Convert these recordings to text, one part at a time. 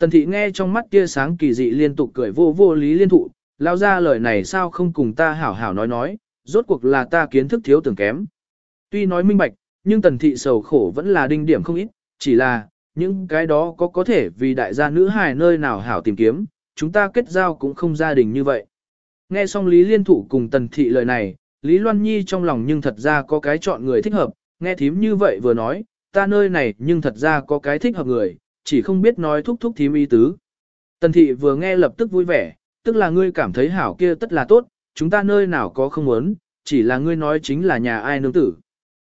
Tần thị nghe trong mắt tia sáng kỳ dị liên tục cười vô vô lý liên thụ, lao ra lời này sao không cùng ta hảo hảo nói nói, rốt cuộc là ta kiến thức thiếu tưởng kém. Tuy nói minh bạch, nhưng tần thị sầu khổ vẫn là đinh điểm không ít, chỉ là, những cái đó có có thể vì đại gia nữ hài nơi nào hảo tìm kiếm, chúng ta kết giao cũng không gia đình như vậy. Nghe xong Lý Liên Thụ cùng tần thị lời này, Lý Loan Nhi trong lòng nhưng thật ra có cái chọn người thích hợp, nghe thím như vậy vừa nói, ta nơi này nhưng thật ra có cái thích hợp người, chỉ không biết nói thúc thúc thím ý tứ. Tần thị vừa nghe lập tức vui vẻ, tức là ngươi cảm thấy hảo kia tất là tốt, chúng ta nơi nào có không muốn, chỉ là ngươi nói chính là nhà ai nương tử.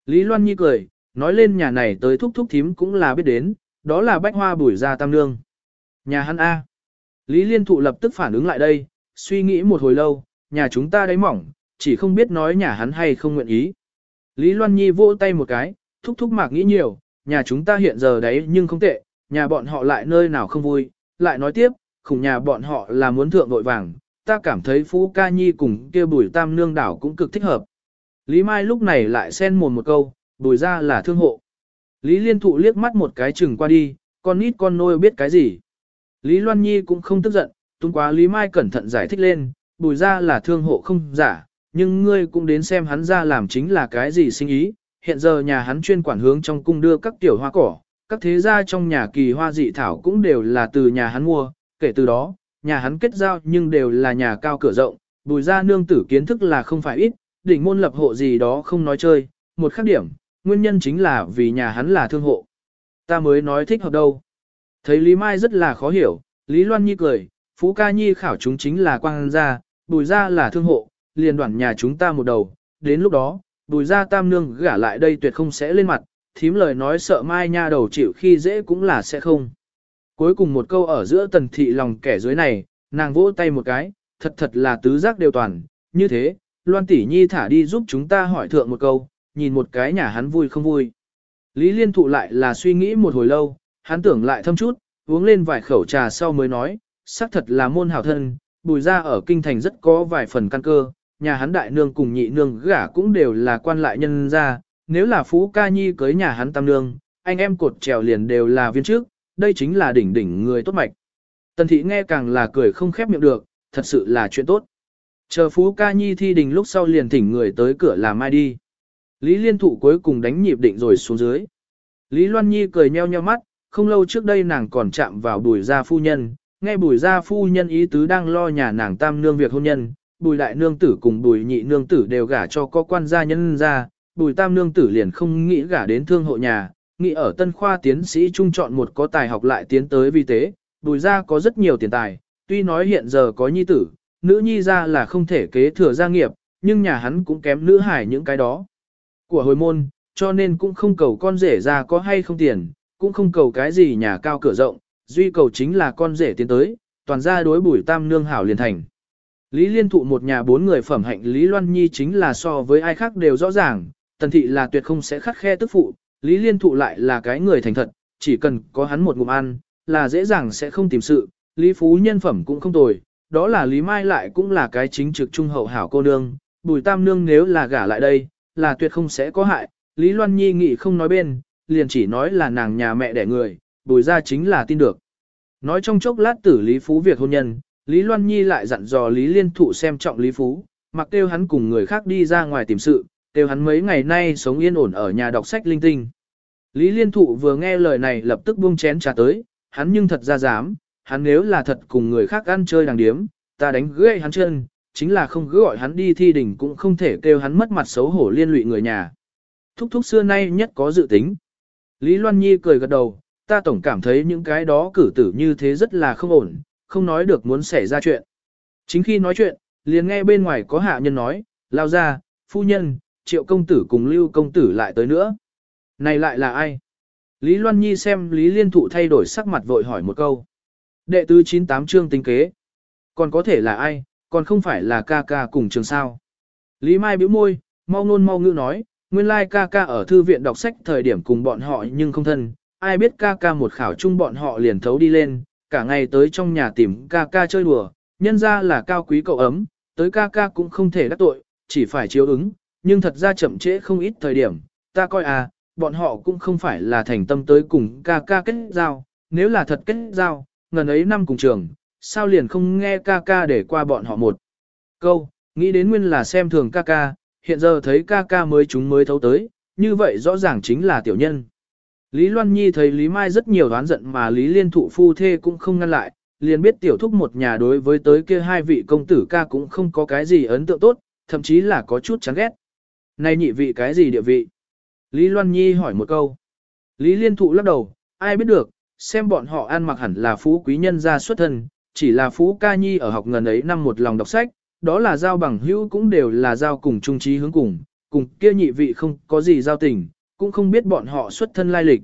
Lý Loan Nhi cười, nói lên nhà này tới thúc thúc thím cũng là biết đến, đó là bách hoa bùi gia tam nương. Nhà hắn A. Lý Liên Thụ lập tức phản ứng lại đây, suy nghĩ một hồi lâu, nhà chúng ta đấy mỏng, chỉ không biết nói nhà hắn hay không nguyện ý. Lý Loan Nhi vỗ tay một cái, thúc thúc mạc nghĩ nhiều, nhà chúng ta hiện giờ đấy nhưng không tệ, nhà bọn họ lại nơi nào không vui, lại nói tiếp, khủng nhà bọn họ là muốn thượng nội vàng, ta cảm thấy Phú Ca Nhi cùng kia bùi tam nương đảo cũng cực thích hợp. Lý Mai lúc này lại xen mồm một câu, bùi ra là thương hộ. Lý Liên Thụ liếc mắt một cái chừng qua đi, con nít con nôi biết cái gì. Lý Loan Nhi cũng không tức giận, tung quá Lý Mai cẩn thận giải thích lên, bùi ra là thương hộ không giả, nhưng ngươi cũng đến xem hắn ra làm chính là cái gì sinh ý. Hiện giờ nhà hắn chuyên quản hướng trong cung đưa các tiểu hoa cỏ, các thế gia trong nhà kỳ hoa dị thảo cũng đều là từ nhà hắn mua, kể từ đó, nhà hắn kết giao nhưng đều là nhà cao cửa rộng, bùi ra nương tử kiến thức là không phải ít, đỉnh môn lập hộ gì đó không nói chơi, một khác điểm, nguyên nhân chính là vì nhà hắn là thương hộ. Ta mới nói thích hợp đâu. Thấy Lý Mai rất là khó hiểu, Lý Loan Nhi cười, Phú Ca Nhi khảo chúng chính là quang gia, bùi ra là thương hộ, liền đoàn nhà chúng ta một đầu, đến lúc đó, bùi ra tam nương gả lại đây tuyệt không sẽ lên mặt, thím lời nói sợ Mai nha đầu chịu khi dễ cũng là sẽ không. Cuối cùng một câu ở giữa tần thị lòng kẻ dưới này, nàng vỗ tay một cái, thật thật là tứ giác đều toàn, như thế, Loan tỷ nhi thả đi giúp chúng ta hỏi thượng một câu, nhìn một cái nhà hắn vui không vui. Lý liên thụ lại là suy nghĩ một hồi lâu, hắn tưởng lại thâm chút, uống lên vài khẩu trà sau mới nói, xác thật là môn hảo thân, bùi ra ở kinh thành rất có vài phần căn cơ, nhà hắn đại nương cùng nhị nương gả cũng đều là quan lại nhân gia, nếu là phú ca nhi cưới nhà hắn tam nương, anh em cột trèo liền đều là viên trước, đây chính là đỉnh đỉnh người tốt mạch. Tần thị nghe càng là cười không khép miệng được, thật sự là chuyện tốt. Chờ Phú Ca Nhi thi đình lúc sau liền thỉnh người tới cửa làm mai đi. Lý Liên Thụ cuối cùng đánh nhịp định rồi xuống dưới. Lý Loan Nhi cười nheo nheo mắt, không lâu trước đây nàng còn chạm vào bùi gia phu nhân, nghe bùi gia phu nhân ý tứ đang lo nhà nàng tam nương việc hôn nhân, bùi đại nương tử cùng bùi nhị nương tử đều gả cho có quan gia nhân ra, bùi tam nương tử liền không nghĩ gả đến thương hộ nhà, nghĩ ở tân khoa tiến sĩ trung chọn một có tài học lại tiến tới vi tế, bùi gia có rất nhiều tiền tài, tuy nói hiện giờ có nhi tử, nữ nhi ra là không thể kế thừa gia nghiệp, nhưng nhà hắn cũng kém nữ hải những cái đó. Của hồi môn, cho nên cũng không cầu con rể ra có hay không tiền, cũng không cầu cái gì nhà cao cửa rộng, duy cầu chính là con rể tiến tới, toàn ra đối bùi tam nương hảo liền thành. Lý Liên Thụ một nhà bốn người phẩm hạnh Lý Loan Nhi chính là so với ai khác đều rõ ràng, tần thị là tuyệt không sẽ khắc khe tức phụ, Lý Liên Thụ lại là cái người thành thật, chỉ cần có hắn một ngụm ăn, là dễ dàng sẽ không tìm sự, Lý Phú nhân phẩm cũng không tồi, đó là Lý Mai lại cũng là cái chính trực trung hậu hảo cô nương, Bùi Tam Nương nếu là gả lại đây, là tuyệt không sẽ có hại, Lý Loan Nhi nghĩ không nói bên, liền chỉ nói là nàng nhà mẹ đẻ người, Bùi ra chính là tin được. Nói trong chốc lát tử Lý Phú việc hôn nhân, Lý Loan Nhi lại dặn dò Lý Liên Thụ xem trọng Lý Phú, mặc kêu hắn cùng người khác đi ra ngoài tìm sự, kêu hắn mấy ngày nay sống yên ổn ở nhà đọc sách linh tinh. Lý Liên Thụ vừa nghe lời này lập tức buông chén trà tới, hắn nhưng thật ra dám, hắn nếu là thật cùng người khác ăn chơi đàng điếm, ta đánh gãy hắn chân, chính là không cứ gọi hắn đi thi đỉnh cũng không thể kêu hắn mất mặt xấu hổ liên lụy người nhà. Thúc thúc xưa nay nhất có dự tính. Lý Loan Nhi cười gật đầu, ta tổng cảm thấy những cái đó cử tử như thế rất là không ổn, không nói được muốn xảy ra chuyện. Chính khi nói chuyện, liền nghe bên ngoài có hạ nhân nói, lao ra, phu nhân, triệu công tử cùng lưu công tử lại tới nữa. Này lại là ai? Lý Loan Nhi xem Lý Liên Thụ thay đổi sắc mặt vội hỏi một câu. Đệ tứ 98 chương tính kế. Còn có thể là ai, còn không phải là ca ca cùng trường sao. Lý Mai bĩu môi, mau nôn mau ngữ nói, nguyên lai ca ca ở thư viện đọc sách thời điểm cùng bọn họ nhưng không thân, ai biết ca ca một khảo chung bọn họ liền thấu đi lên, cả ngày tới trong nhà tìm ca ca chơi đùa, nhân ra là cao quý cậu ấm, tới ca ca cũng không thể đắc tội, chỉ phải chiếu ứng, nhưng thật ra chậm trễ không ít thời điểm, ta coi à, bọn họ cũng không phải là thành tâm tới cùng ca ca kết giao, nếu là thật kết giao, ngần ấy năm cùng trường, sao liền không nghe ca ca để qua bọn họ một câu, nghĩ đến nguyên là xem thường ca ca, hiện giờ thấy ca ca mới chúng mới thấu tới, như vậy rõ ràng chính là tiểu nhân. Lý Loan Nhi thấy Lý Mai rất nhiều đoán giận mà Lý Liên Thụ phu thê cũng không ngăn lại, liền biết tiểu thúc một nhà đối với tới kia hai vị công tử ca cũng không có cái gì ấn tượng tốt, thậm chí là có chút chán ghét. Này nhị vị cái gì địa vị? Lý Loan Nhi hỏi một câu. Lý Liên Thụ lắc đầu, ai biết được, xem bọn họ ăn mặc hẳn là phú quý nhân gia xuất thân, chỉ là phú ca nhi ở học ngần ấy năm một lòng đọc sách, đó là giao bằng hữu cũng đều là giao cùng trung trí hướng cùng, cùng kia nhị vị không có gì giao tình, cũng không biết bọn họ xuất thân lai lịch.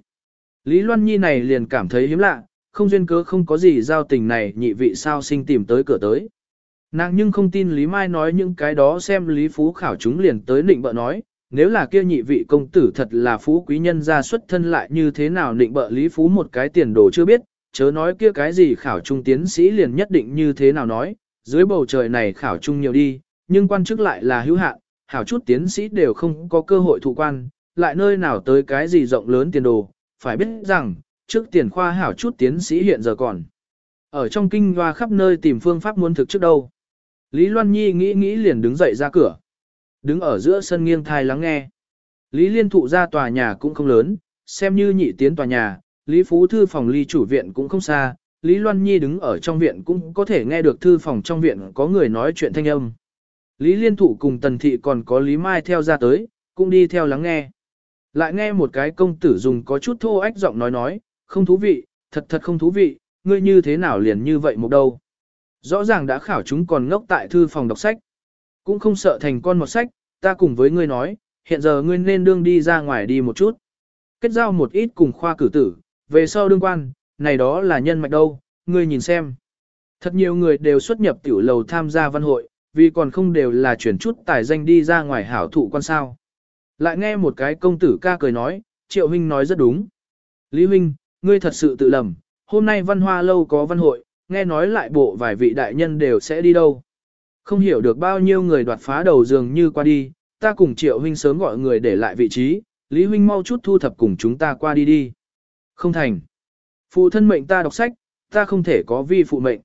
Lý Loan Nhi này liền cảm thấy hiếm lạ, không duyên cớ không có gì giao tình này nhị vị sao sinh tìm tới cửa tới. Nàng nhưng không tin Lý Mai nói những cái đó xem Lý Phú khảo chúng liền tới định bợ nói, nếu là kia nhị vị công tử thật là phú quý nhân gia xuất thân lại như thế nào định bợ Lý Phú một cái tiền đồ chưa biết, chớ nói kia cái gì khảo trung tiến sĩ liền nhất định như thế nào nói, dưới bầu trời này khảo trung nhiều đi, nhưng quan chức lại là hữu hạn, hảo chút tiến sĩ đều không có cơ hội thụ quan, lại nơi nào tới cái gì rộng lớn tiền đồ, phải biết rằng, trước tiền khoa hảo chút tiến sĩ hiện giờ còn. Ở trong kinh hoa khắp nơi tìm phương pháp muốn thực trước đâu. Lý Loan Nhi nghĩ nghĩ liền đứng dậy ra cửa. Đứng ở giữa sân nghiêng thai lắng nghe. Lý Liên thụ ra tòa nhà cũng không lớn, xem như nhị tiến tòa nhà, Lý Phú thư phòng ly chủ viện cũng không xa, Lý Loan Nhi đứng ở trong viện cũng có thể nghe được thư phòng trong viện có người nói chuyện thanh âm. Lý Liên Thụ cùng Tần Thị còn có Lý Mai theo ra tới, cũng đi theo lắng nghe. Lại nghe một cái công tử dùng có chút thô ách giọng nói nói, không thú vị, thật thật không thú vị, ngươi như thế nào liền như vậy một đâu. Rõ ràng đã khảo chúng còn ngốc tại thư phòng đọc sách. Cũng không sợ thành con một sách, ta cùng với ngươi nói, hiện giờ ngươi nên đương đi ra ngoài đi một chút. Kết giao một ít cùng khoa cử tử, về sau đương quan, này đó là nhân mạch đâu, ngươi nhìn xem. Thật nhiều người đều xuất nhập tiểu lầu tham gia văn hội, vì còn không đều là chuyển chút tài danh đi ra ngoài hảo thụ quan sao. Lại nghe một cái công tử ca cười nói, triệu huynh nói rất đúng. Lý huynh, ngươi thật sự tự lầm, hôm nay văn hoa lâu có văn hội, nghe nói lại bộ vài vị đại nhân đều sẽ đi đâu. Không hiểu được bao nhiêu người đoạt phá đầu giường như qua đi, ta cùng triệu huynh sớm gọi người để lại vị trí, Lý huynh mau chút thu thập cùng chúng ta qua đi đi. Không thành. Phụ thân mệnh ta đọc sách, ta không thể có vi phụ mệnh.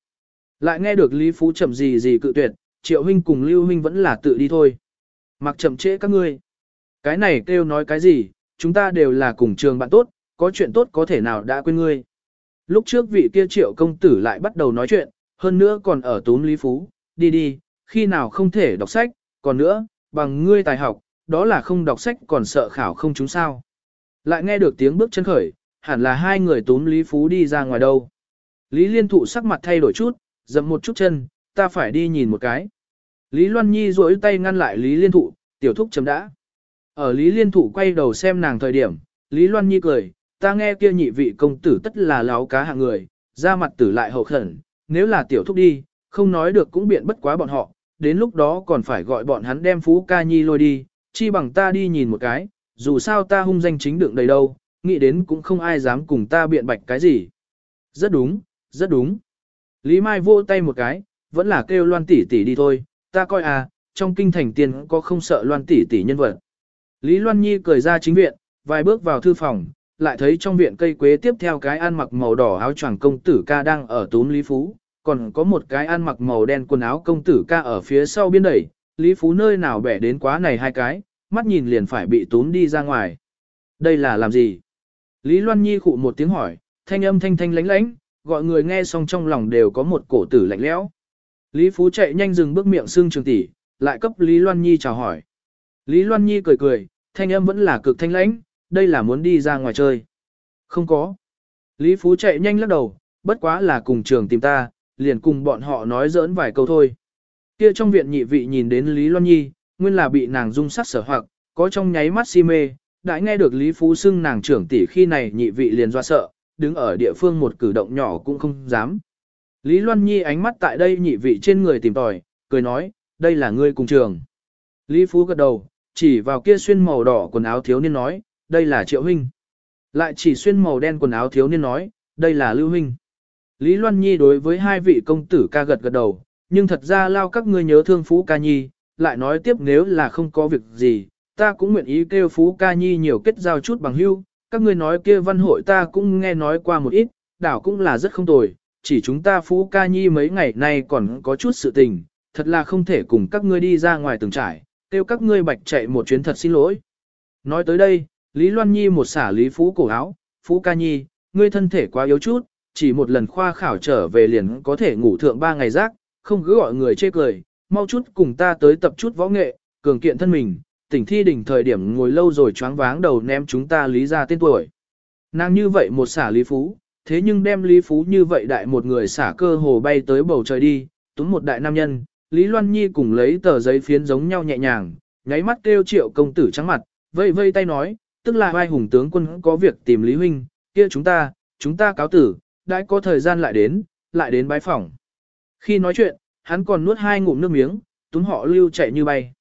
Lại nghe được Lý Phú chậm gì gì cự tuyệt, triệu huynh cùng lưu huynh vẫn là tự đi thôi. Mặc chậm trễ các ngươi. Cái này kêu nói cái gì, chúng ta đều là cùng trường bạn tốt, có chuyện tốt có thể nào đã quên ngươi. Lúc trước vị kia triệu công tử lại bắt đầu nói chuyện, hơn nữa còn ở túm Lý Phú, đi đi, khi nào không thể đọc sách, còn nữa, bằng ngươi tài học, đó là không đọc sách còn sợ khảo không chúng sao. Lại nghe được tiếng bước chân khởi, hẳn là hai người túm Lý Phú đi ra ngoài đâu. Lý Liên Thụ sắc mặt thay đổi chút, dậm một chút chân, ta phải đi nhìn một cái. Lý Loan Nhi duỗi tay ngăn lại Lý Liên Thụ, tiểu thúc chấm đã. Ở Lý Liên Thụ quay đầu xem nàng thời điểm, Lý Loan Nhi cười, ta nghe kia nhị vị công tử tất là láo cá hạng người, ra mặt tử lại hậu khẩn, nếu là tiểu thúc đi, không nói được cũng biện bất quá bọn họ, đến lúc đó còn phải gọi bọn hắn đem Phú Ca Nhi lôi đi, chi bằng ta đi nhìn một cái, dù sao ta hung danh chính đựng đầy đâu, nghĩ đến cũng không ai dám cùng ta biện bạch cái gì. Rất đúng, rất đúng. Lý Mai vô tay một cái, vẫn là kêu loan tỷ tỷ đi thôi, ta coi à, trong kinh thành tiền có không sợ loan tỷ tỷ nhân vật. Lý Loan Nhi cười ra chính viện, vài bước vào thư phòng, lại thấy trong viện cây quế tiếp theo cái ăn mặc màu đỏ áo choàng công tử ca đang ở túm Lý Phú, còn có một cái ăn mặc màu đen quần áo công tử ca ở phía sau biên đẩy, Lý Phú nơi nào bẻ đến quá này hai cái, mắt nhìn liền phải bị túm đi ra ngoài. Đây là làm gì? Lý Loan Nhi khụ một tiếng hỏi, thanh âm thanh thanh lánh lánh, gọi người nghe xong trong lòng đều có một cổ tử lạnh lẽo. Lý Phú chạy nhanh dừng bước miệng xương trường tỷ, lại cấp Lý Loan Nhi chào hỏi. Lý Loan Nhi cười cười, thanh âm vẫn là cực thanh lãnh, đây là muốn đi ra ngoài chơi. Không có. Lý Phú chạy nhanh lắc đầu, bất quá là cùng trường tìm ta, liền cùng bọn họ nói giỡn vài câu thôi. Kia trong viện nhị vị nhìn đến Lý Loan Nhi, nguyên là bị nàng dung sắc sở hoặc, có trong nháy mắt si mê, đã nghe được Lý Phú xưng nàng trưởng tỷ khi này nhị vị liền doa sợ, đứng ở địa phương một cử động nhỏ cũng không dám. Lý Loan Nhi ánh mắt tại đây nhị vị trên người tìm tòi, cười nói, đây là ngươi cùng trường. Lý Phú gật đầu, chỉ vào kia xuyên màu đỏ quần áo thiếu niên nói, đây là Triệu Huynh. Lại chỉ xuyên màu đen quần áo thiếu niên nói, đây là Lưu Huynh. Lý Loan Nhi đối với hai vị công tử ca gật gật đầu, nhưng thật ra lao các ngươi nhớ thương Phú ca nhi, lại nói tiếp nếu là không có việc gì, ta cũng nguyện ý kêu Phú ca nhi nhiều kết giao chút bằng hữu, các ngươi nói kia văn hội ta cũng nghe nói qua một ít, đảo cũng là rất không tồi, chỉ chúng ta Phú Ca Nhi mấy ngày nay còn có chút sự tình, thật là không thể cùng các ngươi đi ra ngoài từng trải, kêu các ngươi bạch chạy một chuyến thật xin lỗi. Nói tới đây, Lý Loan Nhi một xả Lý Phú cổ áo, Phú Ca Nhi, ngươi thân thể quá yếu chút, chỉ một lần khoa khảo trở về liền có thể ngủ thượng ba ngày rác, không cứ gọi người chê cười, mau chút cùng ta tới tập chút võ nghệ, cường kiện thân mình, tỉnh thi đỉnh thời điểm ngồi lâu rồi choáng váng đầu ném chúng ta lý ra tên tuổi. Nàng như vậy một xả Lý Phú, thế nhưng đem Lý Phú như vậy đại một người xả cơ hồ bay tới bầu trời đi, túm một đại nam nhân, Lý Loan Nhi cùng lấy tờ giấy phiến giống nhau nhẹ nhàng, nháy mắt kêu triệu công tử trắng mặt, vây vây tay nói, tức là vai hùng tướng quân có việc tìm Lý Huynh, kia chúng ta, chúng ta cáo tử, đã có thời gian lại đến, lại đến bái phỏng. Khi nói chuyện, hắn còn nuốt hai ngụm nước miếng, túm họ lưu chạy như bay.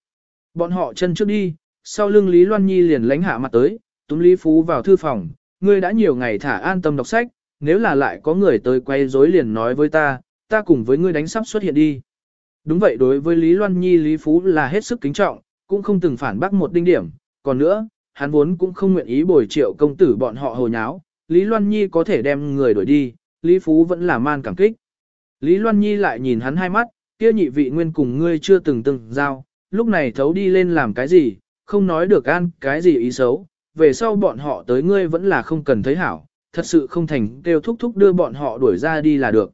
Bọn họ chân trước đi, sau lưng Lý Loan Nhi liền lánh hạ mặt tới, túm Lý Phú vào thư phòng, ngươi đã nhiều ngày thả an tâm đọc sách, nếu là lại có người tới quay rối liền nói với ta, ta cùng với ngươi đánh sắp xuất hiện đi. Đúng vậy đối với Lý Loan Nhi Lý Phú là hết sức kính trọng, cũng không từng phản bác một đinh điểm, còn nữa, hắn vốn cũng không nguyện ý bồi triệu công tử bọn họ hồ nháo, Lý Loan Nhi có thể đem người đuổi đi, Lý Phú vẫn là man cảm kích. Lý Loan Nhi lại nhìn hắn hai mắt, kia nhị vị nguyên cùng ngươi chưa từng từng giao, lúc này thấu đi lên làm cái gì, không nói được an cái gì ý xấu, về sau bọn họ tới ngươi vẫn là không cần thấy hảo, thật sự không thành kêu thúc thúc đưa bọn họ đuổi ra đi là được.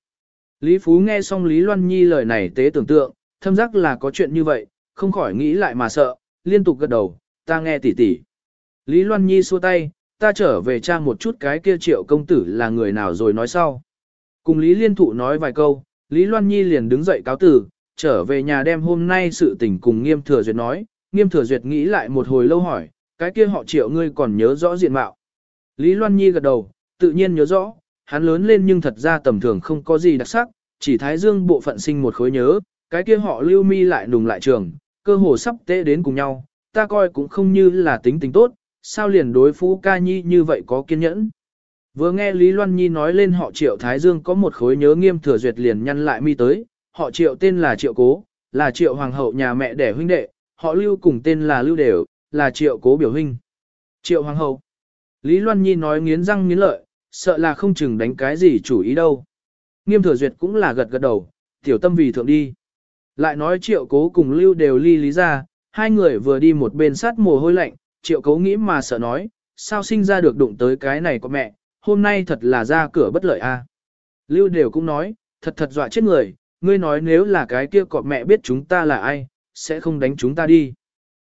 Lý Phú nghe xong Lý Loan Nhi lời này tế tưởng tượng, thâm giác là có chuyện như vậy, không khỏi nghĩ lại mà sợ, liên tục gật đầu, ta nghe tỉ tỉ. Lý Loan Nhi xua tay, ta trở về tra một chút cái kia triệu công tử là người nào rồi nói sau. Cùng Lý Liên Thụ nói vài câu, Lý Loan Nhi liền đứng dậy cáo tử, trở về nhà đem hôm nay sự tình cùng Nghiêm Thừa Duyệt nói, Nghiêm Thừa Duyệt nghĩ lại một hồi lâu hỏi, cái kia họ triệu ngươi còn nhớ rõ diện mạo. Lý Loan Nhi gật đầu, tự nhiên nhớ rõ, hắn lớn lên nhưng thật ra tầm thường không có gì đặc sắc, chỉ thái dương bộ phận sinh một khối nhớ, cái kia họ lưu mi lại nùng lại trường, cơ hồ sắp tệ đến cùng nhau, ta coi cũng không như là tính tình tốt, sao liền đối phú ca nhi như vậy có kiên nhẫn. Vừa nghe Lý Loan Nhi nói lên họ triệu thái dương có một khối nhớ nghiêm thừa duyệt liền nhăn lại mi tới, họ triệu tên là triệu cố, là triệu hoàng hậu nhà mẹ đẻ huynh đệ, họ lưu cùng tên là lưu đều, là triệu cố biểu huynh. Triệu hoàng hậu. Lý Loan Nhi nói nghiến răng nghiến lợi, sợ là không chừng đánh cái gì chủ ý đâu. Nghiêm thừa duyệt cũng là gật gật đầu, tiểu tâm vì thượng đi. Lại nói triệu cố cùng lưu đều ly lý ra, hai người vừa đi một bên sát mồ hôi lạnh, triệu cố nghĩ mà sợ nói, sao sinh ra được đụng tới cái này của mẹ, hôm nay thật là ra cửa bất lợi a. Lưu đều cũng nói, thật thật dọa chết người, ngươi nói nếu là cái kia cọp mẹ biết chúng ta là ai, sẽ không đánh chúng ta đi.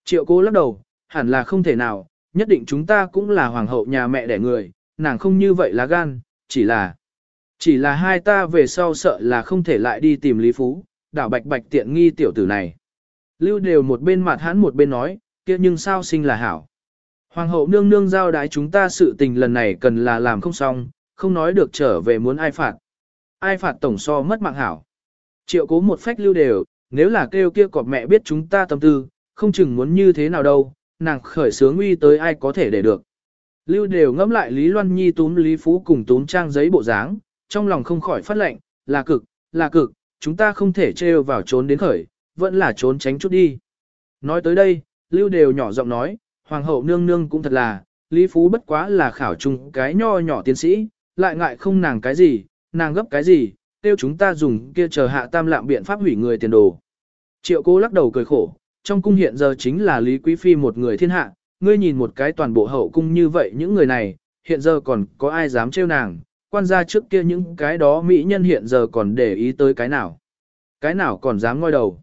Triệu cố lắc đầu, hẳn là không thể nào, nhất định chúng ta cũng là hoàng hậu nhà mẹ đẻ người, nàng không như vậy là gan, chỉ là... Chỉ là hai ta về sau sợ là không thể lại đi tìm Lý Phú, đảo bạch bạch tiện nghi tiểu tử này. Lưu đều một bên mặt hắn một bên nói, kia nhưng sao sinh là hảo. Hoàng hậu nương nương giao đái chúng ta sự tình lần này cần là làm không xong, không nói được trở về muốn ai phạt. Ai phạt tổng so mất mạng hảo. Triệu cố một phách lưu đều, nếu là kêu kia cọp mẹ biết chúng ta tâm tư, không chừng muốn như thế nào đâu, nàng khởi sướng uy tới ai có thể để được. Lưu đều ngẫm lại Lý Loan Nhi túm Lý Phú cùng túm trang giấy bộ dáng, trong lòng không khỏi phát lệnh, là cực, là cực, chúng ta không thể trêu vào trốn đến khởi, vẫn là trốn tránh chút đi. Nói tới đây, Lưu đều nhỏ giọng nói, Hoàng hậu nương nương cũng thật là, Lý Phú bất quá là khảo trung cái nho nhỏ tiến sĩ, lại ngại không nàng cái gì, nàng gấp cái gì, tiêu chúng ta dùng kia chờ hạ tam lạm biện pháp hủy người tiền đồ. Triệu cô lắc đầu cười khổ, trong cung hiện giờ chính là Lý Quý Phi một người thiên hạ, ngươi nhìn một cái toàn bộ hậu cung như vậy những người này, hiện giờ còn có ai dám trêu nàng, quan gia trước kia những cái đó mỹ nhân hiện giờ còn để ý tới cái nào. Cái nào còn dám ngoi đầu.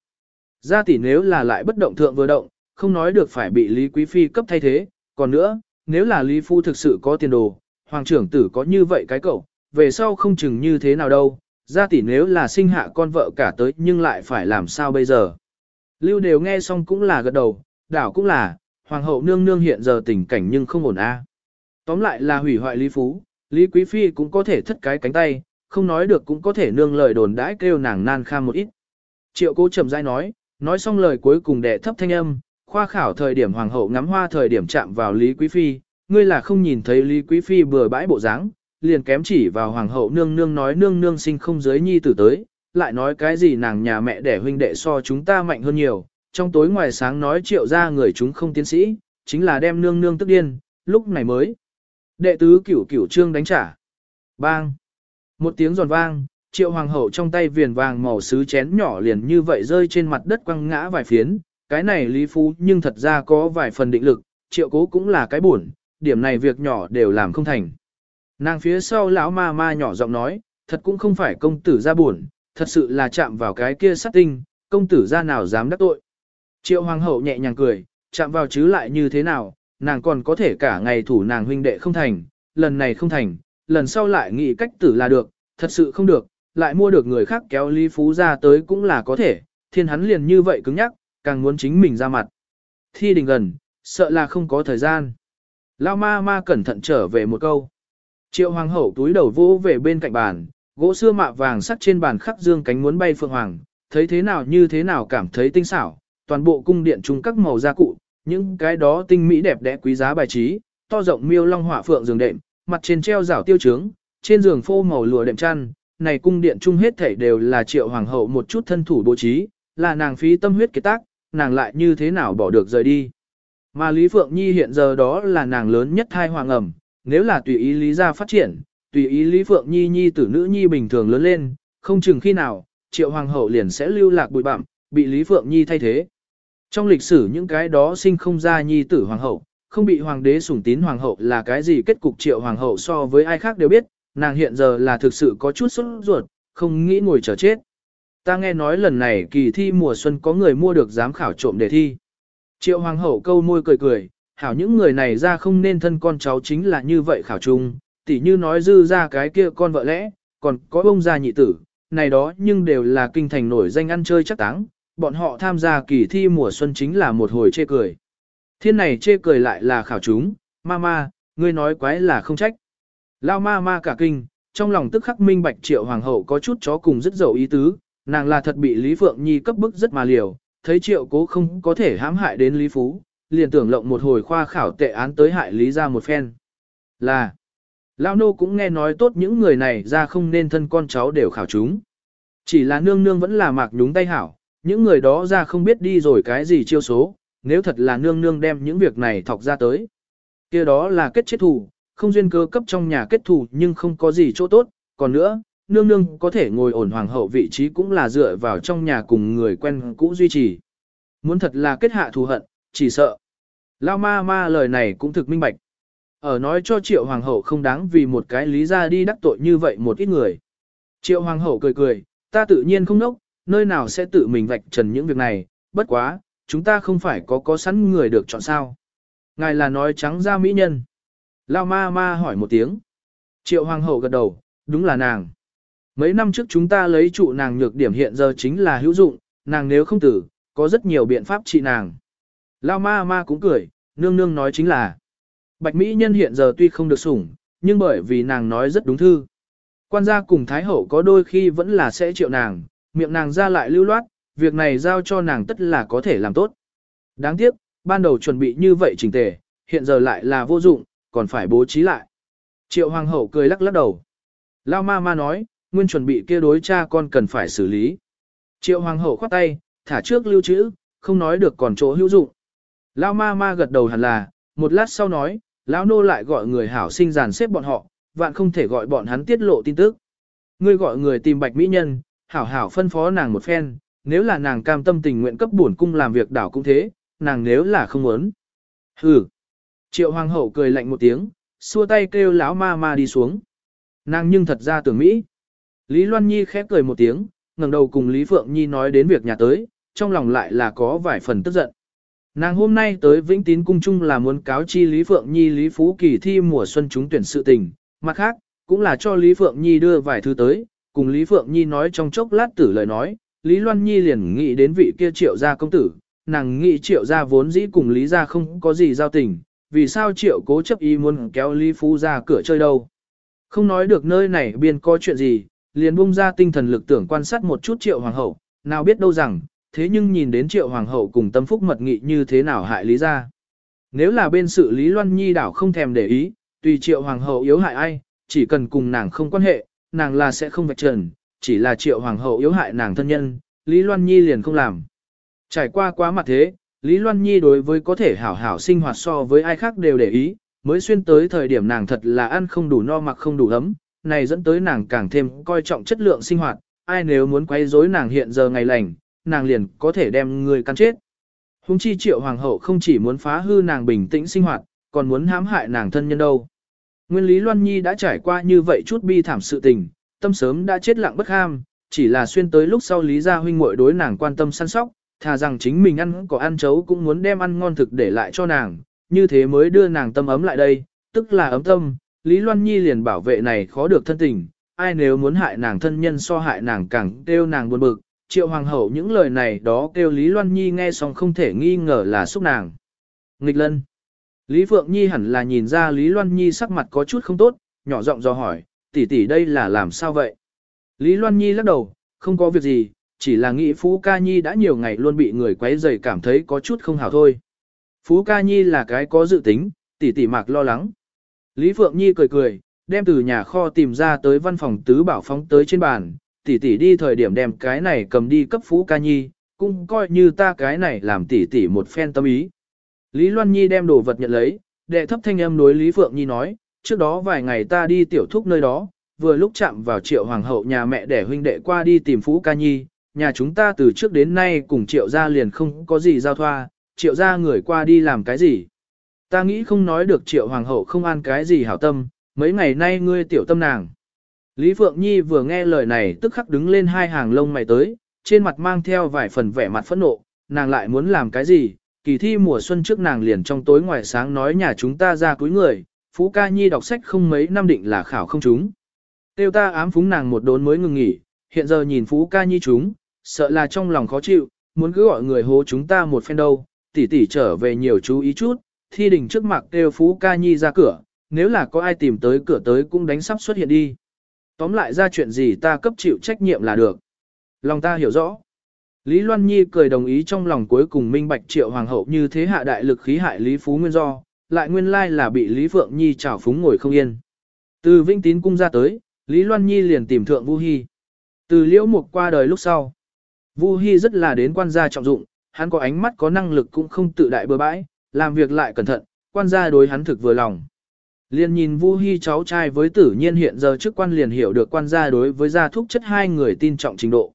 Gia tỷ nếu là lại bất động thượng vừa động, không nói được phải bị Lý Quý Phi cấp thay thế, còn nữa, nếu là Lý Phu thực sự có tiền đồ, hoàng trưởng tử có như vậy cái cậu, về sau không chừng như thế nào đâu, gia tỷ nếu là sinh hạ con vợ cả tới nhưng lại phải làm sao bây giờ. Lưu đều nghe xong cũng là gật đầu, đảo cũng là, hoàng hậu nương nương hiện giờ tình cảnh nhưng không ổn a. Tóm lại là hủy hoại Lý Phú, Lý Quý Phi cũng có thể thất cái cánh tay, không nói được cũng có thể nương lời đồn đãi kêu nàng nan kham một ít. Triệu cố chậm rãi nói, nói xong lời cuối cùng đệ thấp thanh âm, khoa khảo thời điểm hoàng hậu ngắm hoa thời điểm chạm vào Lý Quý Phi, ngươi là không nhìn thấy Lý Quý Phi bừa bãi bộ dáng, liền kém chỉ vào hoàng hậu nương nương nói nương nương sinh không giới nhi tử tới, lại nói cái gì nàng nhà mẹ đẻ huynh đệ so chúng ta mạnh hơn nhiều, trong tối ngoài sáng nói triệu ra người chúng không tiến sĩ, chính là đem nương nương tức điên, lúc này mới. Đệ tứ cửu cửu trương đánh trả. Bang! Một tiếng giòn vang, triệu hoàng hậu trong tay viền vàng màu sứ chén nhỏ liền như vậy rơi trên mặt đất quăng ngã vài phiến, cái này Lý Phú nhưng thật ra có vài phần định lực, triệu cố cũng là cái buồn, điểm này việc nhỏ đều làm không thành. Nàng phía sau lão ma ma nhỏ giọng nói, thật cũng không phải công tử ra buồn, thật sự là chạm vào cái kia sát tinh, công tử ra nào dám đắc tội. Triệu hoàng hậu nhẹ nhàng cười, chạm vào chứ lại như thế nào, nàng còn có thể cả ngày thủ nàng huynh đệ không thành, lần này không thành, lần sau lại nghĩ cách tử là được, thật sự không được, lại mua được người khác kéo Lý Phú ra tới cũng là có thể, thiên hắn liền như vậy cứng nhắc, càng muốn chính mình ra mặt. Thi đình gần, sợ là không có thời gian. Lao ma ma cẩn thận trở về một câu. Triệu hoàng hậu túi đầu vô về bên cạnh bàn, gỗ xưa mạ vàng sắt trên bàn khắc dương cánh muốn bay phượng hoàng, thấy thế nào như thế nào cảm thấy tinh xảo, toàn bộ cung điện chung các màu gia cụ, những cái đó tinh mỹ đẹp đẽ quý giá bài trí, to rộng miêu long họa phượng giường đệm, mặt trên treo rảo tiêu trướng, trên giường phô màu lụa đệm chăn, này cung điện chung hết thảy đều là triệu hoàng hậu một chút thân thủ bố trí, là nàng phí tâm huyết kế tác, nàng lại như thế nào bỏ được rời đi. Mà Lý Phượng Nhi hiện giờ đó là nàng lớn nhất thai hoàng ẩm, nếu là tùy ý Lý gia phát triển, tùy ý Lý Phượng Nhi Nhi tử nữ Nhi bình thường lớn lên, không chừng khi nào, triệu hoàng hậu liền sẽ lưu lạc bụi bặm, bị Lý Phượng Nhi thay thế. Trong lịch sử những cái đó sinh không ra Nhi tử hoàng hậu, không bị hoàng đế sủng tín hoàng hậu là cái gì kết cục triệu hoàng hậu so với ai khác đều biết, nàng hiện giờ là thực sự có chút sốt ruột, không nghĩ ngồi chờ chết. Ta nghe nói lần này kỳ thi mùa xuân có người mua được giám khảo trộm đề thi. Triệu hoàng hậu câu môi cười cười, hảo những người này ra không nên thân con cháu chính là như vậy khảo trung. tỉ như nói dư ra cái kia con vợ lẽ, còn có ông gia nhị tử, này đó nhưng đều là kinh thành nổi danh ăn chơi chắc táng, bọn họ tham gia kỳ thi mùa xuân chính là một hồi chê cười. Thiên này chê cười lại là khảo chúng, ma ma, ngươi nói quái là không trách. Lao ma ma cả kinh, trong lòng tức khắc minh bạch triệu hoàng hậu có chút chó cùng rất dầu ý tứ, nàng là thật bị Lý Phượng Nhi cấp bức rất mà liều, thấy triệu cố không có thể hãm hại đến Lý Phú, liền tưởng lộng một hồi khoa khảo tệ án tới hại Lý ra một phen. Là, Lao nô cũng nghe nói tốt những người này ra không nên thân con cháu đều khảo chúng. Chỉ là nương nương vẫn là mạc nhúng tay hảo, những người đó ra không biết đi rồi cái gì chiêu số, nếu thật là nương nương đem những việc này thọc ra tới. kia đó là kết chết thù, không duyên cơ cấp trong nhà kết thù nhưng không có gì chỗ tốt, còn nữa, nương nương có thể ngồi ổn hoàng hậu vị trí cũng là dựa vào trong nhà cùng người quen cũ duy trì. Muốn thật là kết hạ thù hận, chỉ sợ. Lao ma ma lời này cũng thực minh bạch. Ở nói cho triệu hoàng hậu không đáng vì một cái lý ra đi đắc tội như vậy một ít người. Triệu hoàng hậu cười cười, ta tự nhiên không nốc, nơi nào sẽ tự mình vạch trần những việc này, bất quá, chúng ta không phải có có sẵn người được chọn sao. Ngài là nói trắng ra mỹ nhân. Lao ma ma hỏi một tiếng. Triệu hoàng hậu gật đầu, đúng là nàng. Mấy năm trước chúng ta lấy trụ nàng nhược điểm hiện giờ chính là hữu dụng, nàng nếu không tử, có rất nhiều biện pháp trị nàng. Lao ma ma cũng cười, nương nương nói chính là. Bạch Mỹ Nhân hiện giờ tuy không được sủng, nhưng bởi vì nàng nói rất đúng thư. Quan gia cùng Thái Hậu có đôi khi vẫn là sẽ chịu nàng, miệng nàng ra lại lưu loát, việc này giao cho nàng tất là có thể làm tốt. Đáng tiếc, ban đầu chuẩn bị như vậy trình tề, hiện giờ lại là vô dụng, còn phải bố trí lại. Triệu Hoàng hậu cười lắc lắc đầu. Lao ma ma nói, nguyên chuẩn bị kia đối cha con cần phải xử lý. Triệu Hoàng hậu khoát tay, thả trước lưu trữ, không nói được còn chỗ hữu dụng. Lao ma ma gật đầu hẳn là, một lát sau nói, lão nô lại gọi người hảo sinh dàn xếp bọn họ, vạn không thể gọi bọn hắn tiết lộ tin tức. Ngươi gọi người tìm bạch mỹ nhân, hảo hảo phân phó nàng một phen, nếu là nàng cam tâm tình nguyện cấp bổn cung làm việc đảo cũng thế, nàng nếu là không muốn. Hừ. Triệu hoàng hậu cười lạnh một tiếng, xua tay kêu lão ma ma đi xuống. Nàng nhưng thật ra tưởng Mỹ. Lý Loan Nhi khép cười một tiếng, ngẩng đầu cùng Lý Phượng Nhi nói đến việc nhà tới, trong lòng lại là có vài phần tức giận. Nàng hôm nay tới Vĩnh Tín Cung Trung là muốn cáo chi Lý Phượng Nhi Lý Phú kỳ thi mùa xuân chúng tuyển sự tình, mặt khác, cũng là cho Lý Phượng Nhi đưa vài thứ tới, cùng Lý Phượng Nhi nói trong chốc lát tử lời nói, Lý Loan Nhi liền nghĩ đến vị kia triệu gia công tử, nàng nghĩ triệu gia vốn dĩ cùng Lý gia không có gì giao tình, vì sao triệu cố chấp ý muốn kéo Lý Phú ra cửa chơi đâu. Không nói được nơi này biên có chuyện gì, liền bung ra tinh thần lực tưởng quan sát một chút triệu hoàng hậu, nào biết đâu rằng, thế nhưng nhìn đến triệu hoàng hậu cùng tâm phúc mật nghị như thế nào hại lý ra. Nếu là bên sự Lý Loan Nhi đảo không thèm để ý, tùy triệu hoàng hậu yếu hại ai, chỉ cần cùng nàng không quan hệ, nàng là sẽ không vạch trần, chỉ là triệu hoàng hậu yếu hại nàng thân nhân, Lý Loan Nhi liền không làm. Trải qua quá mặt thế, Lý Loan Nhi đối với có thể hảo hảo sinh hoạt so với ai khác đều để ý, mới xuyên tới thời điểm nàng thật là ăn không đủ no mặc không đủ ấm, này dẫn tới nàng càng thêm coi trọng chất lượng sinh hoạt, ai nếu muốn quấy rối nàng hiện giờ ngày lành, nàng liền có thể đem người căn chết. Hùng chi triệu hoàng hậu không chỉ muốn phá hư nàng bình tĩnh sinh hoạt, còn muốn hãm hại nàng thân nhân đâu. Nguyên lý Loan Nhi đã trải qua như vậy chút bi thảm sự tình, tâm sớm đã chết lặng bất ham, chỉ là xuyên tới lúc sau lý gia huynh muội đối nàng quan tâm săn sóc, thà rằng chính mình ăn có ăn chấu cũng muốn đem ăn ngon thực để lại cho nàng, như thế mới đưa nàng tâm ấm lại đây, tức là ấm tâm, Lý Loan Nhi liền bảo vệ này khó được thân tình, ai nếu muốn hại nàng thân nhân so hại nàng càng kêu nàng buồn bực, triệu hoàng hậu những lời này đó kêu Lý Loan Nhi nghe xong không thể nghi ngờ là xúc nàng. Nghịch lân. Lý Phượng Nhi hẳn là nhìn ra Lý Loan Nhi sắc mặt có chút không tốt, nhỏ giọng do hỏi, tỷ tỷ đây là làm sao vậy? Lý Loan Nhi lắc đầu, không có việc gì, chỉ là nghĩ Phú Ca Nhi đã nhiều ngày luôn bị người quấy rầy cảm thấy có chút không hảo thôi. Phú Ca Nhi là cái có dự tính, tỷ tỷ mạc lo lắng. Lý Phượng Nhi cười cười, đem từ nhà kho tìm ra tới văn phòng tứ bảo phóng tới trên bàn, tỷ tỷ đi thời điểm đem cái này cầm đi cấp Phú Ca Nhi, cũng coi như ta cái này làm tỷ tỷ một phen tâm ý. Lý Loan Nhi đem đồ vật nhận lấy, đệ thấp thanh âm đối Lý Phượng Nhi nói, trước đó vài ngày ta đi tiểu thúc nơi đó, vừa lúc chạm vào triệu hoàng hậu nhà mẹ để huynh đệ qua đi tìm Phú Ca Nhi, nhà chúng ta từ trước đến nay cùng triệu gia liền không có gì giao thoa, triệu gia người qua đi làm cái gì. Ta nghĩ không nói được triệu hoàng hậu không an cái gì hảo tâm, mấy ngày nay ngươi tiểu tâm nàng. Lý Phượng Nhi vừa nghe lời này tức khắc đứng lên hai hàng lông mày tới, trên mặt mang theo vài phần vẻ mặt phẫn nộ, nàng lại muốn làm cái gì, kỳ thi mùa xuân trước nàng liền trong tối ngoài sáng nói nhà chúng ta ra cuối người, Phú Ca Nhi đọc sách không mấy năm định là khảo không chúng. Tiêu ta ám phúng nàng một đốn mới ngừng nghỉ, hiện giờ nhìn Phú Ca Nhi chúng, sợ là trong lòng khó chịu, muốn cứ gọi người hố chúng ta một phen đâu, tỷ tỷ trở về nhiều chú ý chút, thi đình trước mặt kêu Phú Ca Nhi ra cửa, nếu là có ai tìm tới cửa tới cũng đánh sắp xuất hiện đi. Tóm lại ra chuyện gì ta cấp chịu trách nhiệm là được. Lòng ta hiểu rõ. Lý Loan Nhi cười đồng ý trong lòng cuối cùng minh bạch triệu hoàng hậu như thế hạ đại lực khí hại Lý Phú Nguyên do, lại nguyên lai là bị Lý Phượng Nhi trào phúng ngồi không yên. Từ Vinh Tín cung ra tới, Lý Loan Nhi liền tìm thượng Vu Hi. Từ Liễu Mục qua đời lúc sau, Vu Hi rất là đến quan gia trọng dụng, hắn có ánh mắt có năng lực cũng không tự đại bừa bãi, làm việc lại cẩn thận, quan gia đối hắn thực vừa lòng. Liên nhìn Vu Hi cháu trai với tử nhiên hiện giờ chức quan liền hiểu được quan gia đối với gia thúc chất hai người tin trọng trình độ.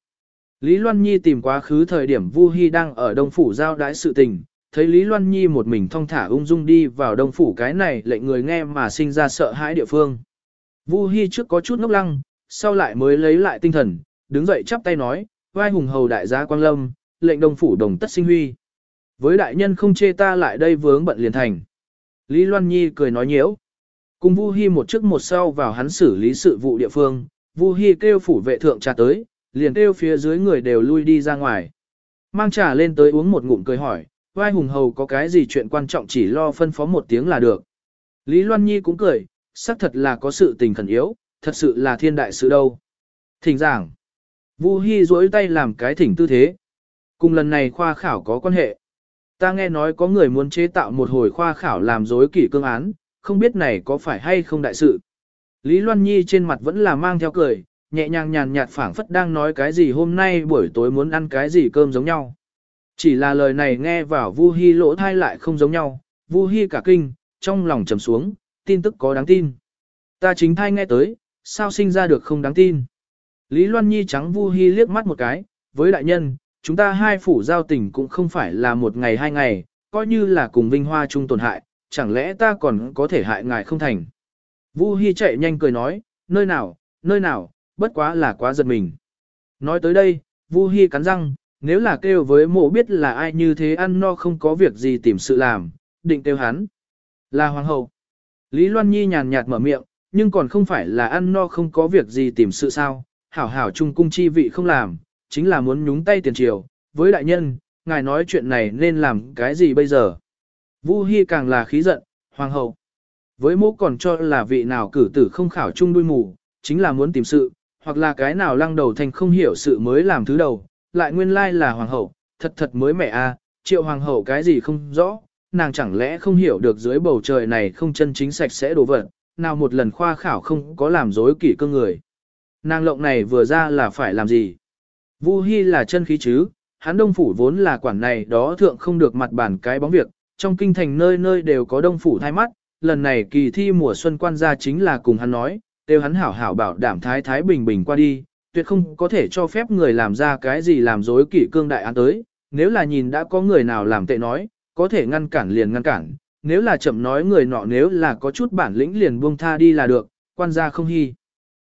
Lý Loan Nhi tìm quá khứ thời điểm Vu Hi đang ở Đông Phủ giao đái sự tình, thấy Lý Loan Nhi một mình thong thả ung dung đi vào Đông Phủ cái này lệnh người nghe mà sinh ra sợ hãi địa phương. Vu Hi trước có chút ngốc lăng, sau lại mới lấy lại tinh thần, đứng dậy chắp tay nói, vai hùng hầu đại gia Quang Lâm, lệnh Đông Phủ đồng tất sinh huy. Với đại nhân không chê ta lại đây vướng bận liền thành. Lý Loan Nhi cười nói nhiễu. Cùng Vu Hi một trước một sau vào hắn xử lý sự vụ địa phương, Vu Hi kêu phủ vệ thượng trà tới, liền kêu phía dưới người đều lui đi ra ngoài. Mang trà lên tới uống một ngụm cười hỏi, vai hùng hầu có cái gì chuyện quan trọng chỉ lo phân phó một tiếng là được. Lý Loan Nhi cũng cười, xác thật là có sự tình khẩn yếu, thật sự là thiên đại sự đâu. Thỉnh giảng, Vu Hi duỗi tay làm cái thỉnh tư thế. Cùng lần này khoa khảo có quan hệ. Ta nghe nói có người muốn chế tạo một hồi khoa khảo làm dối kỷ cương án, không biết này có phải hay không đại sự. Lý Loan Nhi trên mặt vẫn là mang theo cười, nhẹ nhàng nhàn nhạt phảng phất đang nói cái gì hôm nay buổi tối muốn ăn cái gì cơm giống nhau. Chỉ là lời này nghe vào Vu Hi lỗ thai lại không giống nhau, Vu Hi cả kinh, trong lòng trầm xuống, tin tức có đáng tin. Ta chính thai nghe tới, sao sinh ra được không đáng tin. Lý Loan Nhi trắng Vu Hi liếc mắt một cái, với đại nhân, chúng ta hai phủ giao tình cũng không phải là một ngày hai ngày, coi như là cùng vinh hoa chung tổn hại, chẳng lẽ ta còn có thể hại ngài không thành. Vu Hi chạy nhanh cười nói, nơi nào, nơi nào, bất quá là quá giật mình. Nói tới đây, Vu Hi cắn răng, nếu là kêu với mộ biết là ai như thế ăn no không có việc gì tìm sự làm, định kêu hắn. Là hoàng hậu. Lý Loan Nhi nhàn nhạt mở miệng, nhưng còn không phải là ăn no không có việc gì tìm sự sao, hảo hảo trung cung chi vị không làm, chính là muốn nhúng tay tiền triều, với đại nhân, ngài nói chuyện này nên làm cái gì bây giờ. Vu Hi càng là khí giận, hoàng hậu. Với mô còn cho là vị nào cử tử không khảo chung đuôi mù, chính là muốn tìm sự, hoặc là cái nào lăng đầu thành không hiểu sự mới làm thứ đầu, lại nguyên lai là hoàng hậu, thật thật mới mẹ a, à, triệu hoàng hậu cái gì không rõ, nàng chẳng lẽ không hiểu được dưới bầu trời này không chân chính sạch sẽ đổ vật, nào một lần khoa khảo không có làm dối kỷ cơ người. Nàng lộng này vừa ra là phải làm gì? Vu Hi là chân khí chứ, hắn đông phủ vốn là quản này đó thượng không được mặt bản cái bóng việc, trong kinh thành nơi nơi đều có đông phủ thay mắt, lần này kỳ thi mùa xuân quan gia chính là cùng hắn nói, Tiêu hắn hảo hảo bảo đảm thái thái bình bình qua đi, tuyệt không có thể cho phép người làm ra cái gì làm dối kỷ cương đại án tới, nếu là nhìn đã có người nào làm tệ nói, có thể ngăn cản liền ngăn cản, nếu là chậm nói người nọ nếu là có chút bản lĩnh liền buông tha đi là được, quan gia không hy.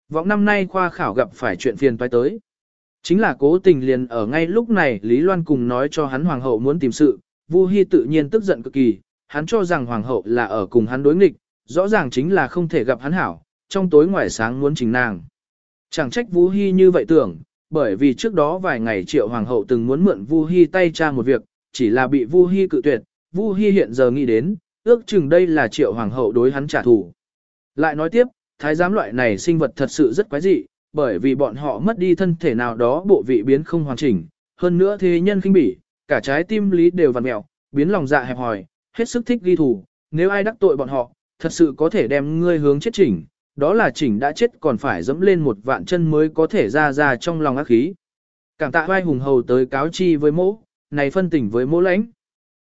Vọng năm nay khoa khảo gặp phải chuyện phiền toái tới. Chính là cố tình liền ở ngay lúc này Lý Loan cùng nói cho hắn hoàng hậu muốn tìm sự, Vu Hi tự nhiên tức giận cực kỳ, hắn cho rằng hoàng hậu là ở cùng hắn đối nghịch, rõ ràng chính là không thể gặp hắn hảo, trong tối ngoài sáng muốn chính nàng. Chẳng trách Vu Hi như vậy tưởng, bởi vì trước đó vài ngày triệu hoàng hậu từng muốn mượn Vu Hi tay tra một việc, chỉ là bị Vu Hi cự tuyệt, Vu Hi hiện giờ nghĩ đến, ước chừng đây là triệu hoàng hậu đối hắn trả thù. Lại nói tiếp, thái giám loại này sinh vật thật sự rất quái dị, bởi vì bọn họ mất đi thân thể nào đó bộ vị biến không hoàn chỉnh, hơn nữa thế nhân khinh bỉ, cả trái tim lý đều vặn mẹo, biến lòng dạ hẹp hòi, hết sức thích ghi thù, nếu ai đắc tội bọn họ, thật sự có thể đem ngươi hướng chết chỉnh, đó là chỉnh đã chết còn phải dẫm lên một vạn chân mới có thể ra ra trong lòng ác khí. Cảm tạ vai hùng hầu tới cáo chi với mỗ, này phân tỉnh với mỗ lãnh.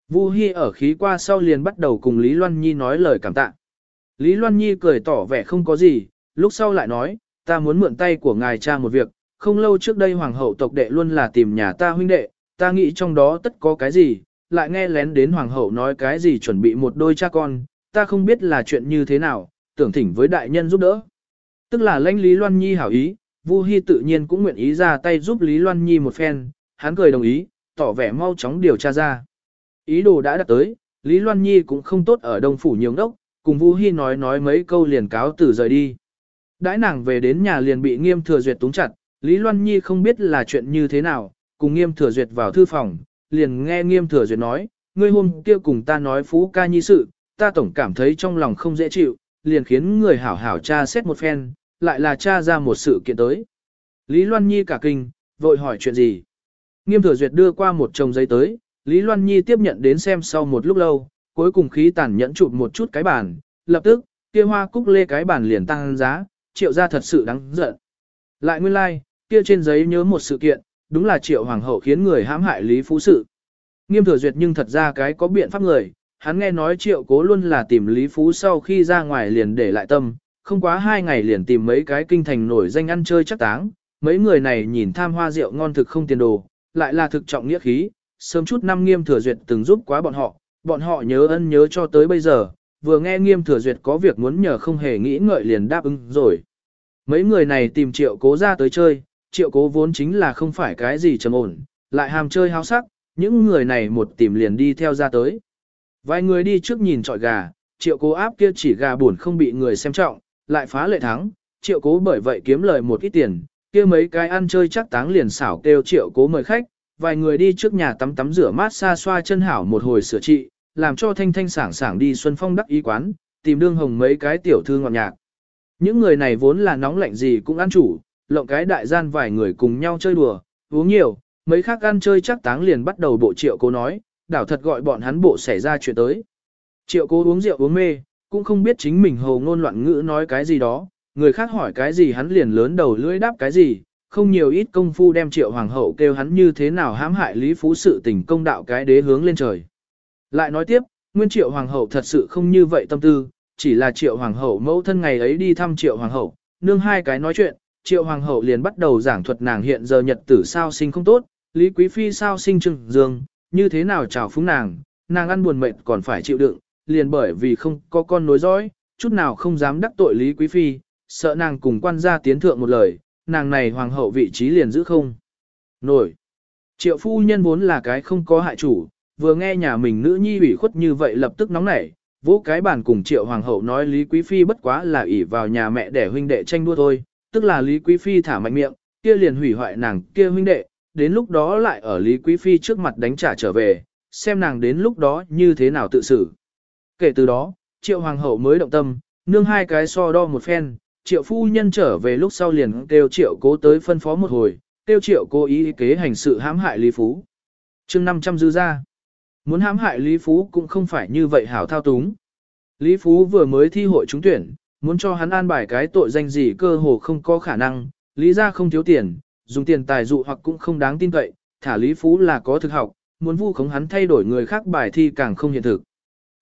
Vu Hi ở khí qua sau liền bắt đầu cùng Lý Loan Nhi nói lời cảm tạ. Lý Loan Nhi cười tỏ vẻ không có gì, lúc sau lại nói, ta muốn mượn tay của ngài cha một việc, không lâu trước đây hoàng hậu tộc đệ luôn là tìm nhà ta huynh đệ, ta nghĩ trong đó tất có cái gì, lại nghe lén đến hoàng hậu nói cái gì chuẩn bị một đôi cha con, ta không biết là chuyện như thế nào, tưởng thỉnh với đại nhân giúp đỡ. Tức là lãnh Lý Loan Nhi hảo ý, Vu Hi tự nhiên cũng nguyện ý ra tay giúp Lý Loan Nhi một phen, hắn cười đồng ý, tỏ vẻ mau chóng điều tra ra. Ý đồ đã đạt tới, Lý Loan Nhi cũng không tốt ở Đông Phủ nhiều đốc, cùng Vu Hi nói nói mấy câu liền cáo từ rời đi. Đãi nàng về đến nhà liền bị nghiêm thừa duyệt túng chặt, Lý Loan Nhi không biết là chuyện như thế nào, cùng nghiêm thừa duyệt vào thư phòng, liền nghe nghiêm thừa duyệt nói, ngươi hôm kia cùng ta nói phú ca nhi sự, ta tổng cảm thấy trong lòng không dễ chịu, liền khiến người hảo hảo tra xét một phen, lại là tra ra một sự kiện tới. Lý Loan Nhi cả kinh, vội hỏi chuyện gì. Nghiêm thừa duyệt đưa qua một chồng giấy tới, Lý Loan Nhi tiếp nhận đến xem sau một lúc lâu, cuối cùng khí tàn nhẫn chụp một chút cái bàn, lập tức, kia hoa cúc lê cái bàn liền tăng giá, triệu gia thật sự đáng giận. Lại nguyên lai, like, kia trên giấy nhớ một sự kiện, đúng là triệu hoàng hậu khiến người hãm hại Lý Phú Sự. Nghiêm thừa duyệt nhưng thật ra cái có biện pháp người, hắn nghe nói triệu cố luôn là tìm Lý Phú sau khi ra ngoài liền để lại tâm, không quá hai ngày liền tìm mấy cái kinh thành nổi danh ăn chơi chắc táng, mấy người này nhìn tham hoa rượu ngon thực không tiền đồ, lại là thực trọng nghĩa khí, sớm chút năm nghiêm thừa duyệt từng giúp quá bọn họ, bọn họ nhớ ân nhớ cho tới bây giờ, vừa nghe nghiêm thừa duyệt có việc muốn nhờ không hề nghĩ ngợi liền đáp ứng rồi. Mấy người này tìm triệu cố ra tới chơi, triệu cố vốn chính là không phải cái gì trầm ổn, lại hàm chơi háo sắc, những người này một tìm liền đi theo ra tới. Vài người đi trước nhìn trọi gà, triệu cố áp kia chỉ gà buồn không bị người xem trọng, lại phá lệ thắng, triệu cố bởi vậy kiếm lời một ít tiền, kia mấy cái ăn chơi chắc táng liền xảo kêu triệu cố mời khách, vài người đi trước nhà tắm tắm rửa mát xa xoa chân hảo một hồi sửa trị, làm cho thanh thanh sảng sảng đi xuân phong đắc ý quán, tìm đương hồng mấy cái tiểu thư ngọt nhạc. Những người này vốn là nóng lạnh gì cũng ăn chủ, lộng cái đại gian vài người cùng nhau chơi đùa, uống nhiều, mấy khác ăn chơi chắc táng liền bắt đầu bộ triệu cố nói, đảo thật gọi bọn hắn bộ xảy ra chuyện tới. Triệu cố uống rượu uống mê, cũng không biết chính mình hồ ngôn loạn ngữ nói cái gì đó, người khác hỏi cái gì hắn liền lớn đầu lưỡi đáp cái gì, không nhiều ít công phu đem triệu hoàng hậu kêu hắn như thế nào hãm hại lý phú sự tình công đạo cái đế hướng lên trời. Lại nói tiếp, nguyên triệu hoàng hậu thật sự không như vậy tâm tư, chỉ là triệu hoàng hậu mẫu thân ngày ấy đi thăm triệu hoàng hậu, nương hai cái nói chuyện, triệu hoàng hậu liền bắt đầu giảng thuật nàng hiện giờ nhật tử sao sinh không tốt, lý quý phi sao sinh trừng dương, như thế nào chào phúng nàng, nàng ăn buồn mệt còn phải chịu đựng, liền bởi vì không có con nối dõi, chút nào không dám đắc tội lý quý phi, sợ nàng cùng quan gia tiến thượng một lời, nàng này hoàng hậu vị trí liền giữ không. Nổi. Triệu phu nhân vốn là cái không có hại chủ, vừa nghe nhà mình nữ nhi ủy khuất như vậy lập tức nóng nảy, vỗ cái bàn cùng triệu hoàng hậu nói Lý Quý Phi bất quá là ỷ vào nhà mẹ để huynh đệ tranh đua thôi, tức là Lý Quý Phi thả mạnh miệng, kia liền hủy hoại nàng kia huynh đệ, đến lúc đó lại ở Lý Quý Phi trước mặt đánh trả trở về, xem nàng đến lúc đó như thế nào tự xử. Kể từ đó, triệu hoàng hậu mới động tâm, nương hai cái so đo một phen, triệu phu nhân trở về lúc sau liền kêu triệu cố tới phân phó một hồi, kêu triệu cố ý kế hành sự hãm hại Lý Phú. chương 500 dư ra. Muốn hãm hại Lý Phú cũng không phải như vậy hảo thao túng. Lý Phú vừa mới thi hội trúng tuyển, muốn cho hắn an bài cái tội danh gì cơ hồ không có khả năng, lý ra không thiếu tiền, dùng tiền tài dụ hoặc cũng không đáng tin cậy, thả Lý Phú là có thực học, muốn vu khống hắn thay đổi người khác bài thi càng không hiện thực.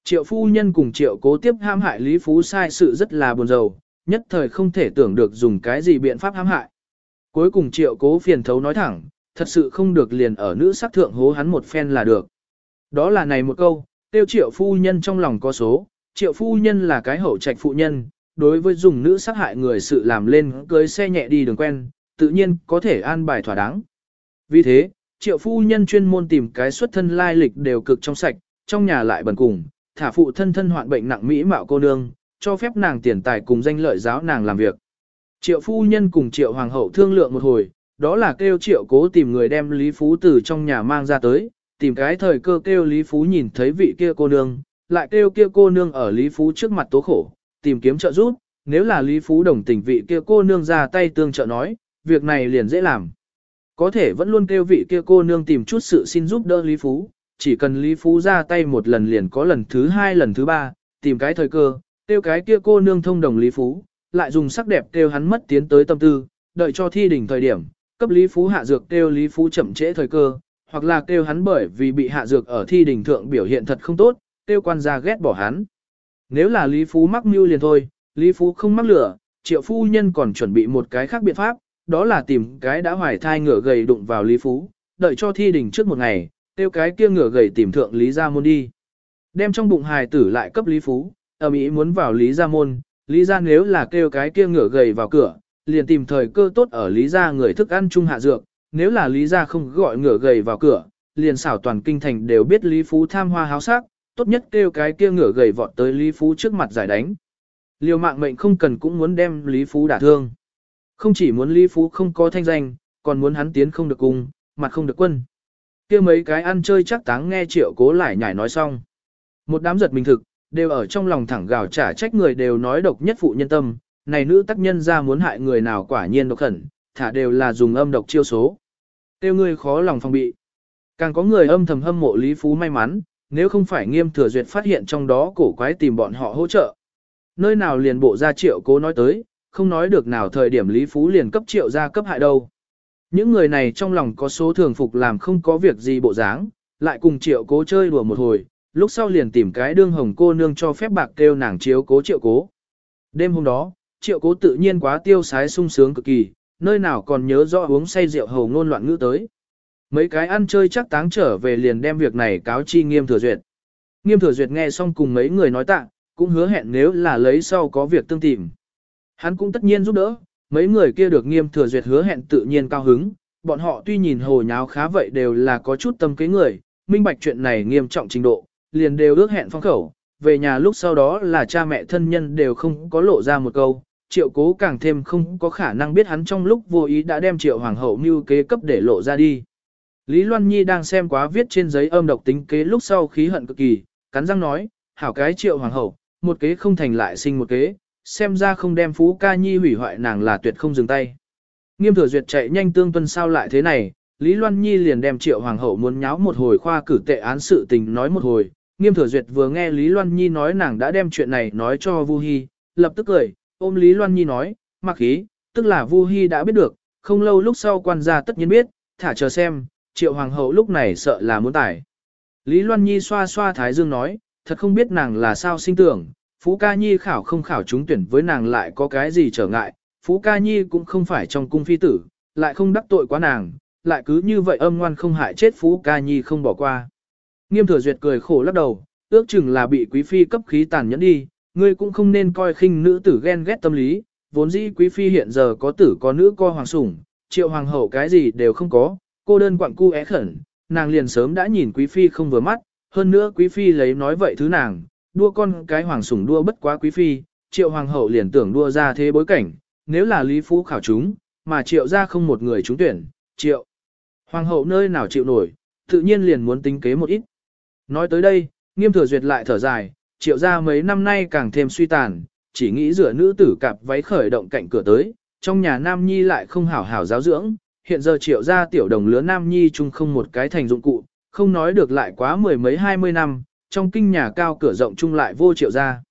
Triệu phu nhân cùng triệu cố tiếp ham hại Lý Phú sai sự rất là buồn rầu, nhất thời không thể tưởng được dùng cái gì biện pháp hãm hại. Cuối cùng triệu cố phiền thấu nói thẳng, thật sự không được liền ở nữ sắc thượng hố hắn một phen là được. Đó là này một câu, tiêu triệu phu nhân trong lòng có số, triệu phu nhân là cái hậu trạch phụ nhân, đối với dùng nữ sát hại người sự làm lên cưới xe nhẹ đi đường quen, tự nhiên có thể an bài thỏa đáng. Vì thế, triệu phu nhân chuyên môn tìm cái xuất thân lai lịch đều cực trong sạch, trong nhà lại bần cùng, thả phụ thân thân hoạn bệnh nặng mỹ mạo cô nương, cho phép nàng tiền tài cùng danh lợi giáo nàng làm việc. Triệu phu nhân cùng triệu hoàng hậu thương lượng một hồi, đó là kêu triệu cố tìm người đem Lý Phú từ trong nhà mang ra tới, tìm cái thời cơ kêu Lý Phú nhìn thấy vị kia cô nương, lại kêu kia cô nương ở Lý Phú trước mặt tố khổ, tìm kiếm trợ giúp, nếu là Lý Phú đồng tình vị kia cô nương ra tay tương trợ nói, việc này liền dễ làm. Có thể vẫn luôn kêu vị kia cô nương tìm chút sự xin giúp đỡ Lý Phú, chỉ cần Lý Phú ra tay một lần liền có lần thứ hai lần thứ ba, tìm cái thời cơ, kêu cái kia cô nương thông đồng Lý Phú, lại dùng sắc đẹp kêu hắn mất tiến tới tâm tư, đợi cho thi đỉnh thời điểm, cấp Lý Phú hạ dược kêu Lý Phú chậm trễ thời cơ, hoặc là kêu hắn bởi vì bị hạ dược ở thi đỉnh thượng biểu hiện thật không tốt, kêu quan gia ghét bỏ hắn. Nếu là Lý Phú mắc mưu liền thôi, Lý Phú không mắc lửa, triệu phu nhân còn chuẩn bị một cái khác biện pháp, đó là tìm cái đã hoài thai ngựa gầy đụng vào Lý Phú, đợi cho thi đỉnh trước một ngày, tiêu cái kia ngựa gầy tìm thượng Lý Gia Môn đi. Đem trong bụng hài tử lại cấp Lý Phú, ở ý muốn vào Lý Gia Môn, Lý Gia nếu là kêu cái kia ngựa gầy vào cửa, liền tìm thời cơ tốt ở Lý Gia người thức ăn chung hạ dược, nếu là Lý Gia không gọi ngựa gầy vào cửa, liền xảo toàn kinh thành đều biết Lý Phú tham hoa háo sắc, tốt nhất kêu cái kia ngựa gầy vọt tới Lý Phú trước mặt giải đánh. Liều mạng mệnh không cần cũng muốn đem Lý Phú đả thương. Không chỉ muốn Lý Phú không có thanh danh, còn muốn hắn tiến không được cung, mặt không được quân. kia mấy cái ăn chơi chắc táng nghe triệu cố lại nhảy nói xong. Một đám giật mình thực, đều ở trong lòng thẳng gào trả trách người đều nói độc nhất phụ nhân tâm, này nữ tác nhân ra muốn hại người nào quả nhiên độc khẩn, thả đều là dùng âm độc chiêu số. Tiêu người khó lòng phòng bị. Càng có người âm thầm hâm mộ Lý Phú may mắn, nếu không phải nghiêm thừa duyệt phát hiện trong đó cổ quái tìm bọn họ hỗ trợ. Nơi nào liền bộ ra triệu cố nói tới, không nói được nào thời điểm Lý Phú liền cấp triệu ra cấp hại đâu. Những người này trong lòng có số thường phục làm không có việc gì bộ dáng, lại cùng triệu cố chơi đùa một hồi, lúc sau liền tìm cái đương hồng cô nương cho phép bạc kêu nàng chiếu cố triệu cố. Đêm hôm đó, triệu cố tự nhiên quá tiêu sái sung sướng cực kỳ, nơi nào còn nhớ rõ uống say rượu hầu ngôn loạn ngữ tới. Mấy cái ăn chơi chắc táng trở về liền đem việc này cáo chi nghiêm thừa duyệt. Nghiêm thừa duyệt nghe xong cùng mấy người nói tạ, cũng hứa hẹn nếu là lấy sau có việc tương tìm. Hắn cũng tất nhiên giúp đỡ, mấy người kia được nghiêm thừa duyệt hứa hẹn tự nhiên cao hứng, bọn họ tuy nhìn hồ nháo khá vậy đều là có chút tâm kế người, minh bạch chuyện này nghiêm trọng trình độ, liền đều ước hẹn phong khẩu, về nhà lúc sau đó là cha mẹ thân nhân đều không có lộ ra một câu, triệu cố càng thêm không có khả năng biết hắn trong lúc vô ý đã đem triệu hoàng hậu mưu kế cấp để lộ ra đi. Lý Loan Nhi đang xem quá viết trên giấy âm độc tính kế lúc sau khí hận cực kỳ, cắn răng nói, hảo cái triệu hoàng hậu, một kế không thành lại sinh một kế, xem ra không đem Phú Ca Nhi hủy hoại nàng là tuyệt không dừng tay. Nghiêm thừa duyệt chạy nhanh tương tuân sao lại thế này, Lý Loan Nhi liền đem triệu hoàng hậu muốn nháo một hồi khoa cử tệ án sự tình nói một hồi, nghiêm thừa duyệt vừa nghe Lý Loan Nhi nói nàng đã đem chuyện này nói cho Vu Hi, lập tức cười, ôm Lý Loan Nhi nói, mặc khí, tức là Vu Hi đã biết được, không lâu lúc sau quan gia tất nhiên biết, thả chờ xem, triệu hoàng hậu lúc này sợ là muốn tải. Lý Loan Nhi xoa xoa thái dương nói, thật không biết nàng là sao sinh tưởng, Phú Ca Nhi khảo không khảo trúng tuyển với nàng lại có cái gì trở ngại, Phú Ca Nhi cũng không phải trong cung phi tử, lại không đắc tội quá nàng, lại cứ như vậy âm ngoan không hại chết Phú Ca Nhi không bỏ qua. Nghiêm thừa duyệt cười khổ lắc đầu, ước chừng là bị quý phi cấp khí tàn nhẫn đi, ngươi cũng không nên coi khinh nữ tử ghen ghét tâm lý, vốn dĩ quý phi hiện giờ có tử có nữ co hoàng sủng, triệu hoàng hậu cái gì đều không có, cô đơn quặng cu é khẩn, nàng liền sớm đã nhìn quý phi không vừa mắt, hơn nữa quý phi lấy nói vậy thứ nàng, đua con cái hoàng sủng đua bất quá quý phi, triệu hoàng hậu liền tưởng đua ra thế bối cảnh, nếu là lý phú khảo chúng, mà triệu ra không một người trúng tuyển, triệu. Hoàng hậu nơi nào chịu nổi, tự nhiên liền muốn tính kế một ít. Nói tới đây, nghiêm thừa duyệt lại thở dài, triệu gia mấy năm nay càng thêm suy tàn, chỉ nghĩ rửa nữ tử cặp váy khởi động cạnh cửa tới, trong nhà nam nhi lại không hảo hảo giáo dưỡng, hiện giờ triệu gia tiểu đồng lứa nam nhi chung không một cái thành dụng cụ, không nói được lại quá mười mấy hai mươi năm, trong kinh nhà cao cửa rộng chung lại vô triệu gia.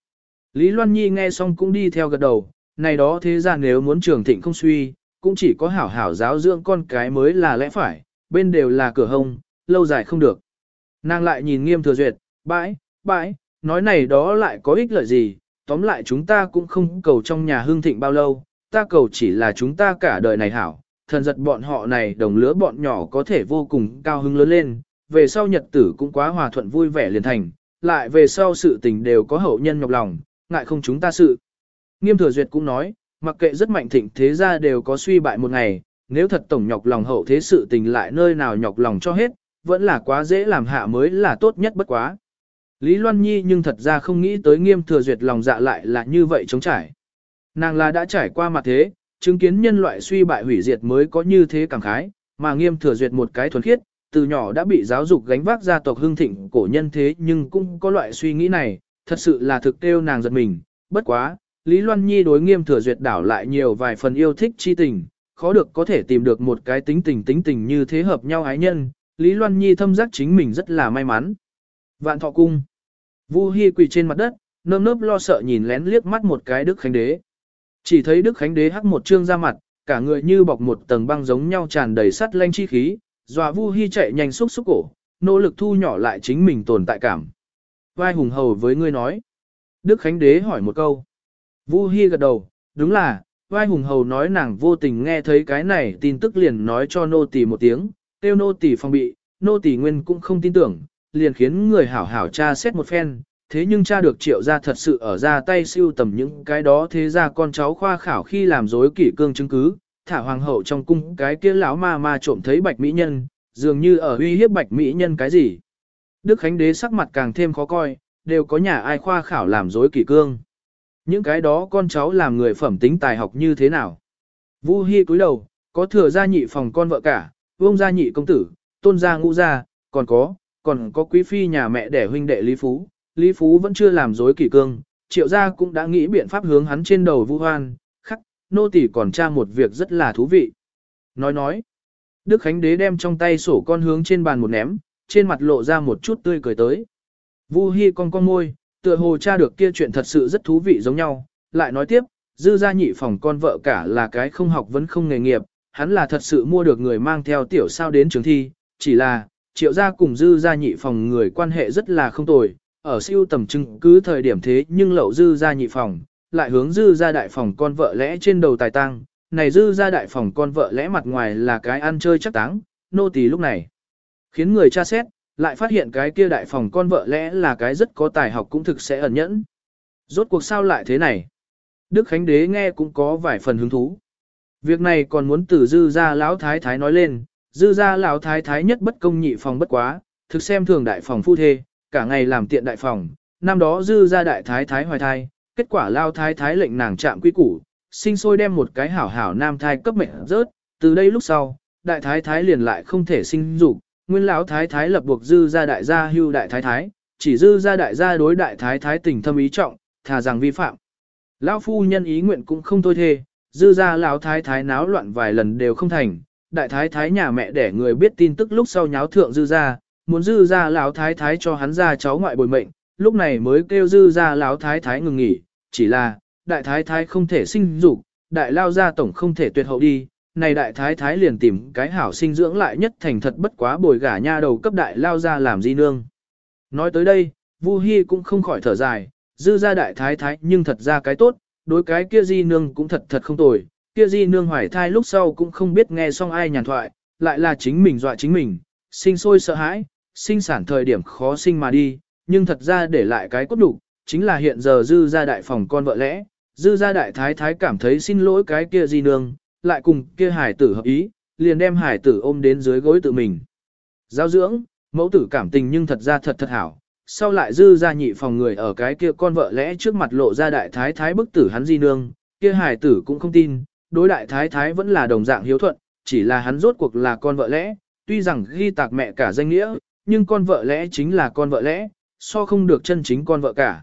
Lý Loan Nhi nghe xong cũng đi theo gật đầu, này đó thế ra nếu muốn trường thịnh không suy, cũng chỉ có hảo hảo giáo dưỡng con cái mới là lẽ phải, bên đều là cửa hông, lâu dài không được. Nàng lại nhìn nghiêm thừa duyệt, bãi, bãi, nói này đó lại có ích lợi gì, tóm lại chúng ta cũng không cầu trong nhà hương thịnh bao lâu, ta cầu chỉ là chúng ta cả đời này hảo, thần giật bọn họ này đồng lứa bọn nhỏ có thể vô cùng cao hứng lớn lên, về sau nhật tử cũng quá hòa thuận vui vẻ liền thành, lại về sau sự tình đều có hậu nhân nhọc lòng, ngại không chúng ta sự. Nghiêm thừa duyệt cũng nói, mặc kệ rất mạnh thịnh thế ra đều có suy bại một ngày, nếu thật tổng nhọc lòng hậu thế sự tình lại nơi nào nhọc lòng cho hết, vẫn là quá dễ làm hạ mới là tốt nhất bất quá. Lý Loan Nhi nhưng thật ra không nghĩ tới nghiêm thừa duyệt lòng dạ lại là như vậy chống trải. Nàng là đã trải qua mặt thế, chứng kiến nhân loại suy bại hủy diệt mới có như thế cảm khái, mà nghiêm thừa duyệt một cái thuần khiết, từ nhỏ đã bị giáo dục gánh vác gia tộc hưng thịnh cổ nhân thế nhưng cũng có loại suy nghĩ này, thật sự là thực tiêu nàng giật mình, bất quá, Lý Loan Nhi đối nghiêm thừa duyệt đảo lại nhiều vài phần yêu thích chi tình, khó được có thể tìm được một cái tính tình tính tình như thế hợp nhau ái nhân, Lý Loan Nhi thâm giác chính mình rất là may mắn. Vạn thọ cung. Vu Hi quỳ trên mặt đất, nơm nớp lo sợ nhìn lén liếc mắt một cái Đức Khánh Đế. Chỉ thấy Đức Khánh Đế hắc một trương ra mặt, cả người như bọc một tầng băng giống nhau tràn đầy sắt lanh chi khí, dọa Vu Hi chạy nhanh xúc xúc cổ, nỗ lực thu nhỏ lại chính mình tồn tại cảm. Vai hùng hầu với ngươi nói. Đức Khánh Đế hỏi một câu. Vu Hi gật đầu, đúng là, vai hùng hầu nói nàng vô tình nghe thấy cái này tin tức liền nói cho nô tỳ một tiếng, tiêu nô tỳ phòng bị, nô tỳ nguyên cũng không tin tưởng, liền khiến người hảo hảo tra xét một phen, thế nhưng cha được triệu ra thật sự ở ra tay siêu tầm những cái đó thế ra con cháu khoa khảo khi làm dối kỷ cương chứng cứ, thả hoàng hậu trong cung cái kia lão ma ma trộm thấy bạch mỹ nhân, dường như ở uy hiếp bạch mỹ nhân cái gì. Đức Khánh Đế sắc mặt càng thêm khó coi, đều có nhà ai khoa khảo làm dối kỷ cương. Những cái đó con cháu làm người phẩm tính tài học như thế nào? Vu Hi cúi đầu, có thừa gia nhị phòng con vợ cả, vương gia nhị công tử, tôn gia ngũ gia, còn có, còn có quý phi nhà mẹ đẻ huynh đệ Lý Phú. Lý Phú vẫn chưa làm dối kỷ cương, triệu gia cũng đã nghĩ biện pháp hướng hắn trên đầu vu hoan, khắc, nô tỳ còn tra một việc rất là thú vị. Nói nói, Đức Khánh Đế đem trong tay sổ con hướng trên bàn một ném, trên mặt lộ ra một chút tươi cười tới. Vu Hi con con môi, tựa hồ tra được kia chuyện thật sự rất thú vị giống nhau, lại nói tiếp, dư gia nhị phòng con vợ cả là cái không học vẫn không nghề nghiệp, hắn là thật sự mua được người mang theo tiểu sao đến trường thi, chỉ là, triệu gia cùng dư gia nhị phòng người quan hệ rất là không tồi, ở siêu tầm chứng cứ thời điểm thế nhưng lậu dư gia nhị phòng, lại hướng dư gia đại phòng con vợ lẽ trên đầu tài tăng, này dư gia đại phòng con vợ lẽ mặt ngoài là cái ăn chơi chắc táng, nô tỳ lúc này. Khiến người tra xét, lại phát hiện cái kia đại phòng con vợ lẽ là cái rất có tài học cũng thực sẽ ẩn nhẫn. Rốt cuộc sao lại thế này? Đức Khánh Đế nghe cũng có vài phần hứng thú. Việc này còn muốn từ dư gia lão thái thái nói lên, dư gia lão thái thái nhất bất công nhị phòng bất quá, thực xem thường đại phòng phu thê, cả ngày làm tiện đại phòng, năm đó dư gia đại thái thái hoài thai, kết quả lao thái thái lệnh nàng chạm quy củ, sinh sôi đem một cái hảo hảo nam thai cấp mệnh rớt, từ đây lúc sau, đại thái thái liền lại không thể sinh dục, nguyên lão thái thái lập buộc dư gia đại gia hưu đại thái thái, chỉ dư gia đại gia đối đại thái thái tình thâm ý trọng, thà rằng vi phạm. Lão phu nhân ý nguyện cũng không thôi thê, dư gia lão thái thái náo loạn vài lần đều không thành, đại thái thái nhà mẹ để người biết tin tức lúc sau nháo thượng dư gia, muốn dư gia lão thái thái cho hắn ra cháu ngoại bồi mệnh, lúc này mới kêu dư gia lão thái thái ngừng nghỉ, chỉ là, đại thái thái không thể sinh dục, đại lao gia tổng không thể tuyệt hậu đi, này đại thái thái liền tìm cái hảo sinh dưỡng lại nhất thành thật bất quá bồi gả nha đầu cấp đại lao gia làm di nương. Nói tới đây, Vu Hi cũng không khỏi thở dài, dư ra đại thái thái nhưng thật ra cái tốt, đối cái kia di nương cũng thật thật không tồi, kia di nương hoài thai lúc sau cũng không biết nghe xong ai nhàn thoại, lại là chính mình dọa chính mình, sinh sôi sợ hãi, sinh sản thời điểm khó sinh mà đi, nhưng thật ra để lại cái cốt đủ, chính là hiện giờ dư ra đại phòng con vợ lẽ, dư ra đại thái thái cảm thấy xin lỗi cái kia di nương, lại cùng kia hải tử hợp ý, liền đem hải tử ôm đến dưới gối tự mình. Giao dưỡng, mẫu tử cảm tình nhưng thật ra thật thật hảo, sau lại dư ra nhị phòng người ở cái kia con vợ lẽ trước mặt lộ ra đại thái thái bức tử hắn di nương, kia hải tử cũng không tin, đối đại thái thái vẫn là đồng dạng hiếu thuận, chỉ là hắn rốt cuộc là con vợ lẽ, tuy rằng ghi tạc mẹ cả danh nghĩa, nhưng con vợ lẽ chính là con vợ lẽ, so không được chân chính con vợ cả.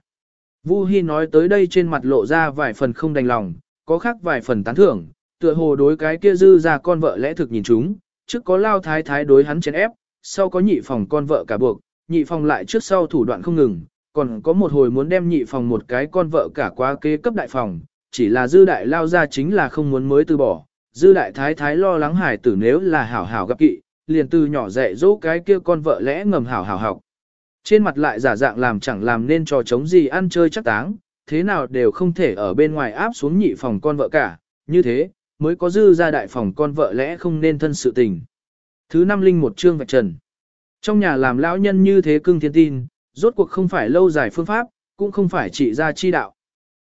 Vu Hi nói tới đây trên mặt lộ ra vài phần không đành lòng, có khác vài phần tán thưởng, tựa hồ đối cái kia dư ra con vợ lẽ thực nhìn chúng, trước có lao thái thái đối hắn chèn ép, sau có nhị phòng con vợ cả buộc, nhị phòng lại trước sau thủ đoạn không ngừng, còn có một hồi muốn đem nhị phòng một cái con vợ cả qua kế cấp đại phòng, chỉ là dư đại lao ra chính là không muốn mới từ bỏ, dư đại thái thái lo lắng hải tử nếu là hảo hảo gặp kỵ, liền từ nhỏ dạy dỗ cái kia con vợ lẽ ngầm hảo hảo học. Trên mặt lại giả dạng làm chẳng làm nên trò chống gì ăn chơi chắc táng, thế nào đều không thể ở bên ngoài áp xuống nhị phòng con vợ cả, như thế, mới có dư ra đại phòng con vợ lẽ không nên thân sự tình. Thứ năm linh một chương vạch trần. Trong nhà làm lão nhân như thế cưng thiên tin, rốt cuộc không phải lâu dài phương pháp, cũng không phải chỉ ra chi đạo.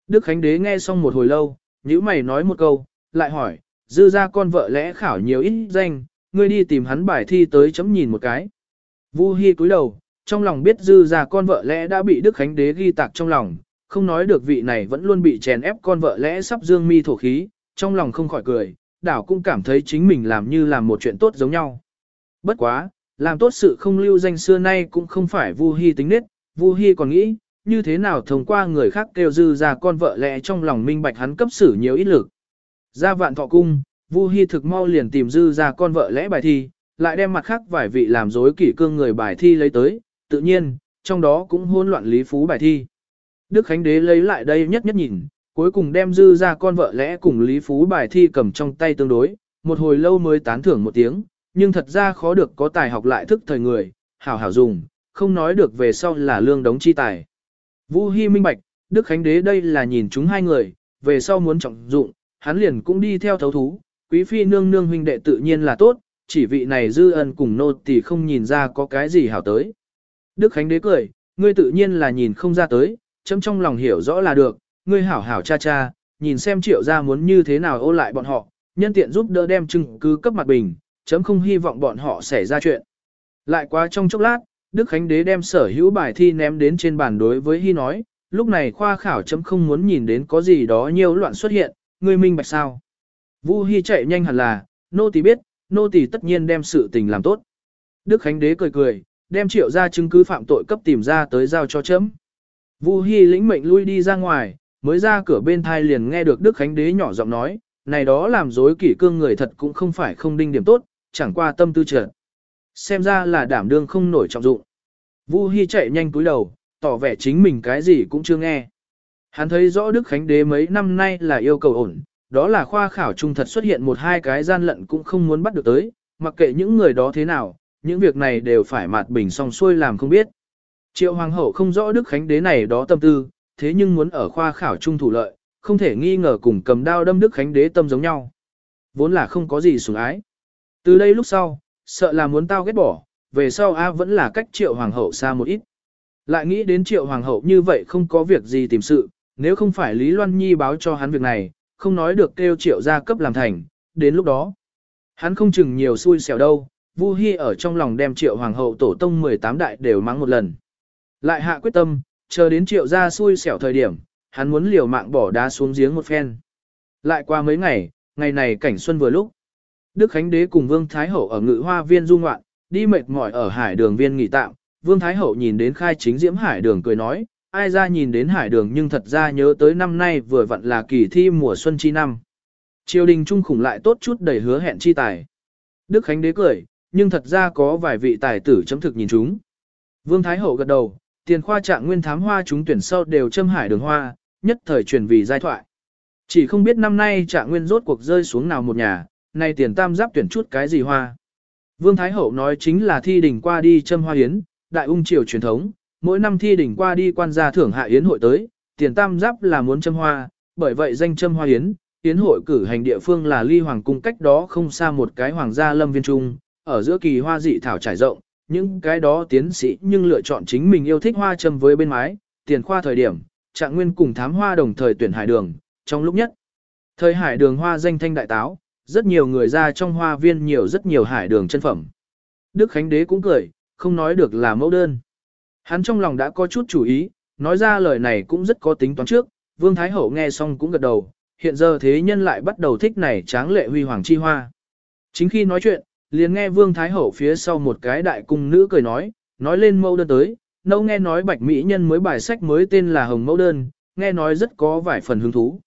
Đức Khánh Đế nghe xong một hồi lâu, nhữ mày nói một câu, lại hỏi, dư ra con vợ lẽ khảo nhiều ít danh, ngươi đi tìm hắn bài thi tới chấm nhìn một cái. Vu Hi cúi đầu, trong lòng biết dư ra con vợ lẽ đã bị Đức Khánh Đế ghi tạc trong lòng, không nói được vị này vẫn luôn bị chèn ép con vợ lẽ sắp dương mi thổ khí, trong lòng không khỏi cười, đảo cũng cảm thấy chính mình làm như làm một chuyện tốt giống nhau. Bất quá, làm tốt sự không lưu danh xưa nay cũng không phải Vu Hi tính nết, Vu Hi còn nghĩ, như thế nào thông qua người khác kêu dư ra con vợ lẽ trong lòng minh bạch hắn cấp xử nhiều ít lực. Ra vạn thọ cung, Vu Hi thực mau liền tìm dư ra con vợ lẽ bài thi, lại đem mặt khác vài vị làm dối kỷ cương người bài thi lấy tới, tự nhiên, trong đó cũng hỗn loạn lý phú bài thi. Đức Khánh Đế lấy lại đây nhất nhất nhìn, cuối cùng đem dư ra con vợ lẽ cùng lý phú bài thi cầm trong tay tương đối, một hồi lâu mới tán thưởng một tiếng, nhưng thật ra khó được có tài học lại thức thời người, hảo hảo dùng, không nói được về sau là lương đống chi tài. Vu Hy minh bạch, Đức Khánh Đế đây là nhìn chúng hai người, về sau muốn trọng dụng, hắn liền cũng đi theo thấu thú, quý phi nương nương huynh đệ tự nhiên là tốt, chỉ vị này dư ân cùng nô tỳ không nhìn ra có cái gì hảo tới. Đức Khánh Đế cười, ngươi tự nhiên là nhìn không ra tới, chấm trong lòng hiểu rõ là được, ngươi hảo hảo cha cha, nhìn xem triệu gia muốn như thế nào ô lại bọn họ, nhân tiện giúp đỡ đem chứng cứ cấp mặt bình, chấm không hy vọng bọn họ xảy ra chuyện. Lại quá trong chốc lát, Đức Khánh Đế đem sở hữu bài thi ném đến trên bàn đối với Hy nói, lúc này khoa khảo chấm không muốn nhìn đến có gì đó nhiều loạn xuất hiện, ngươi minh bạch sao. Vu Hy chạy nhanh hẳn là, nô tỳ biết, nô tỳ tất nhiên đem sự tình làm tốt. Đức Khánh Đế cười cười, đem triệu ra chứng cứ phạm tội cấp tìm ra tới giao cho chấm. Vu Hy lĩnh mệnh lui đi ra ngoài, mới ra cửa bên thai liền nghe được Đức Khánh Đế nhỏ giọng nói, này đó làm dối kỷ cương người thật cũng không phải không đinh điểm tốt, chẳng qua tâm tư trợn. Xem ra là đảm đương không nổi trọng dụng. Vu Hi chạy nhanh cúi đầu, tỏ vẻ chính mình cái gì cũng chưa nghe. Hắn thấy rõ Đức Khánh Đế mấy năm nay là yêu cầu ổn, đó là khoa khảo trung thật xuất hiện một hai cái gian lận cũng không muốn bắt được tới, mặc kệ những người đó thế nào, những việc này đều phải mạt bình song xuôi làm không biết. Triệu Hoàng hậu không rõ Đức Khánh Đế này đó tâm tư, thế nhưng muốn ở khoa khảo trung thủ lợi, không thể nghi ngờ cùng cầm đao đâm Đức Khánh Đế tâm giống nhau. Vốn là không có gì sủng ái. Từ đây lúc sau, sợ là muốn tao ghét bỏ, về sau A vẫn là cách triệu hoàng hậu xa một ít. Lại nghĩ đến triệu hoàng hậu như vậy không có việc gì tìm sự, nếu không phải Lý Loan Nhi báo cho hắn việc này, không nói được kêu triệu gia cấp làm thành, đến lúc đó. Hắn không chừng nhiều xui xẻo đâu, Vu Hi ở trong lòng đem triệu hoàng hậu tổ tông 18 đại đều mắng một lần. Lại hạ quyết tâm, chờ đến triệu gia xui xẻo thời điểm, hắn muốn liều mạng bỏ đá xuống giếng một phen. Lại qua mấy ngày, ngày này cảnh xuân vừa lúc. Đức Khánh Đế cùng Vương Thái Hậu ở ngự hoa viên du ngoạn, đi mệt mỏi ở hải đường viên nghỉ tạm. Vương Thái Hậu nhìn đến khai chính diễm hải đường cười nói, ai ra nhìn đến hải đường nhưng thật ra nhớ tới năm nay vừa vặn là kỳ thi mùa xuân chi năm. Triều đình trung khủng lại tốt chút đầy hứa hẹn chi tài. Đức Khánh Đế cười, nhưng thật ra có vài vị tài tử chấm thực nhìn chúng. Vương Thái Hậu gật đầu, tiền khoa trạng nguyên thám hoa chúng tuyển sau đều châm hải đường hoa, nhất thời truyền vì giai thoại. Chỉ không biết năm nay trạng nguyên rốt cuộc rơi xuống nào một nhà, nay tiền tam giáp tuyển chút cái gì hoa. Vương Thái Hậu nói chính là thi đỉnh qua đi châm hoa yến, đại ung triều truyền thống, mỗi năm thi đỉnh qua đi quan gia thưởng hạ yến hội tới, tiền tam giáp là muốn châm hoa, bởi vậy danh châm hoa yến, yến hội cử hành địa phương là ly hoàng cung cách đó không xa một cái hoàng gia lâm viên trung, ở giữa kỳ hoa dị thảo trải rộng, những cái đó tiến sĩ nhưng lựa chọn chính mình yêu thích hoa châm với bên mái, tiền khoa thời điểm, trạng nguyên cùng thám hoa đồng thời tuyển hải đường, trong lúc nhất. Thời hải đường hoa danh thanh đại táo, rất nhiều người ra trong hoa viên nhiều rất nhiều hải đường chân phẩm. Đức Khánh Đế cũng cười, không nói được là mẫu đơn. Hắn trong lòng đã có chút chủ ý, nói ra lời này cũng rất có tính toán trước, Vương Thái Hậu nghe xong cũng gật đầu, hiện giờ thế nhân lại bắt đầu thích này tráng lệ huy hoàng chi hoa. Chính khi nói chuyện, liền nghe Vương Thái Hậu phía sau một cái đại cung nữ cười nói, nói lên mẫu đơn tới, nâu nghe nói bạch mỹ nhân mới bài sách mới tên là Hồng Mẫu Đơn, nghe nói rất có vài phần hứng thú.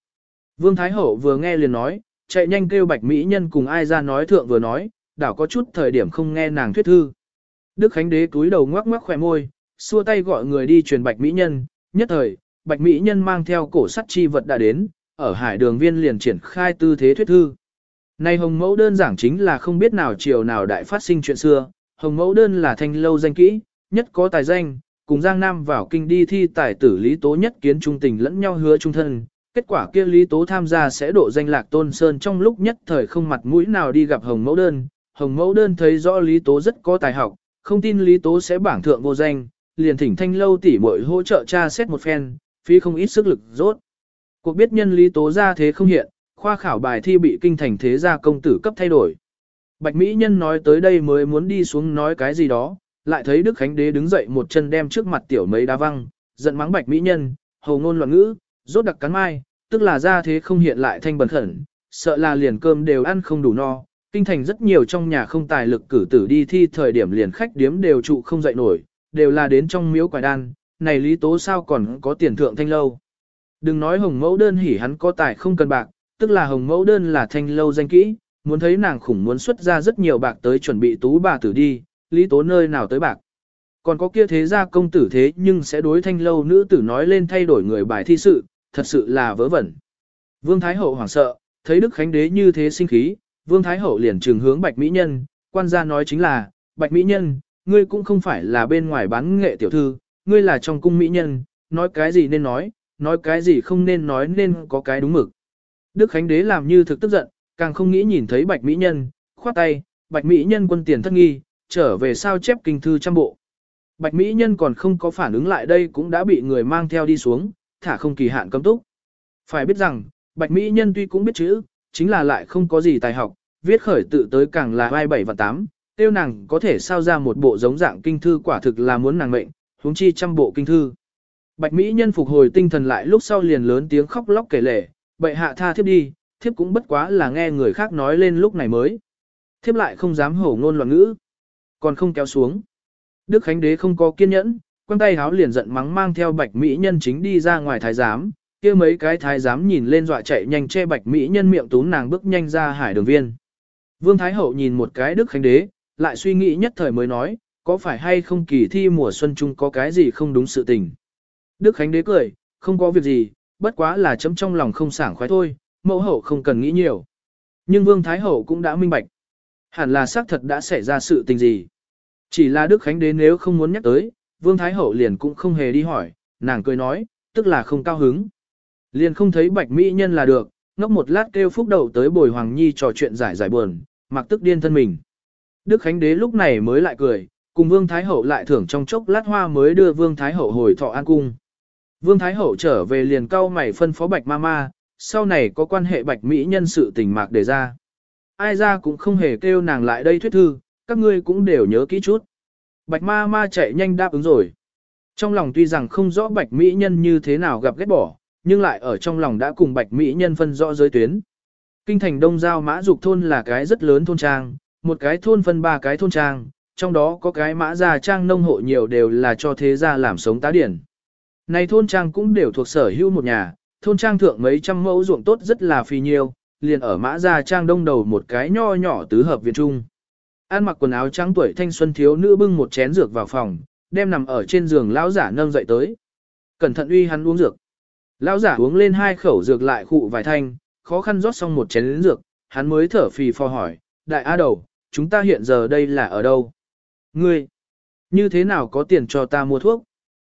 Vương Thái Hậu vừa nghe liền nói, chạy nhanh kêu bạch mỹ nhân cùng ai ra nói thượng vừa nói, đảo có chút thời điểm không nghe nàng thuyết thư. Đức Khánh Đế túi đầu ngoắc ngoắc khỏe môi, xua tay gọi người đi truyền bạch mỹ nhân, nhất thời, bạch mỹ nhân mang theo cổ sắt chi vật đã đến, ở hải đường viên liền triển khai tư thế thuyết thư. Này hồng mẫu đơn giảng chính là không biết nào chiều nào đại phát sinh chuyện xưa, hồng mẫu đơn là thanh lâu danh kỹ, nhất có tài danh, cùng Giang Nam vào kinh đi thi tài tử Lý Tố nhất kiến trung tình lẫn nhau hứa trung thân. Kết quả kia Lý Tố tham gia sẽ độ danh lạc Tôn Sơn trong lúc nhất thời không mặt mũi nào đi gặp Hồng Mẫu Đơn. Hồng Mẫu Đơn thấy rõ Lý Tố rất có tài học, không tin Lý Tố sẽ bảng thượng vô danh, liền thỉnh thanh lâu tỉ muội hỗ trợ tra xét một phen, phí không ít sức lực rốt. Cuộc biết nhân Lý Tố ra thế không hiện, khoa khảo bài thi bị kinh thành thế gia công tử cấp thay đổi. Bạch Mỹ Nhân nói tới đây mới muốn đi xuống nói cái gì đó, lại thấy Đức Khánh Đế đứng dậy một chân đem trước mặt tiểu mấy đá văng, giận mắng Bạch Mỹ Nhân, hầu ngôn loạn ngữ, rốt đặc cắn mai, tức là ra thế không hiện lại thanh bẩn khẩn, sợ là liền cơm đều ăn không đủ no. Kinh thành rất nhiều trong nhà không tài lực cử tử đi thi thời điểm liền khách điếm đều trụ không dậy nổi, đều là đến trong miếu quài đan, này lý tố sao còn có tiền thượng thanh lâu. Đừng nói hồng mẫu đơn hỉ hắn có tài không cần bạc, tức là hồng mẫu đơn là thanh lâu danh kỹ, muốn thấy nàng khủng muốn xuất ra rất nhiều bạc tới chuẩn bị tú bà tử đi, lý tố nơi nào tới bạc. Còn có kia thế gia công tử thế nhưng sẽ đối thanh lâu nữ tử nói lên thay đổi người bài thi sự, thật sự là vớ vẩn. Vương Thái Hậu hoảng sợ, thấy Đức Khánh Đế như thế sinh khí, Vương Thái Hậu liền trừng hướng Bạch Mỹ Nhân, quan gia nói chính là, Bạch Mỹ Nhân, ngươi cũng không phải là bên ngoài bán nghệ tiểu thư, ngươi là trong cung Mỹ Nhân, nói cái gì nên nói, nói cái gì không nên nói nên có cái đúng mực. Đức Khánh Đế làm như thực tức giận, càng không nghĩ nhìn thấy Bạch Mỹ Nhân, khoát tay, Bạch Mỹ Nhân quân tiền thất nghi, trở về sao chép kinh thư trăm bộ. Bạch Mỹ Nhân còn không có phản ứng lại đây cũng đã bị người mang theo đi xuống, thả không kỳ hạn cấm túc. Phải biết rằng, Bạch Mỹ Nhân tuy cũng biết chữ, chính là lại không có gì tài học, viết khởi tự tới càng là vai bảy và tám, tiêu nàng có thể sao ra một bộ giống dạng kinh thư quả thực là muốn nàng mệnh, huống chi trăm bộ kinh thư. Bạch Mỹ Nhân phục hồi tinh thần lại lúc sau liền lớn tiếng khóc lóc kể lể, bệ hạ tha thiếp đi, thiếp cũng bất quá là nghe người khác nói lên lúc này mới. Thiếp lại không dám hổ ngôn loạn ngữ, còn không kéo xuống. Đức Khánh Đế không có kiên nhẫn, quăng tay háo liền giận mắng mang theo Bạch Mỹ Nhân chính đi ra ngoài thái giám, kia mấy cái thái giám nhìn lên dọa chạy nhanh che Bạch Mỹ Nhân miệng túm nàng bước nhanh ra hải đường viên. Vương Thái Hậu nhìn một cái Đức Khánh Đế, lại suy nghĩ nhất thời mới nói, có phải hay không kỳ thi mùa xuân chung có cái gì không đúng sự tình. Đức Khánh Đế cười, không có việc gì, bất quá là chấm trong lòng không sảng khoái thôi, mẫu hậu không cần nghĩ nhiều. Nhưng Vương Thái Hậu cũng đã minh bạch. Hẳn là xác thật đã xảy ra sự tình gì. Chỉ là Đức Khánh Đế nếu không muốn nhắc tới, Vương Thái Hậu liền cũng không hề đi hỏi, nàng cười nói, tức là không cao hứng. Liền không thấy bạch mỹ nhân là được, ngốc một lát kêu phúc đầu tới bồi Hoàng Nhi trò chuyện giải giải buồn, mặc tức điên thân mình. Đức Khánh Đế lúc này mới lại cười, cùng Vương Thái Hậu lại thưởng trong chốc lát hoa mới đưa Vương Thái Hậu hồi thọ an cung. Vương Thái Hậu trở về liền cau mày phân phó Bạch Mama, sau này có quan hệ Bạch Mỹ nhân sự tình mạc đề ra. Ai ra cũng không hề kêu nàng lại đây thuyết thư, các ngươi cũng đều nhớ kỹ chút. Bạch ma ma chạy nhanh đáp ứng rồi. Trong lòng tuy rằng không rõ Bạch Mỹ nhân như thế nào gặp ghét bỏ, nhưng lại ở trong lòng đã cùng Bạch Mỹ nhân phân rõ giới tuyến. Kinh thành Đông Giao Mã Dục thôn là cái rất lớn thôn trang, một cái thôn phân ba cái thôn trang, trong đó có cái mã già trang nông hộ nhiều đều là cho thế gia làm sống tá điển. Này thôn trang cũng đều thuộc sở hữu một nhà, thôn trang thượng mấy trăm mẫu ruộng tốt rất là phi nhiêu, liền ở mã gia trang đông đầu một cái nho nhỏ tứ hợp viện trung. An mặc quần áo trắng tuổi thanh xuân thiếu nữ bưng một chén dược vào phòng, đem nằm ở trên giường lão giả nâng dậy tới. Cẩn thận uy hắn uống dược. Lão giả uống lên hai khẩu dược lại khụ vài thanh, khó khăn rót xong một chén dược, hắn mới thở phì phò hỏi, đại a đầu, chúng ta hiện giờ đây là ở đâu? Ngươi, như thế nào có tiền cho ta mua thuốc?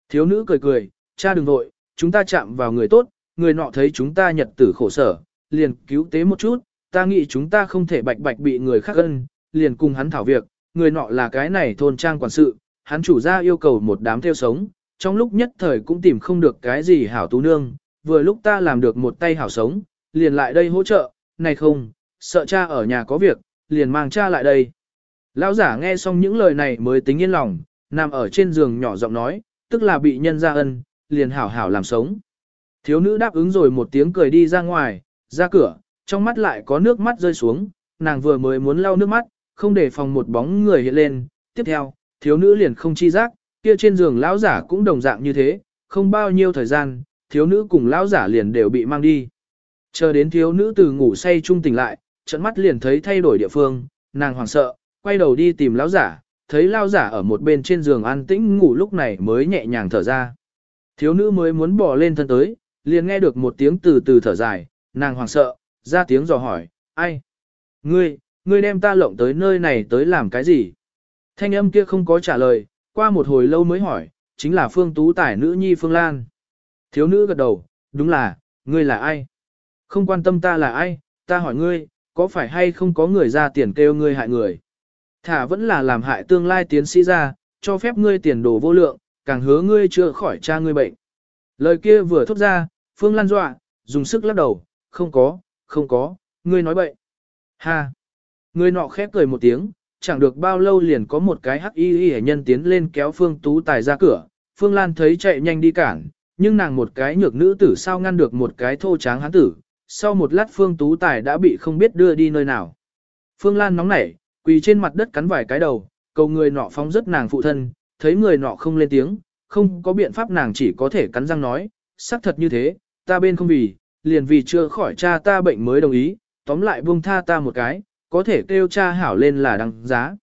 Thiếu nữ cười cười, cha đừng vội, chúng ta chạm vào người tốt, người nọ thấy chúng ta nhật tử khổ sở, liền cứu tế một chút, ta nghĩ chúng ta không thể bạch bạch bị người khác ân, liền cùng hắn thảo việc, người nọ là cái này thôn trang quản sự, hắn chủ gia yêu cầu một đám theo sống, trong lúc nhất thời cũng tìm không được cái gì hảo tú nương, vừa lúc ta làm được một tay hảo sống, liền lại đây hỗ trợ, này không, sợ cha ở nhà có việc, liền mang cha lại đây. Lão giả nghe xong những lời này mới tính yên lòng, nằm ở trên giường nhỏ giọng nói, tức là bị nhân gia ân, liền hảo hảo làm sống. Thiếu nữ đáp ứng rồi một tiếng cười đi ra ngoài, ra cửa, trong mắt lại có nước mắt rơi xuống, nàng vừa mới muốn lau nước mắt, không để phòng một bóng người hiện lên, tiếp theo, thiếu nữ liền không chi giác, kia trên giường lão giả cũng đồng dạng như thế, không bao nhiêu thời gian, thiếu nữ cùng lão giả liền đều bị mang đi. Chờ đến thiếu nữ từ ngủ say trung tỉnh lại, trận mắt liền thấy thay đổi địa phương, nàng hoảng sợ, quay đầu đi tìm lão giả, thấy lão giả ở một bên trên giường an tĩnh ngủ lúc này mới nhẹ nhàng thở ra. Thiếu nữ mới muốn bỏ lên thân tới, liền nghe được một tiếng từ từ thở dài, nàng hoảng sợ, ra tiếng dò hỏi, ai? Ngươi, ngươi đem ta lộng tới nơi này tới làm cái gì? Thanh âm kia không có trả lời, qua một hồi lâu mới hỏi, chính là Phương Tú Tài nữ nhi Phương Lan. Thiếu nữ gật đầu, đúng là, ngươi là ai? Không quan tâm ta là ai, ta hỏi ngươi, có phải hay không có người ra tiền kêu ngươi hại người? Thả vẫn là làm hại tương lai tiến sĩ ra, cho phép ngươi tiền đồ vô lượng, càng hứa ngươi chưa khỏi cha ngươi bệnh. Lời kia vừa thốt ra, Phương Lan dọa, dùng sức lắc đầu, không có, không có, ngươi nói bậy. Ha! Người nọ khép cười một tiếng, chẳng được bao lâu liền có một cái hắc y y nhân tiến lên kéo Phương Tú Tài ra cửa. Phương Lan thấy chạy nhanh đi cản, nhưng nàng một cái nhược nữ tử sao ngăn được một cái thô tráng hán tử. Sau một lát Phương Tú Tài đã bị không biết đưa đi nơi nào. Phương Lan nóng nảy, quỳ trên mặt đất cắn vài cái đầu, cầu người nọ phóng rất nàng phụ thân, thấy người nọ không lên tiếng, không có biện pháp nàng chỉ có thể cắn răng nói, xác thật như thế, ta bên không vì, liền vì chưa khỏi cha ta bệnh mới đồng ý, tóm lại buông tha ta một cái, có thể kêu cha hảo lên là đăng giá.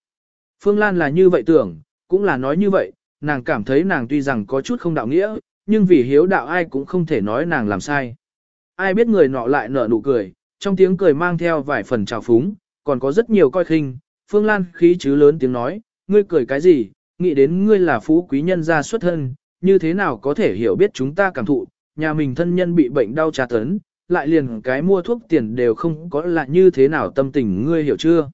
Phương Lan là như vậy tưởng, cũng là nói như vậy, nàng cảm thấy nàng tuy rằng có chút không đạo nghĩa, nhưng vì hiếu đạo ai cũng không thể nói nàng làm sai. Ai biết người nọ lại nở nụ cười, trong tiếng cười mang theo vài phần trào phúng, còn có rất nhiều coi khinh, Phương Lan khí chứ lớn tiếng nói, ngươi cười cái gì, nghĩ đến ngươi là phú quý nhân gia xuất thân, như thế nào có thể hiểu biết chúng ta cảm thụ, nhà mình thân nhân bị bệnh đau trà tấn, lại liền cái mua thuốc tiền đều không có là như thế nào tâm tình ngươi hiểu chưa?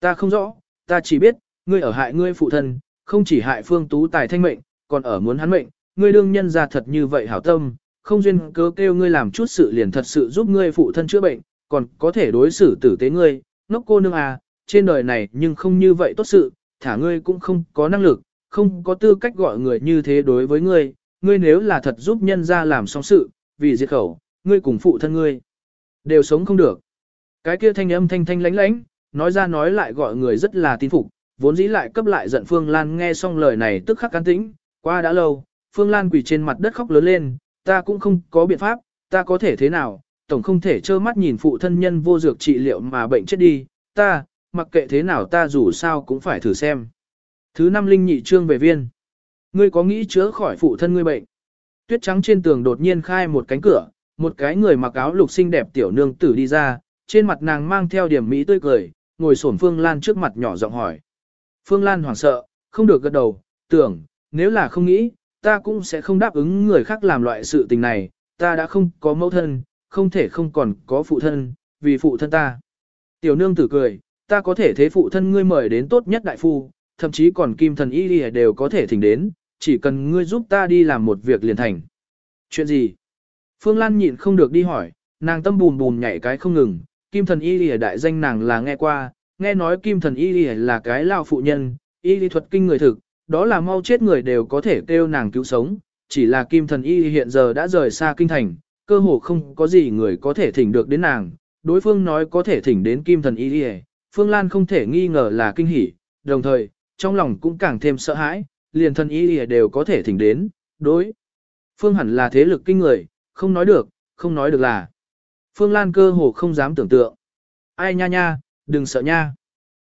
Ta không rõ, ta chỉ biết, ngươi ở hại ngươi phụ thân, không chỉ hại phương tú tài thanh mệnh, còn ở muốn hắn mệnh, ngươi đương nhân ra thật như vậy hảo tâm, không duyên cớ kêu ngươi làm chút sự liền thật sự giúp ngươi phụ thân chữa bệnh, còn có thể đối xử tử tế ngươi, Nốc cô nương à, trên đời này nhưng không như vậy tốt sự, thả ngươi cũng không có năng lực, không có tư cách gọi người như thế đối với ngươi, ngươi nếu là thật giúp nhân ra làm xong sự, vì diệt khẩu, ngươi cùng phụ thân ngươi, đều sống không được. Cái kia thanh âm thanh thanh lánh lánh, nói ra nói lại gọi người rất là tin phục, vốn dĩ lại cấp lại giận Phương Lan nghe xong lời này tức khắc can tĩnh, qua đã lâu, Phương Lan quỳ trên mặt đất khóc lớn lên, ta cũng không có biện pháp, ta có thể thế nào, tổng không thể trơ mắt nhìn phụ thân nhân vô dược trị liệu mà bệnh chết đi, ta, mặc kệ thế nào ta dù sao cũng phải thử xem. Thứ năm linh nhị trương về viên. Ngươi có nghĩ chữa khỏi phụ thân ngươi bệnh? Tuyết trắng trên tường đột nhiên khai một cánh cửa, một cái người mặc áo lục xinh đẹp tiểu nương tử đi ra, trên mặt nàng mang theo điểm mỹ tươi cười, ngồi xổm Phương Lan trước mặt nhỏ giọng hỏi. Phương Lan hoảng sợ, không được gật đầu, tưởng, nếu là không nghĩ, ta cũng sẽ không đáp ứng người khác làm loại sự tình này, ta đã không có mẫu thân, không thể không còn có phụ thân, vì phụ thân ta. Tiểu nương tử cười, ta có thể thế phụ thân ngươi mời đến tốt nhất đại phu, thậm chí còn kim thần y đều có thể thỉnh đến, chỉ cần ngươi giúp ta đi làm một việc liền thành. Chuyện gì? Phương Lan nhịn không được đi hỏi, nàng tâm bùn bùn nhảy cái không ngừng, kim thần y lìa đại danh nàng là nghe qua, nghe nói kim thần y lìa là cái lao phụ nhân, y lý thuật kinh người thực, đó là mau chết người đều có thể kêu nàng cứu sống, chỉ là kim thần y hiện giờ đã rời xa kinh thành, cơ hồ không có gì người có thể thỉnh được đến nàng, đối phương nói có thể thỉnh đến kim thần y lìa, Phương Lan không thể nghi ngờ là kinh hỉ, đồng thời, trong lòng cũng càng thêm sợ hãi, liền thần y lìa đều có thể thỉnh đến, đối. Phương hẳn là thế lực kinh người, không nói được, không nói được là. Phương Lan cơ hồ không dám tưởng tượng. Ai nha nha, đừng sợ nha.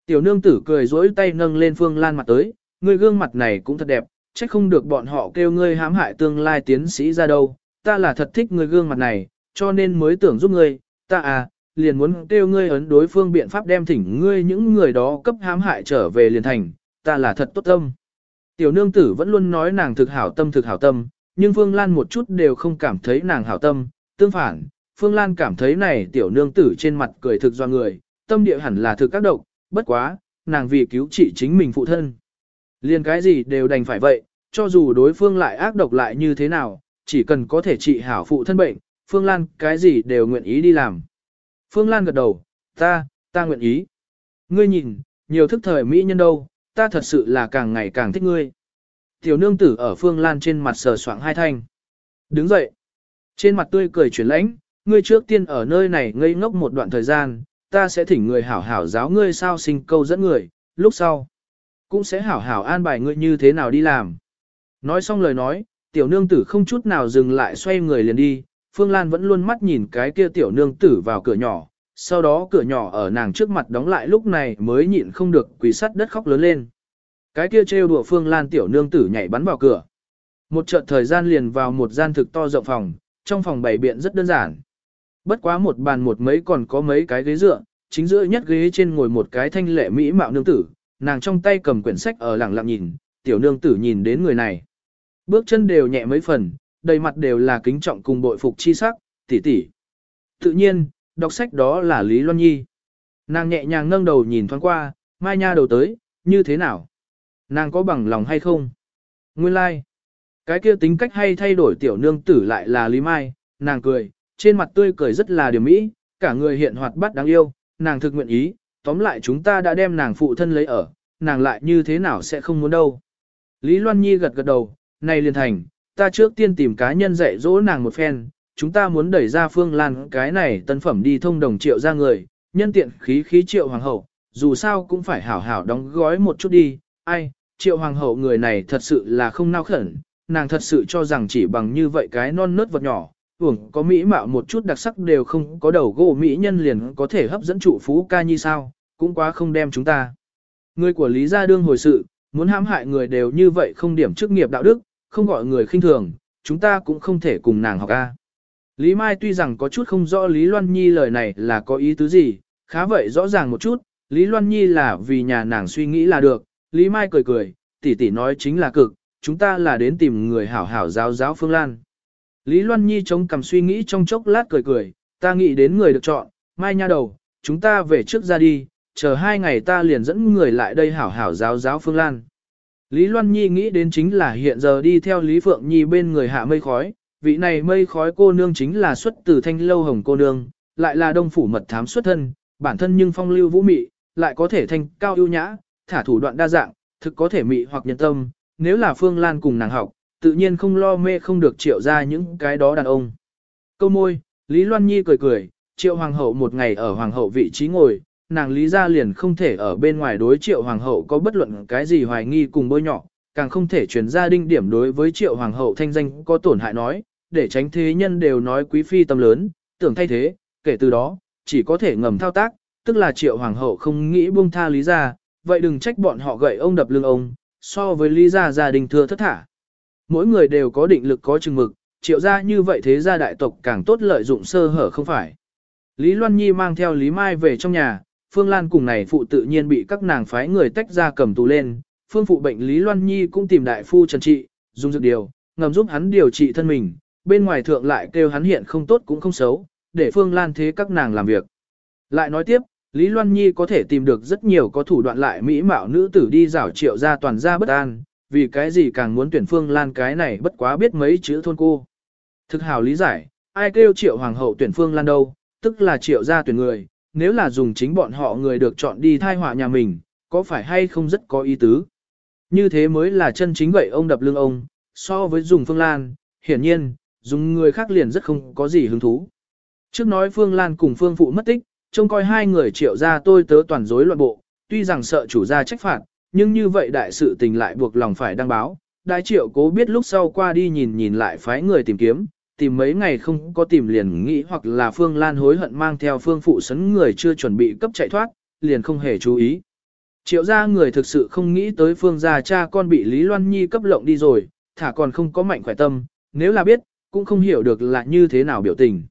Tiểu nương tử cười rỗi tay nâng lên Phương Lan mặt tới, ngươi gương mặt này cũng thật đẹp, chắc không được bọn họ kêu ngươi hãm hại tương lai tiến sĩ ra đâu. Ta là thật thích ngươi gương mặt này, cho nên mới tưởng giúp ngươi, ta à, liền muốn kêu ngươi ấn đối phương biện pháp đem thỉnh ngươi những người đó cấp hãm hại trở về liền thành, ta là thật tốt tâm. Tiểu nương tử vẫn luôn nói nàng thực hảo tâm thực hảo tâm, nhưng Phương Lan một chút đều không cảm thấy nàng hảo tâm, tương phản, Phương Lan cảm thấy này tiểu nương tử trên mặt cười thực do người, tâm địa hẳn là thực các độc, bất quá, nàng vì cứu trị chính mình phụ thân. Liên cái gì đều đành phải vậy, cho dù đối phương lại ác độc lại như thế nào, chỉ cần có thể trị hảo phụ thân bệnh, Phương Lan cái gì đều nguyện ý đi làm. Phương Lan gật đầu, ta, ta nguyện ý. Ngươi nhìn, nhiều thức thời mỹ nhân đâu, ta thật sự là càng ngày càng thích ngươi. Tiểu nương tử ở Phương Lan trên mặt sờ soạng hai thanh. Đứng dậy. Trên mặt tươi cười chuyển lãnh, ngươi trước tiên ở nơi này ngây ngốc một đoạn thời gian, ta sẽ thỉnh người hảo hảo giáo ngươi sao sinh câu dẫn người, lúc sau. Cũng sẽ hảo hảo an bài ngươi như thế nào đi làm. Nói xong lời nói, tiểu nương tử không chút nào dừng lại xoay người liền đi, Phương Lan vẫn luôn mắt nhìn cái kia tiểu nương tử vào cửa nhỏ, sau đó cửa nhỏ ở nàng trước mặt đóng lại lúc này mới nhịn không được quỳ sắt đất khóc lớn lên. Cái kia trêu đùa Phương Lan tiểu nương tử nhảy bắn vào cửa. Một trận thời gian liền vào một gian thực to rộng phòng, trong phòng bày biện rất đơn giản. Bất quá một bàn một mấy còn có mấy cái ghế dựa, chính giữa nhất ghế trên ngồi một cái thanh lệ mỹ mạo nương tử, nàng trong tay cầm quyển sách ở lặng lặng nhìn, tiểu nương tử nhìn đến người này. Bước chân đều nhẹ mấy phần, đầy mặt đều là kính trọng cùng bội phục chi sắc, tỷ tỷ. Tự nhiên, đọc sách đó là Lý Loan Nhi. Nàng nhẹ nhàng nâng đầu nhìn thoáng qua, Mai Nha đầu tới, như thế nào? Nàng có bằng lòng hay không? Nguyên lai, like. cái kia tính cách hay thay đổi tiểu nương tử lại là Lý Mai, nàng cười, trên mặt tươi cười rất là điểm mỹ, cả người hiện hoạt bát đáng yêu, nàng thực nguyện ý, tóm lại chúng ta đã đem nàng phụ thân lấy ở, nàng lại như thế nào sẽ không muốn đâu. Lý Loan Nhi gật gật đầu, này liền thành, ta trước tiên tìm cá nhân dạy dỗ nàng một phen, chúng ta muốn đẩy ra phương lan cái này tân phẩm đi thông đồng triệu ra người, nhân tiện khí khí triệu hoàng hậu, dù sao cũng phải hảo hảo đóng gói một chút đi, ai, triệu hoàng hậu người này thật sự là không nao khẩn, nàng thật sự cho rằng chỉ bằng như vậy cái non nớt vật nhỏ, uổng có mỹ mạo một chút đặc sắc đều không có đầu gỗ mỹ nhân liền có thể hấp dẫn trụ phú ca như sao, cũng quá không đem chúng ta. Người của Lý Gia Đương hồi sự, muốn hãm hại người đều như vậy không điểm chức nghiệp đạo đức, không gọi người khinh thường, chúng ta cũng không thể cùng nàng học A. Lý Mai tuy rằng có chút không rõ Lý Loan Nhi lời này là có ý tứ gì, khá vậy rõ ràng một chút, Lý Loan Nhi là vì nhà nàng suy nghĩ là được, Lý Mai cười cười, tỷ tỷ nói chính là cực, chúng ta là đến tìm người hảo hảo giáo giáo Phương Lan. Lý Loan Nhi chống cầm suy nghĩ trong chốc lát cười cười, ta nghĩ đến người được chọn, Mai nha đầu, chúng ta về trước ra đi, chờ hai ngày ta liền dẫn người lại đây hảo hảo giáo giáo Phương Lan. Lý Loan Nhi nghĩ đến chính là hiện giờ đi theo Lý Phượng Nhi bên người hạ mây khói, vị này mây khói cô nương chính là xuất từ thanh lâu hồng cô nương, lại là đông phủ mật thám xuất thân, bản thân nhưng phong lưu vũ mị, lại có thể thanh cao ưu nhã, thả thủ đoạn đa dạng, thực có thể mị hoặc nhân tâm, nếu là Phương Lan cùng nàng học, tự nhiên không lo mê không được triệu ra những cái đó đàn ông. Câu môi, Lý Loan Nhi cười cười, triệu hoàng hậu một ngày ở hoàng hậu vị trí ngồi, nàng lý ra liền không thể ở bên ngoài đối triệu hoàng hậu có bất luận cái gì hoài nghi cùng bôi nhọ, càng không thể truyền ra đinh điểm đối với triệu hoàng hậu thanh danh có tổn hại nói, để tránh thế nhân đều nói quý phi tâm lớn, tưởng thay thế, kể từ đó, chỉ có thể ngầm thao tác, tức là triệu hoàng hậu không nghĩ buông tha lý ra, vậy đừng trách bọn họ gậy ông đập lưng ông, so với lý gia gia đình thừa thất thả. Mỗi người đều có định lực có chừng mực, triệu gia như vậy thế gia đại tộc càng tốt lợi dụng sơ hở không phải. Lý Loan Nhi mang theo Lý Mai về trong nhà, Phương Lan cùng này phụ tự nhiên bị các nàng phái người tách ra cầm tù lên, phương phụ bệnh Lý Loan Nhi cũng tìm đại phu trần trị, dùng dược điều, ngầm giúp hắn điều trị thân mình, bên ngoài thượng lại kêu hắn hiện không tốt cũng không xấu, để Phương Lan thế các nàng làm việc. Lại nói tiếp, Lý Loan Nhi có thể tìm được rất nhiều có thủ đoạn lại mỹ mạo nữ tử đi rảo triệu ra toàn ra bất an, vì cái gì càng muốn tuyển Phương Lan cái này bất quá biết mấy chữ thôn cô. Thực hào lý giải, ai kêu triệu hoàng hậu tuyển Phương Lan đâu, tức là triệu ra tuyển người, nếu là dùng chính bọn họ người được chọn đi thai họa nhà mình, có phải hay không rất có ý tứ. Như thế mới là chân chính vậy ông đập lưng ông, so với dùng Phương Lan, hiển nhiên, dùng người khác liền rất không có gì hứng thú. Trước nói Phương Lan cùng Phương Phụ mất tích, trông coi hai người triệu ra tôi tớ toàn rối loạn bộ, tuy rằng sợ chủ gia trách phạt, nhưng như vậy đại sự tình lại buộc lòng phải đăng báo. Đại triệu cố biết lúc sau qua đi nhìn nhìn lại phái người tìm kiếm, tìm mấy ngày không có tìm liền nghĩ hoặc là Phương Lan hối hận mang theo Phương Phụ sấn người chưa chuẩn bị cấp chạy thoát, liền không hề chú ý. Triệu gia người thực sự không nghĩ tới Phương gia cha con bị Lý Loan Nhi cấp lộng đi rồi, thả còn không có mạnh khỏe tâm, nếu là biết, cũng không hiểu được là như thế nào biểu tình.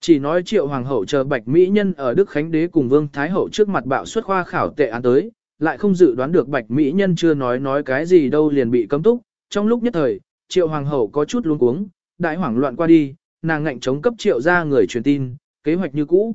Chỉ nói triệu hoàng hậu chờ bạch mỹ nhân ở Đức Khánh Đế cùng Vương Thái Hậu trước mặt bạo xuất khoa khảo tệ án tới, lại không dự đoán được bạch mỹ nhân chưa nói nói cái gì đâu liền bị cấm túc. Trong lúc nhất thời, triệu hoàng hậu có chút luống cuống, đại hoảng loạn qua đi, nàng ngạnh chống cấp triệu ra người truyền tin, kế hoạch như cũ.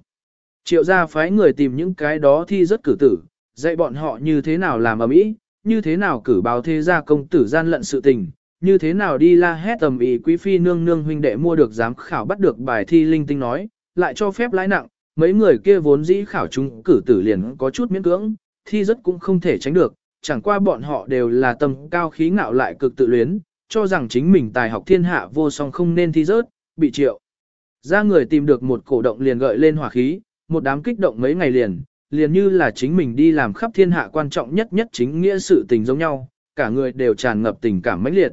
Triệu ra phái người tìm những cái đó thi rất cử tử, dạy bọn họ như thế nào làm ở mỹ, như thế nào cử báo thế gia công tử gian lận sự tình, như thế nào đi la hét tầm ý quý phi nương nương huynh đệ mua được giám khảo bắt được bài thi linh tinh nói, lại cho phép lãi nặng, mấy người kia vốn dĩ khảo chúng cử tử liền có chút miễn cưỡng, thi rất cũng không thể tránh được, chẳng qua bọn họ đều là tầm cao khí ngạo lại cực tự luyến, cho rằng chính mình tài học thiên hạ vô song không nên thi rớt, bị triệu. Ra người tìm được một cổ động liền gợi lên hỏa khí, một đám kích động mấy ngày liền, liền như là chính mình đi làm khắp thiên hạ quan trọng nhất nhất chính nghĩa sự tình giống nhau, cả người đều tràn ngập tình cảm mãnh liệt.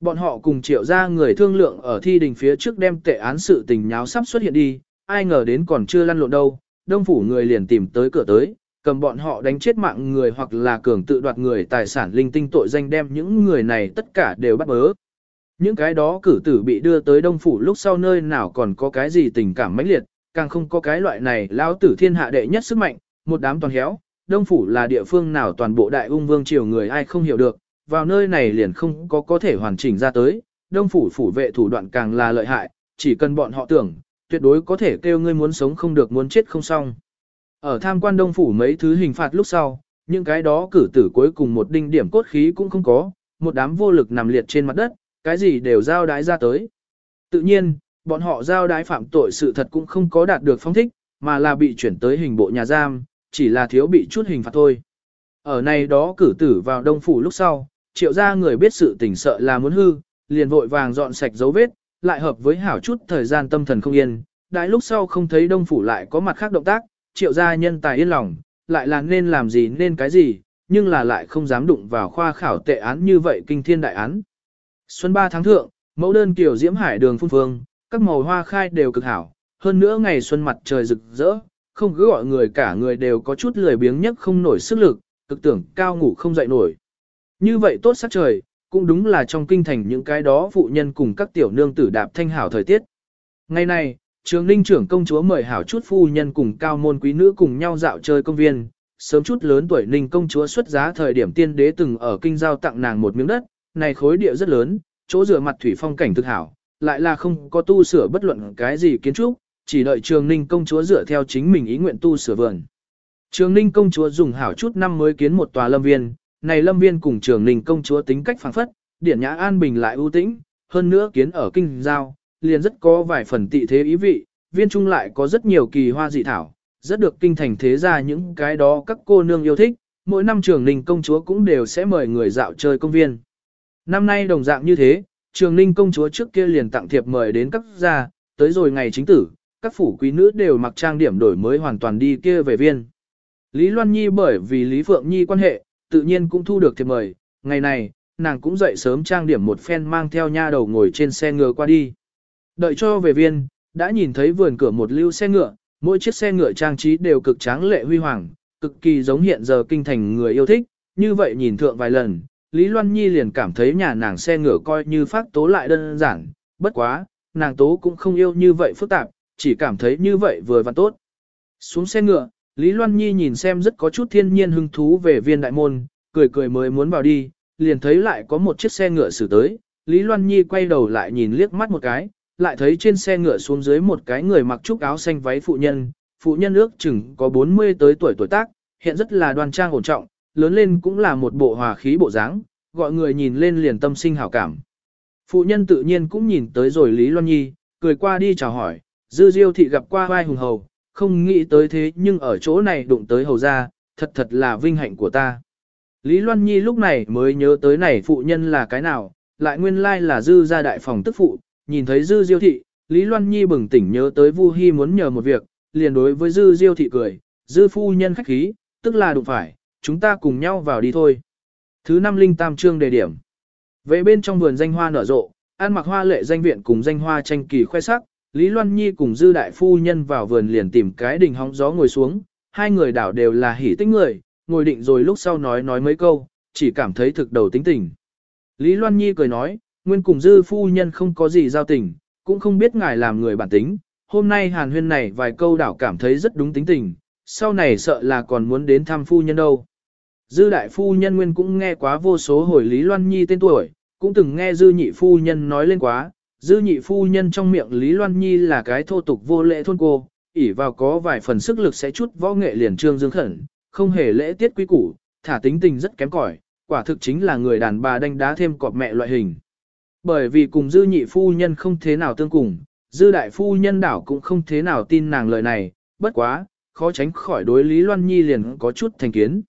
Bọn họ cùng triệu ra người thương lượng ở thi đình phía trước đem tệ án sự tình nháo sắp xuất hiện đi, ai ngờ đến còn chưa lăn lộn đâu, đông phủ người liền tìm tới cửa tới, cầm bọn họ đánh chết mạng người hoặc là cường tự đoạt người tài sản linh tinh tội danh đem những người này tất cả đều bắt bớ. Những cái đó cử tử bị đưa tới đông phủ lúc sau nơi nào còn có cái gì tình cảm mãnh liệt, càng không có cái loại này lão tử thiên hạ đệ nhất sức mạnh, một đám toàn héo, đông phủ là địa phương nào toàn bộ đại ung vương triều người ai không hiểu được, vào nơi này liền không có có thể hoàn chỉnh ra tới, đông phủ phủ vệ thủ đoạn càng là lợi hại, chỉ cần bọn họ tưởng, tuyệt đối có thể kêu ngươi muốn sống không được muốn chết không xong. Ở tham quan đông phủ mấy thứ hình phạt lúc sau, những cái đó cử tử cuối cùng một đinh điểm cốt khí cũng không có, một đám vô lực nằm liệt trên mặt đất, cái gì đều giao đái ra tới. Tự nhiên, bọn họ giao đái phạm tội sự thật cũng không có đạt được phong thích, mà là bị chuyển tới hình bộ nhà giam, chỉ là thiếu bị chút hình phạt thôi. Ở này đó cử tử vào đông phủ lúc sau, triệu gia người biết sự tình sợ là muốn hư, liền vội vàng dọn sạch dấu vết, lại hợp với hảo chút thời gian tâm thần không yên, đại lúc sau không thấy đông phủ lại có mặt khác động tác, triệu gia nhân tài yên lòng, lại là nên làm gì nên cái gì, nhưng là lại không dám đụng vào khoa khảo tệ án như vậy kinh thiên đại án. Xuân 3 tháng thượng, mẫu đơn kiểu diễm hải đường phun phương, các màu hoa khai đều cực hảo, hơn nữa ngày xuân mặt trời rực rỡ, không cứ gọi người cả người đều có chút lười biếng nhất không nổi sức lực, cực tưởng cao ngủ không dậy nổi. Như vậy tốt sắc trời, cũng đúng là trong kinh thành những cái đó phụ nhân cùng các tiểu nương tử đạp thanh hảo thời tiết. Ngày nay, trường ninh trưởng công chúa mời hảo chút phu nhân cùng cao môn quý nữ cùng nhau dạo chơi công viên, sớm chút lớn tuổi ninh công chúa xuất giá thời điểm tiên đế từng ở kinh giao tặng nàng một miếng đất, này khối địa rất lớn, chỗ rửa mặt thủy phong cảnh thực hảo, lại là không có tu sửa bất luận cái gì kiến trúc, chỉ đợi trường ninh công chúa dựa theo chính mình ý nguyện tu sửa vườn. Trường ninh công chúa dùng hảo chút năm mới kiến một tòa lâm viên, này lâm viên cùng trường ninh công chúa tính cách phảng phất, điển nhã an bình lại ưu tĩnh, hơn nữa kiến ở kinh giao, liền rất có vài phần tị thế ý vị, viên trung lại có rất nhiều kỳ hoa dị thảo, rất được kinh thành thế ra những cái đó các cô nương yêu thích, mỗi năm trường ninh công chúa cũng đều sẽ mời người dạo chơi công viên. Năm nay đồng dạng như thế, trường ninh công chúa trước kia liền tặng thiệp mời đến các gia, tới rồi ngày chính tử, các phủ quý nữ đều mặc trang điểm đổi mới hoàn toàn đi kia về viên. Lý Loan Nhi bởi vì Lý Phượng Nhi quan hệ, tự nhiên cũng thu được thiệp mời, ngày này, nàng cũng dậy sớm trang điểm một phen mang theo nha đầu ngồi trên xe ngựa qua đi. Đợi cho về viên, đã nhìn thấy vườn cửa một lưu xe ngựa, mỗi chiếc xe ngựa trang trí đều cực tráng lệ huy hoàng, cực kỳ giống hiện giờ kinh thành người yêu thích, như vậy nhìn thượng vài lần, Lý Loan Nhi liền cảm thấy nhà nàng xe ngựa coi như phát tố lại đơn giản, bất quá, nàng tố cũng không yêu như vậy phức tạp, chỉ cảm thấy như vậy vừa và tốt. Xuống xe ngựa, Lý Loan Nhi nhìn xem rất có chút thiên nhiên hứng thú về viên đại môn, cười cười mới muốn vào đi, liền thấy lại có một chiếc xe ngựa xử tới, Lý Loan Nhi quay đầu lại nhìn liếc mắt một cái, lại thấy trên xe ngựa xuống dưới một cái người mặc trúc áo xanh váy phụ nhân, phụ nhân ước chừng có 40 tới tuổi tuổi tác, hiện rất là đoan trang ổn trọng, lớn lên cũng là một bộ hòa khí bộ dáng, gọi người nhìn lên liền tâm sinh hảo cảm. Phụ nhân tự nhiên cũng nhìn tới rồi Lý Loan Nhi, cười qua đi chào hỏi, dư diêu thị gặp qua vai hùng hầu, không nghĩ tới thế nhưng ở chỗ này đụng tới hầu ra, thật thật là vinh hạnh của ta. Lý Loan Nhi lúc này mới nhớ tới này phụ nhân là cái nào, lại nguyên lai là dư gia đại phòng tức phụ, nhìn thấy dư diêu thị, Lý Loan Nhi bừng tỉnh nhớ tới Vu Hi muốn nhờ một việc, liền đối với dư diêu thị cười, dư phu nhân khách khí, tức là đụng phải, chúng ta cùng nhau vào đi thôi. Thứ năm linh tam trương đề điểm. Về bên trong vườn danh hoa nở rộ, an mặc hoa lệ danh viện cùng danh hoa tranh kỳ khoe sắc, Lý Loan Nhi cùng dư đại phu nhân vào vườn liền tìm cái đình hóng gió ngồi xuống, hai người đảo đều là hỉ tích người, ngồi định rồi lúc sau nói nói mấy câu, chỉ cảm thấy thực đầu tính tình. Lý Loan Nhi cười nói, nguyên cùng dư phu nhân không có gì giao tình, cũng không biết ngài làm người bản tính, hôm nay hàn huyên này vài câu đảo cảm thấy rất đúng tính tình, sau này sợ là còn muốn đến thăm phu nhân đâu. Dư đại phu nhân nguyên cũng nghe quá vô số hồi Lý Loan Nhi tên tuổi, cũng từng nghe dư nhị phu nhân nói lên quá, dư nhị phu nhân trong miệng Lý Loan Nhi là cái thô tục vô lễ thôn cô, ỉ vào có vài phần sức lực sẽ chút võ nghệ liền trương dương khẩn, không hề lễ tiết quý củ, thả tính tình rất kém cỏi, quả thực chính là người đàn bà đánh đá thêm cọp mẹ loại hình. Bởi vì cùng dư nhị phu nhân không thế nào tương cùng, dư đại phu nhân đảo cũng không thế nào tin nàng lời này, bất quá, khó tránh khỏi đối Lý Loan Nhi liền có chút thành kiến.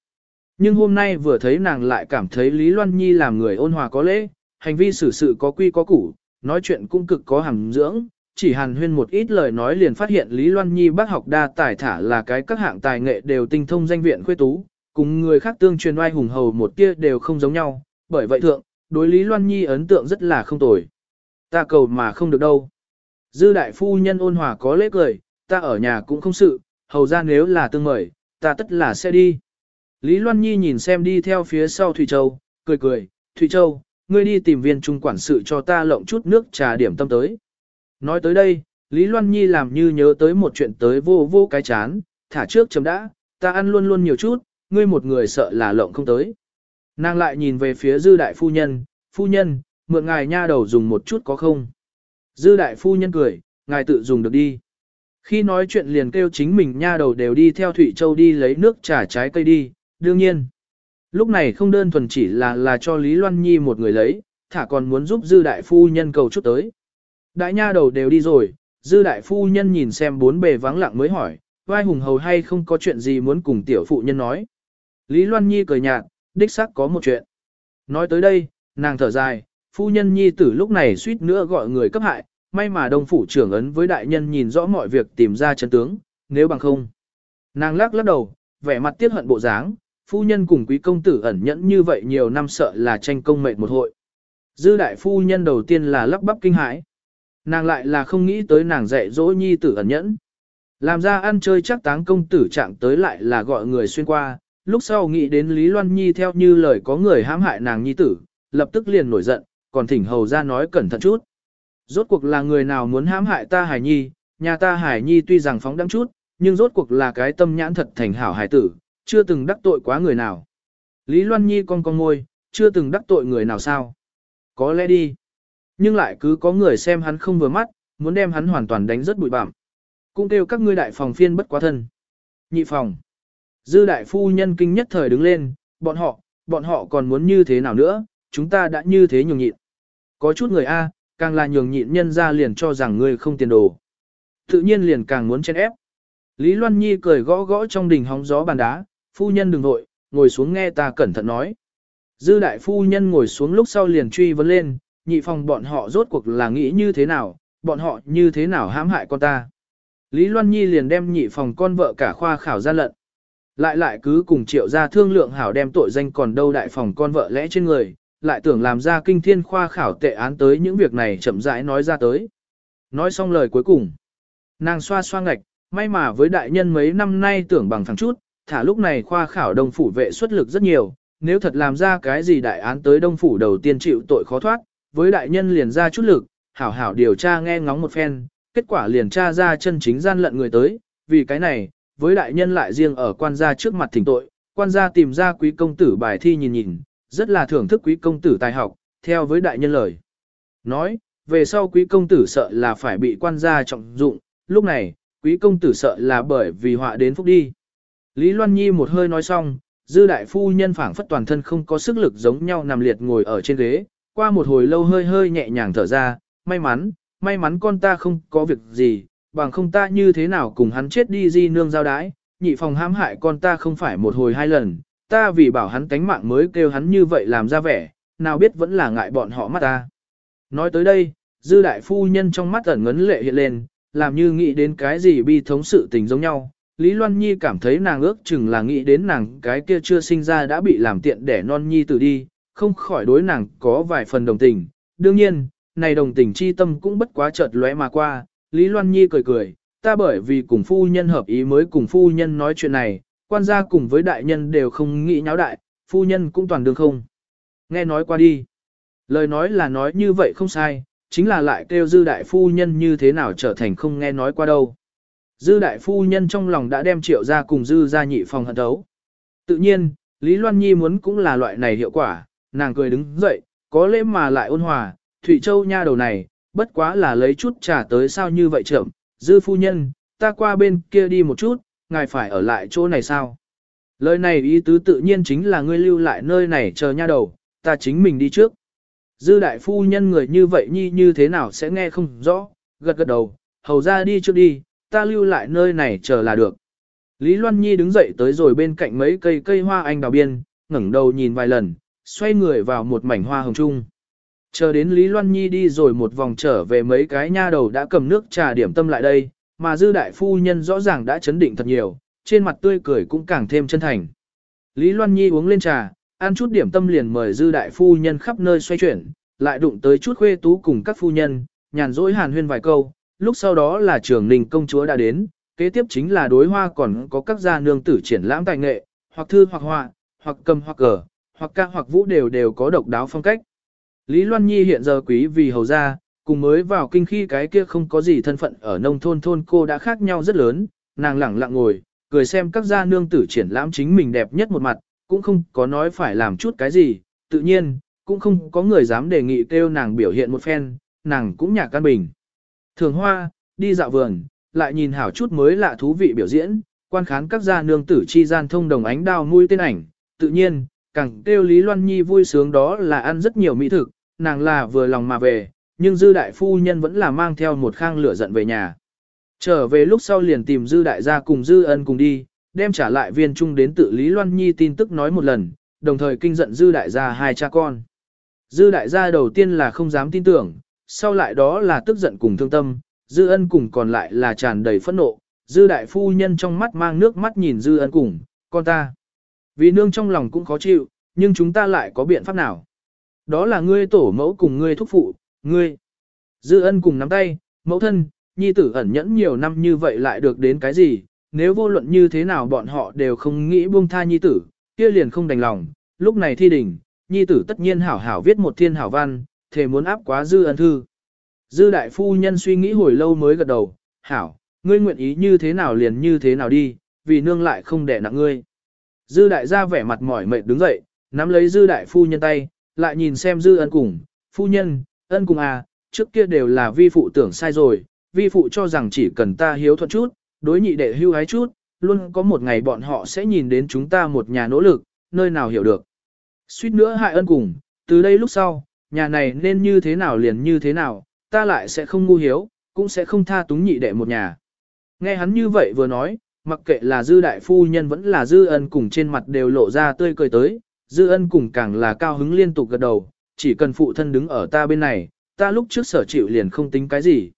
Nhưng hôm nay vừa thấy nàng lại cảm thấy Lý Loan Nhi làm người ôn hòa có lễ, hành vi xử sự có quy có củ, nói chuyện cũng cực có hàm dưỡng, chỉ hàn huyên một ít lời nói liền phát hiện Lý Loan Nhi bác học đa tài thả là cái các hạng tài nghệ đều tinh thông danh viện khuê tú, cùng người khác tương truyền oai hùng hầu một kia đều không giống nhau, bởi vậy thượng, đối Lý Loan Nhi ấn tượng rất là không tồi. Ta cầu mà không được đâu. Dư đại phu nhân ôn hòa có lễ cười, ta ở nhà cũng không sự, hầu ra nếu là tương mời, ta tất là sẽ đi. Lý Loan Nhi nhìn xem đi theo phía sau Thủy Châu, cười cười, Thủy Châu, ngươi đi tìm viên trung quản sự cho ta lộng chút nước trà điểm tâm tới. Nói tới đây, Lý Loan Nhi làm như nhớ tới một chuyện tới vô vô cái chán, thả trước chấm đã, ta ăn luôn luôn nhiều chút, ngươi một người sợ là lộng không tới. Nàng lại nhìn về phía dư đại phu nhân, phu nhân, mượn ngài nha đầu dùng một chút có không? Dư đại phu nhân cười, ngài tự dùng được đi. Khi nói chuyện liền kêu chính mình nha đầu đều đi theo Thụy Châu đi lấy nước trà trái cây đi, đương nhiên. Lúc này không đơn thuần chỉ là là cho Lý Loan Nhi một người lấy, thả còn muốn giúp dư đại phu nhân cầu chút tới. Đại nha đầu đều đi rồi, dư đại phu nhân nhìn xem bốn bề vắng lặng mới hỏi, vai hùng hầu hay không có chuyện gì muốn cùng tiểu phụ nhân nói. Lý Loan Nhi cười nhạt, đích xác có một chuyện. Nói tới đây, nàng thở dài, phu nhân Nhi tử lúc này suýt nữa gọi người cấp hại, may mà đông phủ trưởng ấn với đại nhân nhìn rõ mọi việc tìm ra chân tướng, nếu bằng không. Nàng lắc lắc đầu, vẻ mặt tiếc hận bộ dáng, phu nhân cùng quý công tử ẩn nhẫn như vậy nhiều năm sợ là tranh công mệt một hội. Dư đại phu nhân đầu tiên là lắp bắp kinh hãi. Nàng lại là không nghĩ tới nàng dạy dỗ nhi tử ẩn nhẫn. Làm ra ăn chơi chắc táng công tử trạng tới lại là gọi người xuyên qua, lúc sau nghĩ đến Lý Loan Nhi theo như lời có người hãm hại nàng nhi tử, lập tức liền nổi giận, còn thỉnh hầu ra nói cẩn thận chút. Rốt cuộc là người nào muốn hãm hại ta hải nhi, nhà ta hải nhi tuy rằng phóng đắng chút, nhưng rốt cuộc là cái tâm nhãn thật thành hảo hải tử, chưa từng đắc tội quá người nào. Lý Loan Nhi con con ngôi, chưa từng đắc tội người nào sao. Có lẽ đi. Nhưng lại cứ có người xem hắn không vừa mắt, muốn đem hắn hoàn toàn đánh rất bụi bặm. Cũng kêu các ngươi đại phòng phiên bất quá thân. Nhị phòng. Dư đại phu nhân kinh nhất thời đứng lên, bọn họ, bọn họ còn muốn như thế nào nữa, chúng ta đã như thế nhường nhịn. Có chút người A, càng là nhường nhịn nhân ra liền cho rằng ngươi không tiền đồ. Tự nhiên liền càng muốn chen ép. Lý Loan Nhi cười gõ gõ trong đình hóng gió bàn đá, phu nhân đừng vội, ngồi xuống nghe ta cẩn thận nói. Dư đại phu nhân ngồi xuống lúc sau liền truy vấn lên, nhị phòng bọn họ rốt cuộc là nghĩ như thế nào, bọn họ như thế nào hãm hại con ta. Lý Loan Nhi liền đem nhị phòng con vợ cả khoa khảo ra lận. Lại lại cứ cùng triệu ra thương lượng hảo đem tội danh còn đâu đại phòng con vợ lẽ trên người, lại tưởng làm ra kinh thiên khoa khảo tệ án tới những việc này chậm rãi nói ra tới. Nói xong lời cuối cùng, nàng xoa xoa ngạch, may mà với đại nhân mấy năm nay tưởng bằng thằng chút, thả lúc này khoa khảo đông phủ vệ xuất lực rất nhiều, nếu thật làm ra cái gì đại án tới đông phủ đầu tiên chịu tội khó thoát, với đại nhân liền ra chút lực, hảo hảo điều tra nghe ngóng một phen, kết quả liền tra ra chân chính gian lận người tới, vì cái này, với đại nhân lại riêng ở quan gia trước mặt thỉnh tội, quan gia tìm ra quý công tử bài thi nhìn nhìn, rất là thưởng thức quý công tử tài học, theo với đại nhân lời. Nói, về sau quý công tử sợ là phải bị quan gia trọng dụng, lúc này, quý công tử sợ là bởi vì họa đến phúc đi. Lý Loan Nhi một hơi nói xong, dư đại phu nhân phảng phất toàn thân không có sức lực giống nhau nằm liệt ngồi ở trên ghế, qua một hồi lâu hơi hơi nhẹ nhàng thở ra, may mắn, may mắn con ta không có việc gì, bằng không ta như thế nào cùng hắn chết đi di nương giao đái, nhị phòng hãm hại con ta không phải một hồi hai lần, ta vì bảo hắn tánh mạng mới kêu hắn như vậy làm ra vẻ, nào biết vẫn là ngại bọn họ mắt ta. Nói tới đây, dư đại phu nhân trong mắt ẩn ngấn lệ hiện lên, làm như nghĩ đến cái gì bi thống sự tình giống nhau. Lý Loan Nhi cảm thấy nàng ước chừng là nghĩ đến nàng cái kia chưa sinh ra đã bị làm tiện để non nhi từ đi, không khỏi đối nàng có vài phần đồng tình. Đương nhiên, này đồng tình chi tâm cũng bất quá chợt lóe mà qua, Lý Loan Nhi cười cười, ta bởi vì cùng phu nhân hợp ý mới cùng phu nhân nói chuyện này, quan gia cùng với đại nhân đều không nghĩ nháo đại, phu nhân cũng toàn đường không. Nghe nói qua đi. Lời nói là nói như vậy không sai, chính là lại kêu dư đại phu nhân như thế nào trở thành không nghe nói qua đâu. Dư đại phu nhân trong lòng đã đem triệu ra cùng dư ra nhị phòng hận thấu. Tự nhiên, Lý Loan Nhi muốn cũng là loại này hiệu quả, nàng cười đứng dậy, có lẽ mà lại ôn hòa, Thụy Châu nha đầu này, bất quá là lấy chút trả tới sao như vậy trưởng, dư phu nhân, ta qua bên kia đi một chút, ngài phải ở lại chỗ này sao? Lời này ý tứ tự nhiên chính là ngươi lưu lại nơi này chờ nha đầu, ta chính mình đi trước. Dư đại phu nhân người như vậy nhi như thế nào sẽ nghe không rõ, gật gật đầu, hầu ra đi trước đi, ta lưu lại nơi này chờ là được. Lý Loan Nhi đứng dậy tới rồi bên cạnh mấy cây cây hoa anh đào biên, ngẩng đầu nhìn vài lần, xoay người vào một mảnh hoa hồng trung. Chờ đến Lý Loan Nhi đi rồi một vòng trở về mấy cái nha đầu đã cầm nước trà điểm tâm lại đây, mà dư đại phu nhân rõ ràng đã chấn định thật nhiều, trên mặt tươi cười cũng càng thêm chân thành. Lý Loan Nhi uống lên trà, ăn chút điểm tâm liền mời dư đại phu nhân khắp nơi xoay chuyển, lại đụng tới chút khuê tú cùng các phu nhân, nhàn rỗi hàn huyên vài câu, lúc sau đó là Trường ninh công chúa đã đến, kế tiếp chính là đối hoa còn có các gia nương tử triển lãm tài nghệ, hoặc thư hoặc họa, hoặc cầm hoặc cờ, hoặc ca hoặc vũ đều đều có độc đáo phong cách. Lý Loan Nhi hiện giờ quý vì hầu gia, cùng mới vào kinh khi cái kia không có gì thân phận ở nông thôn thôn cô đã khác nhau rất lớn, nàng lẳng lặng ngồi, cười xem các gia nương tử triển lãm chính mình đẹp nhất một mặt, cũng không có nói phải làm chút cái gì, tự nhiên, cũng không có người dám đề nghị kêu nàng biểu hiện một phen, nàng cũng nhạc can bình. Thường hoa, đi dạo vườn, lại nhìn hảo chút mới lạ thú vị biểu diễn, quan khán các gia nương tử chi gian thông đồng ánh đao nuôi tên ảnh, tự nhiên, càng kêu Lý Loan Nhi vui sướng đó là ăn rất nhiều mỹ thực, nàng là vừa lòng mà về, nhưng dư đại phu nhân vẫn là mang theo một khang lửa giận về nhà. Trở về lúc sau liền tìm dư đại gia cùng dư ân cùng đi, đem trả lại viên trung đến tự Lý Loan Nhi tin tức nói một lần, đồng thời kinh giận dư đại gia hai cha con. Dư đại gia đầu tiên là không dám tin tưởng, sau lại đó là tức giận cùng thương tâm, dư ân cùng còn lại là tràn đầy phẫn nộ, dư đại phu nhân trong mắt mang nước mắt nhìn dư ân cùng, con ta. Vì nương trong lòng cũng khó chịu, nhưng chúng ta lại có biện pháp nào? Đó là ngươi tổ mẫu cùng ngươi thúc phụ, ngươi. Dư ân cùng nắm tay, mẫu thân, nhi tử ẩn nhẫn nhiều năm như vậy lại được đến cái gì, nếu vô luận như thế nào bọn họ đều không nghĩ buông tha nhi tử, kia liền không đành lòng, lúc này thi đỉnh, nhi tử tất nhiên hảo hảo viết một thiên hảo văn, thề muốn áp quá dư ân thư. Dư đại phu nhân suy nghĩ hồi lâu mới gật đầu, hảo, ngươi nguyện ý như thế nào liền như thế nào đi, vì nương lại không đẻ nặng ngươi. Dư đại gia vẻ mặt mỏi mệt đứng dậy, nắm lấy dư đại phu nhân tay, lại nhìn xem dư ân cùng, phu nhân, ân cùng à, trước kia đều là vi phụ tưởng sai rồi, vi phụ cho rằng chỉ cần ta hiếu thuận chút, đối nhị đệ hưu hái chút, luôn có một ngày bọn họ sẽ nhìn đến chúng ta một nhà nỗ lực, nơi nào hiểu được. Suýt nữa hại ân cùng, từ đây lúc sau, nhà này nên như thế nào liền như thế nào, ta lại sẽ không ngu hiếu, cũng sẽ không tha túng nhị đệ một nhà. Nghe hắn như vậy vừa nói, mặc kệ là dư đại phu nhân vẫn là dư ân cùng trên mặt đều lộ ra tươi cười tới, dư ân cùng càng là cao hứng liên tục gật đầu, chỉ cần phụ thân đứng ở ta bên này, ta lúc trước sở chịu liền không tính cái gì.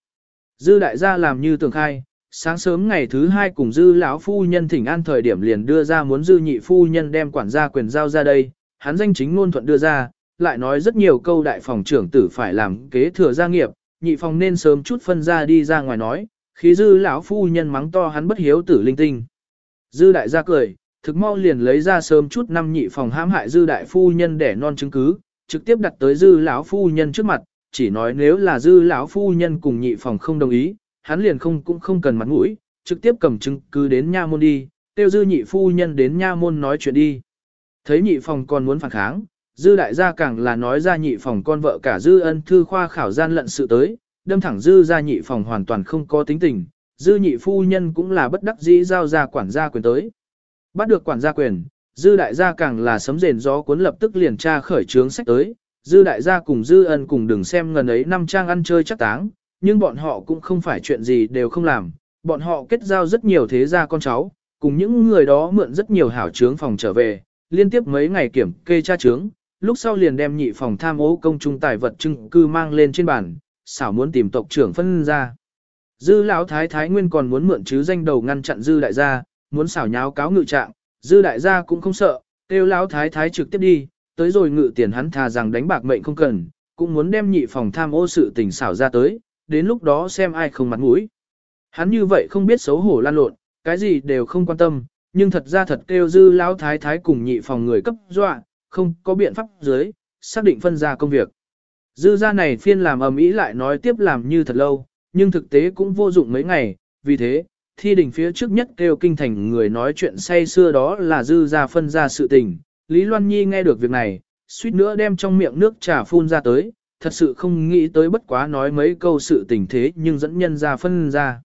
Dư đại gia làm như tường khai, sáng sớm ngày thứ hai cùng dư lão phu nhân thỉnh an thời điểm liền đưa ra muốn dư nhị phu nhân đem quản gia quyền giao ra đây, hắn danh chính ngôn thuận đưa ra, lại nói rất nhiều câu đại phòng trưởng tử phải làm kế thừa gia nghiệp, nhị phòng nên sớm chút phân ra đi ra ngoài nói, khí dư lão phu nhân mắng to hắn bất hiếu tử linh tinh. Dư đại gia cười, thực mau liền lấy ra sớm chút năm nhị phòng hãm hại dư đại phu nhân để non chứng cứ, trực tiếp đặt tới dư lão phu nhân trước mặt, chỉ nói nếu là dư lão phu nhân cùng nhị phòng không đồng ý, hắn liền không cũng không cần mặt mũi, trực tiếp cầm chứng cứ đến nha môn đi, tiêu dư nhị phu nhân đến nha môn nói chuyện đi. Thấy nhị phòng còn muốn phản kháng, dư đại gia càng là nói ra nhị phòng con vợ cả dư ân thư khoa khảo gian lận sự tới, đâm thẳng dư ra nhị phòng hoàn toàn không có tính tình, dư nhị phu nhân cũng là bất đắc dĩ giao ra quản gia quyền tới. Bắt được quản gia quyền, dư đại gia càng là sấm rền gió cuốn lập tức liền tra khởi trướng sách tới, dư đại gia cùng dư ân cùng đừng xem ngần ấy năm trang ăn chơi chắc táng, nhưng bọn họ cũng không phải chuyện gì đều không làm, bọn họ kết giao rất nhiều thế gia con cháu, cùng những người đó mượn rất nhiều hảo trướng phòng trở về, liên tiếp mấy ngày kiểm kê tra trướng, lúc sau liền đem nhị phòng tham ô công trung tài vật chứng cư mang lên trên bàn, xảo muốn tìm tộc trưởng phân ra. Dư lão thái thái nguyên còn muốn mượn chứ danh đầu ngăn chặn dư đại gia, muốn xảo nháo cáo ngự trạng, dư đại gia cũng không sợ, kêu lão thái thái trực tiếp đi, tới rồi ngự tiền hắn thà rằng đánh bạc mệnh không cần, cũng muốn đem nhị phòng tham ô sự tình xảo ra tới, đến lúc đó xem ai không mặt mũi. Hắn như vậy không biết xấu hổ lan lộn, cái gì đều không quan tâm, nhưng thật ra thật kêu dư lão thái thái cùng nhị phòng người cấp dọa, không có biện pháp dưới, xác định phân ra công việc. Dư gia này phiên làm ầm ĩ lại nói tiếp làm như thật lâu, nhưng thực tế cũng vô dụng mấy ngày, vì thế, thi đỉnh phía trước nhất kêu kinh thành người nói chuyện say xưa đó là dư gia phân ra sự tình. Lý Loan Nhi nghe được việc này, suýt nữa đem trong miệng nước trà phun ra tới, thật sự không nghĩ tới bất quá nói mấy câu sự tình thế nhưng dẫn nhân ra phân ra.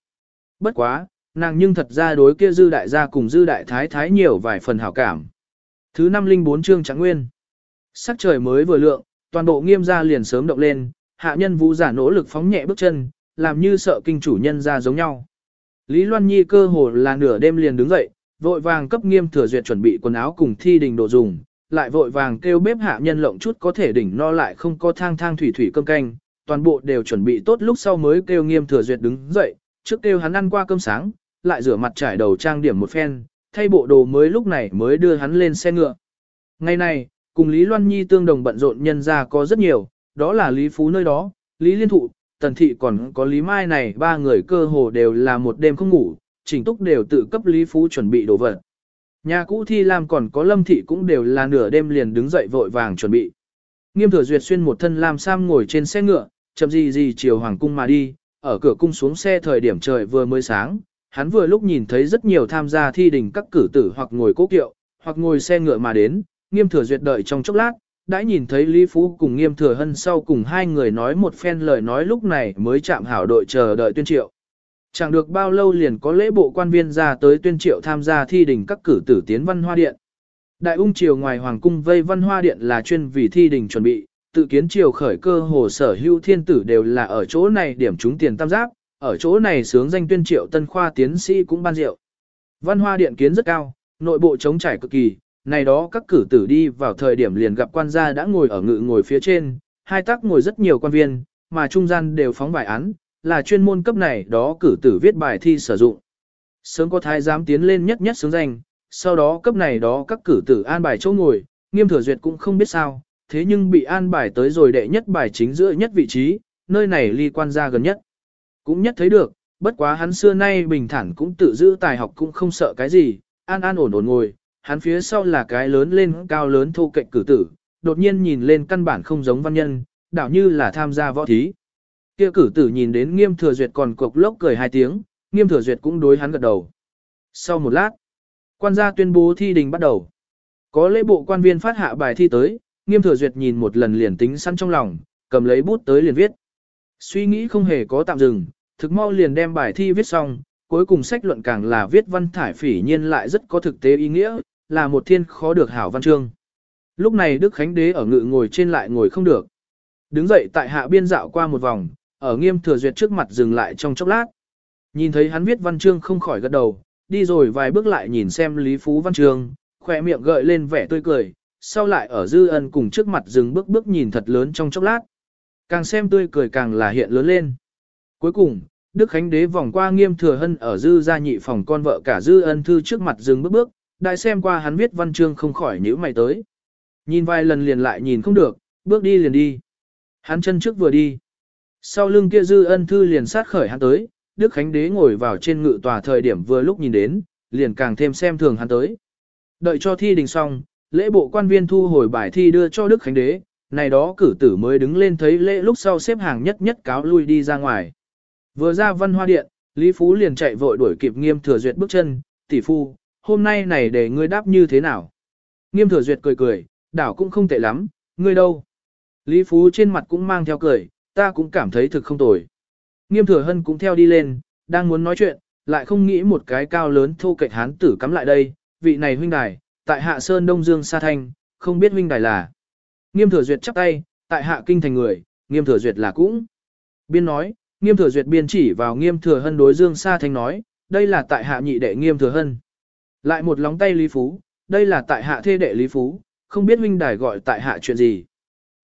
Bất quá, nàng nhưng thật ra đối kia dư đại gia cùng dư đại thái thái nhiều vài phần hảo cảm. Thứ năm linh bốn chương trắng nguyên. Sắc trời mới vừa lượng, toàn bộ nghiêm gia liền sớm động lên, hạ nhân vũ giả nỗ lực phóng nhẹ bước chân, làm như sợ kinh chủ nhân ra giống nhau. Lý Loan Nhi cơ hồ là nửa đêm liền đứng dậy, vội vàng cấp nghiêm thừa duyệt chuẩn bị quần áo cùng thi đình đồ dùng, lại vội vàng kêu bếp hạ nhân lộng chút có thể đỉnh no lại không có thang thang thủy thủy cơm canh, toàn bộ đều chuẩn bị tốt lúc sau mới kêu nghiêm thừa duyệt đứng dậy, trước kêu hắn ăn qua cơm sáng, lại rửa mặt trải đầu trang điểm một phen, thay bộ đồ mới lúc này mới đưa hắn lên xe ngựa. Ngày này, cùng Lý Loan Nhi tương đồng bận rộn nhân ra có rất nhiều, đó là Lý Phú nơi đó, Lý Liên Thụ, Tần Thị còn có Lý Mai này ba người cơ hồ đều là một đêm không ngủ, chỉnh túc đều tự cấp Lý Phú chuẩn bị đồ vật. Nhà cũ Thi Lam còn có Lâm Thị cũng đều là nửa đêm liền đứng dậy vội vàng chuẩn bị. Nghiêm thừa duyệt xuyên một thân Lam Sam ngồi trên xe ngựa, chậm gì gì chiều hoàng cung mà đi, ở cửa cung xuống xe thời điểm trời vừa mới sáng, hắn vừa lúc nhìn thấy rất nhiều tham gia thi đình các cử tử hoặc ngồi cố kiệu, hoặc ngồi xe ngựa mà đến, nghiêm thừa duyệt đợi trong chốc lát, đã nhìn thấy Lý Phú cùng nghiêm thừa hân sau cùng hai người nói một phen lời nói lúc này mới chạm hảo đội chờ đợi tuyên triệu. Chẳng được bao lâu liền có lễ bộ quan viên ra tới tuyên triệu tham gia thi đình các cử tử tiến văn hoa điện. Đại ung triều ngoài hoàng cung vây văn hoa điện là chuyên vì thi đình chuẩn bị, tự kiến triều khởi cơ hồ sở hữu thiên tử đều là ở chỗ này điểm trúng tiền tam giáp, ở chỗ này sướng danh tuyên triệu tân khoa tiến sĩ cũng ban rượu. Văn hoa điện kiến rất cao, nội bộ trống trải cực kỳ, này đó các cử tử đi vào thời điểm liền gặp quan gia đã ngồi ở ngự ngồi phía trên, hai tác ngồi rất nhiều quan viên, mà trung gian đều phóng bài án, là chuyên môn cấp này đó cử tử viết bài thi sử dụng. Sớm có thái giám tiến lên nhất nhất sướng danh, sau đó cấp này đó các cử tử an bài chỗ ngồi, nghiêm thừa duyệt cũng không biết sao, thế nhưng bị an bài tới rồi đệ nhất bài chính giữa nhất vị trí, nơi này ly quan gia gần nhất. Cũng nhất thấy được, bất quá hắn xưa nay bình thản cũng tự giữ tài học cũng không sợ cái gì, an an ổn ổn ngồi, hắn phía sau là cái lớn lên cao lớn thô cạnh cử tử, đột nhiên nhìn lên căn bản không giống văn nhân, đảo như là tham gia võ thí. Kia cử tử nhìn đến nghiêm thừa duyệt còn cục lốc cười hai tiếng, nghiêm thừa duyệt cũng đối hắn gật đầu. Sau một lát, quan gia tuyên bố thi đình bắt đầu. Có lễ bộ quan viên phát hạ bài thi tới, nghiêm thừa duyệt nhìn một lần liền tính săn trong lòng, cầm lấy bút tới liền viết. Suy nghĩ không hề có tạm dừng, thực mau liền đem bài thi viết xong, cuối cùng sách luận càng là viết văn thải phỉ nhiên lại rất có thực tế ý nghĩa, là một thiên khó được hảo văn chương. Lúc này Đức Khánh Đế ở ngự ngồi trên lại ngồi không được. Đứng dậy tại hạ biên dạo qua một vòng, ở nghiêm thừa duyệt trước mặt dừng lại trong chốc lát. Nhìn thấy hắn viết văn chương không khỏi gật đầu, đi rồi vài bước lại nhìn xem Lý Phú văn chương, khỏe miệng gợi lên vẻ tươi cười, sau lại ở dư ân cùng trước mặt dừng bước bước nhìn thật lớn trong chốc lát. Càng xem tươi cười càng là hiện lớn lên. Cuối cùng, Đức Khánh Đế vòng qua nghiêm thừa hân ở dư gia nhị phòng con vợ cả dư ân thư trước mặt dừng bước bước, đại xem qua hắn viết văn chương không khỏi nhíu mày tới. Nhìn vài lần liền lại nhìn không được, bước đi liền đi. Hắn chân trước vừa đi. Sau lưng kia dư ân thư liền sát khởi hắn tới, Đức Khánh Đế ngồi vào trên ngự tòa thời điểm vừa lúc nhìn đến, liền càng thêm xem thường hắn tới. Đợi cho thi đình xong, lễ bộ quan viên thu hồi bài thi đưa cho Đức Khánh Đế, này đó cử tử mới đứng lên thấy lễ lúc sau xếp hàng nhất nhất cáo lui đi ra ngoài. Vừa ra văn hoa điện, Lý Phú liền chạy vội đuổi kịp nghiêm thừa duyệt bước chân, tỷ phu, hôm nay này để ngươi đáp như thế nào? Nghiêm thừa duyệt cười cười, đảo cũng không tệ lắm, ngươi đâu? Lý Phú trên mặt cũng mang theo cười, ta cũng cảm thấy thực không tồi. Nghiêm thừa hân cũng theo đi lên, đang muốn nói chuyện, lại không nghĩ một cái cao lớn thô kệch hán tử cắm lại đây, vị này huynh đài, tại hạ sơn đông dương sa thanh, không biết huynh đài là. Nghiêm thừa duyệt chắp tay, tại hạ kinh thành người, nghiêm thừa duyệt là cũng. Biên nói, nghiêm thừa duyệt biên chỉ vào nghiêm thừa hân đối dương sa thanh nói, đây là tại hạ nhị đệ nghiêm thừa hân. Lại một lóng tay Lý Phú, đây là tại hạ thê đệ Lý Phú, không biết huynh đài gọi tại hạ chuyện gì.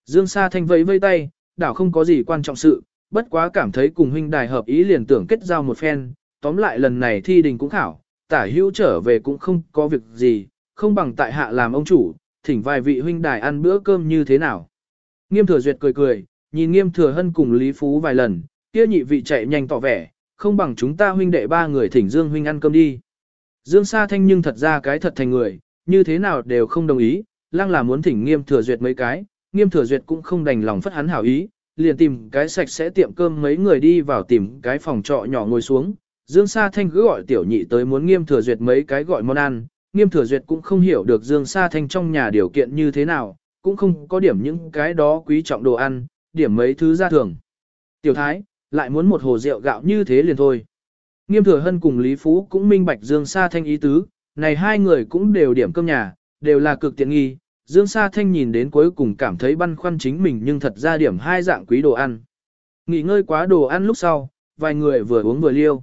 Dương Sa Thanh vẫy vây tay, đảo không có gì quan trọng sự, bất quá cảm thấy cùng huynh đài hợp ý liền tưởng kết giao một phen, tóm lại lần này thi đình cũng khảo, tả hữu trở về cũng không có việc gì, không bằng tại hạ làm ông chủ, thỉnh vài vị huynh đài ăn bữa cơm như thế nào. Nghiêm thừa duyệt cười cười, nhìn nghiêm thừa hân cùng Lý Phú vài lần, kia nhị vị chạy nhanh tỏ vẻ, không bằng chúng ta huynh đệ ba người thỉnh Dương huynh ăn cơm đi. Dương Sa Thanh nhưng thật ra cái thật thành người, như thế nào đều không đồng ý, lăng là muốn thỉnh nghiêm thừa duyệt mấy cái, nghiêm thừa duyệt cũng không đành lòng phất hắn hảo ý, liền tìm cái sạch sẽ tiệm cơm mấy người đi vào tìm cái phòng trọ nhỏ ngồi xuống. Dương Sa Thanh cứ gọi tiểu nhị tới muốn nghiêm thừa duyệt mấy cái gọi món ăn, nghiêm thừa duyệt cũng không hiểu được Dương Sa Thanh trong nhà điều kiện như thế nào, cũng không có điểm những cái đó quý trọng đồ ăn, điểm mấy thứ ra thường. Tiểu thái, lại muốn một hồ rượu gạo như thế liền thôi. Nghiêm thừa hân cùng Lý Phú cũng minh bạch Dương Sa Thanh ý tứ, này hai người cũng đều điểm cơm nhà, đều là cực tiện nghi. Dương Sa Thanh nhìn đến cuối cùng cảm thấy băn khoăn chính mình nhưng thật ra điểm hai dạng quý đồ ăn. Nghỉ ngơi quá đồ ăn lúc sau, vài người vừa uống vừa liêu.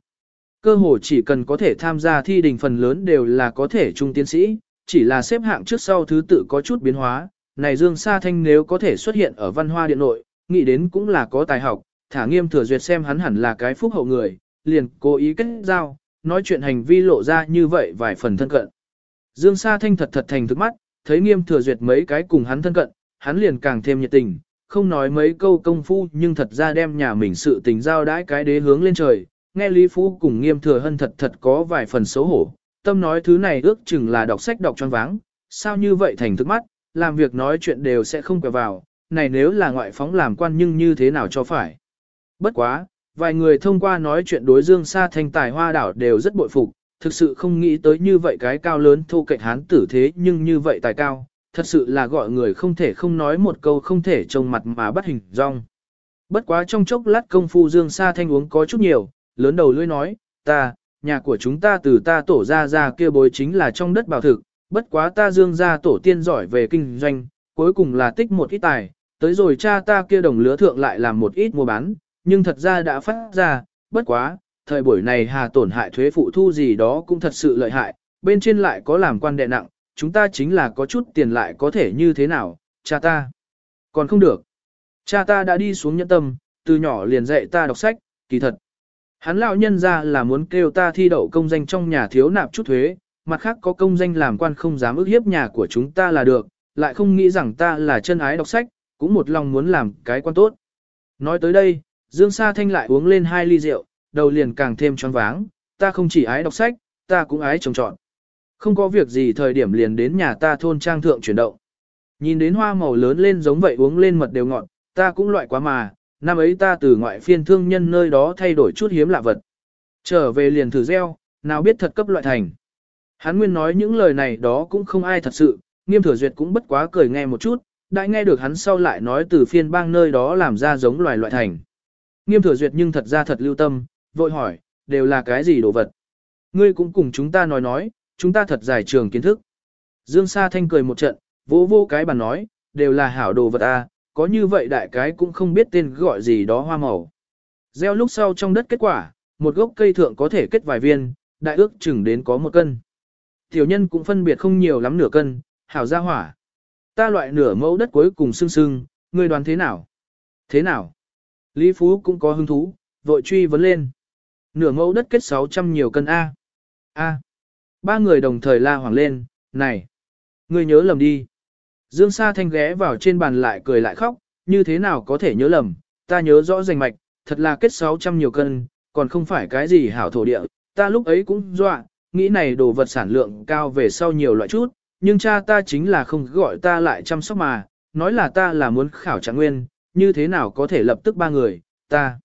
Cơ hồ chỉ cần có thể tham gia thi đình phần lớn đều là có thể trung tiến sĩ, chỉ là xếp hạng trước sau thứ tự có chút biến hóa. Này Dương Sa Thanh nếu có thể xuất hiện ở văn hoa điện nội, nghĩ đến cũng là có tài học, thả nghiêm thừa duyệt xem hắn hẳn là cái phúc hậu người, liền cố ý kết giao, nói chuyện hành vi lộ ra như vậy vài phần thân cận. Dương Sa Thanh thật thật thành thức mắt, thấy nghiêm thừa duyệt mấy cái cùng hắn thân cận, hắn liền càng thêm nhiệt tình, không nói mấy câu công phu nhưng thật ra đem nhà mình sự tình giao đãi cái đế hướng lên trời, nghe Lý Phú cùng nghiêm thừa hân thật thật có vài phần xấu hổ, tâm nói thứ này ước chừng là đọc sách đọc tròn váng, sao như vậy thành thức mắt, làm việc nói chuyện đều sẽ không quẹo vào, này nếu là ngoại phóng làm quan nhưng như thế nào cho phải. Bất quá, Vài người thông qua nói chuyện đối Dương Sa Thanh tài hoa đảo đều rất bội phục, thực sự không nghĩ tới như vậy cái cao lớn thô cạnh hán tử thế nhưng như vậy tài cao, thật sự là gọi người không thể không nói một câu không thể trông mặt mà bắt hình rong. Bất quá trong chốc lát công phu Dương Sa Thanh uống có chút nhiều, lớn đầu lưỡi nói, ta, nhà của chúng ta từ ta tổ ra ra kia bối chính là trong đất bảo thực, bất quá ta Dương ra tổ tiên giỏi về kinh doanh, cuối cùng là tích một ít tài, tới rồi cha ta kia đồng lứa thượng lại làm một ít mua bán, nhưng thật ra đã phát ra, bất quá, thời buổi này hà tổn hại thuế phụ thu gì đó cũng thật sự lợi hại, bên trên lại có làm quan đệ nặng, chúng ta chính là có chút tiền lại có thể như thế nào, cha ta. Còn không được. Cha ta đã đi xuống nhẫn tâm, từ nhỏ liền dạy ta đọc sách, kỳ thật. Hắn lão nhân ra là muốn kêu ta thi đậu công danh trong nhà thiếu nạp chút thuế, mặt khác có công danh làm quan không dám ức hiếp nhà của chúng ta là được, lại không nghĩ rằng ta là chân ái đọc sách, cũng một lòng muốn làm cái quan tốt. Nói tới đây, Dương Sa Thanh lại uống lên hai ly rượu, đầu liền càng thêm choáng váng, ta không chỉ ái đọc sách, ta cũng ái trồng trọt. Không có việc gì thời điểm liền đến nhà ta thôn trang thượng chuyển động. Nhìn đến hoa màu lớn lên giống vậy uống lên mật đều ngọt, ta cũng loại quá mà, năm ấy ta từ ngoại phiên thương nhân nơi đó thay đổi chút hiếm lạ vật. Trở về liền thử gieo, nào biết thật cấp loại thành. Hắn nguyên nói những lời này đó cũng không ai thật sự, nghiêm thừa duyệt cũng bất quá cười nghe một chút, đã nghe được hắn sau lại nói từ phiên bang nơi đó làm ra giống loài loại thành. Nghiêm thừa duyệt nhưng thật ra thật lưu tâm, vội hỏi, đều là cái gì đồ vật. Ngươi cũng cùng chúng ta nói nói, chúng ta thật giải trường kiến thức. Dương Sa Thanh cười một trận, vỗ vô cái bàn nói, đều là hảo đồ vật à? có như vậy đại cái cũng không biết tên gọi gì đó hoa màu. Gieo lúc sau trong đất kết quả, một gốc cây thượng có thể kết vài viên, đại ước chừng đến có một cân. Tiểu nhân cũng phân biệt không nhiều lắm nửa cân, hảo ra hỏa. Ta loại nửa mẫu đất cuối cùng sưng sưng, ngươi đoán thế nào? Thế nào? Lý Phú cũng có hứng thú, vội truy vấn lên. Nửa mẫu đất kết 600 nhiều cân A. A. Ba người đồng thời la hoảng lên, này. Ngươi nhớ lầm đi. Dương Sa Thanh ghé vào trên bàn lại cười lại khóc, như thế nào có thể nhớ lầm, ta nhớ rõ rành mạch, thật là kết 600 nhiều cân, còn không phải cái gì hảo thổ địa, ta lúc ấy cũng dọa, nghĩ này đồ vật sản lượng cao về sau nhiều loại chút, nhưng cha ta chính là không gọi ta lại chăm sóc mà, nói là ta là muốn khảo trạng nguyên, như thế nào có thể lập tức ba người, ta.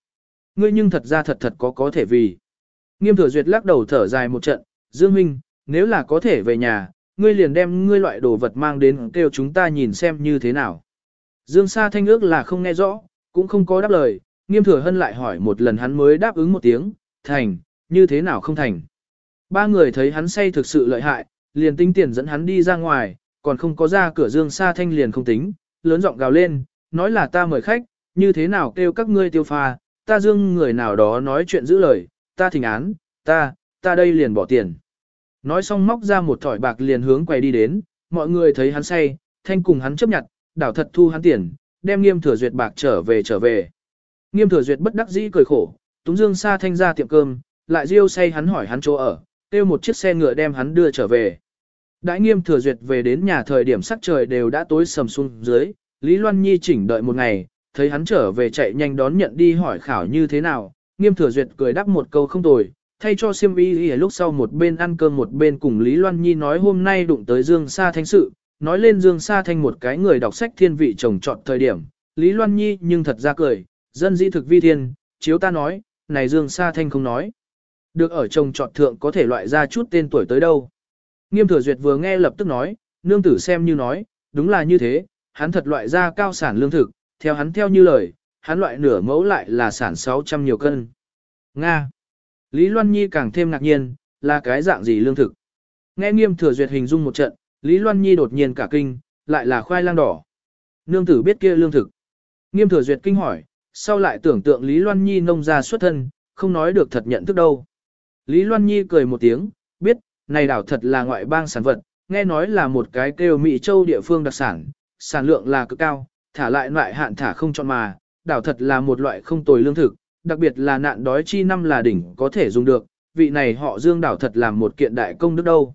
Ngươi nhưng thật ra thật thật có có thể vì. Nghiêm thừa duyệt lắc đầu thở dài một trận, Dương Minh, nếu là có thể về nhà, ngươi liền đem ngươi loại đồ vật mang đến kêu chúng ta nhìn xem như thế nào. Dương Sa Thanh ước là không nghe rõ, cũng không có đáp lời, nghiêm thừa hân lại hỏi một lần hắn mới đáp ứng một tiếng, thành, như thế nào không thành. Ba người thấy hắn say thực sự lợi hại, liền tinh tiền dẫn hắn đi ra ngoài, còn không có ra cửa Dương Sa Thanh liền không tính, lớn giọng gào lên, nói là ta mời khách, như thế nào kêu các ngươi tiêu pha, ta dương người nào đó nói chuyện giữ lời, ta thỉnh án, ta, ta đây liền bỏ tiền. Nói xong móc ra một thỏi bạc liền hướng quay đi đến, mọi người thấy hắn say, thanh cùng hắn chấp nhận, đảo thật thu hắn tiền, đem nghiêm thừa duyệt bạc trở về trở về. Nghiêm thừa duyệt bất đắc dĩ cười khổ, túng dương xa thanh ra tiệm cơm, lại riêu say hắn hỏi hắn chỗ ở, kêu một chiếc xe ngựa đem hắn đưa trở về. Đãi nghiêm thừa duyệt về đến nhà thời điểm sắc trời đều đã tối sầm xuống dưới, Lý Loan Nhi chỉnh đợi một ngày, thấy hắn trở về chạy nhanh đón nhận đi hỏi khảo như thế nào, nghiêm thừa duyệt cười đáp một câu không tồi, thay cho siêm y lúc sau một bên ăn cơm một bên cùng Lý Loan Nhi nói hôm nay đụng tới Dương Sa Thanh sự, nói lên Dương Sa Thanh một cái người đọc sách thiên vị trồng trọt thời điểm, Lý Loan Nhi nhưng thật ra cười, dân dĩ thực vi thiên, chiếu ta nói, này Dương Sa Thanh không nói. Được ở trồng trọt thượng có thể loại ra chút tên tuổi tới đâu. Nghiêm thừa duyệt vừa nghe lập tức nói, nương tử xem như nói, đúng là như thế, hắn thật loại ra cao sản lương thực, theo hắn theo như lời, hắn loại nửa mẫu lại là sản 600 nhiều cân. Nga. Lý Loan Nhi càng thêm ngạc nhiên, là cái dạng gì lương thực. Nghe nghiêm thừa duyệt hình dung một trận, Lý Loan Nhi đột nhiên cả kinh, lại là khoai lang đỏ. Nương tử biết kia lương thực. Nghiêm thừa duyệt kinh hỏi, sau lại tưởng tượng Lý Loan Nhi nông ra xuất thân, không nói được thật nhận thức đâu. Lý Loan Nhi cười một tiếng, biết, này đảo thật là ngoại bang sản vật, nghe nói là một cái kêu Mỹ Châu địa phương đặc sản, sản lượng là cực cao, thả lại loại hạn thả không chọn mà, đảo thật là một loại không tồi lương thực, đặc biệt là nạn đói chi năm là đỉnh có thể dùng được, vị này họ Dương đảo thật là một kiện đại công đức đâu.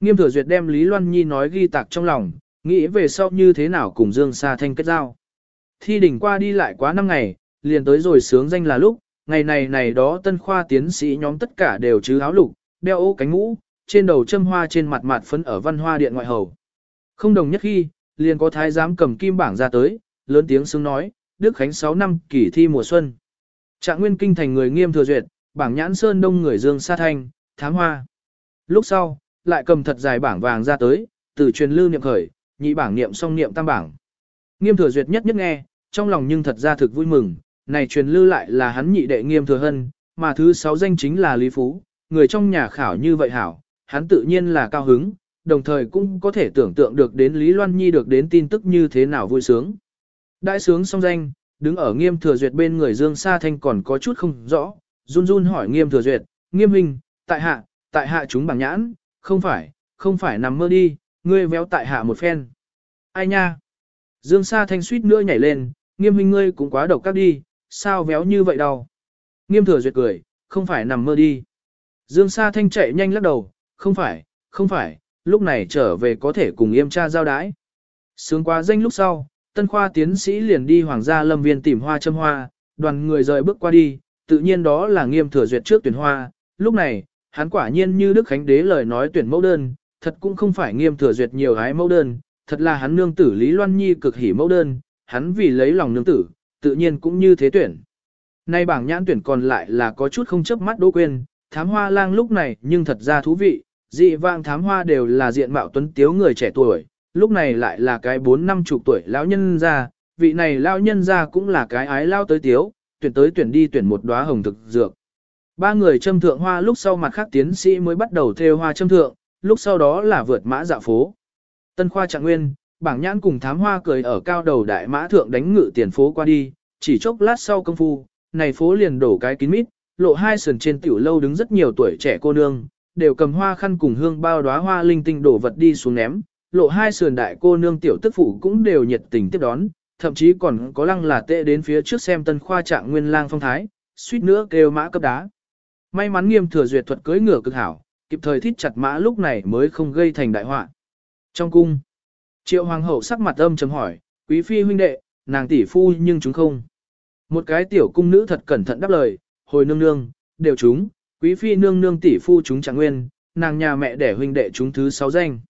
Nghiêm thừa duyệt đem Lý Loan Nhi nói ghi tạc trong lòng, nghĩ về sau như thế nào cùng Dương Sa Thanh kết giao. Thi đỉnh qua đi lại quá năm ngày, liền tới rồi sướng danh là lúc, ngày này này đó tân khoa tiến sĩ nhóm tất cả đều chứ áo lục, đeo ô cánh mũ, trên đầu châm hoa trên mặt mặt phấn ở văn hoa điện ngoại hầu. Không đồng nhất khi, liền có thái giám cầm kim bảng ra tới, lớn tiếng xứng nói, Đức Khánh 6 năm kỳ thi mùa xuân. Trạng nguyên kinh thành người nghiêm thừa duyệt, bảng nhãn sơn đông người dương sa thanh, thám hoa. Lúc sau, lại cầm thật dài bảng vàng ra tới, từ truyền lưu niệm khởi, nhị bảng niệm song niệm tam bảng. Nghiêm thừa duyệt nhất nhất nghe, trong lòng nhưng thật ra thực vui mừng, này truyền lưu lại là hắn nhị đệ nghiêm thừa hân, mà thứ sáu danh chính là Lý Phú, người trong nhà khảo như vậy hảo, hắn tự nhiên là cao hứng, đồng thời cũng có thể tưởng tượng được đến Lý Loan Nhi được đến tin tức như thế nào vui sướng. Đại sướng song danh, đứng ở nghiêm thừa duyệt bên người Dương Sa Thanh còn có chút không rõ, run run hỏi nghiêm thừa duyệt, nghiêm hình, tại hạ, tại hạ chúng bằng nhãn, không phải, không phải nằm mơ đi, ngươi véo tại hạ một phen. Ai nha? Dương Sa Thanh suýt nữa nhảy lên, nghiêm hình ngươi cũng quá độc các đi, sao véo như vậy đâu? Nghiêm thừa duyệt cười, không phải nằm mơ đi. Dương Sa Thanh chạy nhanh lắc đầu, không phải, không phải, lúc này trở về có thể cùng yêm cha giao đái. Sướng quá danh lúc sau, tân khoa tiến sĩ liền đi hoàng gia lâm viên tìm hoa châm hoa, đoàn người rời bước qua đi, tự nhiên đó là nghiêm thừa duyệt trước tuyển hoa. Lúc này, hắn quả nhiên như Đức Khánh Đế lời nói tuyển mẫu đơn, thật cũng không phải nghiêm thừa duyệt nhiều gái mẫu đơn, thật là hắn nương tử Lý Loan Nhi cực hỉ mẫu đơn, hắn vì lấy lòng nương tử, tự nhiên cũng như thế tuyển. Nay bảng nhãn tuyển còn lại là có chút không chấp mắt đỗ quên, thám hoa lang lúc này nhưng thật ra thú vị, dị vang thám hoa đều là diện mạo tuấn tiếu người trẻ tuổi, lúc này lại là cái bốn năm chục tuổi lão nhân ra, vị này lão nhân ra cũng là cái ái lao tới tiếu, tuyển tới tuyển đi tuyển một đóa hồng thực dược. Ba người châm thượng hoa lúc sau mặt khác tiến sĩ mới bắt đầu theo hoa châm thượng, lúc sau đó là vượt mã dạ phố. Tân khoa trạng nguyên, bảng nhãn cùng thám hoa cười ở cao đầu đại mã thượng đánh ngự tiền phố qua đi, chỉ chốc lát sau công phu, này phố liền đổ cái kín mít, lộ hai sườn trên tiểu lâu đứng rất nhiều tuổi trẻ cô nương, đều cầm hoa khăn cùng hương bao đóa hoa linh tinh đổ vật đi xuống ném, lộ hai sườn đại cô nương tiểu tức phụ cũng đều nhiệt tình tiếp đón, thậm chí còn có lăng là tệ đến phía trước xem tân khoa trạng nguyên lang phong thái, suýt nữa kêu mã cấp đá. May mắn nghiêm thừa duyệt thuật cưới ngựa cực hảo, kịp thời thít chặt mã lúc này mới không gây thành đại họa. Trong cung, triệu hoàng hậu sắc mặt âm chấm hỏi, quý phi huynh đệ, nàng tỷ phu nhưng chúng không. Một cái tiểu cung nữ thật cẩn thận đáp lời, hồi nương nương, đều chúng, quý phi nương nương tỷ phu chúng chẳng nguyên, nàng nhà mẹ đẻ huynh đệ chúng thứ sáu danh.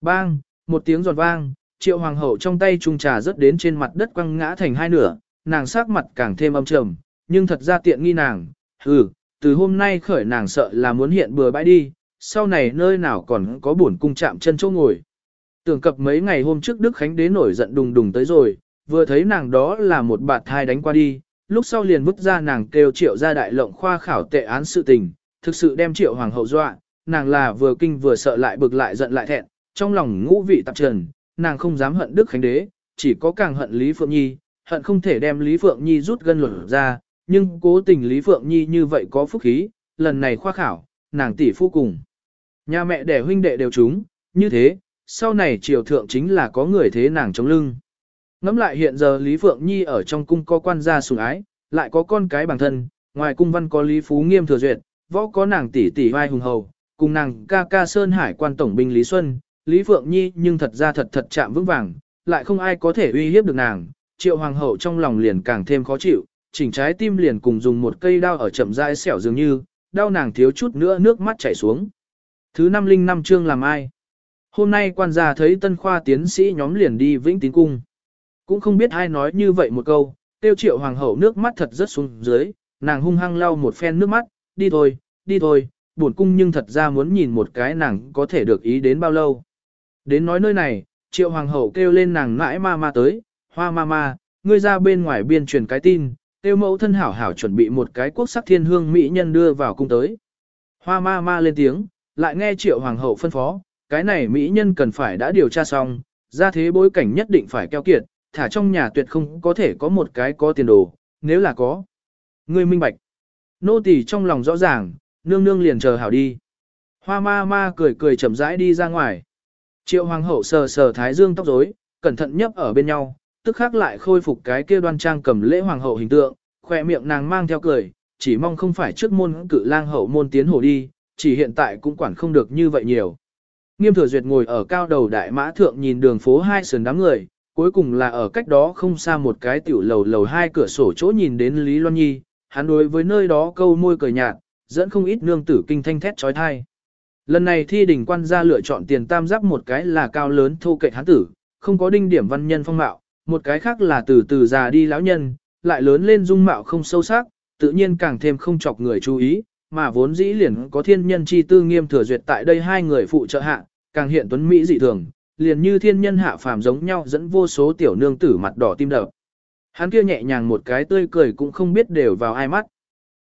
Bang, một tiếng giòn vang, triệu hoàng hậu trong tay trung trà rớt đến trên mặt đất quăng ngã thành hai nửa, nàng sắc mặt càng thêm âm trầm, nhưng thật ra tiện nghi nàng, ừ, từ hôm nay khởi nàng sợ là muốn hiện bừa bãi đi, sau này nơi nào còn có buồn cung chạm chân chỗ ngồi. Tưởng cập mấy ngày hôm trước Đức Khánh đế nổi giận đùng đùng tới rồi, vừa thấy nàng đó là một bạt thai đánh qua đi, lúc sau liền vứt ra nàng kêu triệu ra đại lộng khoa khảo tệ án sự tình, thực sự đem triệu hoàng hậu dọa, nàng là vừa kinh vừa sợ lại bực lại giận lại thẹn, trong lòng ngũ vị tạp trần, nàng không dám hận Đức Khánh Đế, chỉ có càng hận Lý Phượng Nhi, hận không thể đem Lý Phượng Nhi rút gân luận ra, nhưng cố tình Lý Phượng Nhi như vậy có phúc khí, lần này khoa khảo, nàng tỷ phu cùng. Nhà mẹ đẻ huynh đệ đều chúng, như thế, sau này triều thượng chính là có người thế nàng chống lưng. Ngắm lại hiện giờ Lý Phượng Nhi ở trong cung có quan gia sủng ái, lại có con cái bằng thân, ngoài cung văn có Lý Phú Nghiêm thừa duyệt, võ có nàng tỷ tỷ vai hùng hầu, cùng nàng ca ca Sơn Hải quan tổng binh Lý Xuân, Lý Phượng Nhi nhưng thật ra thật thật chạm vững vàng, lại không ai có thể uy hiếp được nàng, triệu hoàng hậu trong lòng liền càng thêm khó chịu, chỉnh trái tim liền cùng dùng một cây đao ở chậm rãi xẻo dường như, đau nàng thiếu chút nữa nước mắt chảy xuống. Thứ năm linh năm chương làm ai? Hôm nay quan gia thấy tân khoa tiến sĩ nhóm liền đi vĩnh tín cung. Cũng không biết ai nói như vậy một câu, tiêu triệu hoàng hậu nước mắt thật rất xuống dưới, nàng hung hăng lau một phen nước mắt, đi thôi, đi thôi, buồn cung nhưng thật ra muốn nhìn một cái nàng có thể được ý đến bao lâu. Đến nói nơi này, triệu hoàng hậu kêu lên nàng mãi ma ma tới, hoa ma ma, ngươi ra bên ngoài biên truyền cái tin, tiêu mẫu thân hảo hảo chuẩn bị một cái quốc sắc thiên hương mỹ nhân đưa vào cung tới. Hoa ma ma lên tiếng, lại nghe triệu hoàng hậu phân phó, cái này mỹ nhân cần phải đã điều tra xong, ra thế bối cảnh nhất định phải keo kiệt, thả trong nhà tuyệt không có thể có một cái có tiền đồ, nếu là có. Ngươi minh bạch. Nô tỳ trong lòng rõ ràng, nương nương liền chờ hảo đi. Hoa ma ma cười cười chậm rãi đi ra ngoài. Triệu hoàng hậu sờ sờ thái dương tóc rối, cẩn thận nhấp ở bên nhau, tức khắc lại khôi phục cái kia đoan trang cầm lễ hoàng hậu hình tượng, khỏe miệng nàng mang theo cười, chỉ mong không phải trước môn cự lang hậu môn tiến hồ đi, chỉ hiện tại cũng quản không được như vậy nhiều. Nghiêm thừa duyệt ngồi ở cao đầu đại mã thượng nhìn đường phố hai sườn đám người, cuối cùng là ở cách đó không xa một cái tiểu lầu lầu hai cửa sổ chỗ nhìn đến Lý Loan Nhi, hắn đối với nơi đó câu môi cười nhạt, dẫn không ít nương tử kinh thanh thét trói thai. Lần này thi đỉnh quan gia lựa chọn tiền tam giáp một cái là cao lớn thô kệ hán tử, không có đinh điểm văn nhân phong mạo, một cái khác là từ từ già đi lão nhân, lại lớn lên dung mạo không sâu sắc, tự nhiên càng thêm không chọc người chú ý, mà vốn dĩ liền có thiên nhân chi tư nghiêm thừa duyệt tại đây hai người phụ trợ hạ, càng hiện tuấn mỹ dị thường, liền như thiên nhân hạ phàm giống nhau dẫn vô số tiểu nương tử mặt đỏ tim đập. Hắn kia nhẹ nhàng một cái tươi cười cũng không biết đều vào ai mắt.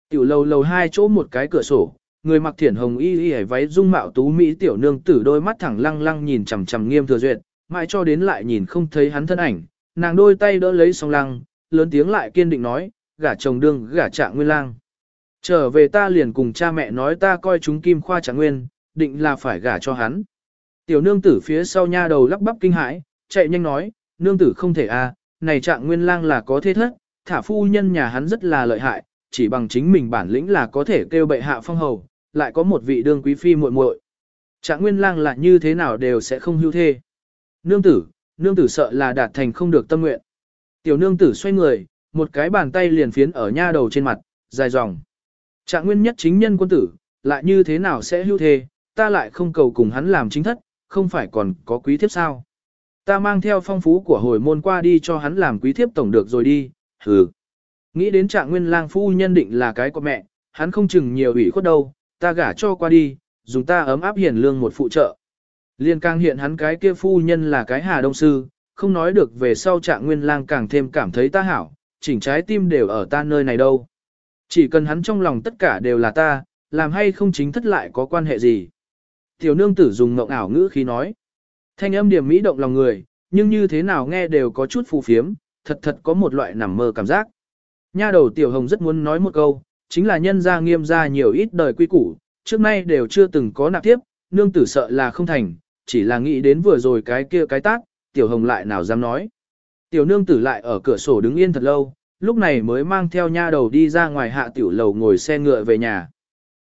Tiểu lầu lầu hai chỗ một cái cửa sổ, người mặc thiển hồng y y váy dung mạo tú mỹ tiểu nương tử đôi mắt thẳng lăng lăng nhìn chằm chằm nghiêm thừa duyệt, mãi cho đến lại nhìn không thấy hắn thân ảnh, nàng đôi tay đỡ lấy song lăng, lớn tiếng lại kiên định nói, gả chồng đương gả trạng nguyên lang. Trở về ta liền cùng cha mẹ nói ta coi chúng kim khoa trạng nguyên, định là phải gả cho hắn. Tiểu nương tử phía sau nha đầu lắp bắp kinh hãi, chạy nhanh nói, nương tử không thể à, này trạng nguyên lang là có thế thất, thả phu nhân nhà hắn rất là lợi hại, chỉ bằng chính mình bản lĩnh là có thể kêu bệ hạ phong hầu, lại có một vị đương quý phi muội muội. Trạng nguyên lang là như thế nào đều sẽ không hưu thê. Nương tử, nương tử sợ là đạt thành không được tâm nguyện. Tiểu nương tử xoay người, một cái bàn tay liền phiến ở nha đầu trên mặt, dài dòng. Trạng nguyên nhất chính nhân quân tử, lại như thế nào sẽ hưu thê, ta lại không cầu cùng hắn làm chính thất, không phải còn có quý thiếp sao. Ta mang theo phong phú của hồi môn qua đi cho hắn làm quý thiếp tổng được rồi đi, hừ. Nghĩ đến trạng nguyên lang phu nhân định là cái của mẹ, hắn không chừng nhiều ủy khuất đâu, ta gả cho qua đi, dùng ta ấm áp hiền lương một phụ trợ. Liên càng hiện hắn cái kia phu nhân là cái hà đông sư, không nói được về sau trạng nguyên lang càng thêm cảm thấy ta hảo, chỉnh trái tim đều ở ta nơi này đâu. Chỉ cần hắn trong lòng tất cả đều là ta, làm hay không chính thất lại có quan hệ gì. Tiểu nương tử dùng ngộng ảo ngữ khi nói. Thanh âm điểm mỹ động lòng người, nhưng như thế nào nghe đều có chút phù phiếm, thật thật có một loại nằm mơ cảm giác. Nha đầu tiểu hồng rất muốn nói một câu, chính là nhân gia nghiêm gia nhiều ít đời quy củ, trước nay đều chưa từng có nạp tiếp, nương tử sợ là không thành, chỉ là nghĩ đến vừa rồi cái kia cái tác, tiểu hồng lại nào dám nói. Tiểu nương tử lại ở cửa sổ đứng yên thật lâu, lúc này mới mang theo nha đầu đi ra ngoài hạ tiểu lầu ngồi xe ngựa về nhà.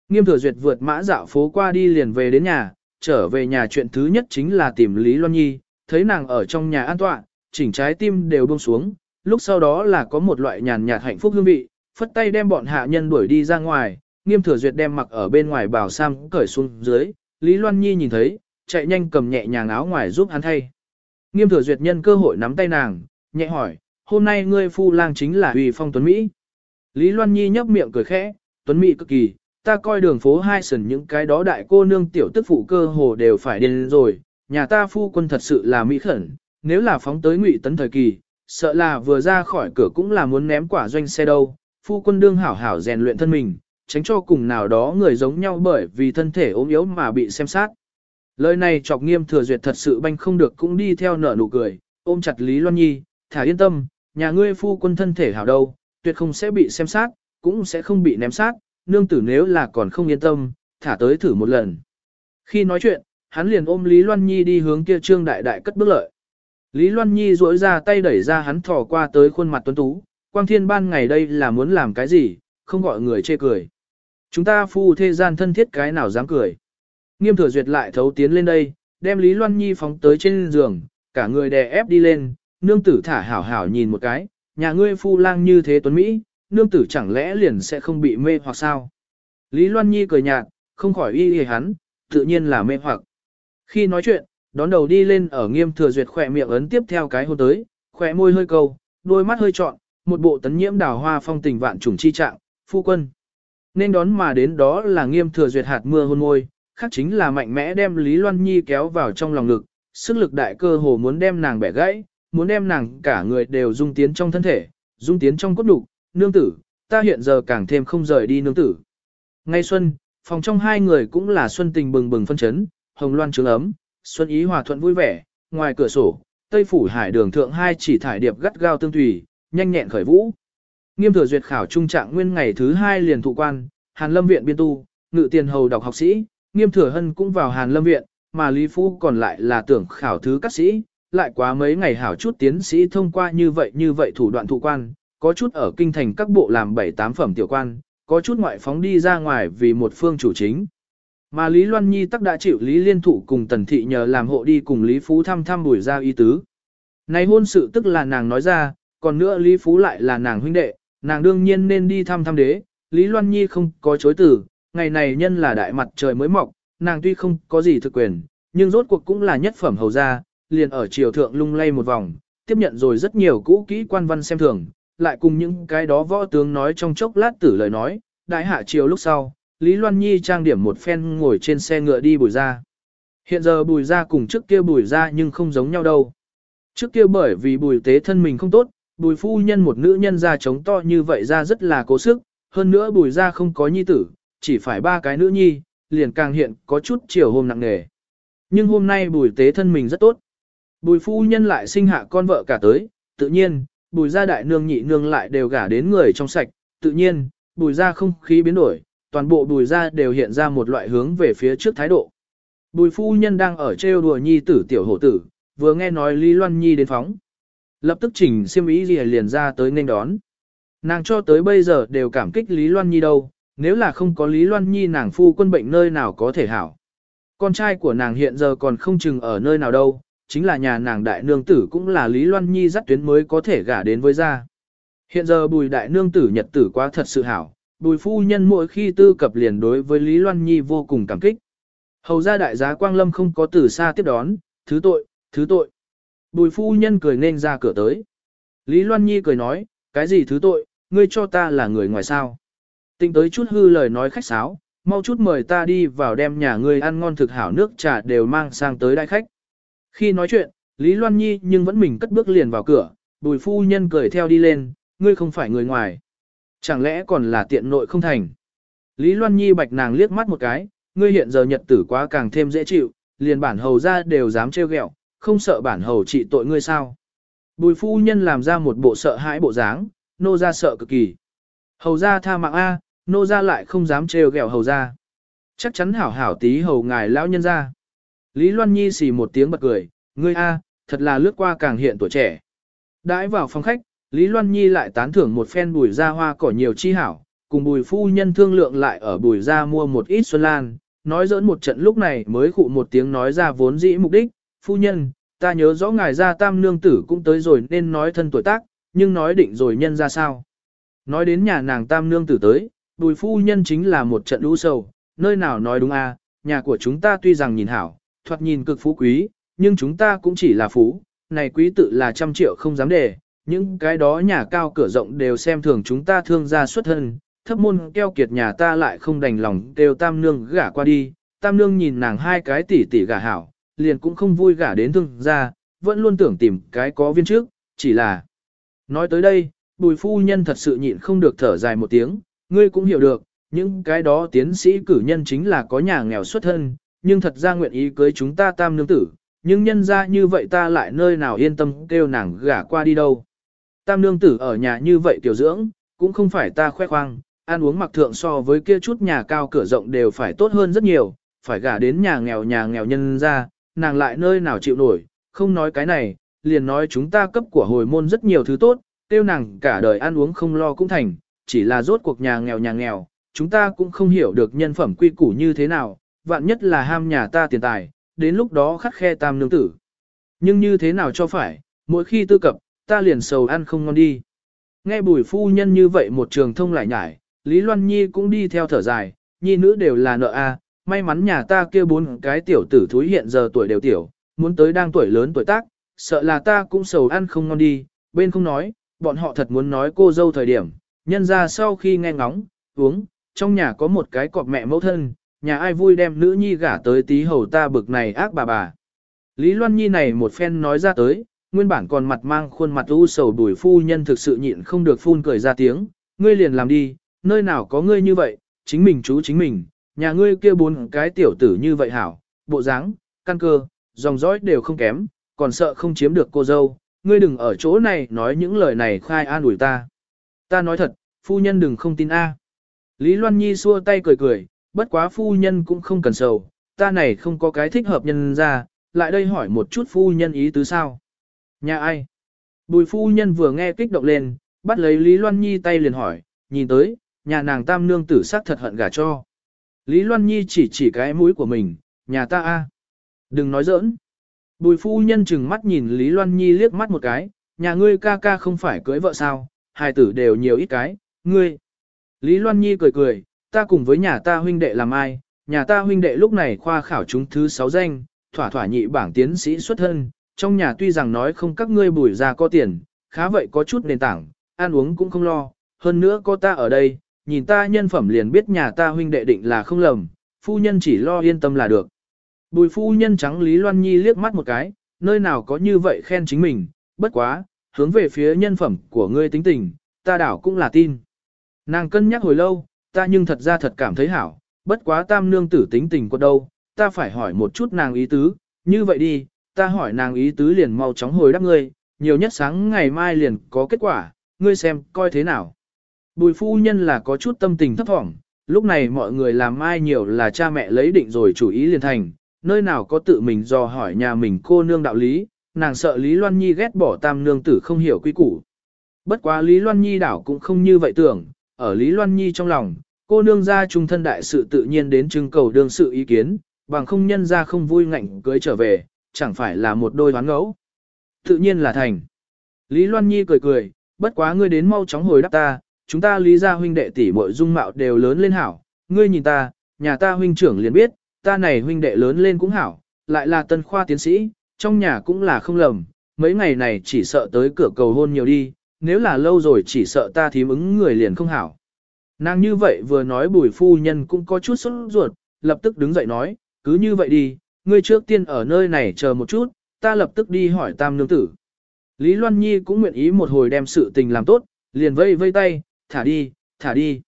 Nghiêm thừa duyệt vượt mã dạo phố qua đi liền về đến nhà, trở về nhà chuyện thứ nhất chính là tìm Lý Loan Nhi, thấy nàng ở trong nhà an tọa, chỉnh trái tim đều buông xuống, lúc sau đó là có một loại nhàn nhạt hạnh phúc hương vị, phất tay đem bọn hạ nhân đuổi đi ra ngoài, nghiêm thừa duyệt đem mặc ở bên ngoài bảo sam cởi xuống dưới, Lý Loan Nhi nhìn thấy, chạy nhanh cầm nhẹ nhàng áo ngoài giúp hắn thay. Nghiêm thừa duyệt nhân cơ hội nắm tay nàng, nhẹ hỏi, hôm nay ngươi phu lang chính là Huy Phong Tuấn Mỹ. Lý Loan Nhi nhấp miệng cười khẽ, Tuấn Mỹ cực kỳ, ta coi đường phố hai sần những cái đó đại cô nương tiểu tức phụ cơ hồ đều phải điên rồi, nhà ta phu quân thật sự là mỹ khẩn, nếu là phóng tới ngụy tấn thời kỳ, sợ là vừa ra khỏi cửa cũng là muốn ném quả doanh xe đâu, phu quân đương hảo hảo rèn luyện thân mình, tránh cho cùng nào đó người giống nhau bởi vì thân thể ốm yếu mà bị xem sát. Lời này chọc nghiêm thừa duyệt thật sự banh không được cũng đi theo nở nụ cười, ôm chặt Lý Loan Nhi, thả yên tâm, nhà ngươi phu quân thân thể hảo đâu, tuyệt không sẽ bị xem sát, cũng sẽ không bị ném sát, nương tử nếu là còn không yên tâm, thả tới thử một lần. Khi nói chuyện, hắn liền ôm Lý Loan Nhi đi hướng kia trương đại đại cất bước lợi. Lý Loan Nhi duỗi ra tay đẩy ra hắn thò qua tới khuôn mặt tuấn tú, quang thiên ban ngày đây là muốn làm cái gì, không gọi người chê cười. Chúng ta phu thế gian thân thiết cái nào dám cười. Nghiêm thừa duyệt lại thấu tiến lên đây, đem Lý Loan Nhi phóng tới trên giường, cả người đè ép đi lên, nương tử thả hảo hảo nhìn một cái, nhà ngươi phu lang như thế tuấn Mỹ, nương tử chẳng lẽ liền sẽ không bị mê hoặc sao? Lý Loan Nhi cười nhạt, không khỏi y y hắn, tự nhiên là mê hoặc. Khi nói chuyện, đón đầu đi lên ở nghiêm thừa duyệt khỏe miệng ấn tiếp theo cái hôn tới, khỏe môi hơi câu, đôi mắt hơi trọn, một bộ tấn nhiễm đào hoa phong tình vạn trùng chi trạng, phu quân. Nên đón mà đến đó là nghiêm thừa duyệt hạt mưa hôn môi, khác chính là mạnh mẽ đem Lý Loan Nhi kéo vào trong lòng ngực, sức lực đại cơ hồ muốn đem nàng bẻ gãy, muốn đem nàng cả người đều dung tiến trong thân thể, dung tiến trong cốt đục, nương tử, ta hiện giờ càng thêm không rời đi nương tử. Ngay xuân, phòng trong hai người cũng là xuân tình bừng bừng phân chấn, hồng loan trướng ấm, xuân ý hòa thuận vui vẻ, ngoài cửa sổ, tây phủ hải đường thượng hai chỉ thải điệp gắt gao tương tùy, nhanh nhẹn khởi vũ. Nghiêm thừa duyệt khảo trung trạng nguyên ngày thứ hai liền thụ quan, Hàn Lâm viện biên tu, ngự tiền hầu đọc học sĩ, Nghiêm thừa hân cũng vào Hàn Lâm viện, mà Lý Phu còn lại là tưởng khảo thứ các sĩ, lại quá mấy ngày hảo chút tiến sĩ thông qua như vậy như vậy thủ đoạn thụ quan, có chút ở kinh thành các bộ làm bảy tám phẩm tiểu quan, có chút ngoại phóng đi ra ngoài vì một phương chủ chính. Mà Lý Loan Nhi tắc đã chịu Lý Liên Thụ cùng Tần Thị nhờ làm hộ đi cùng Lý Phú thăm thăm bùi ra y tứ. Này hôn sự tức là nàng nói ra, còn nữa Lý Phú lại là nàng huynh đệ, nàng đương nhiên nên đi thăm thăm đế, Lý Loan Nhi không có chối từ, ngày này nhân là đại mặt trời mới mọc, nàng tuy không có gì thực quyền, nhưng rốt cuộc cũng là nhất phẩm hầu gia, liền ở triều thượng lung lay một vòng, tiếp nhận rồi rất nhiều cũ kỹ quan văn xem thường, lại cùng những cái đó võ tướng nói trong chốc lát tử lời nói, đại hạ chiều lúc sau, Lý Loan Nhi trang điểm một phen ngồi trên xe ngựa đi bùi ra. Hiện giờ bùi ra cùng trước kia bùi ra nhưng không giống nhau đâu. Trước kia bởi vì bùi tế thân mình không tốt, bùi phu nhân một nữ nhân ra chống to như vậy ra rất là cố sức, hơn nữa bùi ra không có nhi tử, chỉ phải ba cái nữ nhi, liền càng hiện có chút chiều hôm nặng nề. Nhưng hôm nay bùi tế thân mình rất tốt. Bùi phu nhân lại sinh hạ con vợ cả tới, tự nhiên, bùi gia đại nương nhị nương lại đều gả đến người trong sạch, tự nhiên, bùi gia không khí biến đổi, toàn bộ bùi gia đều hiện ra một loại hướng về phía trước thái độ. Bùi phu nhân đang ở trêu đùa nhi tử tiểu hổ tử, vừa nghe nói Lý Loan Nhi đến phóng. Lập tức chỉnh xiêm ý gì liền ra tới nên đón. Nàng cho tới bây giờ đều cảm kích Lý Loan Nhi đâu, nếu là không có Lý Loan Nhi nàng phu quân bệnh nơi nào có thể hảo. Con trai của nàng hiện giờ còn không chừng ở nơi nào đâu, chính là nhà nàng đại nương tử cũng là Lý Loan Nhi dắt tuyến mới có thể gả đến với gia. Hiện giờ bùi đại nương tử nhật tử quá thật sự hảo, bùi phu nhân mỗi khi tư cập liền đối với Lý Loan Nhi vô cùng cảm kích. Hầu ra đại giá Quang Lâm không có từ xa tiếp đón, thứ tội, thứ tội. Bùi phu nhân cười nên ra cửa tới. Lý Loan Nhi cười nói, cái gì thứ tội, ngươi cho ta là người ngoài sao. Tình tới chút hư lời nói khách sáo, mau chút mời ta đi vào đem nhà ngươi ăn ngon thực hảo nước trà đều mang sang tới đại khách. Khi nói chuyện, Lý Loan Nhi nhưng vẫn mình cất bước liền vào cửa, bùi phu nhân cười theo đi lên, ngươi không phải người ngoài. Chẳng lẽ còn là tiện nội không thành. Lý Loan Nhi bạch nàng liếc mắt một cái, ngươi hiện giờ nhật tử quá càng thêm dễ chịu, liền bản hầu ra đều dám trêu ghẹo, không sợ bản hầu trị tội ngươi sao. Bùi phu nhân làm ra một bộ sợ hãi bộ dáng, nô ra sợ cực kỳ. Hầu ra tha mạng A, nô ra lại không dám trêu ghẹo hầu ra. Chắc chắn hảo hảo tí hầu ngài lão nhân ra. Lý Loan Nhi xì một tiếng bật cười, ngươi A, thật là lướt qua càng hiện tuổi trẻ. Đãi vào phòng khách, Lý Loan Nhi lại tán thưởng một phen bùi ra hoa cỏ nhiều chi hảo, cùng bùi phu nhân thương lượng lại ở bùi ra mua một ít xuân lan, nói dỡn một trận lúc này mới khụ một tiếng nói ra vốn dĩ mục đích, phu nhân, ta nhớ rõ ngài ra tam nương tử cũng tới rồi nên nói thân tuổi tác, nhưng nói định rồi nhân ra sao. Nói đến nhà nàng tam nương tử tới, bùi phu nhân chính là một trận lũ sầu, nơi nào nói đúng à, nhà của chúng ta tuy rằng nhìn hảo, thoạt nhìn cực phú quý, nhưng chúng ta cũng chỉ là phú, này quý tự là trăm triệu không dám để, những cái đó nhà cao cửa rộng đều xem thường chúng ta thương gia xuất thân, thấp môn keo kiệt nhà ta lại không đành lòng đều tam nương gả qua đi, tam nương nhìn nàng hai cái tỷ tỷ gả hảo, liền cũng không vui gả đến thương gia, vẫn luôn tưởng tìm cái có viên trước, chỉ là. Nói tới đây, bùi phu nhân thật sự nhịn không được thở dài một tiếng, ngươi cũng hiểu được, những cái đó tiến sĩ cử nhân chính là có nhà nghèo xuất thân, nhưng thật ra nguyện ý cưới chúng ta tam nương tử, nhưng nhân ra như vậy ta lại nơi nào yên tâm kêu nàng gả qua đi đâu. Tam nương tử ở nhà như vậy tiểu dưỡng, cũng không phải ta khoe khoang, ăn uống mặc thượng so với kia chút nhà cao cửa rộng đều phải tốt hơn rất nhiều, phải gả đến nhà nghèo nhà nghèo nhân ra, nàng lại nơi nào chịu nổi, không nói cái này, liền nói chúng ta cấp của hồi môn rất nhiều thứ tốt, tiêu nàng cả đời ăn uống không lo cũng thành, chỉ là rốt cuộc nhà nghèo nhà nghèo, chúng ta cũng không hiểu được nhân phẩm quy củ như thế nào, vạn nhất là ham nhà ta tiền tài, đến lúc đó khắt khe tam nương tử. Nhưng như thế nào cho phải, mỗi khi tư cập, ta liền sầu ăn không ngon đi. Nghe bùi phu nhân như vậy một trường thông lại nhải, Lý Loan Nhi cũng đi theo thở dài, nhi nữ đều là nợ a, may mắn nhà ta kia bốn cái tiểu tử thúi hiện giờ tuổi đều tiểu, muốn tới đang tuổi lớn tuổi tác, sợ là ta cũng sầu ăn không ngon đi, bên không nói, bọn họ thật muốn nói cô dâu thời điểm, nhân ra sau khi nghe ngóng, uống, trong nhà có một cái cọp mẹ mẫu thân, nhà ai vui đem nữ nhi gả tới tí hầu ta bực này ác bà bà. Lý Loan Nhi này một phen nói ra tới, nguyên bản còn mặt mang khuôn mặt u sầu đuổi phu nhân thực sự nhịn không được phun cười ra tiếng, ngươi liền làm đi, nơi nào có ngươi như vậy, chính mình chú chính mình, nhà ngươi kia bốn cái tiểu tử như vậy hảo, bộ dáng, căn cơ, dòng dõi đều không kém, còn sợ không chiếm được cô dâu, ngươi đừng ở chỗ này nói những lời này khai an ủi ta. Ta nói thật, phu nhân đừng không tin a. Lý Loan Nhi xua tay cười cười, bất quá phu nhân cũng không cần sầu, ta này không có cái thích hợp nhân ra, lại đây hỏi một chút phu nhân ý tứ sao. Nhà ai? Bùi phu nhân vừa nghe kích động lên, bắt lấy Lý Loan Nhi tay liền hỏi, nhìn tới, nhà nàng tam nương tử sắc thật hận gả cho. Lý Loan Nhi chỉ chỉ cái mũi của mình, nhà ta a, Đừng nói giỡn. Bùi phu nhân chừng mắt nhìn Lý Loan Nhi liếc mắt một cái, nhà ngươi ca ca không phải cưới vợ sao, hai tử đều nhiều ít cái, ngươi. Lý Loan Nhi cười cười, ta cùng với nhà ta huynh đệ làm ai, nhà ta huynh đệ lúc này khoa khảo chúng thứ sáu danh, thỏa thỏa nhị bảng tiến sĩ xuất thân, trong nhà tuy rằng nói không các ngươi bùi ra có tiền, khá vậy có chút nền tảng, ăn uống cũng không lo, hơn nữa có ta ở đây, nhìn ta nhân phẩm liền biết nhà ta huynh đệ định là không lầm, phu nhân chỉ lo yên tâm là được. Bùi phu nhân trắng Lý Loan Nhi liếc mắt một cái, nơi nào có như vậy khen chính mình, bất quá, hướng về phía nhân phẩm của ngươi tính tình, ta đảo cũng là tin. Nàng cân nhắc hồi lâu, ta nhưng thật ra thật cảm thấy hảo, bất quá tam nương tử tính tình có đâu, ta phải hỏi một chút nàng ý tứ, như vậy đi, ta hỏi nàng ý tứ liền mau chóng hồi đáp ngươi, nhiều nhất sáng ngày mai liền có kết quả, ngươi xem, coi thế nào. Bùi phu nhân là có chút tâm tình thấp thỏm, lúc này mọi người làm ai nhiều là cha mẹ lấy định rồi chủ ý liền thành, nơi nào có tự mình dò hỏi nhà mình cô nương đạo lý, nàng sợ Lý Loan Nhi ghét bỏ tam nương tử không hiểu quy củ. Bất quá Lý Loan Nhi đảo cũng không như vậy tưởng, ở Lý Loan Nhi trong lòng, cô nương ra trung thân đại sự tự nhiên đến trưng cầu đương sự ý kiến, bằng không nhân ra không vui ngạnh cưới trở về, chẳng phải là một đôi hoán ngẫu. Tự nhiên là thành. Lý Loan Nhi cười cười, bất quá ngươi đến mau chóng hồi đáp ta, chúng ta lý gia huynh đệ tỷ muội dung mạo đều lớn lên hảo, ngươi nhìn ta, nhà ta huynh trưởng liền biết, ta này huynh đệ lớn lên cũng hảo, lại là tân khoa tiến sĩ, trong nhà cũng là không lầm, mấy ngày này chỉ sợ tới cửa cầu hôn nhiều đi, nếu là lâu rồi chỉ sợ ta thím ứng người liền không hảo. Nàng như vậy vừa nói bùi phu nhân cũng có chút sốt ruột, lập tức đứng dậy nói, cứ như vậy đi, ngươi trước tiên ở nơi này chờ một chút, ta lập tức đi hỏi tam nương tử. Lý Loan Nhi cũng nguyện ý một hồi đem sự tình làm tốt, liền vây vây tay, thả đi, thả đi.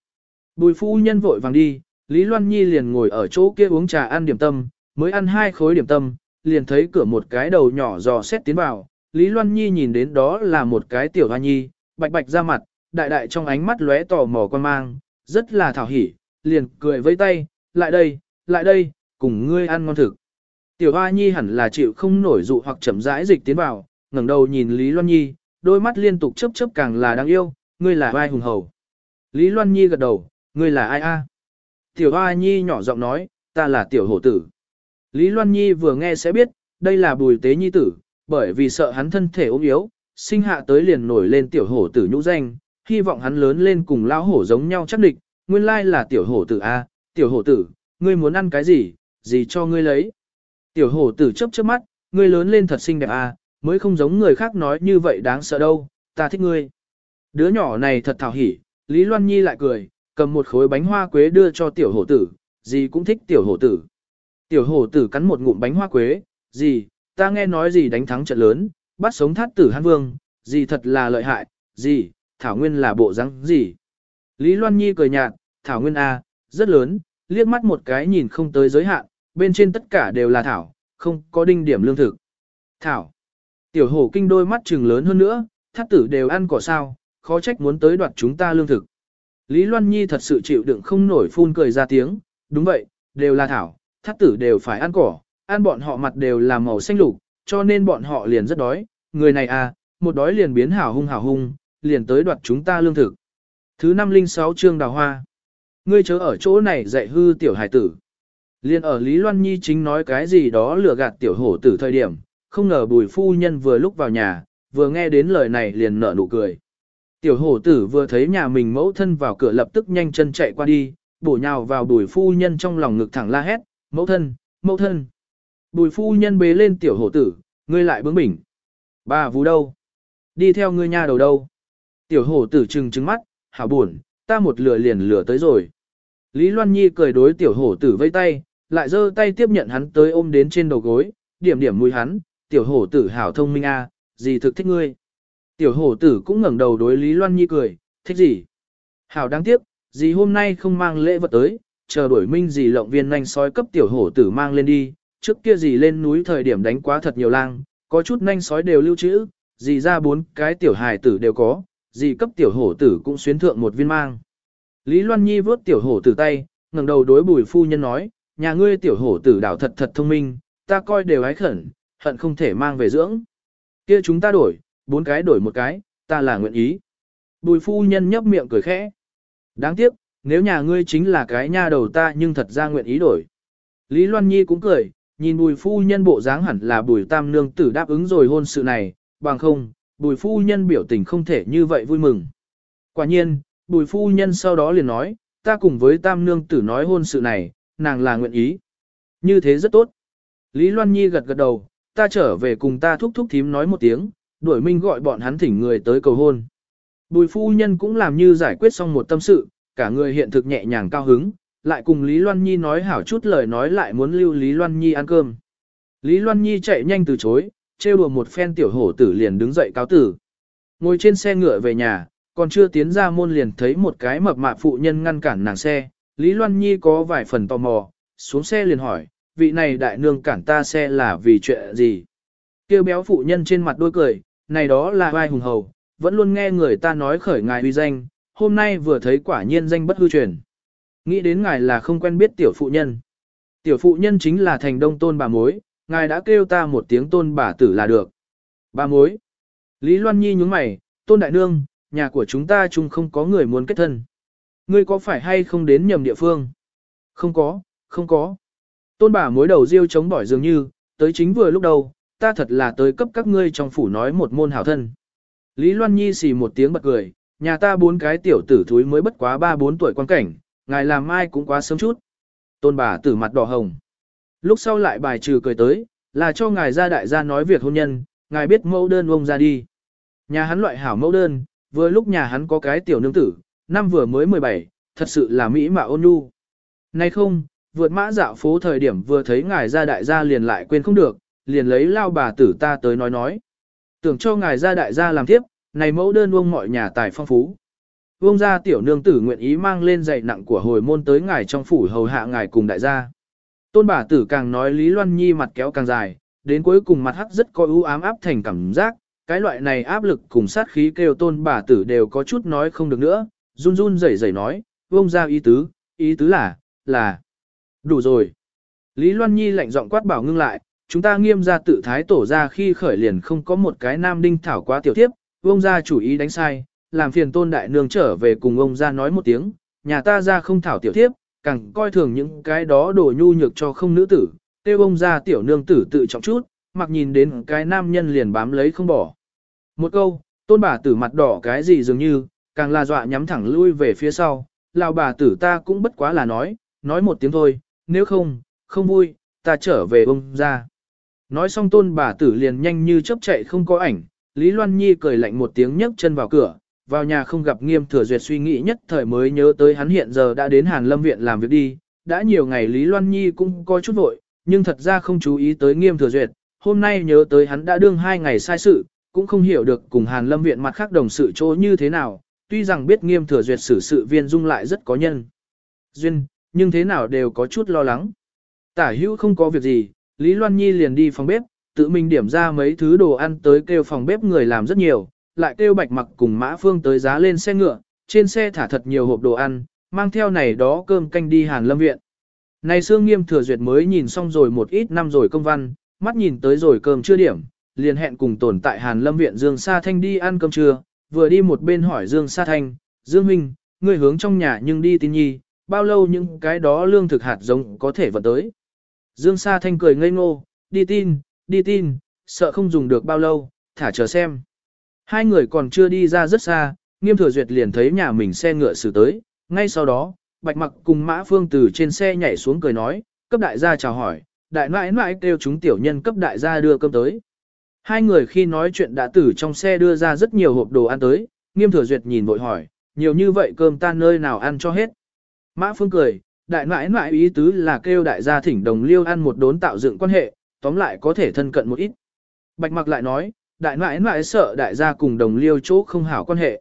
Bùi phu nhân vội vàng đi, Lý Loan Nhi liền ngồi ở chỗ kia uống trà ăn điểm tâm, mới ăn hai khối điểm tâm, liền thấy cửa một cái đầu nhỏ dò xét tiến vào. Lý Loan Nhi nhìn đến đó là một cái tiểu hoa nhi, bạch bạch ra mặt, đại đại trong ánh mắt lóe tò mò quan mang, rất là thảo hỉ, liền cười với tay, lại đây, lại đây, cùng ngươi ăn ngon thực. Tiểu hoa nhi hẳn là chịu không nổi dụ hoặc chậm rãi dịch tiến vào, ngẩng đầu nhìn Lý Loan Nhi, đôi mắt liên tục chớp chớp càng là đáng yêu, ngươi là ai hùng hầu. Lý Loan Nhi gật đầu, ngươi là ai a? Tiểu Hoa Nhi nhỏ giọng nói, ta là tiểu hổ tử. Lý Loan Nhi vừa nghe sẽ biết, đây là bùi tế nhi tử, bởi vì sợ hắn thân thể ốm yếu, sinh hạ tới liền nổi lên tiểu hổ tử nhũ danh, hy vọng hắn lớn lên cùng lão hổ giống nhau chắc địch, nguyên lai là tiểu hổ tử A, tiểu hổ tử, ngươi muốn ăn cái gì, gì cho ngươi lấy. Tiểu hổ tử chớp chớp mắt, ngươi lớn lên thật xinh đẹp A, mới không giống người khác nói như vậy đáng sợ đâu, ta thích ngươi. Đứa nhỏ này thật thảo hỉ, Lý Loan Nhi lại cười, cầm một khối bánh hoa quế đưa cho tiểu hổ tử, gì cũng thích tiểu hổ tử. Tiểu hổ tử cắn một ngụm bánh hoa quế, gì, ta nghe nói gì đánh thắng trận lớn, bắt sống thát tử hán vương, gì thật là lợi hại, gì, Thảo Nguyên là bộ răng gì. Lý Loan Nhi cười nhạt, Thảo Nguyên A, rất lớn, liếc mắt một cái nhìn không tới giới hạn, bên trên tất cả đều là Thảo, không có đinh điểm lương thực. Thảo. Tiểu hổ kinh đôi mắt trừng lớn hơn nữa, thát tử đều ăn cỏ sao, khó trách muốn tới đoạt chúng ta lương thực. Lý Loan Nhi thật sự chịu đựng không nổi phun cười ra tiếng, đúng vậy, đều là thảo, thát tử đều phải ăn cỏ, ăn bọn họ mặt đều là màu xanh lục, cho nên bọn họ liền rất đói, người này à, một đói liền biến hảo hung hảo hung, liền tới đoạt chúng ta lương thực. Thứ 506 chương đào hoa. Ngươi chớ ở chỗ này dạy hư tiểu hải tử. Liên ở Lý Loan Nhi chính nói cái gì đó lừa gạt tiểu hổ tử thời điểm, không ngờ bùi phu nhân vừa lúc vào nhà, vừa nghe đến lời này liền nở nụ cười. Tiểu hổ tử vừa thấy nhà mình mẫu thân vào cửa lập tức nhanh chân chạy qua đi, bổ nhào vào bùi phu nhân trong lòng ngực thẳng la hét, mẫu thân, mẫu thân. Bùi phu nhân bế lên tiểu hổ tử, ngươi lại bướng bỉnh. Bà vú đâu? Đi theo ngươi nha đầu đâu? Tiểu hổ tử trừng trừng mắt, hảo buồn, ta một lửa liền lửa tới rồi. Lý Loan Nhi cười đối tiểu hổ tử vây tay, lại giơ tay tiếp nhận hắn tới ôm đến trên đầu gối, điểm điểm mũi hắn, tiểu hổ tử hảo thông minh a, gì thực thích ngươi. Tiểu hổ tử cũng ngẩng đầu đối Lý Loan Nhi cười, thích gì? Hảo đáng tiếc, gì hôm nay không mang lễ vật tới, chờ đổi minh gì lộng viên nhanh sói cấp tiểu hổ tử mang lên đi, trước kia gì lên núi thời điểm đánh quá thật nhiều lang, có chút nhanh sói đều lưu trữ, gì ra bốn cái tiểu hài tử đều có, gì cấp tiểu hổ tử cũng xuyến thượng một viên mang. Lý Loan Nhi vớt tiểu hổ tử tay, ngẩng đầu đối bùi phu nhân nói, nhà ngươi tiểu hổ tử đảo thật thật thông minh, ta coi đều ái khẩn, hận không thể mang về dưỡng. Kia chúng ta đổi, bốn cái đổi một cái, ta là nguyện ý. Bùi phu nhân nhấp miệng cười khẽ. Đáng tiếc, nếu nhà ngươi chính là cái nha đầu ta nhưng thật ra nguyện ý đổi. Lý Loan Nhi cũng cười, nhìn bùi phu nhân bộ dáng hẳn là bùi tam nương tử đáp ứng rồi hôn sự này, bằng không, bùi phu nhân biểu tình không thể như vậy vui mừng. Quả nhiên, bùi phu nhân sau đó liền nói, ta cùng với tam nương tử nói hôn sự này, nàng là nguyện ý. Như thế rất tốt. Lý Loan Nhi gật gật đầu, ta trở về cùng ta thúc thúc thím nói một tiếng, đuổi minh gọi bọn hắn thỉnh người tới cầu hôn. Bùi phu nhân cũng làm như giải quyết xong một tâm sự, cả người hiện thực nhẹ nhàng cao hứng, lại cùng Lý Loan Nhi nói hảo chút lời nói lại muốn lưu Lý Loan Nhi ăn cơm. Lý Loan Nhi chạy nhanh từ chối, trêu đùa một phen tiểu hổ tử liền đứng dậy cáo tử. Ngồi trên xe ngựa về nhà, còn chưa tiến ra môn liền thấy một cái mập mạp phụ nhân ngăn cản nàng xe. Lý Loan Nhi có vài phần tò mò, xuống xe liền hỏi, vị này đại nương cản ta xe là vì chuyện gì? Kêu béo phụ nhân trên mặt đôi cười, này đó là vai hùng hầu, vẫn luôn nghe người ta nói khởi ngài uy danh, hôm nay vừa thấy quả nhiên danh bất hư truyền. Nghĩ đến ngài là không quen biết tiểu phụ nhân. Tiểu phụ nhân chính là thành đông tôn bà mối, ngài đã kêu ta một tiếng tôn bà tử là được. Bà mối. Lý Loan Nhi nhúng mày, tôn đại nương, nhà của chúng ta chung không có người muốn kết thân. Ngươi có phải hay không đến nhầm địa phương? Không có, không có. Tôn bà mối đầu riêu chống bỏi dường như, tới chính vừa lúc đầu, ta thật là tới cấp các ngươi trong phủ nói một môn hảo thân. Lý Loan Nhi xì một tiếng bật cười, nhà ta bốn cái tiểu tử thúi mới bất quá ba bốn tuổi quan cảnh, ngài làm mai cũng quá sớm chút. Tôn bà tử mặt đỏ hồng. Lúc sau lại bài trừ cười tới, là cho ngài ra đại gia nói việc hôn nhân, ngài biết mẫu đơn ông ra đi. Nhà hắn loại hảo mẫu đơn, vừa lúc nhà hắn có cái tiểu nương tử, năm vừa mới 17, thật sự là mỹ mà ôn nhu. Nay không, vượt mã dạo phố thời điểm vừa thấy ngài ra đại gia liền lại quên không được, liền lấy lao bà tử ta tới nói nói. Tưởng cho ngài ra đại gia làm tiếp, này mẫu đơn ông mọi nhà tài phong phú. Vương gia tiểu nương tử nguyện ý mang lên dạy nặng của hồi môn tới ngài trong phủ hầu hạ ngài cùng đại gia. Tôn bà tử càng nói Lý Loan Nhi mặt kéo càng dài, đến cuối cùng mặt hắc rất coi ưu ám áp thành cảm giác, cái loại này áp lực cùng sát khí kêu tôn bà tử đều có chút nói không được nữa, run run rẩy rẩy nói, vông ra ý tứ, ý tứ là, là, đủ rồi. Lý Loan Nhi lạnh giọng quát bảo ngưng lại, chúng ta nghiêm ra tự thái tổ ra khi khởi liền không có một cái nam đinh thảo quá tiểu tiếp, vông ra chủ ý đánh sai, làm phiền tôn đại nương trở về cùng ông ra nói một tiếng, nhà ta ra không thảo tiểu thiếp càng coi thường những cái đó đồ nhu nhược cho không nữ tử, tiêu ông ra tiểu nương tử tự trọng chút, mặc nhìn đến cái nam nhân liền bám lấy không bỏ. Một câu, tôn bà tử mặt đỏ cái gì dường như, càng là dọa nhắm thẳng lui về phía sau, lão bà tử ta cũng bất quá là nói, nói một tiếng thôi, nếu không, không vui, ta trở về ông ra. Nói xong tôn bà tử liền nhanh như chớp chạy không có ảnh, Lý Loan Nhi cười lạnh một tiếng nhấc chân vào cửa, vào nhà không gặp nghiêm thừa duyệt suy nghĩ nhất thời mới nhớ tới hắn hiện giờ đã đến Hàn Lâm Viện làm việc đi, đã nhiều ngày Lý Loan Nhi cũng có chút vội, nhưng thật ra không chú ý tới nghiêm thừa duyệt, hôm nay nhớ tới hắn đã đương hai ngày sai sự, cũng không hiểu được cùng Hàn Lâm Viện mặt khác đồng sự chỗ như thế nào, tuy rằng biết nghiêm thừa duyệt xử sự viên dung lại rất có nhân. Duyên, nhưng thế nào đều có chút lo lắng. Tả hữu không có việc gì, Lý Loan Nhi liền đi phòng bếp, tự mình điểm ra mấy thứ đồ ăn tới kêu phòng bếp người làm rất nhiều, lại kêu bạch mặc cùng mã phương tới giá lên xe ngựa, trên xe thả thật nhiều hộp đồ ăn, mang theo này đó cơm canh đi Hàn Lâm Viện. Này Sương Nghiêm thừa duyệt mới nhìn xong rồi một ít năm rồi công văn, mắt nhìn tới rồi cơm chưa điểm, liền hẹn cùng tồn tại Hàn Lâm Viện Dương Sa Thanh đi ăn cơm trưa, vừa đi một bên hỏi Dương Sa Thanh, Dương Minh, ngươi hướng trong nhà nhưng đi tin nhi, bao lâu những cái đó lương thực hạt giống có thể vận tới. Dương Sa Thanh cười ngây ngô, đi tin, đi tin, sợ không dùng được bao lâu, thả chờ xem. Hai người còn chưa đi ra rất xa, nghiêm thừa duyệt liền thấy nhà mình xe ngựa xử tới, ngay sau đó, Bạch Mặc cùng Mã Phương từ trên xe nhảy xuống cười nói, cấp đại gia chào hỏi, đại nãi nãi kêu chúng tiểu nhân cấp đại gia đưa cơm tới. Hai người khi nói chuyện đã từ trong xe đưa ra rất nhiều hộp đồ ăn tới, nghiêm thừa duyệt nhìn vội hỏi, nhiều như vậy cơm ta nơi nào ăn cho hết. Mã Phương cười, đại nãi nãi ý tứ là kêu đại gia thỉnh đồng liêu ăn một đốn tạo dựng quan hệ, tóm lại có thể thân cận một ít. Bạch mặc lại nói, đại nãi nãi sợ đại gia cùng đồng liêu chỗ không hảo quan hệ.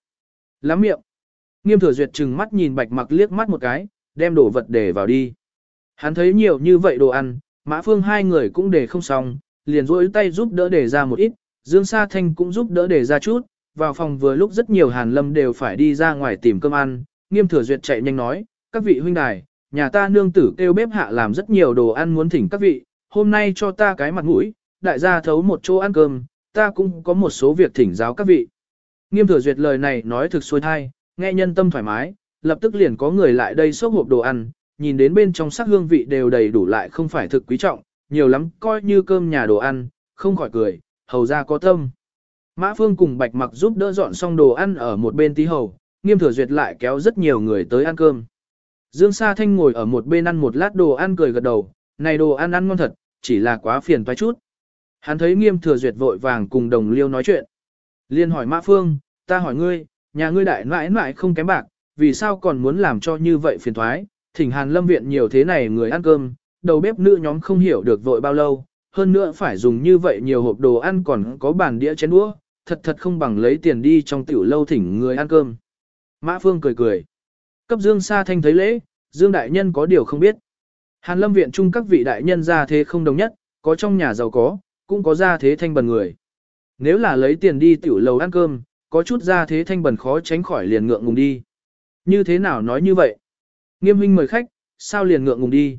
Lắm miệng. Nghiêm thừa duyệt chừng mắt nhìn bạch mặc liếc mắt một cái, đem đồ vật để vào đi. Hắn thấy nhiều như vậy đồ ăn, mã phương hai người cũng để không xong, liền rỗi tay giúp đỡ để ra một ít, Dương Sa Thanh cũng giúp đỡ để ra chút, vào phòng vừa lúc rất nhiều hàn lâm đều phải đi ra ngoài tìm cơm ăn, nghiêm thừa duyệt chạy nhanh nói, các vị huynh đài, nhà ta nương tử kêu bếp hạ làm rất nhiều đồ ăn muốn thỉnh các vị, hôm nay cho ta cái mặt mũi, đại gia thấu một chỗ ăn cơm, ta cũng có một số việc thỉnh giáo các vị. Nghiêm thừa duyệt lời này nói thực xuôi thai, nghe nhân tâm thoải mái, lập tức liền có người lại đây xốc hộp đồ ăn, nhìn đến bên trong sắc hương vị đều đầy đủ lại không phải thực quý trọng, nhiều lắm coi như cơm nhà đồ ăn, không khỏi cười, hầu ra có tâm. Mã Phương cùng Bạch Mặc giúp đỡ dọn xong đồ ăn ở một bên tí hầu, nghiêm thừa duyệt lại kéo rất nhiều người tới ăn cơm. Dương Sa Thanh ngồi ở một bên ăn một lát đồ ăn cười gật đầu, này đồ ăn ăn ngon thật, chỉ là quá phiền toái chút. Hắn thấy nghiêm thừa duyệt vội vàng cùng đồng liêu nói chuyện. Liên hỏi Mã Phương, ta hỏi ngươi, nhà ngươi đại mãi mãi không kém bạc, vì sao còn muốn làm cho như vậy phiền thoái, thỉnh hàn lâm viện nhiều thế này người ăn cơm, đầu bếp nữ nhóm không hiểu được vội bao lâu, hơn nữa phải dùng như vậy nhiều hộp đồ ăn còn có bàn đĩa chén đũa, thật thật không bằng lấy tiền đi trong tiểu lâu thỉnh người ăn cơm. Mã Phương cười cười. Cấp Dương Sa Thanh thấy lễ, Dương Đại Nhân có điều không biết. Hàn lâm viện chung các vị đại nhân ra thế không đồng nhất, có trong nhà giàu có, cũng có gia thế thanh bần người. Nếu là lấy tiền đi tiểu lầu ăn cơm, có chút gia thế thanh bần khó tránh khỏi liền ngượng ngùng đi. Như thế nào nói như vậy? Nghiêm huynh mời khách, sao liền ngượng ngùng đi?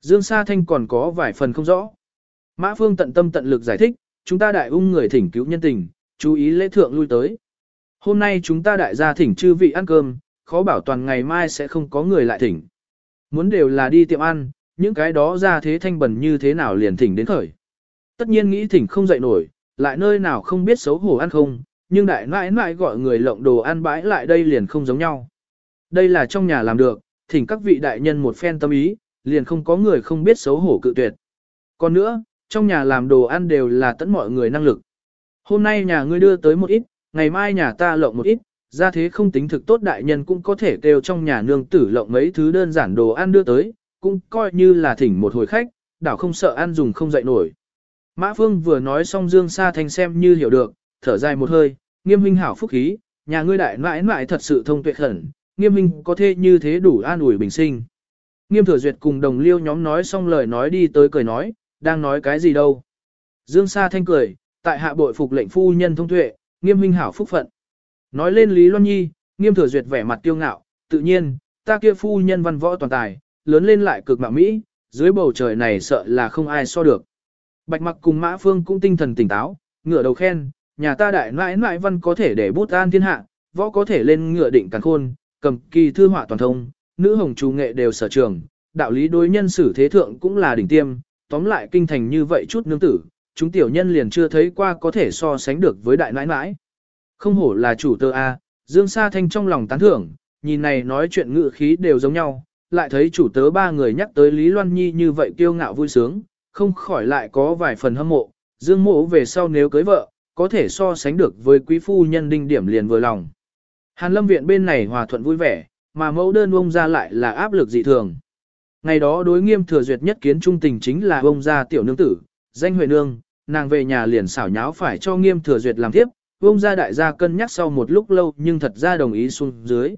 Dương Sa Thanh còn có vài phần không rõ. Mã Phương tận tâm tận lực giải thích, chúng ta đại ung người thỉnh cứu nhân tình, chú ý lễ thượng lui tới. Hôm nay chúng ta đại gia thỉnh chư vị ăn cơm, khó bảo toàn ngày mai sẽ không có người lại thỉnh. Muốn đều là đi tiệm ăn, những cái đó ra thế thanh bẩn như thế nào liền thỉnh đến khởi. Tất nhiên nghĩ thỉnh không dậy nổi, lại nơi nào không biết xấu hổ ăn không, nhưng đại nãi nãi gọi người lộng đồ ăn bãi lại đây liền không giống nhau. Đây là trong nhà làm được, thỉnh các vị đại nhân một phen tâm ý, liền không có người không biết xấu hổ cự tuyệt. Còn nữa, trong nhà làm đồ ăn đều là tận mọi người năng lực. Hôm nay nhà ngươi đưa tới một ít, ngày mai nhà ta lộng một ít, ra thế không tính thực tốt đại nhân cũng có thể kêu trong nhà nương tử lộng mấy thứ đơn giản đồ ăn đưa tới, cũng coi như là thỉnh một hồi khách, đảo không sợ ăn dùng không dậy nổi. Mã Phương vừa nói xong Dương Sa Thanh xem như hiểu được, thở dài một hơi, nghiêm huynh hảo phúc khí, nhà ngươi đại mãi mãi thật sự thông tuệ khẩn, nghiêm huynh có thể như thế đủ an ủi bình sinh. Nghiêm thừa duyệt cùng đồng liêu nhóm nói xong lời nói đi tới cười nói, đang nói cái gì đâu. Dương Sa Thanh cười, tại hạ bội phục lệnh phu nhân thông tuệ, nghiêm huynh hảo phúc phận. Nói lên Lý Loan Nhi, nghiêm thừa duyệt vẻ mặt tiêu ngạo, tự nhiên, ta kia phu nhân văn võ toàn tài, lớn lên lại cực mạo Mỹ, dưới bầu trời này sợ là không ai so được. Bạch mặc cùng Mã Phương cũng tinh thần tỉnh táo, ngựa đầu khen, nhà ta đại nãi nãi văn có thể để bút an thiên hạ, võ có thể lên ngựa định càng khôn, cầm kỳ thư họa toàn thông, nữ hồng chú nghệ đều sở trường, đạo lý đối nhân xử thế thượng cũng là đỉnh tiêm, tóm lại kinh thành như vậy chút nương tử, chúng tiểu nhân liền chưa thấy qua có thể so sánh được với đại nãi nãi. Không hổ là chủ tơ A, Dương Sa Thanh trong lòng tán thưởng, nhìn này nói chuyện ngự khí đều giống nhau, lại thấy chủ tớ ba người nhắc tới Lý Loan Nhi như vậy kiêu ngạo vui sướng, không khỏi lại có vài phần hâm mộ, Dương mộ về sau nếu cưới vợ, có thể so sánh được với quý phu nhân đinh điểm liền vừa lòng. Hàn lâm viện bên này hòa thuận vui vẻ, mà mẫu đơn ông ra lại là áp lực dị thường. Ngày đó đối nghiêm thừa duyệt nhất kiến trung tình chính là ông gia tiểu nương tử, danh huệ nương, nàng về nhà liền xảo nháo phải cho nghiêm thừa duyệt làm tiếp, ông gia đại gia cân nhắc sau một lúc lâu nhưng thật ra đồng ý xuống dưới.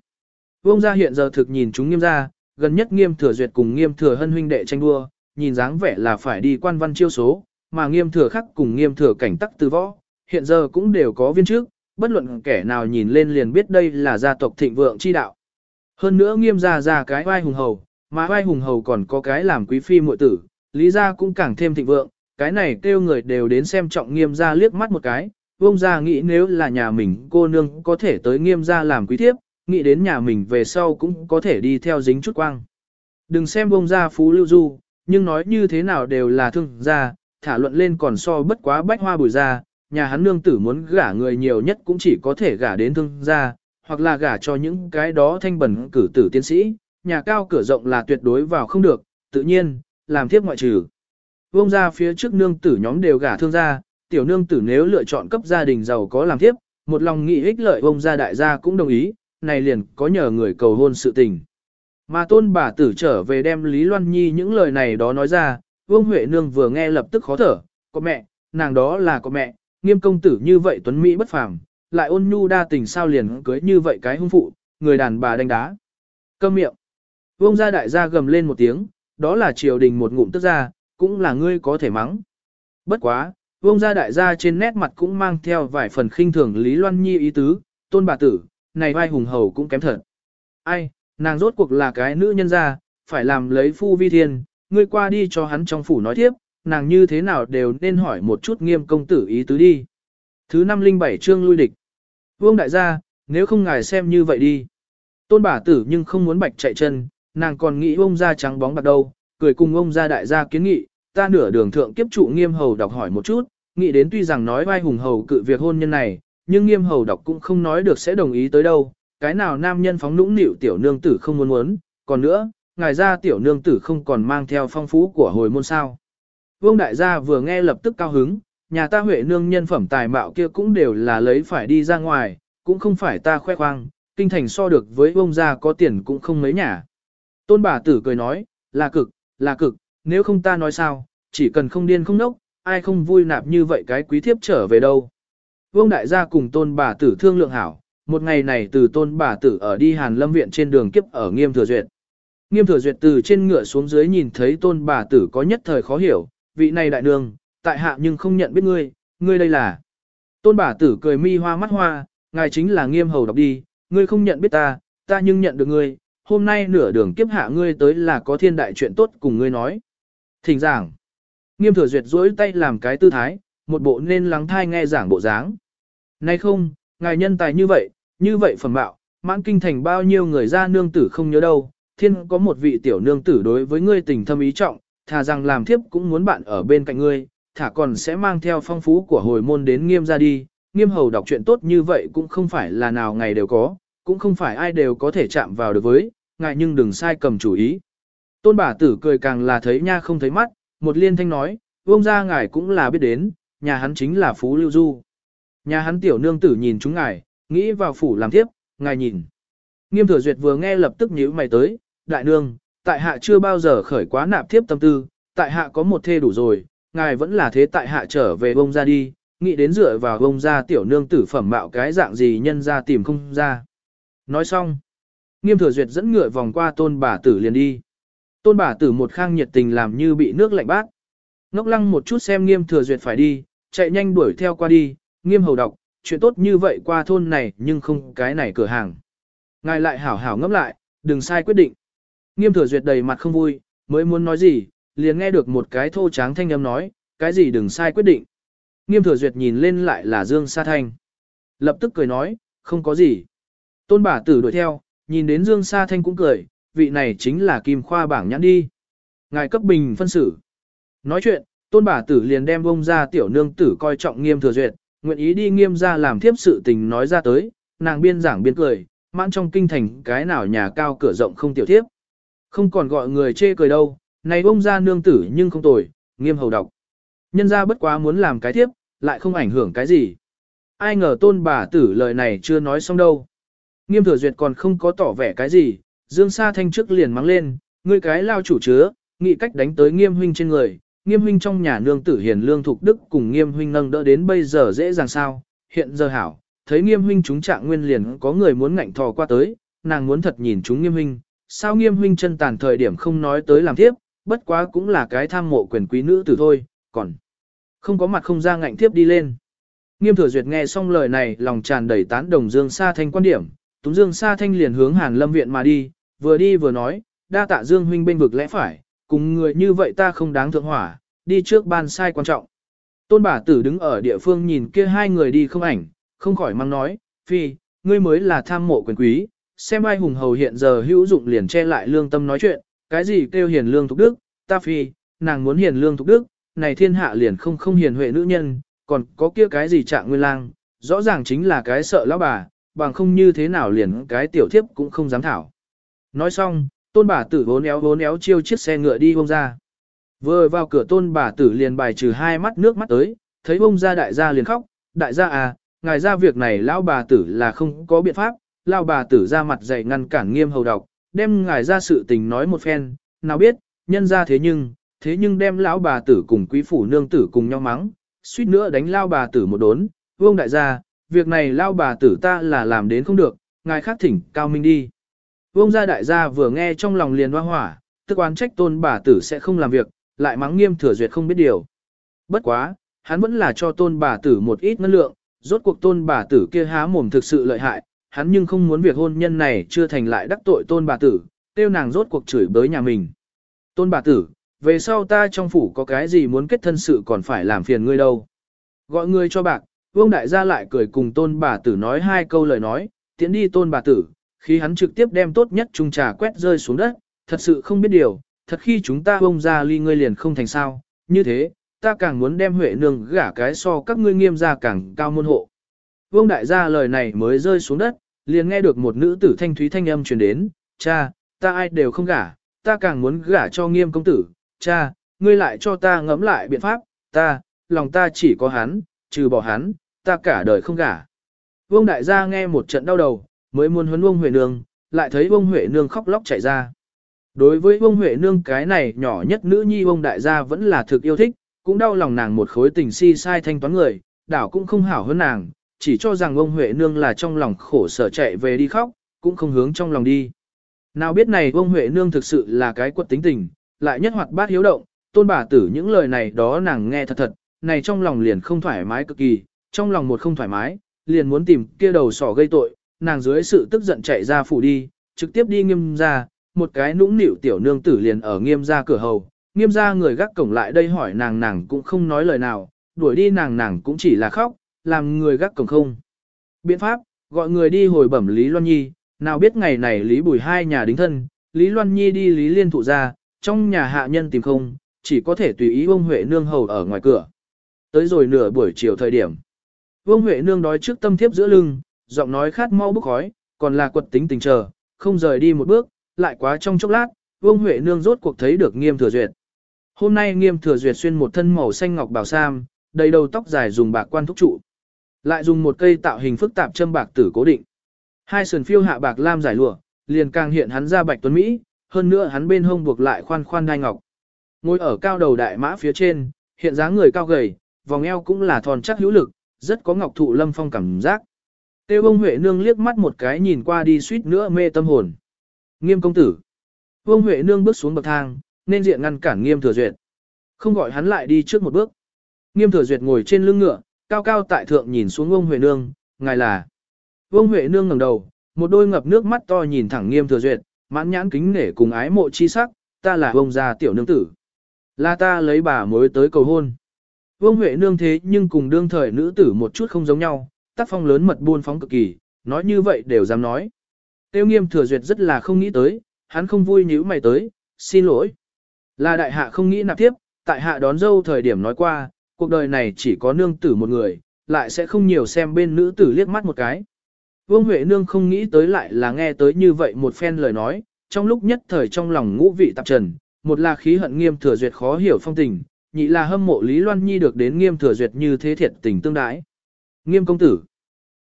Ông gia hiện giờ thực nhìn chúng nghiêm gia, gần nhất nghiêm thừa duyệt cùng nghiêm thừa hân huynh đệ tranh đua, nhìn dáng vẻ là phải đi quan văn chiêu số, mà nghiêm thừa khắc cùng nghiêm thừa cảnh tắc từ võ, hiện giờ cũng đều có viên trước, bất luận kẻ nào nhìn lên liền biết đây là gia tộc thịnh vượng chi đạo. Hơn nữa nghiêm gia ra cái vai hùng hầu, mà vai hùng hầu còn có cái làm quý phi muội tử, lý gia cũng càng thêm thịnh vượng, cái này kêu người đều đến xem trọng nghiêm gia liếc mắt một cái, vông gia nghĩ nếu là nhà mình cô nương có thể tới nghiêm gia làm quý thiếp, nghĩ đến nhà mình về sau cũng có thể đi theo dính chút quang. Đừng xem vông gia phú lưu du, nhưng nói như thế nào đều là thương gia, thả luận lên còn so bất quá bách hoa bùi gia, nhà hắn nương tử muốn gả người nhiều nhất cũng chỉ có thể gả đến thương gia, hoặc là gả cho những cái đó thanh bẩn cử tử tiến sĩ, nhà cao cửa rộng là tuyệt đối vào không được, tự nhiên, làm thiếp ngoại trừ. Vông ra phía trước nương tử nhóm đều gả thương gia, tiểu nương tử nếu lựa chọn cấp gia đình giàu có làm thiếp, một lòng nghĩ ích lợi vông gia đại gia cũng đồng ý, này liền có nhờ người cầu hôn sự tình. Mà tôn bà tử trở về đem Lý Loan Nhi những lời này đó nói ra, Vương Huệ Nương vừa nghe lập tức khó thở, có mẹ, nàng đó là có mẹ, nghiêm công tử như vậy tuấn Mỹ bất phàm, lại ôn nhu đa tình sao liền cưới như vậy cái hung phụ, người đàn bà đánh đá. Câm miệng. Vương gia đại gia gầm lên một tiếng, đó là triều đình một ngụm tức ra, cũng là ngươi có thể mắng. Bất quá, vương gia đại gia trên nét mặt cũng mang theo vài phần khinh thường Lý Loan Nhi ý tứ, tôn bà tử, này vai hùng hầu cũng kém thật. Ai, nàng rốt cuộc là cái nữ nhân gia, phải làm lấy phu vi thiên, ngươi qua đi cho hắn trong phủ nói tiếp, nàng như thế nào đều nên hỏi một chút nghiêm công tử ý tứ đi. Thứ 507 chương lui địch. Vương đại gia, nếu không ngài xem như vậy đi. Tôn bà tử nhưng không muốn bạch chạy chân, nàng còn nghĩ ông ra trắng bóng bạc đâu, cười cùng ông ra đại gia kiến nghị, ta nửa đường thượng kiếp trụ nghiêm hầu đọc hỏi một chút, nghĩ đến tuy rằng nói vai hùng hầu cự việc hôn nhân này, nhưng nghiêm hầu đọc cũng không nói được sẽ đồng ý tới đâu, cái nào nam nhân phóng nũng nịu tiểu nương tử không muốn muốn, còn nữa, ngài ra tiểu nương tử không còn mang theo phong phú của hồi môn sao. Vương đại gia vừa nghe lập tức cao hứng, nhà ta huệ nương nhân phẩm tài mạo kia cũng đều là lấy phải đi ra ngoài, cũng không phải ta khoe khoang, kinh thành so được với ông gia có tiền cũng không mấy nhà. Tôn bà tử cười nói, là cực, là cực, nếu không ta nói sao, chỉ cần không điên không nốc, ai không vui nạp như vậy cái quý thiếp trở về đâu. Vương đại gia cùng tôn bà tử thương lượng hảo, một ngày này từ tôn bà tử ở đi Hàn Lâm Viện trên đường kiếp ở Nghiêm Thừa Duyệt. Nghiêm Thừa Duyệt từ trên ngựa xuống dưới nhìn thấy tôn bà tử có nhất thời khó hiểu, vị này đại nương, tại hạ nhưng không nhận biết ngươi, ngươi đây là. Tôn bà tử cười mi hoa mắt hoa, ngài chính là Nghiêm Hầu đọc đi, ngươi không nhận biết ta, ta nhưng nhận được ngươi, hôm nay nửa đường kiếp hạ ngươi tới là có thiên đại chuyện tốt cùng ngươi nói. Thỉnh giảng. Nghiêm thừa duyệt duỗi tay làm cái tư thái, một bộ nên lắng thai nghe giảng bộ dáng. Nay không, ngài nhân tài như vậy, như vậy phẩm bạo, mãn kinh thành bao nhiêu người ra nương tử không nhớ đâu, thiên có một vị tiểu nương tử đối với ngươi tình thâm ý trọng, thà rằng làm thiếp cũng muốn bạn ở bên cạnh ngươi, thả còn sẽ mang theo phong phú của hồi môn đến nghiêm ra đi, nghiêm hầu đọc chuyện tốt như vậy cũng không phải là nào ngày đều có, cũng không phải ai đều có thể chạm vào được với, Ngại nhưng đừng sai cầm chủ ý. Tôn bà tử cười càng là thấy nha không thấy mắt, một liên thanh nói, vông ra ngài cũng là biết đến, nhà hắn chính là Phú Lưu Du. Nhà hắn tiểu nương tử nhìn chúng ngài, nghĩ vào phủ làm tiếp, ngài nhìn. Nghiêm thừa duyệt vừa nghe lập tức nhíu mày tới, đại nương, tại hạ chưa bao giờ khởi quá nạp thiếp tâm tư, tại hạ có một thê đủ rồi, ngài vẫn là thế tại hạ trở về bông ra đi, nghĩ đến dựa vào bông ra tiểu nương tử phẩm mạo cái dạng gì nhân ra tìm không ra. Nói xong, nghiêm thừa duyệt dẫn ngựa vòng qua tôn bà tử liền đi. Tôn bà tử một khang nhiệt tình làm như bị nước lạnh bát. Ngốc lăng một chút xem nghiêm thừa duyệt phải đi, chạy nhanh đuổi theo qua đi, nghiêm hầu đọc, chuyện tốt như vậy qua thôn này nhưng không cái này cửa hàng. Ngài lại hảo hảo ngẫm lại, đừng sai quyết định. Nghiêm thừa duyệt đầy mặt không vui, mới muốn nói gì, liền nghe được một cái thô tráng thanh âm nói, cái gì đừng sai quyết định. Nghiêm thừa duyệt nhìn lên lại là Dương Sa Thanh. Lập tức cười nói, không có gì. Tôn bà tử đuổi theo, nhìn đến Dương Sa Thanh cũng cười, vị này chính là Kim Khoa bảng nhãn đi. Ngài cấp bình phân xử. Nói chuyện, tôn bà tử liền đem bông ra tiểu nương tử coi trọng nghiêm thừa duyệt, nguyện ý đi nghiêm ra làm thiếp sự tình nói ra tới, nàng biên giảng biên cười, mãn trong kinh thành cái nào nhà cao cửa rộng không tiểu thiếp. Không còn gọi người chê cười đâu, này ông ra nương tử nhưng không tồi, nghiêm hầu đọc. Nhân ra bất quá muốn làm cái thiếp, lại không ảnh hưởng cái gì. Ai ngờ tôn bà tử lời này chưa nói xong đâu. Nghiêm thừa duyệt còn không có tỏ vẻ cái gì, Dương Sa Thanh trước liền mắng lên, ngươi cái lao chủ chứa, nghĩ cách đánh tới nghiêm huynh trên người, nghiêm huynh trong nhà nương tử hiền lương thục đức cùng nghiêm huynh nâng đỡ đến bây giờ dễ dàng sao, hiện giờ hảo, thấy nghiêm huynh chúng trạng nguyên liền có người muốn ngạnh thò qua tới, nàng muốn thật nhìn chúng nghiêm huynh, sao nghiêm huynh chân tàn thời điểm không nói tới làm tiếp, bất quá cũng là cái tham mộ quyền quý nữ tử thôi, còn không có mặt không ra ngạnh tiếp đi lên. Nghiêm thừa duyệt nghe xong lời này lòng tràn đầy tán đồng Dương Sa Thanh quan điểm, Túng Dương Sa Thanh liền hướng Hàn Lâm Viện mà đi, vừa đi vừa nói, đa tạ Dương huynh bên vực lẽ phải, cùng người như vậy ta không đáng thượng hỏa, đi trước ban sai quan trọng. Tôn bà tử đứng ở địa phương nhìn kia hai người đi không ảnh, không khỏi mang nói, phi, ngươi mới là tham mộ quyền quý, xem ai hùng hầu hiện giờ hữu dụng liền che lại lương tâm nói chuyện, cái gì kêu hiền lương thục đức, ta phi, nàng muốn hiền lương thục đức, này thiên hạ liền không không hiền huệ nữ nhân, còn có kia cái gì trạng nguyên lang, rõ ràng chính là cái sợ lão bà, bằng không như thế nào liền cái tiểu thiếp cũng không dám thảo. Nói xong, tôn bà tử vốn éo vốn éo chiêu chiếc xe ngựa đi bông ra. Vừa vào cửa tôn bà tử liền bài trừ hai mắt nước mắt tới, thấy bông ra đại gia liền khóc, đại gia à, ngài ra việc này lão bà tử là không có biện pháp, lão bà tử ra mặt dày ngăn cản nghiêm hầu độc, đem ngài ra sự tình nói một phen, nào biết, nhân ra thế nhưng, thế nhưng đem lão bà tử cùng quý phủ nương tử cùng nhau mắng, suýt nữa đánh lão bà tử một đốn, vương đại gia, việc này lão bà tử ta là làm đến không được, ngài khác thỉnh cao minh đi. Vông gia đại gia vừa nghe trong lòng liền hoa hỏa, tức oán trách tôn bà tử sẽ không làm việc, lại mắng nghiêm thừa duyệt không biết điều. Bất quá, hắn vẫn là cho tôn bà tử một ít ngân lượng, rốt cuộc tôn bà tử kia há mồm thực sự lợi hại, hắn nhưng không muốn việc hôn nhân này chưa thành lại đắc tội tôn bà tử, tiêu nàng rốt cuộc chửi bới nhà mình. Tôn bà tử, về sau ta trong phủ có cái gì muốn kết thân sự còn phải làm phiền ngươi đâu. Gọi ngươi cho bạc, vương đại gia lại cười cùng tôn bà tử nói hai câu lời nói, tiến đi tôn bà tử, khi hắn trực tiếp đem tốt nhất chung trà quét rơi xuống đất, thật sự không biết điều, thật khi chúng ta bông ra ly ngươi liền không thành sao, như thế, ta càng muốn đem Huệ nương gả cái so các ngươi nghiêm ra càng cao môn hộ. Vương đại gia lời này mới rơi xuống đất, liền nghe được một nữ tử thanh thúy thanh âm truyền đến, cha, ta ai đều không gả, ta càng muốn gả cho nghiêm công tử, cha, ngươi lại cho ta ngẫm lại biện pháp, ta, lòng ta chỉ có hắn, trừ bỏ hắn, ta cả đời không gả. Vương đại gia nghe một trận đau đầu, mới muốn huấn ông Huệ Nương, lại thấy ông Huệ Nương khóc lóc chạy ra. Đối với ông Huệ Nương cái này nhỏ nhất nữ nhi ông đại gia vẫn là thực yêu thích, cũng đau lòng nàng một khối tình si sai thanh toán người, đảo cũng không hảo hơn nàng, chỉ cho rằng ông Huệ Nương là trong lòng khổ sở chạy về đi khóc, cũng không hướng trong lòng đi. Nào biết này ông Huệ Nương thực sự là cái quật tính tình, lại nhất hoạt bát hiếu động, tôn bà tử những lời này đó nàng nghe thật thật, này trong lòng liền không thoải mái cực kỳ, trong lòng một không thoải mái, liền muốn tìm kia đầu sỏ gây tội, nàng dưới sự tức giận chạy ra phủ đi, trực tiếp đi nghiêm ra, một cái nũng nịu tiểu nương tử liền ở nghiêm ra cửa hầu, nghiêm ra người gác cổng lại đây hỏi nàng nàng cũng không nói lời nào, đuổi đi nàng nàng cũng chỉ là khóc, làm người gác cổng không. Biện pháp, gọi người đi hồi bẩm Lý Loan Nhi, nào biết ngày này Lý Bùi hai nhà đính thân, Lý Loan Nhi đi Lý Liên thụ ra, trong nhà hạ nhân tìm không, chỉ có thể tùy ý ông Huệ nương hầu ở ngoài cửa. Tới rồi nửa buổi chiều thời điểm. Vương Huệ nương đói trước tâm thiếp giữa lưng, giọng nói khát mau bức khói, còn là quật tính tình chờ, không rời đi một bước, lại quá trong chốc lát, Vương Huệ nương rốt cuộc thấy được Nghiêm Thừa Duyệt. Hôm nay Nghiêm Thừa Duyệt xuyên một thân màu xanh ngọc bảo sam, đầy đầu tóc dài dùng bạc quan thúc trụ, lại dùng một cây tạo hình phức tạp châm bạc tử cố định. Hai sườn phiêu hạ bạc lam giải lụa, liền càng hiện hắn ra bạch tuấn mỹ, hơn nữa hắn bên hông buộc lại khoan khoan đai ngọc. Ngồi ở cao đầu đại mã phía trên, hiện dáng người cao gầy, vòng eo cũng là thon chắc hữu lực, rất có ngọc thụ lâm phong cảm giác. Tiêu bông Huệ Nương liếc mắt một cái nhìn qua đi suýt nữa mê tâm hồn. Nghiêm công tử. Vương Huệ Nương bước xuống bậc thang, nên diện ngăn cản Nghiêm Thừa Duyệt. Không gọi hắn lại đi trước một bước. Nghiêm Thừa Duyệt ngồi trên lưng ngựa, cao cao tại thượng nhìn xuống Vương Huệ Nương, ngài là. Vương Huệ Nương ngẩng đầu, một đôi ngập nước mắt to nhìn thẳng Nghiêm Thừa Duyệt, mãn nhãn kính nể cùng ái mộ chi sắc, ta là Vương gia tiểu nương tử. Là ta lấy bà mới tới cầu hôn. Vương Huệ nương thế nhưng cùng đương thời nữ tử một chút không giống nhau, tác phong lớn mật buôn phóng cực kỳ, nói như vậy đều dám nói. Tiêu nghiêm thừa duyệt rất là không nghĩ tới, hắn không vui nhíu mày tới, xin lỗi. Là đại hạ không nghĩ nạp tiếp, tại hạ đón dâu thời điểm nói qua, cuộc đời này chỉ có nương tử một người, lại sẽ không nhiều xem bên nữ tử liếc mắt một cái. Vương Huệ Nương không nghĩ tới lại là nghe tới như vậy một phen lời nói, trong lúc nhất thời trong lòng ngũ vị tạp trần, một là khí hận nghiêm thừa duyệt khó hiểu phong tình, nhị là hâm mộ Lý Loan Nhi được đến nghiêm thừa duyệt như thế thiệt tình tương đái. Nghiêm công tử.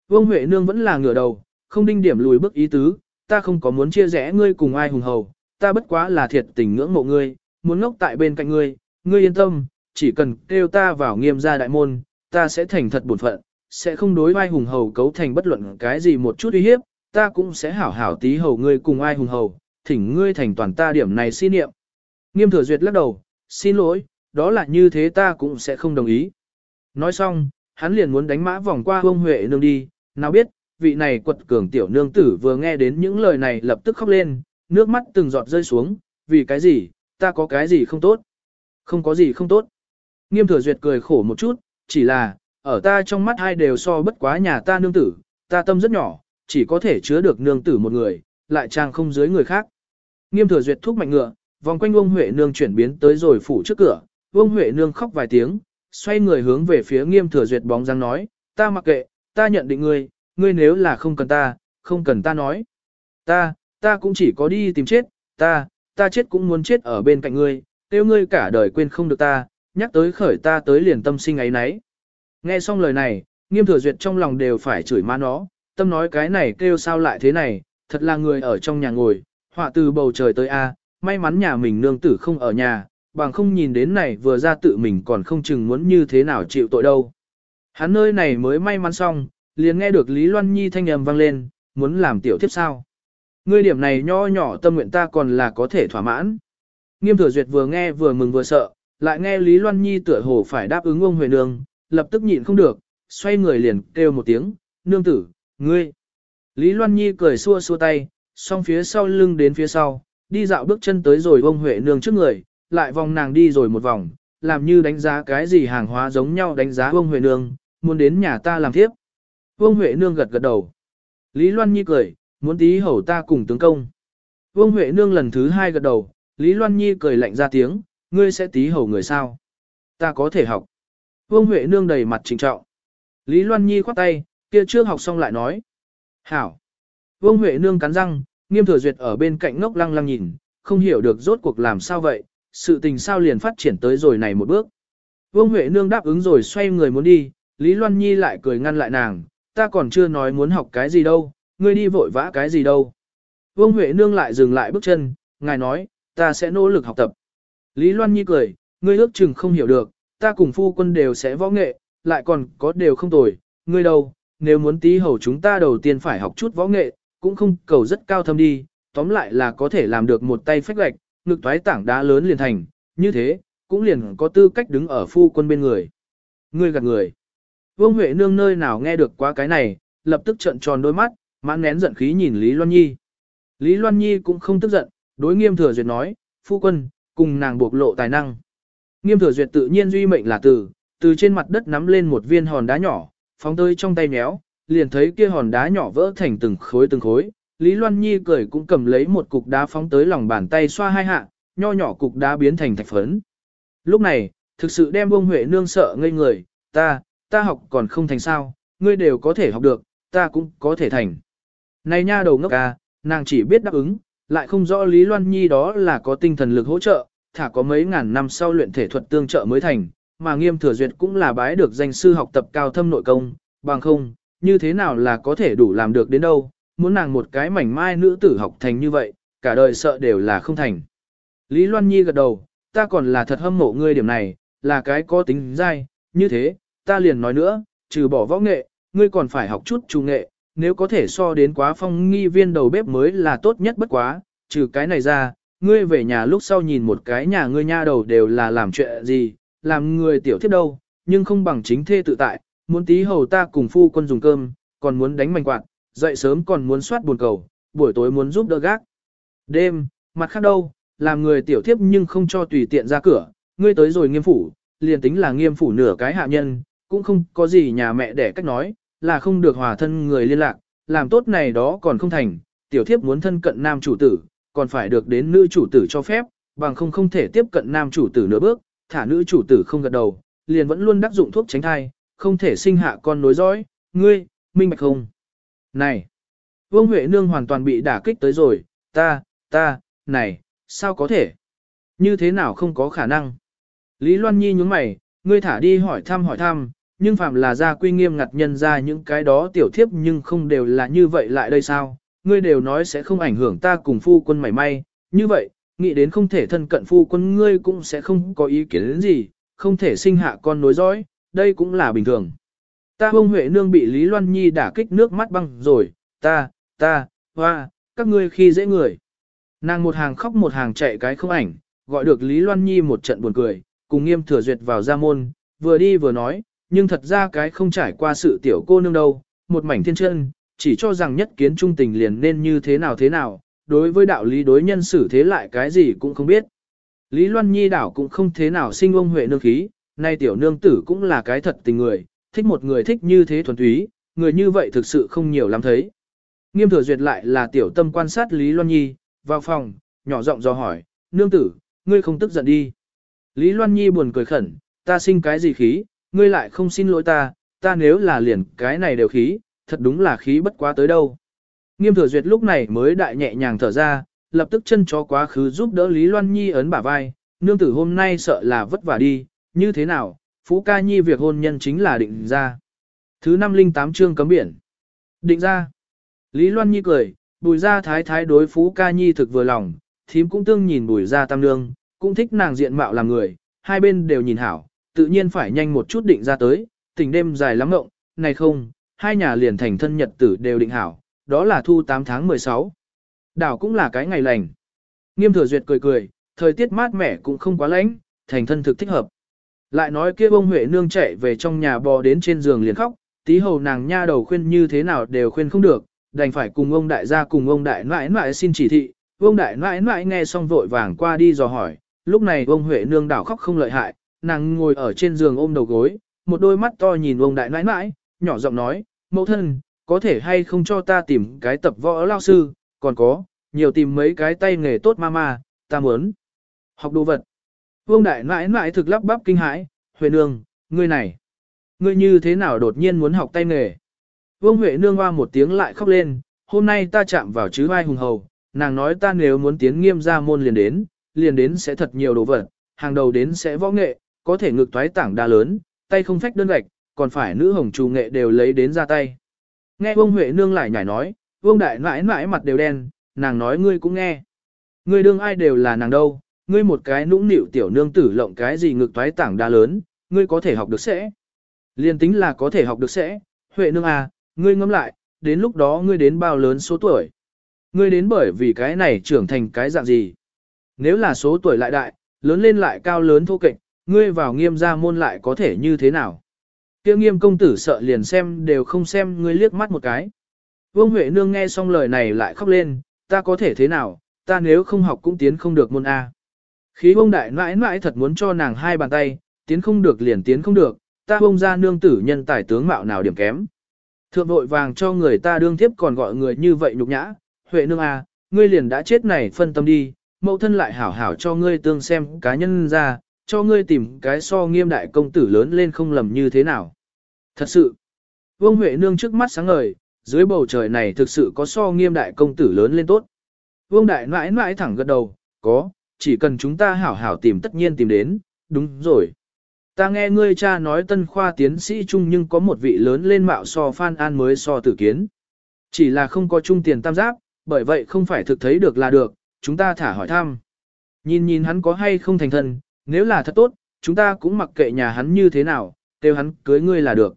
Vương Huệ Nương vẫn là ngửa đầu, không đinh điểm lùi bước ý tứ, ta không có muốn chia rẽ ngươi cùng ai hùng hầu, ta bất quá là thiệt tình ngưỡng mộ ngươi, muốn ngốc tại bên cạnh ngươi, ngươi yên tâm, chỉ cần kêu ta vào nghiêm gia đại môn, ta sẽ thành thật bổn phận, sẽ không đối ai hùng hầu cấu thành bất luận cái gì một chút uy hiếp, ta cũng sẽ hảo hảo tí hầu ngươi cùng ai hùng hầu, thỉnh ngươi thành toàn ta điểm này xin niệm. Nghiêm thừa duyệt lắc đầu, xin lỗi, đó là như thế ta cũng sẽ không đồng ý. Nói xong, hắn liền muốn đánh mã vòng qua ông Huệ nương đi, nào biết, vị này quật cường tiểu nương tử vừa nghe đến những lời này lập tức khóc lên, nước mắt từng giọt rơi xuống, vì cái gì, ta có cái gì không tốt. Không có gì không tốt. Nghiêm thừa duyệt cười khổ một chút, chỉ là, ở ta trong mắt hai đều so bất quá nhà ta nương tử, ta tâm rất nhỏ, chỉ có thể chứa được nương tử một người, lại trang không dưới người khác. Nghiêm thừa duyệt thúc mạnh ngựa, vòng quanh ông Huệ nương chuyển biến tới rồi phủ trước cửa, ông Huệ nương khóc vài tiếng, xoay người hướng về phía nghiêm thừa duyệt bóng dáng nói, ta mặc kệ, ta nhận định ngươi, ngươi nếu là không cần ta, không cần ta nói. Ta, ta cũng chỉ có đi tìm chết, ta, ta chết cũng muốn chết ở bên cạnh ngươi, tiêu ngươi cả đời quên không được ta, nhắc tới khởi ta tới liền tâm sinh ấy nấy. Nghe xong lời này, nghiêm thừa duyệt trong lòng đều phải chửi má nó, tâm nói cái này kêu sao lại thế này, thật là người ở trong nhà ngồi, họa từ bầu trời tới A, may mắn nhà mình nương tử không ở nhà, bằng không nhìn đến này vừa ra tự mình còn không chừng muốn như thế nào chịu tội đâu. Hắn nơi này mới may mắn xong, liền nghe được Lý Loan Nhi thanh âm vang lên, muốn làm tiểu tiếp sao. Ngươi điểm này nho nhỏ tâm nguyện ta còn là có thể thỏa mãn. Nghiêm thừa duyệt vừa nghe vừa mừng vừa sợ, lại nghe Lý Loan Nhi tựa hồ phải đáp ứng ông Huệ Nương, lập tức nhịn không được, xoay người liền kêu một tiếng, nương tử, ngươi. Lý Loan Nhi cười xua xua tay, song phía sau lưng đến phía sau, đi dạo bước chân tới rồi ông Huệ Nương trước người, lại vòng nàng đi rồi một vòng, làm như đánh giá cái gì hàng hóa giống nhau đánh giá ông Huệ Nương, muốn đến nhà ta làm tiếp. Vương Huệ Nương gật gật đầu. Lý Loan Nhi cười, muốn tí hầu ta cùng tướng công. Vương Huệ Nương lần thứ hai gật đầu, Lý Loan Nhi cười lạnh ra tiếng, ngươi sẽ tí hầu người sao? Ta có thể học. Vương Huệ Nương đầy mặt trịnh trọng. Lý Loan Nhi khoát tay, kia trước học xong lại nói. Hảo. Vương Huệ Nương cắn răng, nghiêm thừa duyệt ở bên cạnh ngốc lăng lăng nhìn, không hiểu được rốt cuộc làm sao vậy, sự tình sao liền phát triển tới rồi này một bước. Vương Huệ Nương đáp ứng rồi xoay người muốn đi, Lý Loan Nhi lại cười ngăn lại nàng, ta còn chưa nói muốn học cái gì đâu, ngươi đi vội vã cái gì đâu. Vương Huệ Nương lại dừng lại bước chân, ngài nói, ta sẽ nỗ lực học tập. Lý Loan Nhi cười, ngươi ước chừng không hiểu được, ta cùng phu quân đều sẽ võ nghệ, lại còn có đều không tồi, ngươi đâu, nếu muốn tí hầu chúng ta đầu tiên phải học chút võ nghệ, cũng không cầu rất cao thâm đi, tóm lại là có thể làm được một tay phách gạch, ngực toái tảng đá lớn liền thành, như thế, cũng liền có tư cách đứng ở phu quân bên người. Ngươi gạt người. Vương Huệ nương nơi nào nghe được quá cái này, lập tức trợn tròn đôi mắt, mãn nén giận khí nhìn Lý Loan Nhi. Lý Loan Nhi cũng không tức giận, đối nghiêm thừa duyệt nói, phu quân, cùng nàng buộc lộ tài năng. Nghiêm thừa duyệt tự nhiên duy mệnh là từ, từ trên mặt đất nắm lên một viên hòn đá nhỏ, phóng tới trong tay méo, liền thấy kia hòn đá nhỏ vỡ thành từng khối từng khối. Lý Loan Nhi cười cũng cầm lấy một cục đá phóng tới lòng bàn tay xoa hai hạ, nho nhỏ cục đá biến thành thạch phấn. Lúc này, thực sự đem bông Huệ nương sợ ngây người, ta, ta học còn không thành sao, ngươi đều có thể học được, ta cũng có thể thành. Này nha đầu ngốc à, nàng chỉ biết đáp ứng, lại không rõ Lý Loan Nhi đó là có tinh thần lực hỗ trợ, thả có mấy ngàn năm sau luyện thể thuật tương trợ mới thành, mà nghiêm thừa duyệt cũng là bái được danh sư học tập cao thâm nội công, bằng không, như thế nào là có thể đủ làm được đến đâu, muốn nàng một cái mảnh mai nữ tử học thành như vậy, cả đời sợ đều là không thành. Lý Loan Nhi gật đầu, ta còn là thật hâm mộ ngươi điểm này, là cái có tính dai, như thế, ta liền nói nữa, trừ bỏ võ nghệ, ngươi còn phải học chút trung nghệ, nếu có thể so đến quá phong nghi viên đầu bếp mới là tốt nhất bất quá, trừ cái này ra, ngươi về nhà lúc sau nhìn một cái nhà ngươi nha đầu đều là làm chuyện gì, làm người tiểu thiết đâu, nhưng không bằng chính thê tự tại, muốn tí hầu ta cùng phu quân dùng cơm, còn muốn đánh mảnh quạt, dậy sớm còn muốn soát buồn cầu, buổi tối muốn giúp đỡ gác. Đêm, mặt khác đâu, làm người tiểu thiếp nhưng không cho tùy tiện ra cửa, ngươi tới rồi nghiêm phủ, liền tính là nghiêm phủ nửa cái hạ nhân, cũng không có gì nhà mẹ để cách nói, là không được hòa thân người liên lạc, làm tốt này đó còn không thành, tiểu thiếp muốn thân cận nam chủ tử, còn phải được đến nữ chủ tử cho phép, bằng không không thể tiếp cận nam chủ tử nửa bước, thả nữ chủ tử không gật đầu, liền vẫn luôn đắc dụng thuốc tránh thai, không thể sinh hạ con nối dõi, ngươi, minh bạch không? Này! Vương Huệ Nương hoàn toàn bị đả kích tới rồi, ta, ta, này, sao có thể? Như thế nào không có khả năng? Lý Loan Nhi nhướng mày, ngươi thả đi hỏi thăm hỏi thăm, nhưng phạm là gia quy nghiêm ngặt nhân ra những cái đó tiểu thiếp nhưng không đều là như vậy lại đây sao? Ngươi đều nói sẽ không ảnh hưởng ta cùng phu quân mảy may, như vậy, nghĩ đến không thể thân cận phu quân ngươi cũng sẽ không có ý kiến đến gì, không thể sinh hạ con nối dõi, đây cũng là bình thường. Ta bông Huệ Nương bị Lý Loan Nhi đả kích nước mắt băng rồi, ta, ta, hoa, các ngươi khi dễ người. Nàng một hàng khóc một hàng chạy cái không ảnh, gọi được Lý Loan Nhi một trận buồn cười, cùng nghiêm thừa duyệt vào ra môn, vừa đi vừa nói, nhưng thật ra cái không trải qua sự tiểu cô nương đâu, một mảnh thiên chân, chỉ cho rằng nhất kiến trung tình liền nên như thế nào thế nào, đối với đạo lý đối nhân xử thế lại cái gì cũng không biết. Lý Loan Nhi đảo cũng không thế nào sinh ông huệ nương khí, nay tiểu nương tử cũng là cái thật tình người, thích một người thích như thế thuần túy, người như vậy thực sự không nhiều lắm thấy. Nghiêm thừa duyệt lại là tiểu tâm quan sát Lý Loan Nhi, vào phòng, nhỏ giọng do hỏi, nương tử, ngươi không tức giận đi. Lý Loan Nhi buồn cười khẩn, ta sinh cái gì khí, ngươi lại không xin lỗi ta, ta nếu là liền cái này đều khí, thật đúng là khí bất quá tới đâu. Nghiêm thừa duyệt lúc này mới đại nhẹ nhàng thở ra, lập tức chân chó quá khứ giúp đỡ Lý Loan Nhi ấn bả vai, nương tử hôm nay sợ là vất vả đi, như thế nào, Phú Ca Nhi việc hôn nhân chính là định ra. Thứ 508 chương cấm biển. Định ra. Lý Loan Nhi cười, bùi ra thái thái đối Phú Ca Nhi thực vừa lòng, thím cũng tương nhìn bùi ra tam nương, cũng thích nàng diện mạo làm người, hai bên đều nhìn hảo, tự nhiên phải nhanh một chút định ra tới, tình đêm dài lắm ngộng, này không, hai nhà liền thành thân nhật tử đều định hảo, đó là thu 8 tháng 16. Đảo cũng là cái ngày lành. Nghiêm thừa duyệt cười cười, thời tiết mát mẻ cũng không quá lạnh, thành thân thực thích hợp. Lại nói kia bông Huệ nương chạy về trong nhà bò đến trên giường liền khóc, tí hầu nàng nha đầu khuyên như thế nào đều khuyên không được, đành phải cùng ông đại gia cùng ông đại nãi nãi xin chỉ thị. Ông đại nãi nãi nghe xong vội vàng qua đi dò hỏi, lúc này ông Huệ nương đảo khóc không lợi hại, nàng ngồi ở trên giường ôm đầu gối, một đôi mắt to nhìn ông đại nãi nãi, nhỏ giọng nói, mẫu thân, có thể hay không cho ta tìm cái tập võ lao sư, còn có, nhiều tìm mấy cái tay nghề tốt mama, ta muốn học đồ vật. Vương đại nãi nãi thực lắp bắp kinh hãi, Huệ nương, ngươi này, ngươi như thế nào đột nhiên muốn học tay nghề? Vương Huệ nương hoa một tiếng lại khóc lên, hôm nay ta chạm vào chứ vai hùng hầu, nàng nói ta nếu muốn tiến nghiêm ra môn liền đến, liền đến sẽ thật nhiều đồ vật, hàng đầu đến sẽ võ nghệ, có thể ngực toái tảng đa lớn, tay không phách đơn gạch, còn phải nữ hồng trù nghệ đều lấy đến ra tay. Nghe Vương Huệ nương lại nhảy nói, Vương Đại mãi mãi mặt đều đen, nàng nói ngươi cũng nghe. Ngươi đương ai đều là nàng đâu, ngươi một cái nũng nịu tiểu nương tử lộng cái gì ngực toái tảng đa lớn, ngươi có thể học được sẽ. Liên tính là có thể học được sẽ, Huệ nương à, ngươi ngẫm lại, đến lúc đó ngươi đến bao lớn số tuổi. Ngươi đến bởi vì cái này trưởng thành cái dạng gì. Nếu là số tuổi lại đại, lớn lên lại cao lớn thô kệch, ngươi vào nghiêm gia môn lại có thể như thế nào. Kia nghiêm công tử sợ liền xem đều không xem ngươi liếc mắt một cái. Vương Huệ Nương nghe xong lời này lại khóc lên, ta có thể thế nào, ta nếu không học cũng tiến không được môn A. Khí bông đại mãi mãi thật muốn cho nàng hai bàn tay, tiến không được liền tiến không được, ta bông ra nương tử nhân tài tướng mạo nào điểm kém. Thượng vội vàng cho người ta đương tiếp còn gọi người như vậy nhục nhã, Huệ Nương A, ngươi liền đã chết này phân tâm đi, mẫu thân lại hảo hảo cho ngươi tương xem cá nhân ra, cho ngươi tìm cái so nghiêm đại công tử lớn lên không lầm như thế nào. Thật sự, Vương Huệ Nương trước mắt sáng ngời, dưới bầu trời này thực sự có so nghiêm đại công tử lớn lên tốt. Vương Đại mãi mãi thẳng gật đầu, có, chỉ cần chúng ta hảo hảo tìm tất nhiên tìm đến, đúng rồi. Ta nghe ngươi cha nói tân khoa tiến sĩ chung nhưng có một vị lớn lên mạo so Phan An mới so tử kiến. Chỉ là không có chung tiền tam giáp, bởi vậy không phải thực thấy được là được, chúng ta thả hỏi thăm. Nhìn nhìn hắn có hay không thành thần nếu là thật tốt, chúng ta cũng mặc kệ nhà hắn như thế nào, kêu hắn cưới ngươi là được.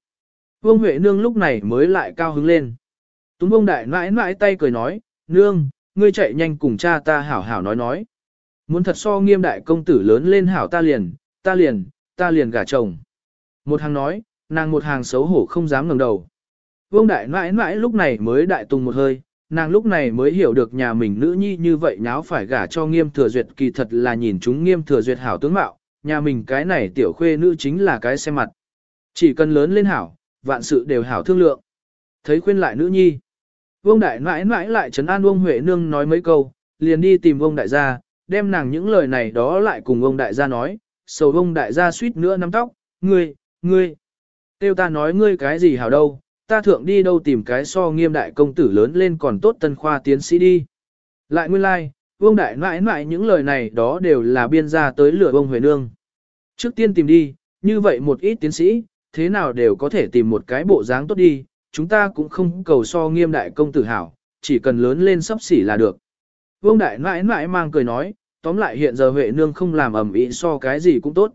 Vương Huệ Nương lúc này mới lại cao hứng lên. Túng bông đại mãi mãi tay cười nói, Nương, ngươi chạy nhanh cùng cha ta hảo hảo nói nói. Muốn thật so nghiêm đại công tử lớn lên hảo ta liền, ta liền, ta liền gả chồng. Một hàng nói, nàng một hàng xấu hổ không dám ngẩng đầu. Vương đại mãi mãi lúc này mới đại tung một hơi, nàng lúc này mới hiểu được nhà mình nữ nhi như vậy nháo phải gả cho nghiêm thừa duyệt kỳ thật là nhìn chúng nghiêm thừa duyệt hảo tướng mạo, nhà mình cái này tiểu khuê nữ chính là cái xem mặt. Chỉ cần lớn lên hảo, vạn sự đều hảo thương lượng. Thấy khuyên lại nữ nhi. Vương đại mãi mãi lại trấn an vương Huệ Nương nói mấy câu, liền đi tìm vương đại gia, đem nàng những lời này đó lại cùng vương đại gia nói, sầu vương đại gia suýt nữa nắm tóc, ngươi, ngươi, tiêu ta nói ngươi cái gì hảo đâu, ta thượng đi đâu tìm cái so nghiêm đại công tử lớn lên còn tốt tân khoa tiến sĩ đi. Lại nguyên lai, like, vương đại mãi mãi những lời này đó đều là biên ra tới lửa bông Huệ Nương. Trước tiên tìm đi, như vậy một ít tiến sĩ, thế nào đều có thể tìm một cái bộ dáng tốt đi, chúng ta cũng không cầu so nghiêm đại công tử hảo, chỉ cần lớn lên sắp xỉ là được. Vương đại mãi mãi mang cười nói, tóm lại hiện giờ Huệ Nương không làm ẩm ý so cái gì cũng tốt.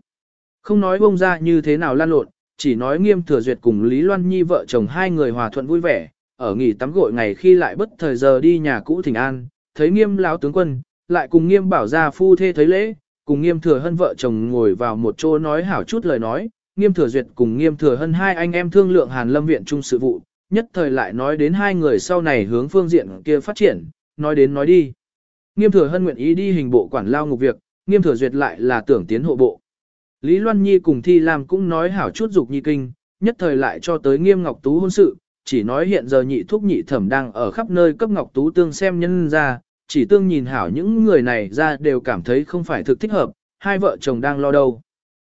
Không nói bông ra như thế nào lan lộn, chỉ nói nghiêm thừa duyệt cùng Lý Loan Nhi vợ chồng hai người hòa thuận vui vẻ, ở nghỉ tắm gội ngày khi lại bất thời giờ đi nhà cũ thỉnh an, thấy nghiêm lão tướng quân, lại cùng nghiêm bảo gia phu thê thấy lễ, cùng nghiêm thừa hân vợ chồng ngồi vào một chỗ nói hảo chút lời nói, nghiêm thừa duyệt cùng nghiêm thừa hân hai anh em thương lượng hàn lâm viện chung sự vụ, nhất thời lại nói đến hai người sau này hướng phương diện kia phát triển, nói đến nói đi. Nghiêm thừa hân nguyện ý đi hình bộ quản lao ngục việc, nghiêm thừa duyệt lại là tưởng tiến hộ bộ. Lý Loan Nhi cùng Thi Lam cũng nói hảo chút dục nhi kinh, nhất thời lại cho tới nghiêm ngọc tú hôn sự, chỉ nói hiện giờ nhị thúc nhị thẩm đang ở khắp nơi cấp ngọc tú tương xem nhân ra, chỉ tương nhìn hảo những người này ra đều cảm thấy không phải thực thích hợp, hai vợ chồng đang lo đâu.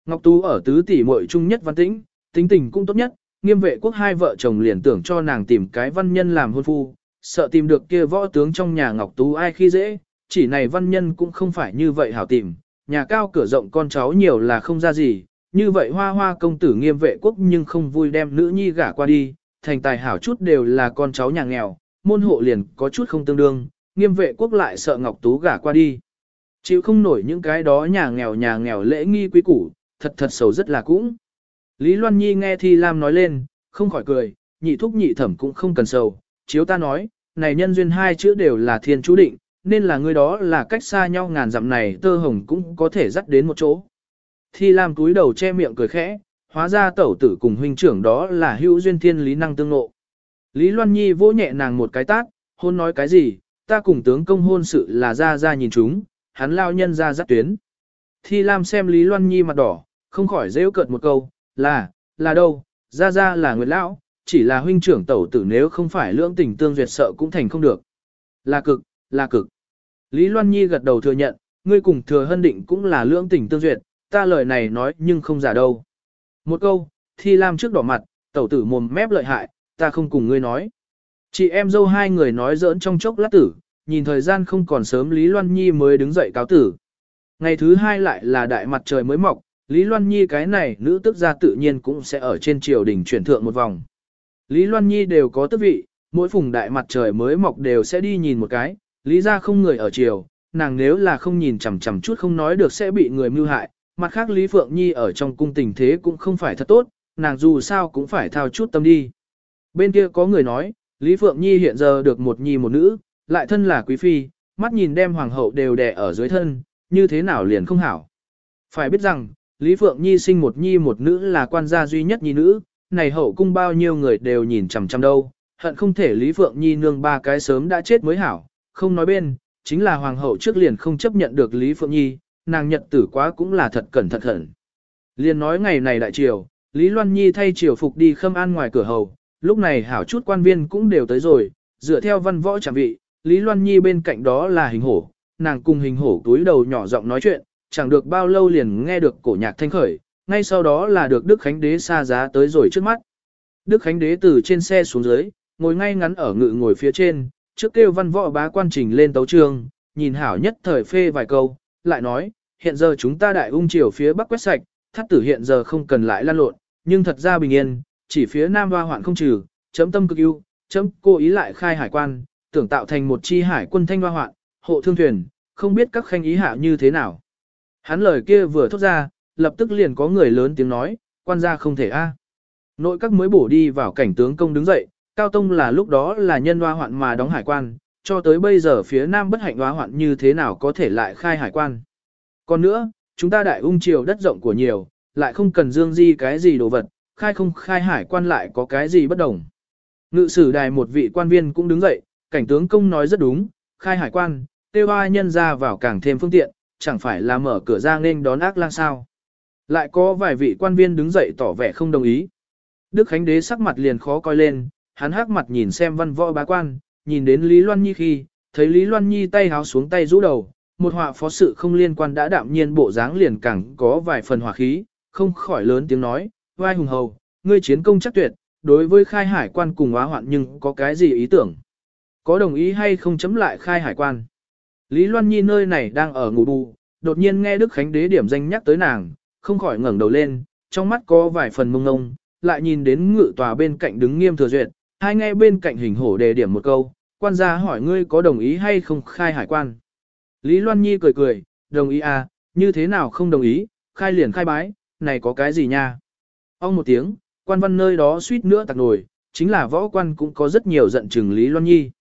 Ngọc Tú ở tứ tỷ muội trung nhất văn tĩnh, tính tình cũng tốt nhất, nghiêm vệ quốc hai vợ chồng liền tưởng cho nàng tìm cái văn nhân làm hôn phu, sợ tìm được kia võ tướng trong nhà Ngọc Tú ai khi dễ, chỉ này văn nhân cũng không phải như vậy hảo tìm, nhà cao cửa rộng con cháu nhiều là không ra gì, như vậy hoa hoa công tử nghiêm vệ quốc nhưng không vui đem nữ nhi gả qua đi, thành tài hảo chút đều là con cháu nhà nghèo, môn hộ liền có chút không tương đương, nghiêm vệ quốc lại sợ Ngọc Tú gả qua đi. Chịu không nổi những cái đó nhà nghèo nhà nghèo lễ nghi quý củ, thật thật xấu rất là cũng. Lý Loan Nhi nghe Thi Lam nói lên, không khỏi cười, nhị thúc nhị thẩm cũng không cần sầu, chiếu ta nói, này nhân duyên hai chữ đều là thiên chú định, nên là người đó là cách xa nhau ngàn dặm này tơ hồng cũng có thể dắt đến một chỗ. Thi Lam túi đầu che miệng cười khẽ, hóa ra tẩu tử cùng huynh trưởng đó là hữu duyên thiên lý năng tương ngộ. Lý Loan Nhi vỗ nhẹ nàng một cái tát, hôn nói cái gì, ta cùng tướng công hôn sự là ra ra nhìn chúng, hắn lao nhân ra dắt tuyến. Thi Lam xem Lý Loan Nhi mặt đỏ, không khỏi rêu cợt một câu, là, là đâu, ra ra là nguyệt lão, chỉ là huynh trưởng tẩu tử nếu không phải lưỡng tình tương duyệt sợ cũng thành không được. Là cực, là cực. Lý Loan Nhi gật đầu thừa nhận, ngươi cùng thừa hân định cũng là lưỡng tình tương duyệt, ta lời này nói nhưng không giả đâu. Một câu, thi lam trước đỏ mặt, tẩu tử mồm mép lợi hại, ta không cùng ngươi nói. Chị em dâu hai người nói giỡn trong chốc lát tử, nhìn thời gian không còn sớm Lý Loan Nhi mới đứng dậy cáo tử. Ngày thứ hai lại là đại mặt trời mới mọc, Lý Loan Nhi cái này nữ tức gia tự nhiên cũng sẽ ở trên triều đình chuyển thượng một vòng. Lý Loan Nhi đều có tước vị, mỗi phùng đại mặt trời mới mọc đều sẽ đi nhìn một cái, lý ra không người ở chiều, nàng nếu là không nhìn chằm chằm chút không nói được sẽ bị người mưu hại, mặt khác Lý Phượng Nhi ở trong cung tình thế cũng không phải thật tốt, nàng dù sao cũng phải thao chút tâm đi. Bên kia có người nói, Lý Phượng Nhi hiện giờ được một nhi một nữ, lại thân là quý phi, mắt nhìn đem hoàng hậu đều đè ở dưới thân, như thế nào liền không hảo. Phải biết rằng, Lý Phượng Nhi sinh một nhi một nữ là quan gia duy nhất nhi nữ, này hậu cung bao nhiêu người đều nhìn chằm chằm đâu, hận không thể Lý Phượng Nhi nương ba cái sớm đã chết mới hảo, không nói bên, chính là hoàng hậu trước liền không chấp nhận được Lý Phượng Nhi, nàng nhận tử quá cũng là thật cẩn thận thận. Liền nói ngày này đại triều, Lý Loan Nhi thay triều phục đi khâm an ngoài cửa hầu, lúc này hảo chút quan viên cũng đều tới rồi, dựa theo văn võ chẳng vị, Lý Loan Nhi bên cạnh đó là hình hổ, nàng cùng hình hổ túi đầu nhỏ giọng nói chuyện, chẳng được bao lâu liền nghe được cổ nhạc thanh khởi, ngay sau đó là được Đức Khánh Đế xa giá tới rồi trước mắt. Đức Khánh Đế từ trên xe xuống dưới, ngồi ngay ngắn ở ngự ngồi phía trên, trước kêu văn võ bá quan trình lên tấu trường, nhìn hảo nhất thời phê vài câu, lại nói, hiện giờ chúng ta đại ung triều phía bắc quét sạch, thắt tử hiện giờ không cần lại lan lộn, nhưng thật ra bình yên, chỉ phía nam hoa hoạn không trừ, chấm tâm cực ưu, chấm cố ý lại khai hải quan, tưởng tạo thành một chi hải quân thanh hoa hoạn, hộ thương thuyền, không biết các khanh ý hạ như thế nào. Hắn lời kia vừa thốt ra, lập tức liền có người lớn tiếng nói, quan gia không thể a. Nội các mới bổ đi vào cảnh tướng công đứng dậy, Cao Tông là lúc đó là nhân hoa hoạn mà đóng hải quan, cho tới bây giờ phía nam bất hạnh hoa hoạn như thế nào có thể lại khai hải quan. Còn nữa, chúng ta đại ung triều đất rộng của nhiều, lại không cần dương di cái gì đồ vật, khai không khai hải quan lại có cái gì bất đồng. Ngự sử đài một vị quan viên cũng đứng dậy, cảnh tướng công nói rất đúng, khai hải quan, tiêu hoa nhân ra vào càng thêm phương tiện, chẳng phải là mở cửa ra nên đón ác lang sao. Lại có vài vị quan viên đứng dậy tỏ vẻ không đồng ý. Đức Khánh Đế sắc mặt liền khó coi lên, hắn hắc mặt nhìn xem văn võ bá quan, nhìn đến Lý Loan Nhi khi, thấy Lý Loan Nhi tay háo xuống tay rũ đầu, một họa phó sự không liên quan đã đạm nhiên bộ dáng liền càng có vài phần hỏa khí, không khỏi lớn tiếng nói, vai hùng hầu, ngươi chiến công chắc tuyệt, đối với khai hải quan cùng hóa hoạn nhưng có cái gì ý tưởng? Có đồng ý hay không chấm lại khai hải quan? Lý Loan Nhi nơi này đang ở ngủ bù, đột nhiên nghe Đức Khánh Đế điểm danh nhắc tới nàng, không khỏi ngẩng đầu lên, trong mắt có vài phần mông ngông, lại nhìn đến ngự tòa bên cạnh đứng nghiêm thừa duyệt, hai nghe bên cạnh hình hổ đề điểm một câu, quan gia hỏi ngươi có đồng ý hay không khai hải quan. Lý Loan Nhi cười cười, đồng ý à, như thế nào không đồng ý, khai liền khai bái, này có cái gì nha. Ông một tiếng, quan văn nơi đó suýt nữa tặc nổi, chính là võ quan cũng có rất nhiều giận chừng Lý Loan Nhi.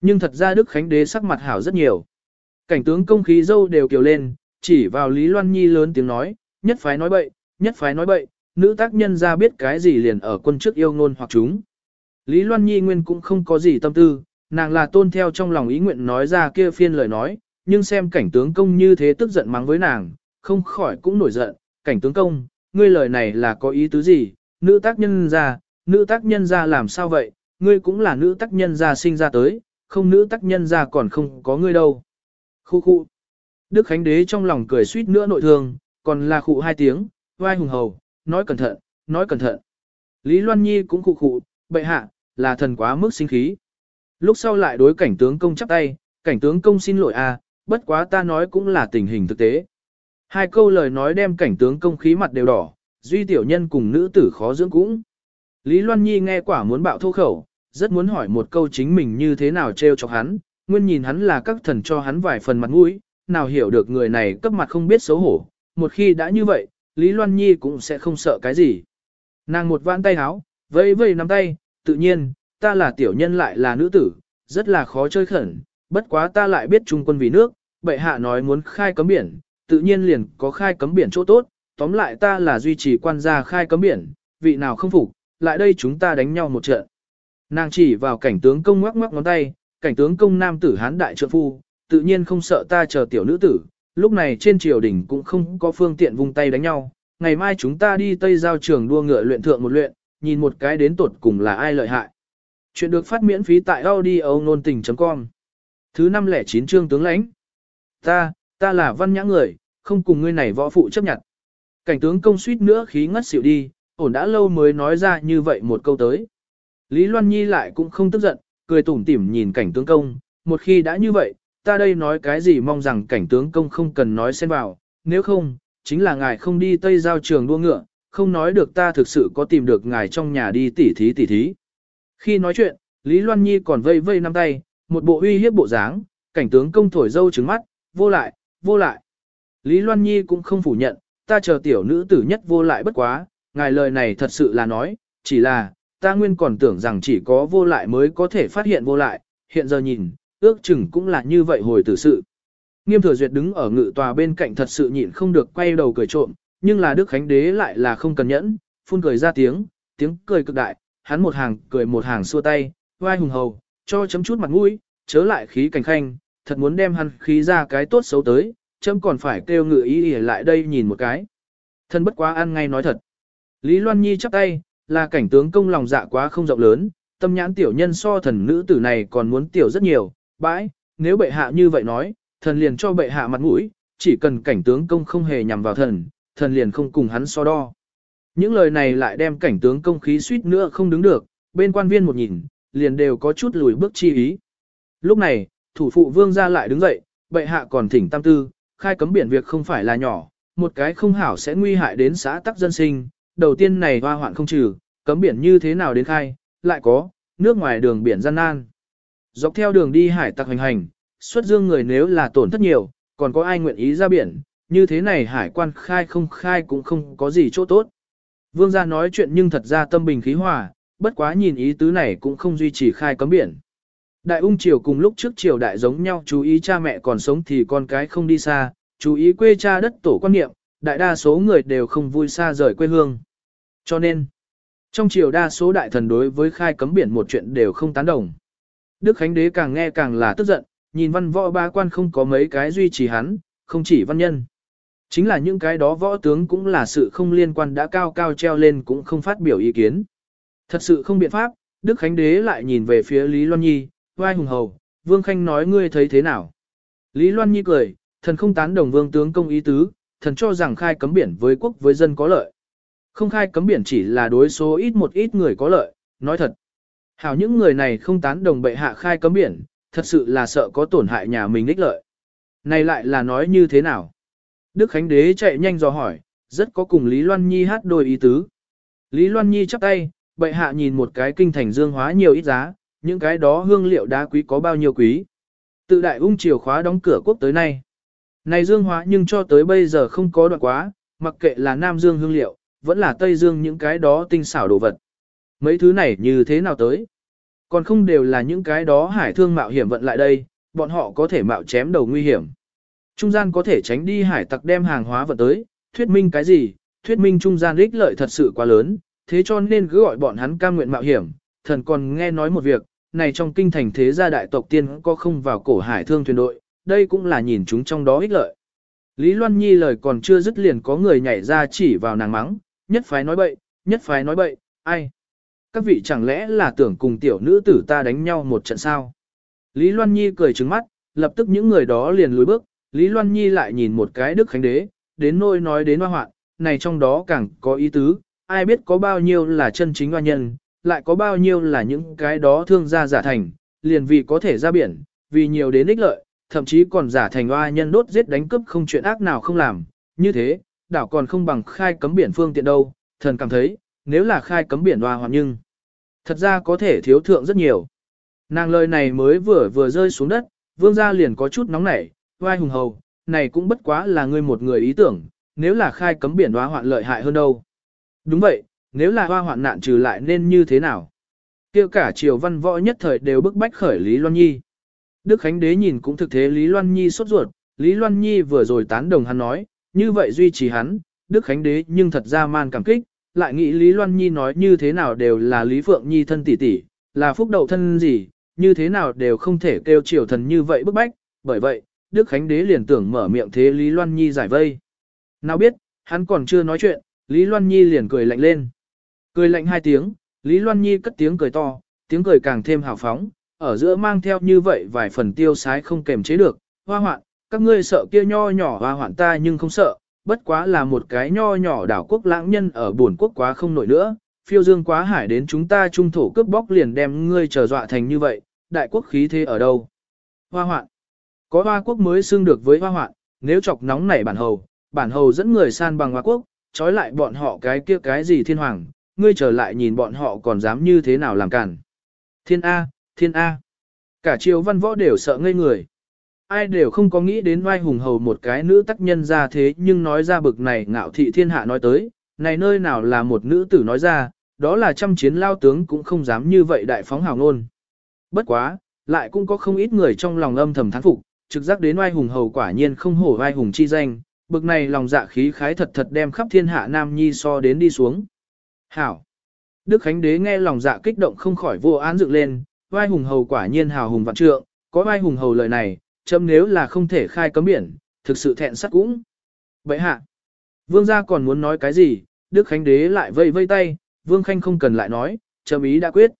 Nhưng thật ra Đức Khánh Đế sắc mặt hảo rất nhiều. Cảnh tướng công khí dâu đều kiều lên, chỉ vào Lý Loan Nhi lớn tiếng nói, nhất phái nói bậy, nhất phái nói bậy, nữ tác nhân ra biết cái gì liền ở quân trước yêu ngôn hoặc chúng. Lý Loan Nhi nguyên cũng không có gì tâm tư, nàng là tôn theo trong lòng ý nguyện nói ra kia phiên lời nói, nhưng xem cảnh tướng công như thế tức giận mắng với nàng, không khỏi cũng nổi giận, cảnh tướng công, ngươi lời này là có ý tứ gì, nữ tác nhân ra, nữ tác nhân ra làm sao vậy, ngươi cũng là nữ tác nhân ra sinh ra tới, không nữ tác nhân ra còn không có ngươi đâu. Khu khu. Đức Khánh Đế trong lòng cười suýt nữa nội thương, còn là khụ hai tiếng, vai hùng hầu, nói cẩn thận, nói cẩn thận. Lý Loan Nhi cũng khụ khụ, bệ hạ, là thần quá mức sinh khí. Lúc sau lại đối cảnh tướng công chắp tay, cảnh tướng công xin lỗi a, bất quá ta nói cũng là tình hình thực tế. Hai câu lời nói đem cảnh tướng công khí mặt đều đỏ, duy tiểu nhân cùng nữ tử khó dưỡng cũng. Lý Loan Nhi nghe quả muốn bạo thô khẩu, rất muốn hỏi một câu chính mình như thế nào treo chọc hắn, nguyên nhìn hắn là các thần cho hắn vài phần mặt mũi, nào hiểu được người này cấp mặt không biết xấu hổ, một khi đã như vậy, Lý Loan Nhi cũng sẽ không sợ cái gì. Nàng một vãn tay háo, vây vây nắm tay, tự nhiên, ta là tiểu nhân lại là nữ tử, rất là khó chơi khẩn, bất quá ta lại biết trung quân vì nước, bệ hạ nói muốn khai cấm biển, tự nhiên liền có khai cấm biển chỗ tốt, tóm lại ta là duy trì quan gia khai cấm biển, vị nào không phục, lại đây chúng ta đánh nhau một trận. Nàng chỉ vào cảnh tướng công ngoắc ngoắc ngón tay, cảnh tướng công nam tử hán đại trượng phu, tự nhiên không sợ ta chờ tiểu nữ tử, lúc này trên triều đình cũng không có phương tiện vung tay đánh nhau, ngày mai chúng ta đi Tây Giao trường đua ngựa luyện thượng một luyện, nhìn một cái đến tuột cùng là ai lợi hại. Chuyện được phát miễn phí tại audio nôn tình.com Thứ 509 chương tướng lãnh Ta, ta là văn nhã người, không cùng ngươi này võ phụ chấp nhận. Cảnh tướng công suýt nữa khí ngất xỉu đi, ổn đã lâu mới nói ra như vậy một câu tới. Lý Loan Nhi lại cũng không tức giận, cười tủm tỉm nhìn cảnh tướng công, một khi đã như vậy, ta đây nói cái gì mong rằng cảnh tướng công không cần nói xen vào, nếu không, chính là ngài không đi Tây Giao trường đua ngựa, không nói được ta thực sự có tìm được ngài trong nhà đi tỉ thí tỉ thí. Khi nói chuyện, Lý Loan Nhi còn vây vây năm tay, một bộ uy hiếp bộ dáng, cảnh tướng công thổi dâu trứng mắt, vô lại, vô lại. Lý Loan Nhi cũng không phủ nhận, ta chờ tiểu nữ tử nhất vô lại bất quá, ngài lời này thật sự là nói, chỉ là, ta nguyên còn tưởng rằng chỉ có vô lại mới có thể phát hiện vô lại, hiện giờ nhìn, ước chừng cũng là như vậy hồi tử sự. Nghiêm thừa duyệt đứng ở ngự tòa bên cạnh thật sự nhịn không được quay đầu cười trộm, nhưng là Đức Khánh Đế lại là không cần nhẫn, phun cười ra tiếng, tiếng cười cực đại, hắn một hàng cười một hàng xua tay, vai hùng hầu, cho chấm chút mặt mũi, chớ lại khí cảnh khanh, thật muốn đem hắn khí ra cái tốt xấu tới, chấm còn phải kêu ngự ý ỉa lại đây nhìn một cái. Thân bất quá ăn ngay nói thật. Lý Loan Nhi chắp tay, là cảnh tướng công lòng dạ quá không rộng lớn, tâm nhãn tiểu nhân so thần nữ tử này còn muốn tiểu rất nhiều, bãi, nếu bệ hạ như vậy nói, thần liền cho bệ hạ mặt mũi, chỉ cần cảnh tướng công không hề nhằm vào thần, thần liền không cùng hắn so đo. Những lời này lại đem cảnh tướng công khí suýt nữa không đứng được, bên quan viên một nhìn, liền đều có chút lùi bước chi ý. Lúc này, thủ phụ vương ra lại đứng dậy, bệ hạ còn thỉnh tam tư, khai cấm biển việc không phải là nhỏ, một cái không hảo sẽ nguy hại đến xã tắc dân sinh, đầu tiên này hoa hoạn không trừ, cấm biển như thế nào đến khai, lại có, nước ngoài đường biển gian nan. Dọc theo đường đi hải tặc hành hành, xuất dương người nếu là tổn thất nhiều, còn có ai nguyện ý ra biển, như thế này hải quan khai không khai cũng không có gì chỗ tốt. Vương gia nói chuyện nhưng thật ra tâm bình khí hòa, bất quá nhìn ý tứ này cũng không duy trì khai cấm biển. Đại ung triều cùng lúc trước triều đại giống nhau chú ý cha mẹ còn sống thì con cái không đi xa, chú ý quê cha đất tổ quan niệm, đại đa số người đều không vui xa rời quê hương. Cho nên, trong triều đa số đại thần đối với khai cấm biển một chuyện đều không tán đồng. Đức Khánh Đế càng nghe càng là tức giận, nhìn văn võ ba quan không có mấy cái duy trì hắn, không chỉ văn nhân. Chính là những cái đó võ tướng cũng là sự không liên quan đã cao cao treo lên cũng không phát biểu ý kiến. Thật sự không biện pháp, Đức Khánh Đế lại nhìn về phía Lý Loan Nhi, vai hùng hầu, Vương Khanh nói ngươi thấy thế nào. Lý Loan Nhi cười, thần không tán đồng vương tướng công ý tứ, thần cho rằng khai cấm biển với quốc với dân có lợi. Không khai cấm biển chỉ là đối số ít một ít người có lợi, nói thật. Hảo những người này không tán đồng bệ hạ khai cấm biển, thật sự là sợ có tổn hại nhà mình ích lợi. Này lại là nói như thế nào? Đức Khánh Đế chạy nhanh dò hỏi, rất có cùng Lý Loan Nhi hát đôi ý tứ. Lý Loan Nhi chắp tay, bệ hạ nhìn một cái kinh thành dương hóa nhiều ít giá, những cái đó hương liệu đá quý có bao nhiêu quý. Tự đại ung triều khóa đóng cửa quốc tới nay. Này dương hóa nhưng cho tới bây giờ không có đoạn quá, mặc kệ là Nam Dương hương liệu, vẫn là Tây Dương những cái đó tinh xảo đồ vật. Mấy thứ này như thế nào tới? Còn không đều là những cái đó hải thương mạo hiểm vận lại đây, bọn họ có thể mạo chém đầu nguy hiểm. Trung gian có thể tránh đi hải tặc đem hàng hóa vận tới, thuyết minh cái gì? Thuyết minh trung gian ích lợi thật sự quá lớn, thế cho nên cứ gọi bọn hắn cam nguyện mạo hiểm. Thần còn nghe nói một việc, này trong kinh thành thế gia đại tộc tiên có không vào cổ hải thương thuyền đội, đây cũng là nhìn chúng trong đó ích lợi. Lý Loan Nhi lời còn chưa dứt liền có người nhảy ra chỉ vào nàng mắng, nhất phái nói bậy, nhất phái nói bậy, ai? Các vị chẳng lẽ là tưởng cùng tiểu nữ tử ta đánh nhau một trận sao? Lý Loan Nhi cười trừng mắt, lập tức những người đó liền lùi bước, Lý Loan Nhi lại nhìn một cái Đức Khánh Đế, đến nôi nói đến hoa hoạn, này trong đó càng có ý tứ, ai biết có bao nhiêu là chân chính hoa nhân, lại có bao nhiêu là những cái đó thương gia giả thành, liền vì có thể ra biển, vì nhiều đến ích lợi, thậm chí còn giả thành hoa nhân đốt giết đánh cướp không chuyện ác nào không làm, như thế, đảo còn không bằng khai cấm biển phương tiện đâu, thần cảm thấy, nếu là khai cấm biển hoa hoạn nhưng, thật ra có thể thiếu thượng rất nhiều. Nàng lời này mới vừa vừa rơi xuống đất, vương gia liền có chút nóng nảy, vai hùng hầu, này cũng bất quá là ngươi một người ý tưởng, nếu là khai cấm biển hoa hoạn lợi hại hơn đâu. Đúng vậy, nếu là hoa hoạn nạn trừ lại nên như thế nào? Kêu cả triều văn võ nhất thời đều bức bách khởi Lý Loan Nhi. Đức Khánh Đế nhìn cũng thực thế Lý Loan Nhi sốt ruột, Lý Loan Nhi vừa rồi tán đồng hắn nói, như vậy duy trì hắn, Đức Khánh Đế nhưng thật ra man cảm kích, lại nghĩ Lý Loan Nhi nói như thế nào đều là Lý Phượng Nhi thân tỷ tỷ, là phúc đậu thân gì, như thế nào đều không thể kêu triều thần như vậy bức bách, bởi vậy, Đức Khánh Đế liền tưởng mở miệng thế Lý Loan Nhi giải vây. Nào biết, hắn còn chưa nói chuyện, Lý Loan Nhi liền cười lạnh lên. Cười lạnh hai tiếng, Lý Loan Nhi cất tiếng cười to, tiếng cười càng thêm hào phóng, ở giữa mang theo như vậy vài phần tiêu sái không kềm chế được, hoa hoạn, các ngươi sợ kia nho nhỏ hoa hoạn ta nhưng không sợ, bất quá là một cái nho nhỏ đảo quốc lãng nhân ở buồn quốc quá không nổi nữa, phiêu dương quá hải đến chúng ta trung thổ cướp bóc liền đem ngươi trở dọa thành như vậy, đại quốc khí thế ở đâu? Hoa hoạn. Có hoa quốc mới xưng được với hoa hoạn, nếu chọc nóng nảy bản hầu, bản hầu dẫn người san bằng hoa quốc, trói lại bọn họ cái kia cái gì thiên hoàng, ngươi trở lại nhìn bọn họ còn dám như thế nào làm cản. Thiên A, Thiên A. Cả triều văn võ đều sợ ngây người. Ai đều không có nghĩ đến vai hùng hầu một cái nữ tác nhân ra thế nhưng nói ra bực này ngạo thị thiên hạ nói tới, này nơi nào là một nữ tử nói ra, đó là trăm chiến lao tướng cũng không dám như vậy đại phóng hào ngôn. Bất quá, lại cũng có không ít người trong lòng âm thầm thán phục, trực giác đến oai hùng hầu quả nhiên không hổ oai hùng chi danh, bực này lòng dạ khí khái thật thật đem khắp thiên hạ nam nhi so đến đi xuống. Hảo! Đức Khánh Đế nghe lòng dạ kích động không khỏi vô án dựng lên, vai hùng hầu quả nhiên hào hùng vạn trượng, có vai hùng hầu lời này, chấm nếu là không thể khai cấm biển, thực sự thẹn sắt cũng. Vậy hạ! Vương gia còn muốn nói cái gì, Đức Khánh Đế lại vây vây tay, Vương Khanh không cần lại nói, chấm ý đã quyết.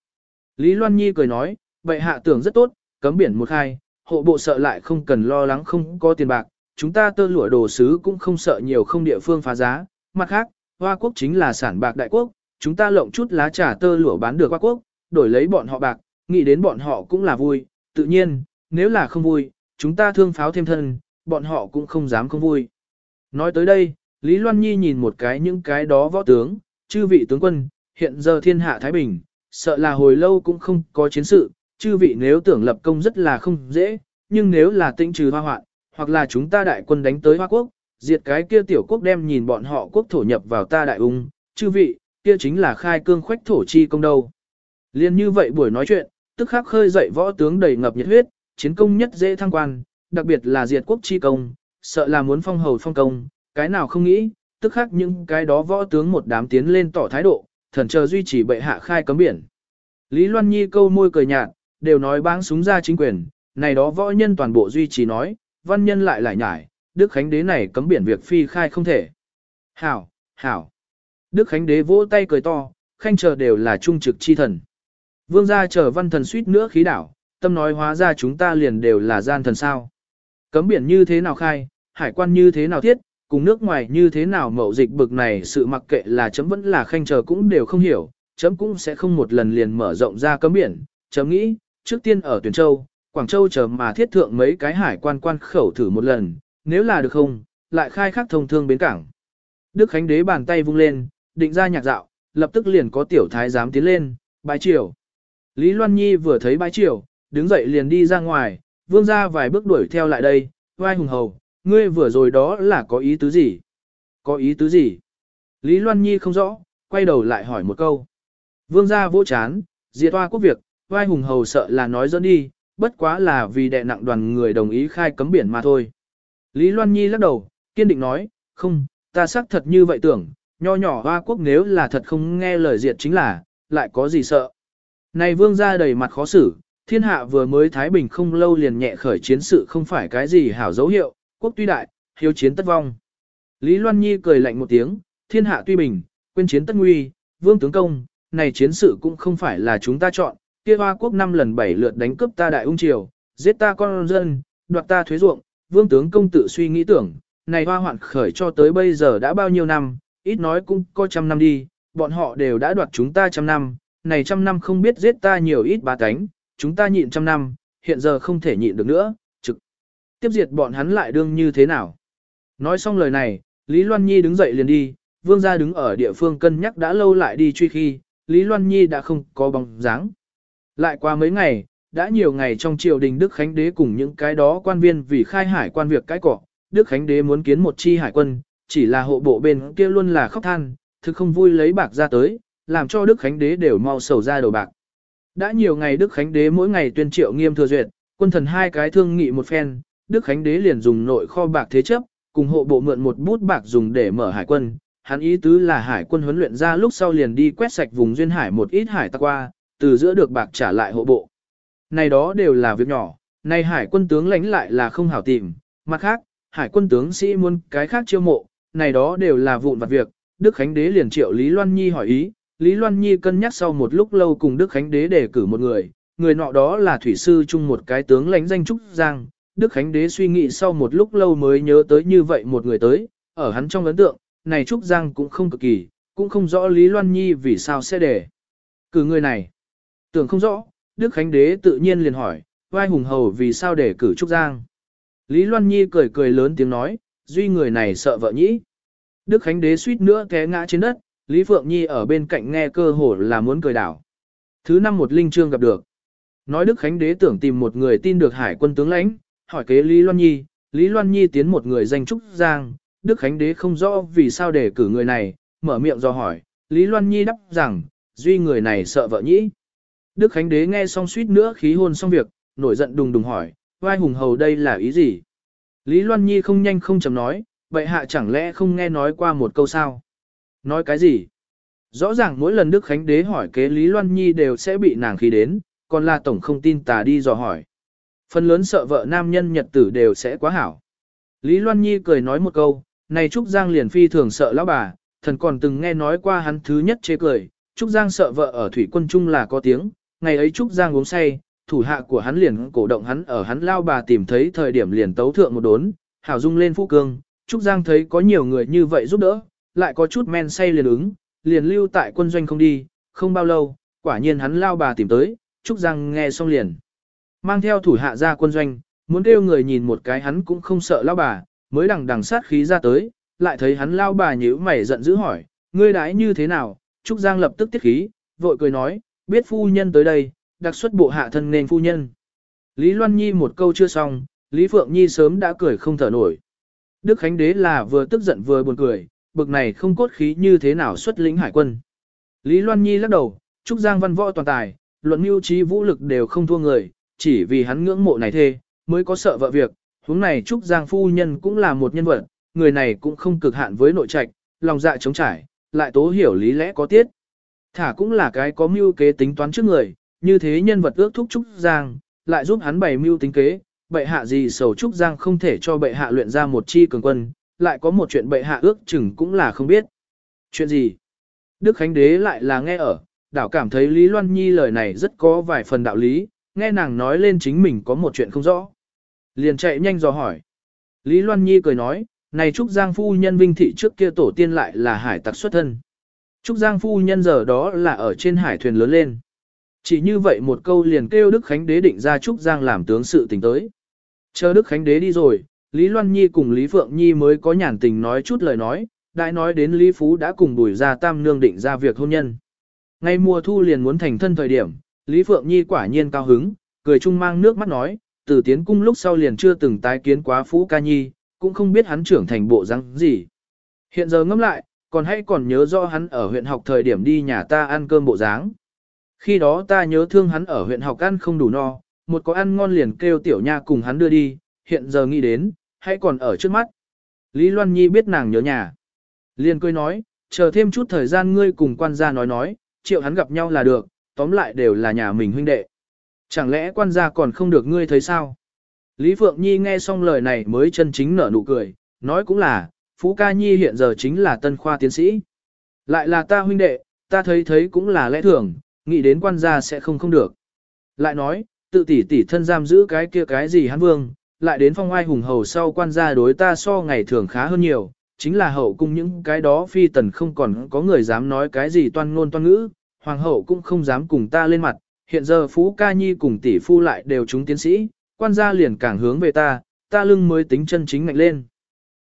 Lý Loan Nhi cười nói, vậy hạ tưởng rất tốt, cấm biển một khai, hộ bộ sợ lại không cần lo lắng không có tiền bạc, chúng ta tơ lụa đồ sứ cũng không sợ nhiều không địa phương phá giá, mặt khác, Hoa quốc chính là sản bạc đại quốc, chúng ta lộng chút lá trà tơ lụa bán được Hoa quốc, đổi lấy bọn họ bạc, nghĩ đến bọn họ cũng là vui, tự nhiên, nếu là không vui, chúng ta thương pháo thêm thân, bọn họ cũng không dám không vui. Nói tới đây, Lý Loan Nhi nhìn một cái những cái đó võ tướng, chư vị tướng quân, hiện giờ thiên hạ Thái Bình, sợ là hồi lâu cũng không có chiến sự, chư vị nếu tưởng lập công rất là không dễ, nhưng nếu là tĩnh trừ hoa hoạn, hoặc là chúng ta đại quân đánh tới Hoa Quốc, diệt cái kia tiểu quốc đem nhìn bọn họ quốc thổ nhập vào ta đại ung, chư vị, kia chính là khai cương khoách thổ chi công đâu. Liên như vậy buổi nói chuyện, tức khắc khơi dậy võ tướng đầy ngập nhiệt huyết, chiến công nhất dễ thăng quan, đặc biệt là diệt quốc chi công, sợ là muốn phong hầu phong công, cái nào không nghĩ, tức khắc những cái đó võ tướng một đám tiến lên tỏ thái độ, thần chờ duy trì bệ hạ khai cấm biển. Lý Loan Nhi câu môi cười nhạt, đều nói báng súng ra chính quyền, này đó võ nhân toàn bộ duy trì nói, văn nhân lại lại nhải, Đức Khánh Đế này cấm biển việc phi khai không thể. Hảo, hảo. Đức Khánh Đế vỗ tay cười to, khanh chờ đều là trung trực chi thần. Vương gia chờ văn thần suýt nữa khí đảo, tâm nói hóa ra chúng ta liền đều là gian thần sao. Cấm biển như thế nào khai, hải quan như thế nào thiết, cùng nước ngoài như thế nào mậu dịch bực này sự mặc kệ là chấm vẫn là khanh chờ cũng đều không hiểu, chấm cũng sẽ không một lần liền mở rộng ra cấm biển, chấm nghĩ, trước tiên ở Tuyền Châu, Quảng Châu chờ mà thiết thượng mấy cái hải quan quan khẩu thử một lần, nếu là được không, lại khai khắc thông thương bến cảng. Đức Khánh Đế bàn tay vung lên, định ra nhạc dạo, lập tức liền có tiểu thái giám tiến lên, bái triều. Lý Loan Nhi vừa thấy bái triều, đứng dậy liền đi ra ngoài, vương ra vài bước đuổi theo lại đây, vai hùng hầu, ngươi vừa rồi đó là có ý tứ gì? Có ý tứ gì? Lý Loan Nhi không rõ, quay đầu lại hỏi một câu. Vương gia vỗ chán, diệt toa quốc việc, vai hùng hầu sợ là nói dẫn đi, bất quá là vì đệ nặng đoàn người đồng ý khai cấm biển mà thôi. Lý Loan Nhi lắc đầu, kiên định nói, không, ta xác thật như vậy tưởng, nho nhỏ hoa quốc nếu là thật không nghe lời diệt chính là, lại có gì sợ. Này vương gia đầy mặt khó xử, thiên hạ vừa mới Thái Bình không lâu liền nhẹ khởi chiến sự không phải cái gì hảo dấu hiệu, quốc tuy đại, hiếu chiến tất vong. Lý Loan Nhi cười lạnh một tiếng, thiên hạ tuy bình, quên chiến tất nguy, vương tướng công, này chiến sự cũng không phải là chúng ta chọn, kia hoa quốc năm lần bảy lượt đánh cướp ta đại ung triều, giết ta con dân, đoạt ta thuế ruộng, vương tướng công tự suy nghĩ tưởng, này hoa hoạn khởi cho tới bây giờ đã bao nhiêu năm, ít nói cũng có trăm năm đi, bọn họ đều đã đoạt chúng ta trăm năm, này trăm năm không biết giết ta nhiều ít ba tánh, chúng ta nhịn trăm năm, hiện giờ không thể nhịn được nữa, trực tiếp diệt bọn hắn lại đương như thế nào. Nói xong lời này, Lý Loan Nhi đứng dậy liền đi, vương gia đứng ở địa phương cân nhắc đã lâu lại đi truy khi, Lý Loan Nhi đã không có bóng dáng. Lại qua mấy ngày, đã nhiều ngày trong triều đình Đức Khánh Đế cùng những cái đó quan viên vì khai hải quan việc cái cọ, Đức Khánh Đế muốn kiến một chi hải quân, chỉ là hộ bộ bên kia luôn là khóc than, thực không vui lấy bạc ra tới, làm cho Đức Khánh Đế đều mau sầu ra đầu bạc. Đã nhiều ngày Đức Khánh Đế mỗi ngày tuyên triệu nghiêm thừa duyệt, quân thần hai cái thương nghị một phen, Đức Khánh Đế liền dùng nội kho bạc thế chấp, cùng hộ bộ mượn một bút bạc dùng để mở hải quân. Hắn ý tứ là hải quân huấn luyện ra lúc sau liền đi quét sạch vùng duyên hải một ít hải tặc qua, từ giữa được bạc trả lại hộ bộ. Này đó đều là việc nhỏ, này hải quân tướng lãnh lại là không hảo tìm, mặt khác, hải quân tướng sĩ muốn cái khác chiêu mộ, này đó đều là vụn vặt việc, Đức Khánh Đế liền triệu Lý Loan Nhi hỏi ý, Lý Loan Nhi cân nhắc sau một lúc lâu cùng Đức Khánh Đế đề cử một người, người nọ đó là thủy sư chung một cái tướng lãnh danh Trúc Giang, Đức Khánh Đế suy nghĩ sau một lúc lâu mới nhớ tới như vậy một người tới, ở hắn trong ấn tượng, này Trúc Giang cũng không cực kỳ, cũng không rõ Lý Loan Nhi vì sao sẽ để cử người này. Tưởng không rõ, Đức Khánh Đế tự nhiên liền hỏi, vai hùng hầu vì sao để cử Trúc Giang. Lý Loan Nhi cười cười lớn tiếng nói, duy người này sợ vợ nhĩ. Đức Khánh Đế suýt nữa té ngã trên đất, Lý Phượng Nhi ở bên cạnh nghe cơ hồ là muốn cười đảo. Thứ năm một linh trương gặp được. Nói Đức Khánh Đế tưởng tìm một người tin được hải quân tướng lãnh, hỏi kế Lý Loan Nhi, Lý Loan Nhi tiến một người danh Trúc Giang, Đức Khánh Đế không rõ vì sao để cử người này, mở miệng do hỏi, Lý Loan Nhi đáp rằng, duy người này sợ vợ nhĩ. Đức Khánh Đế nghe xong suýt nữa khí hôn xong việc, nổi giận đùng đùng hỏi, vai hùng hầu đây là ý gì? Lý Loan Nhi không nhanh không chậm nói, vậy hạ chẳng lẽ không nghe nói qua một câu sao? Nói cái gì? Rõ ràng mỗi lần Đức Khánh Đế hỏi kế Lý Loan Nhi đều sẽ bị nàng khí đến, còn là tổng không tin tà đi dò hỏi. Phần lớn sợ vợ nam nhân nhật tử đều sẽ quá hảo. Lý Loan Nhi cười nói một câu, này Trúc Giang liền phi thường sợ lão bà, thần còn từng nghe nói qua hắn thứ nhất chế cười, Trúc Giang sợ vợ ở thủy quân trung là có tiếng, ngày ấy Trúc Giang uống say, thủ hạ của hắn liền cổ động hắn ở hắn lao bà tìm thấy thời điểm liền tấu thượng một đốn, hảo dung lên phú cương, Trúc Giang thấy có nhiều người như vậy giúp đỡ, lại có chút men say liền ứng, liền lưu tại quân doanh không đi, không bao lâu, quả nhiên hắn lao bà tìm tới, Trúc Giang nghe xong liền. Mang theo thủ hạ ra quân doanh, muốn kêu người nhìn một cái hắn cũng không sợ lao bà, mới đằng đằng sát khí ra tới, lại thấy hắn lao bà nhíu mày giận dữ hỏi, ngươi đái như thế nào, Trúc Giang lập tức tiết khí, vội cười nói, biết phu nhân tới đây, đặc xuất bộ hạ thân nên phu nhân. Lý Loan Nhi một câu chưa xong, Lý Phượng Nhi sớm đã cười không thở nổi. Đức Khánh Đế là vừa tức giận vừa buồn cười, bực này không cốt khí như thế nào xuất lĩnh hải quân. Lý Loan Nhi lắc đầu, Trúc Giang văn võ toàn tài, luận mưu trí vũ lực đều không thua người, chỉ vì hắn ngưỡng mộ này thê, mới có sợ vợ việc, huống này Trúc Giang phu nhân cũng là một nhân vật, người này cũng không cực hạn với nội trạch, lòng dạ chống trải, lại tố hiểu lý lẽ có tiết. Thả cũng là cái có mưu kế tính toán trước người, như thế nhân vật ước thúc Trúc Giang, lại giúp hắn bày mưu tính kế, bệ hạ gì sầu Trúc Giang không thể cho bệ hạ luyện ra một chi cường quân, lại có một chuyện bệ hạ ước chừng cũng là không biết. Chuyện gì? Đức Khánh Đế lại là nghe ở, đảo cảm thấy Lý Loan Nhi lời này rất có vài phần đạo lý, nghe nàng nói lên chính mình có một chuyện không rõ. Liền chạy nhanh dò hỏi. Lý Loan Nhi cười nói, này Trúc Giang Phu Nhân Vinh Thị trước kia tổ tiên lại là hải tặc xuất thân. Trúc Giang Phu Nhân giờ đó là ở trên hải thuyền lớn lên. Chỉ như vậy một câu liền kêu Đức Khánh Đế định ra Trúc Giang làm tướng sự tình tới. Chờ Đức Khánh Đế đi rồi, Lý Loan Nhi cùng Lý Phượng Nhi mới có nhàn tình nói chút lời nói, đại nói đến Lý Phú đã cùng bùi ra tam nương định ra việc hôn nhân. Ngay mùa thu liền muốn thành thân thời điểm, Lý Phượng Nhi quả nhiên cao hứng, cười chung mang nước mắt nói, từ tiến cung lúc sau liền chưa từng tái kiến quá Phú Ca Nhi, cũng không biết hắn trưởng thành bộ răng gì. Hiện giờ ngẫm lại, còn hãy còn nhớ rõ hắn ở huyện học thời điểm đi nhà ta ăn cơm bộ dáng. Khi đó ta nhớ thương hắn ở huyện học ăn không đủ no, một có ăn ngon liền kêu tiểu nha cùng hắn đưa đi, hiện giờ nghĩ đến, hãy còn ở trước mắt. Lý Loan Nhi biết nàng nhớ nhà. Liền cười nói, chờ thêm chút thời gian ngươi cùng quan gia nói nói, triệu hắn gặp nhau là được, tóm lại đều là nhà mình huynh đệ. Chẳng lẽ quan gia còn không được ngươi thấy sao? Lý Phượng Nhi nghe xong lời này mới chân chính nở nụ cười, nói cũng là, Phú Ca Nhi hiện giờ chính là tân khoa tiến sĩ. Lại là ta huynh đệ, ta thấy thấy cũng là lẽ thường, nghĩ đến quan gia sẽ không không được. Lại nói, tự tỷ tỷ thân giam giữ cái kia cái gì hắn vương, lại đến phong oai hùng hầu sau quan gia đối ta so ngày thường khá hơn nhiều, chính là hậu cung những cái đó phi tần không còn có người dám nói cái gì toan ngôn toan ngữ, hoàng hậu cũng không dám cùng ta lên mặt, hiện giờ Phú Ca Nhi cùng tỷ phu lại đều chúng tiến sĩ, quan gia liền càng hướng về ta, ta lưng mới tính chân chính ngạnh lên.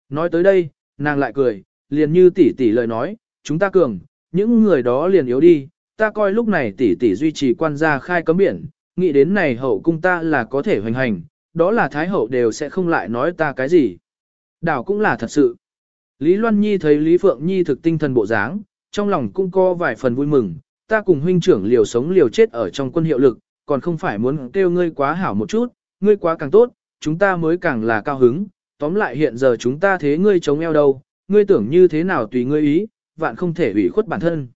Nói tới đây, nàng lại cười, liền như tỷ tỷ lời nói, chúng ta cường, những người đó liền yếu đi, ta coi lúc này tỷ tỷ duy trì quan gia khai cấm biển, nghĩ đến này hậu cung ta là có thể hoành hành, đó là thái hậu đều sẽ không lại nói ta cái gì. Đảo cũng là thật sự. Lý Loan Nhi thấy Lý Phượng Nhi thực tinh thần bộ dáng, trong lòng cũng có vài phần vui mừng, ta cùng huynh trưởng liều sống liều chết ở trong quân hiệu lực, còn không phải muốn kêu ngươi quá hảo một chút, ngươi quá càng tốt, chúng ta mới càng là cao hứng, tóm lại hiện giờ chúng ta thế ngươi chống eo đâu, ngươi tưởng như thế nào tùy ngươi ý, vạn không thể ủy khuất bản thân.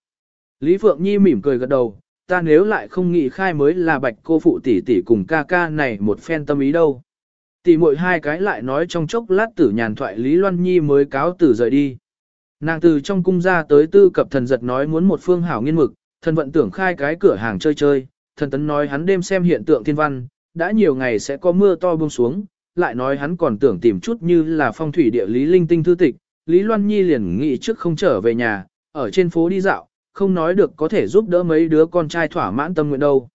Lý Phượng Nhi mỉm cười gật đầu, ta nếu lại không nghĩ khai mới là bạch cô phụ tỷ tỷ cùng ca ca này một phen tâm ý đâu. Tỷ muội hai cái lại nói trong chốc lát tử nhàn thoại Lý Loan Nhi mới cáo tử rời đi. Nàng từ trong cung ra tới tư cập thần giật nói muốn một phương hảo nghiên mực, thần vận tưởng khai cái cửa hàng chơi chơi, thần tấn nói hắn đêm xem hiện tượng thiên văn, đã nhiều ngày sẽ có mưa to buông xuống, lại nói hắn còn tưởng tìm chút như là phong thủy địa lý linh tinh thư tịch, Lý Loan Nhi liền nghĩ trước không trở về nhà, ở trên phố đi dạo, không nói được có thể giúp đỡ mấy đứa con trai thỏa mãn tâm nguyện đâu.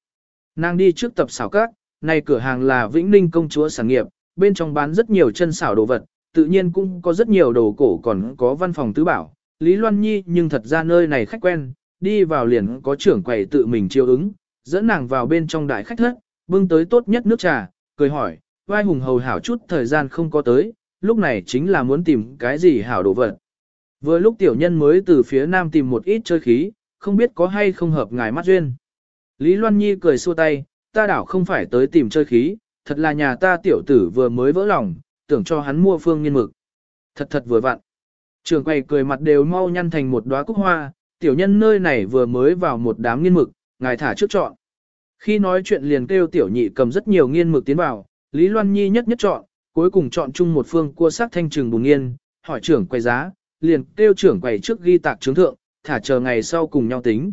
Nàng đi trước tập xảo các, này cửa hàng là Vĩnh Ninh công chúa sản nghiệp, bên trong bán rất nhiều chân xảo đồ vật, tự nhiên cũng có rất nhiều đồ cổ còn có văn phòng tứ bảo. Lý Loan Nhi nhưng thật ra nơi này khách quen, đi vào liền có trưởng quầy tự mình chiêu ứng, dẫn nàng vào bên trong đại khách thất, bưng tới tốt nhất nước trà, cười hỏi, vai hùng hầu hảo chút thời gian không có tới, lúc này chính là muốn tìm cái gì hảo đồ vật. Vừa lúc tiểu nhân mới từ phía nam tìm một ít chơi khí, không biết có hay không hợp ngài mắt duyên. Lý Loan Nhi cười xua tay, ta đảo không phải tới tìm chơi khí, thật là nhà ta tiểu tử vừa mới vỡ lòng, tưởng cho hắn mua phương nghiên mực. Thật thật vừa vặn. Trường quầy cười mặt đều mau nhăn thành một đóa cúc hoa, tiểu nhân nơi này vừa mới vào một đám nghiên mực, ngài thả trước chọn. Khi nói chuyện liền kêu tiểu nhị cầm rất nhiều nghiên mực tiến vào, Lý Loan Nhi nhất nhất chọn, cuối cùng chọn chung một phương cua sắc thanh trừng bùn nghiên, hỏi trưởng quầy giá, liền kêu trưởng quầy trước ghi tạc chứng thượng, thả chờ ngày sau cùng nhau tính.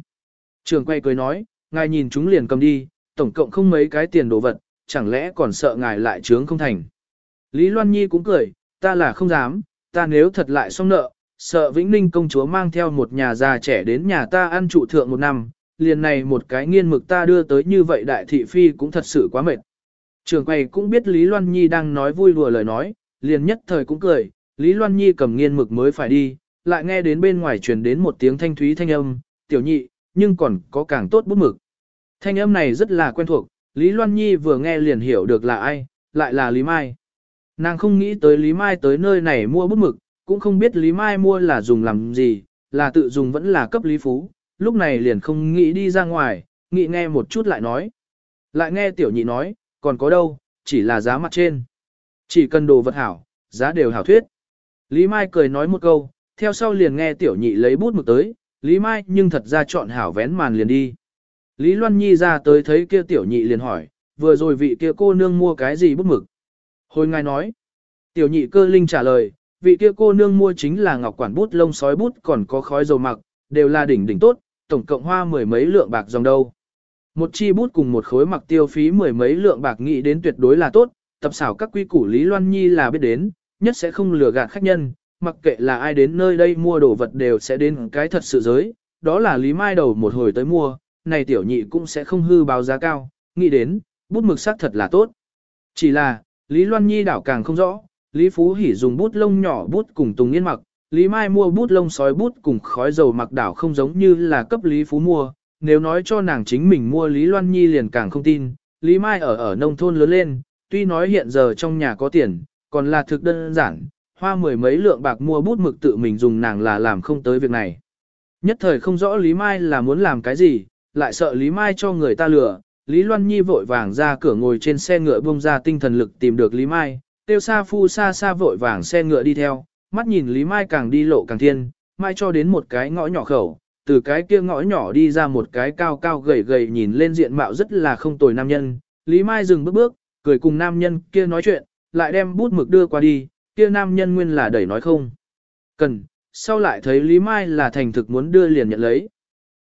Trưởng quầy cười nói, ngài nhìn chúng liền cầm đi, tổng cộng không mấy cái tiền đồ vật, chẳng lẽ còn sợ ngài lại trướng không thành. Lý Loan Nhi cũng cười, ta là không dám, ta nếu thật lại xong nợ, sợ Vĩnh Ninh công chúa mang theo một nhà già trẻ đến nhà ta ăn trụ thượng một năm, liền này một cái nghiên mực ta đưa tới như vậy đại thị phi cũng thật sự quá mệt. Trường quầy cũng biết Lý Loan Nhi đang nói vui đùa lời nói, liền nhất thời cũng cười, Lý Loan Nhi cầm nghiên mực mới phải đi, lại nghe đến bên ngoài truyền đến một tiếng thanh thúy thanh âm, tiểu nhị, nhưng còn có càng tốt bút mực. Thanh âm này rất là quen thuộc, Lý Loan Nhi vừa nghe liền hiểu được là ai, lại là Lý Mai. Nàng không nghĩ tới Lý Mai tới nơi này mua bút mực, cũng không biết Lý Mai mua là dùng làm gì, là tự dùng vẫn là cấp Lý Phú, lúc này liền không nghĩ đi ra ngoài, nghĩ nghe một chút lại nói. Lại nghe tiểu nhị nói, còn có đâu, chỉ là giá mặt trên. Chỉ cần đồ vật hảo, giá đều hảo thuyết. Lý Mai cười nói một câu, theo sau liền nghe tiểu nhị lấy bút mực tới, Lý Mai nhưng thật ra chọn hảo vén màn liền đi. Lý Loan Nhi ra tới thấy kia tiểu nhị liền hỏi, vừa rồi vị kia cô nương mua cái gì bút mực. Hồi ngài nói, tiểu nhị cơ linh trả lời, vị kia cô nương mua chính là ngọc quản bút lông sói bút còn có khói dầu mặc, đều là đỉnh đỉnh tốt, tổng cộng hoa mười mấy lượng bạc dòng đâu. Một chi bút cùng một khối mặc tiêu phí mười mấy lượng bạc nghĩ đến tuyệt đối là tốt, tập xảo các quy củ Lý Loan Nhi là biết đến, nhất sẽ không lừa gạt khách nhân, mặc kệ là ai đến nơi đây mua đồ vật đều sẽ đến cái thật sự giới, đó là Lý Mai đầu một hồi tới mua, này tiểu nhị cũng sẽ không hư báo giá cao, nghĩ đến, bút mực sắc thật là tốt. Chỉ là, Lý Loan Nhi đảo càng không rõ, Lý Phú Hỉ dùng bút lông nhỏ bút cùng Tùng Yên mặc, Lý Mai mua bút lông sói bút cùng khói dầu mặc đảo không giống như là cấp Lý Phú mua, nếu nói cho nàng chính mình mua Lý Loan Nhi liền càng không tin, Lý Mai ở ở nông thôn lớn lên, tuy nói hiện giờ trong nhà có tiền, còn là thực đơn giản, hoa mười mấy lượng bạc mua bút mực tự mình dùng nàng là làm không tới việc này. Nhất thời không rõ Lý Mai là muốn làm cái gì, lại sợ Lý Mai cho người ta lừa, Lý Loan Nhi vội vàng ra cửa ngồi trên xe ngựa bông ra tinh thần lực tìm được Lý Mai, tiêu xa phu xa xa vội vàng xe ngựa đi theo, mắt nhìn Lý Mai càng đi lộ càng thiên, mai cho đến một cái ngõ nhỏ khẩu, từ cái kia ngõ nhỏ đi ra một cái cao cao gầy gầy nhìn lên diện mạo rất là không tồi nam nhân, Lý Mai dừng bước bước, cười cùng nam nhân kia nói chuyện, lại đem bút mực đưa qua đi, kia nam nhân nguyên là đẩy nói không. Cần, sau lại thấy Lý Mai là thành thực muốn đưa liền nhận lấy.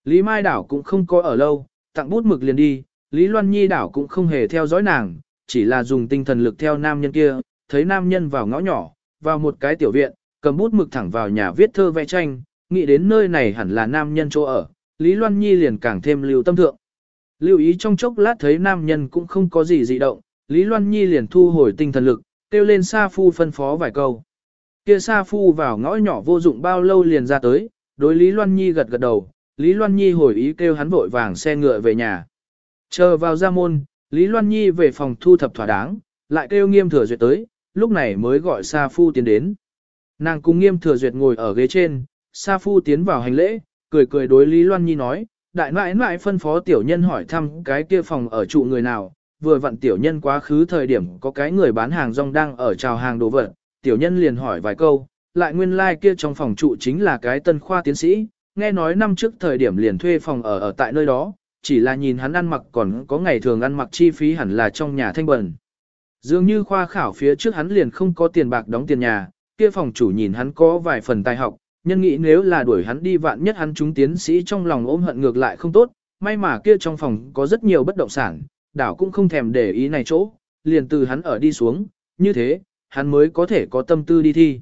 Lý Mai đảo cũng không có ở lâu, tặng bút mực liền đi, Lý Loan Nhi đảo cũng không hề theo dõi nàng, chỉ là dùng tinh thần lực theo nam nhân kia, thấy nam nhân vào ngõ nhỏ, vào một cái tiểu viện, cầm bút mực thẳng vào nhà viết thơ vẽ tranh, nghĩ đến nơi này hẳn là nam nhân chỗ ở, Lý Loan Nhi liền càng thêm lưu tâm thượng. Lưu ý trong chốc lát thấy nam nhân cũng không có gì dị động, Lý Loan Nhi liền thu hồi tinh thần lực, kêu lên Sa Phu phân phó vài câu. Kia Sa Phu vào ngõ nhỏ vô dụng bao lâu liền ra tới, đối Lý Loan Nhi gật gật đầu, Lý Loan Nhi hồi ý kêu hắn vội vàng xe ngựa về nhà. Chờ vào ra môn, Lý Loan Nhi về phòng thu thập thỏa đáng, lại kêu nghiêm thừa duyệt tới, lúc này mới gọi Sa Phu tiến đến. Nàng cùng nghiêm thừa duyệt ngồi ở ghế trên, Sa Phu tiến vào hành lễ, cười cười đối Lý Loan Nhi nói, đại nãi nãi phân phó tiểu nhân hỏi thăm cái kia phòng ở trụ người nào, vừa vặn tiểu nhân quá khứ thời điểm có cái người bán hàng rong đang ở chào hàng đồ vật, tiểu nhân liền hỏi vài câu, lại nguyên lai like kia trong phòng trụ chính là cái tân khoa tiến sĩ, nghe nói năm trước thời điểm liền thuê phòng ở ở tại nơi đó, chỉ là nhìn hắn ăn mặc còn có ngày thường ăn mặc chi phí hẳn là trong nhà thanh bẩn. Dường như khoa khảo phía trước hắn liền không có tiền bạc đóng tiền nhà, kia phòng chủ nhìn hắn có vài phần tài học, nhân nghĩ nếu là đuổi hắn đi vạn nhất hắn chúng tiến sĩ trong lòng ôm hận ngược lại không tốt, may mà kia trong phòng có rất nhiều bất động sản, đảo cũng không thèm để ý này chỗ, liền từ hắn ở đi xuống, như thế, hắn mới có thể có tâm tư đi thi.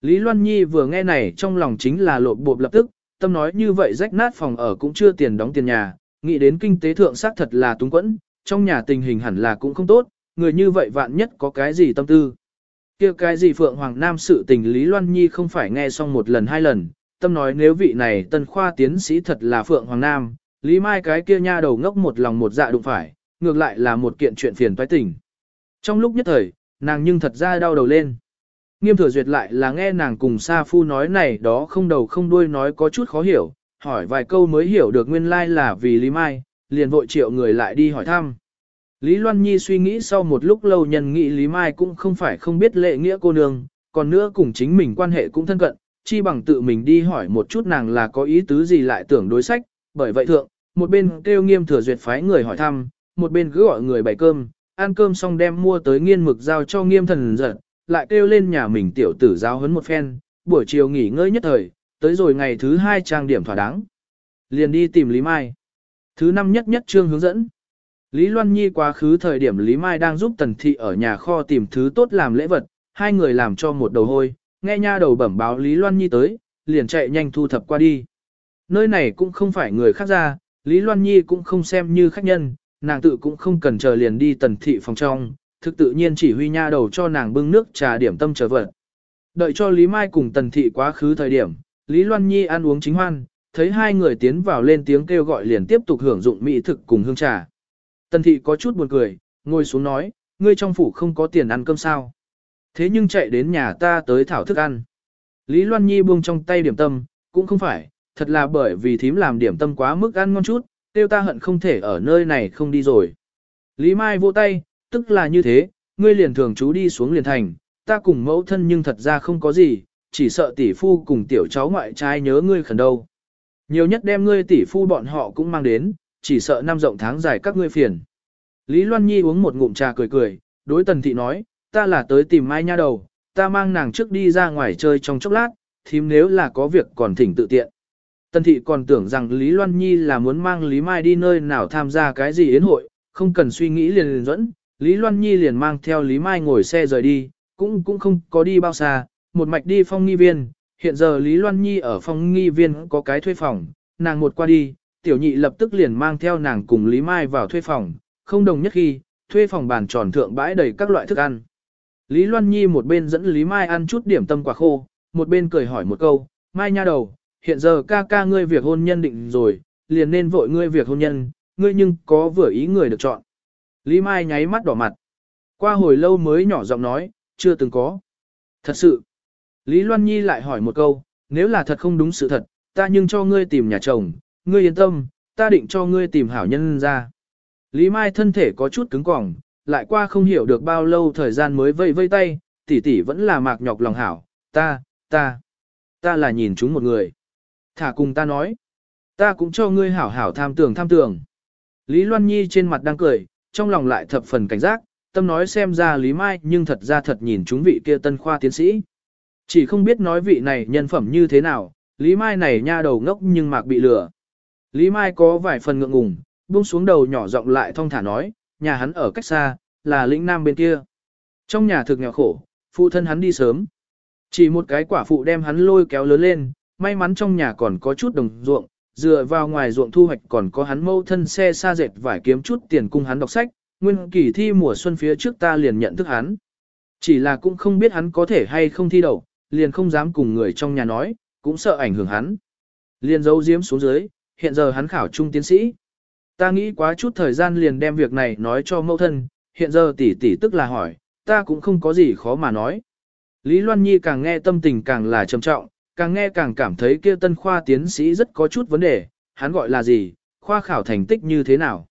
Lý Loan Nhi vừa nghe này trong lòng chính là lộp bộp lập tức, tâm nói như vậy rách nát phòng ở cũng chưa tiền đóng tiền nhà, nghĩ đến kinh tế thượng xác thật là túng quẫn, trong nhà tình hình hẳn là cũng không tốt, người như vậy vạn nhất có cái gì tâm tư kia cái gì Phượng Hoàng Nam sự tình Lý Loan Nhi không phải nghe xong một lần hai lần, tâm nói nếu vị này tân khoa tiến sĩ thật là Phượng Hoàng Nam, Lý Mai cái kia nha đầu ngốc một lòng một dạ đụng phải, ngược lại là một kiện chuyện phiền toái tình. Trong lúc nhất thời, nàng nhưng thật ra đau đầu lên. Nghiêm thừa duyệt lại là nghe nàng cùng Sa Phu nói này đó không đầu không đuôi nói có chút khó hiểu, hỏi vài câu mới hiểu được nguyên lai là vì Lý Mai, liền vội triệu người lại đi hỏi thăm. Lý Loan Nhi suy nghĩ sau một lúc lâu nhân nghĩ Lý Mai cũng không phải không biết lệ nghĩa cô nương, còn nữa cùng chính mình quan hệ cũng thân cận, chi bằng tự mình đi hỏi một chút nàng là có ý tứ gì lại tưởng đối sách, bởi vậy thượng, một bên kêu nghiêm thừa duyệt phái người hỏi thăm, một bên cứ gọi người bày cơm, ăn cơm xong đem mua tới nghiên mực giao cho nghiêm thần giận, lại kêu lên nhà mình tiểu tử giáo huấn một phen, buổi chiều nghỉ ngơi nhất thời, tới rồi ngày thứ hai trang điểm thỏa đáng. Liền đi tìm Lý Mai. Thứ năm nhất nhất trương hướng dẫn. Lý Loan Nhi quá khứ thời điểm Lý Mai đang giúp Tần Thị ở nhà kho tìm thứ tốt làm lễ vật, hai người làm cho một đầu hôi, nghe nha đầu bẩm báo Lý Loan Nhi tới, liền chạy nhanh thu thập qua đi. Nơi này cũng không phải người khác ra, Lý Loan Nhi cũng không xem như khách nhân, nàng tự cũng không cần chờ liền đi Tần Thị phòng trong, thực tự nhiên chỉ huy nha đầu cho nàng bưng nước trà điểm tâm trở vật. Đợi cho Lý Mai cùng Tần Thị quá khứ thời điểm, Lý Loan Nhi ăn uống chính hoan, thấy hai người tiến vào lên tiếng kêu gọi liền tiếp tục hưởng dụng mỹ thực cùng hương trà. Tần Thị có chút buồn cười, ngồi xuống nói, ngươi trong phủ không có tiền ăn cơm sao. Thế nhưng chạy đến nhà ta tới thảo thức ăn. Lý Loan Nhi buông trong tay điểm tâm, cũng không phải, thật là bởi vì thím làm điểm tâm quá mức ăn ngon chút, tiêu ta hận không thể ở nơi này không đi rồi. Lý Mai vỗ tay, tức là như thế, ngươi liền thường chú đi xuống liền thành, ta cùng mẫu thân nhưng thật ra không có gì, chỉ sợ tỷ phu cùng tiểu cháu ngoại trai nhớ ngươi khẩn đâu. Nhiều nhất đem ngươi tỷ phu bọn họ cũng mang đến, chỉ sợ năm rộng tháng dài các ngươi phiền. Lý Loan Nhi uống một ngụm trà cười cười, đối tần thị nói, ta là tới tìm Mai Nha đầu, ta mang nàng trước đi ra ngoài chơi trong chốc lát, thím nếu là có việc còn thỉnh tự tiện. Tần thị còn tưởng rằng Lý Loan Nhi là muốn mang Lý Mai đi nơi nào tham gia cái gì yến hội, không cần suy nghĩ liền liền dẫn, Lý Loan Nhi liền mang theo Lý Mai ngồi xe rời đi, cũng cũng không có đi bao xa, một mạch đi phong nghi viên, hiện giờ Lý Loan Nhi ở phong nghi viên có cái thuê phòng, nàng một qua đi, tiểu nhị lập tức liền mang theo nàng cùng Lý Mai vào thuê phòng, không đồng nhất khi, thuê phòng bàn tròn thượng bãi đầy các loại thức ăn. Lý Loan Nhi một bên dẫn Lý Mai ăn chút điểm tâm quả khô, một bên cười hỏi một câu, Mai nha đầu, hiện giờ ca ca ngươi việc hôn nhân định rồi, liền nên vội ngươi việc hôn nhân, ngươi nhưng có vừa ý người được chọn. Lý Mai nháy mắt đỏ mặt. Qua hồi lâu mới nhỏ giọng nói, chưa từng có. Thật sự. Lý Loan Nhi lại hỏi một câu, nếu là thật không đúng sự thật, ta nhưng cho ngươi tìm nhà chồng, ngươi yên tâm, ta định cho ngươi tìm hảo nhân ra. Lý Mai thân thể có chút cứng cỏng, lại qua không hiểu được bao lâu thời gian mới vây vây tay, tỷ tỷ vẫn là mạc nhọc lòng hảo, ta, ta, ta là nhìn chúng một người. Thả cùng ta nói, ta cũng cho ngươi hảo hảo tham tưởng tham tưởng. Lý Loan Nhi trên mặt đang cười, trong lòng lại thập phần cảnh giác, tâm nói xem ra Lý Mai nhưng thật ra thật nhìn chúng vị kia tân khoa tiến sĩ. Chỉ không biết nói vị này nhân phẩm như thế nào, Lý Mai này nha đầu ngốc nhưng mạc bị lừa. Lý Mai có vài phần ngượng ngùng, buông xuống đầu nhỏ giọng lại thong thả nói, nhà hắn ở cách xa, là lĩnh nam bên kia. Trong nhà thực nghèo khổ, phụ thân hắn đi sớm. Chỉ một cái quả phụ đem hắn lôi kéo lớn lên, may mắn trong nhà còn có chút đồng ruộng, dựa vào ngoài ruộng thu hoạch còn có hắn mâu thân xe xa dệt vải kiếm chút tiền cung hắn đọc sách, nguyên kỳ thi mùa xuân phía trước ta liền nhận thức hắn. Chỉ là cũng không biết hắn có thể hay không thi đậu, liền không dám cùng người trong nhà nói, cũng sợ ảnh hưởng hắn. Liền giấu giếm xuống dưới, hiện giờ hắn khảo trung tiến sĩ. Ta nghĩ quá chút thời gian liền đem việc này nói cho mẫu thân, hiện giờ tỷ tỷ tức là hỏi, ta cũng không có gì khó mà nói. Lý Loan Nhi càng nghe tâm tình càng là trầm trọng, càng nghe càng cảm thấy kia tân khoa tiến sĩ rất có chút vấn đề, hắn gọi là gì, khoa khảo thành tích như thế nào.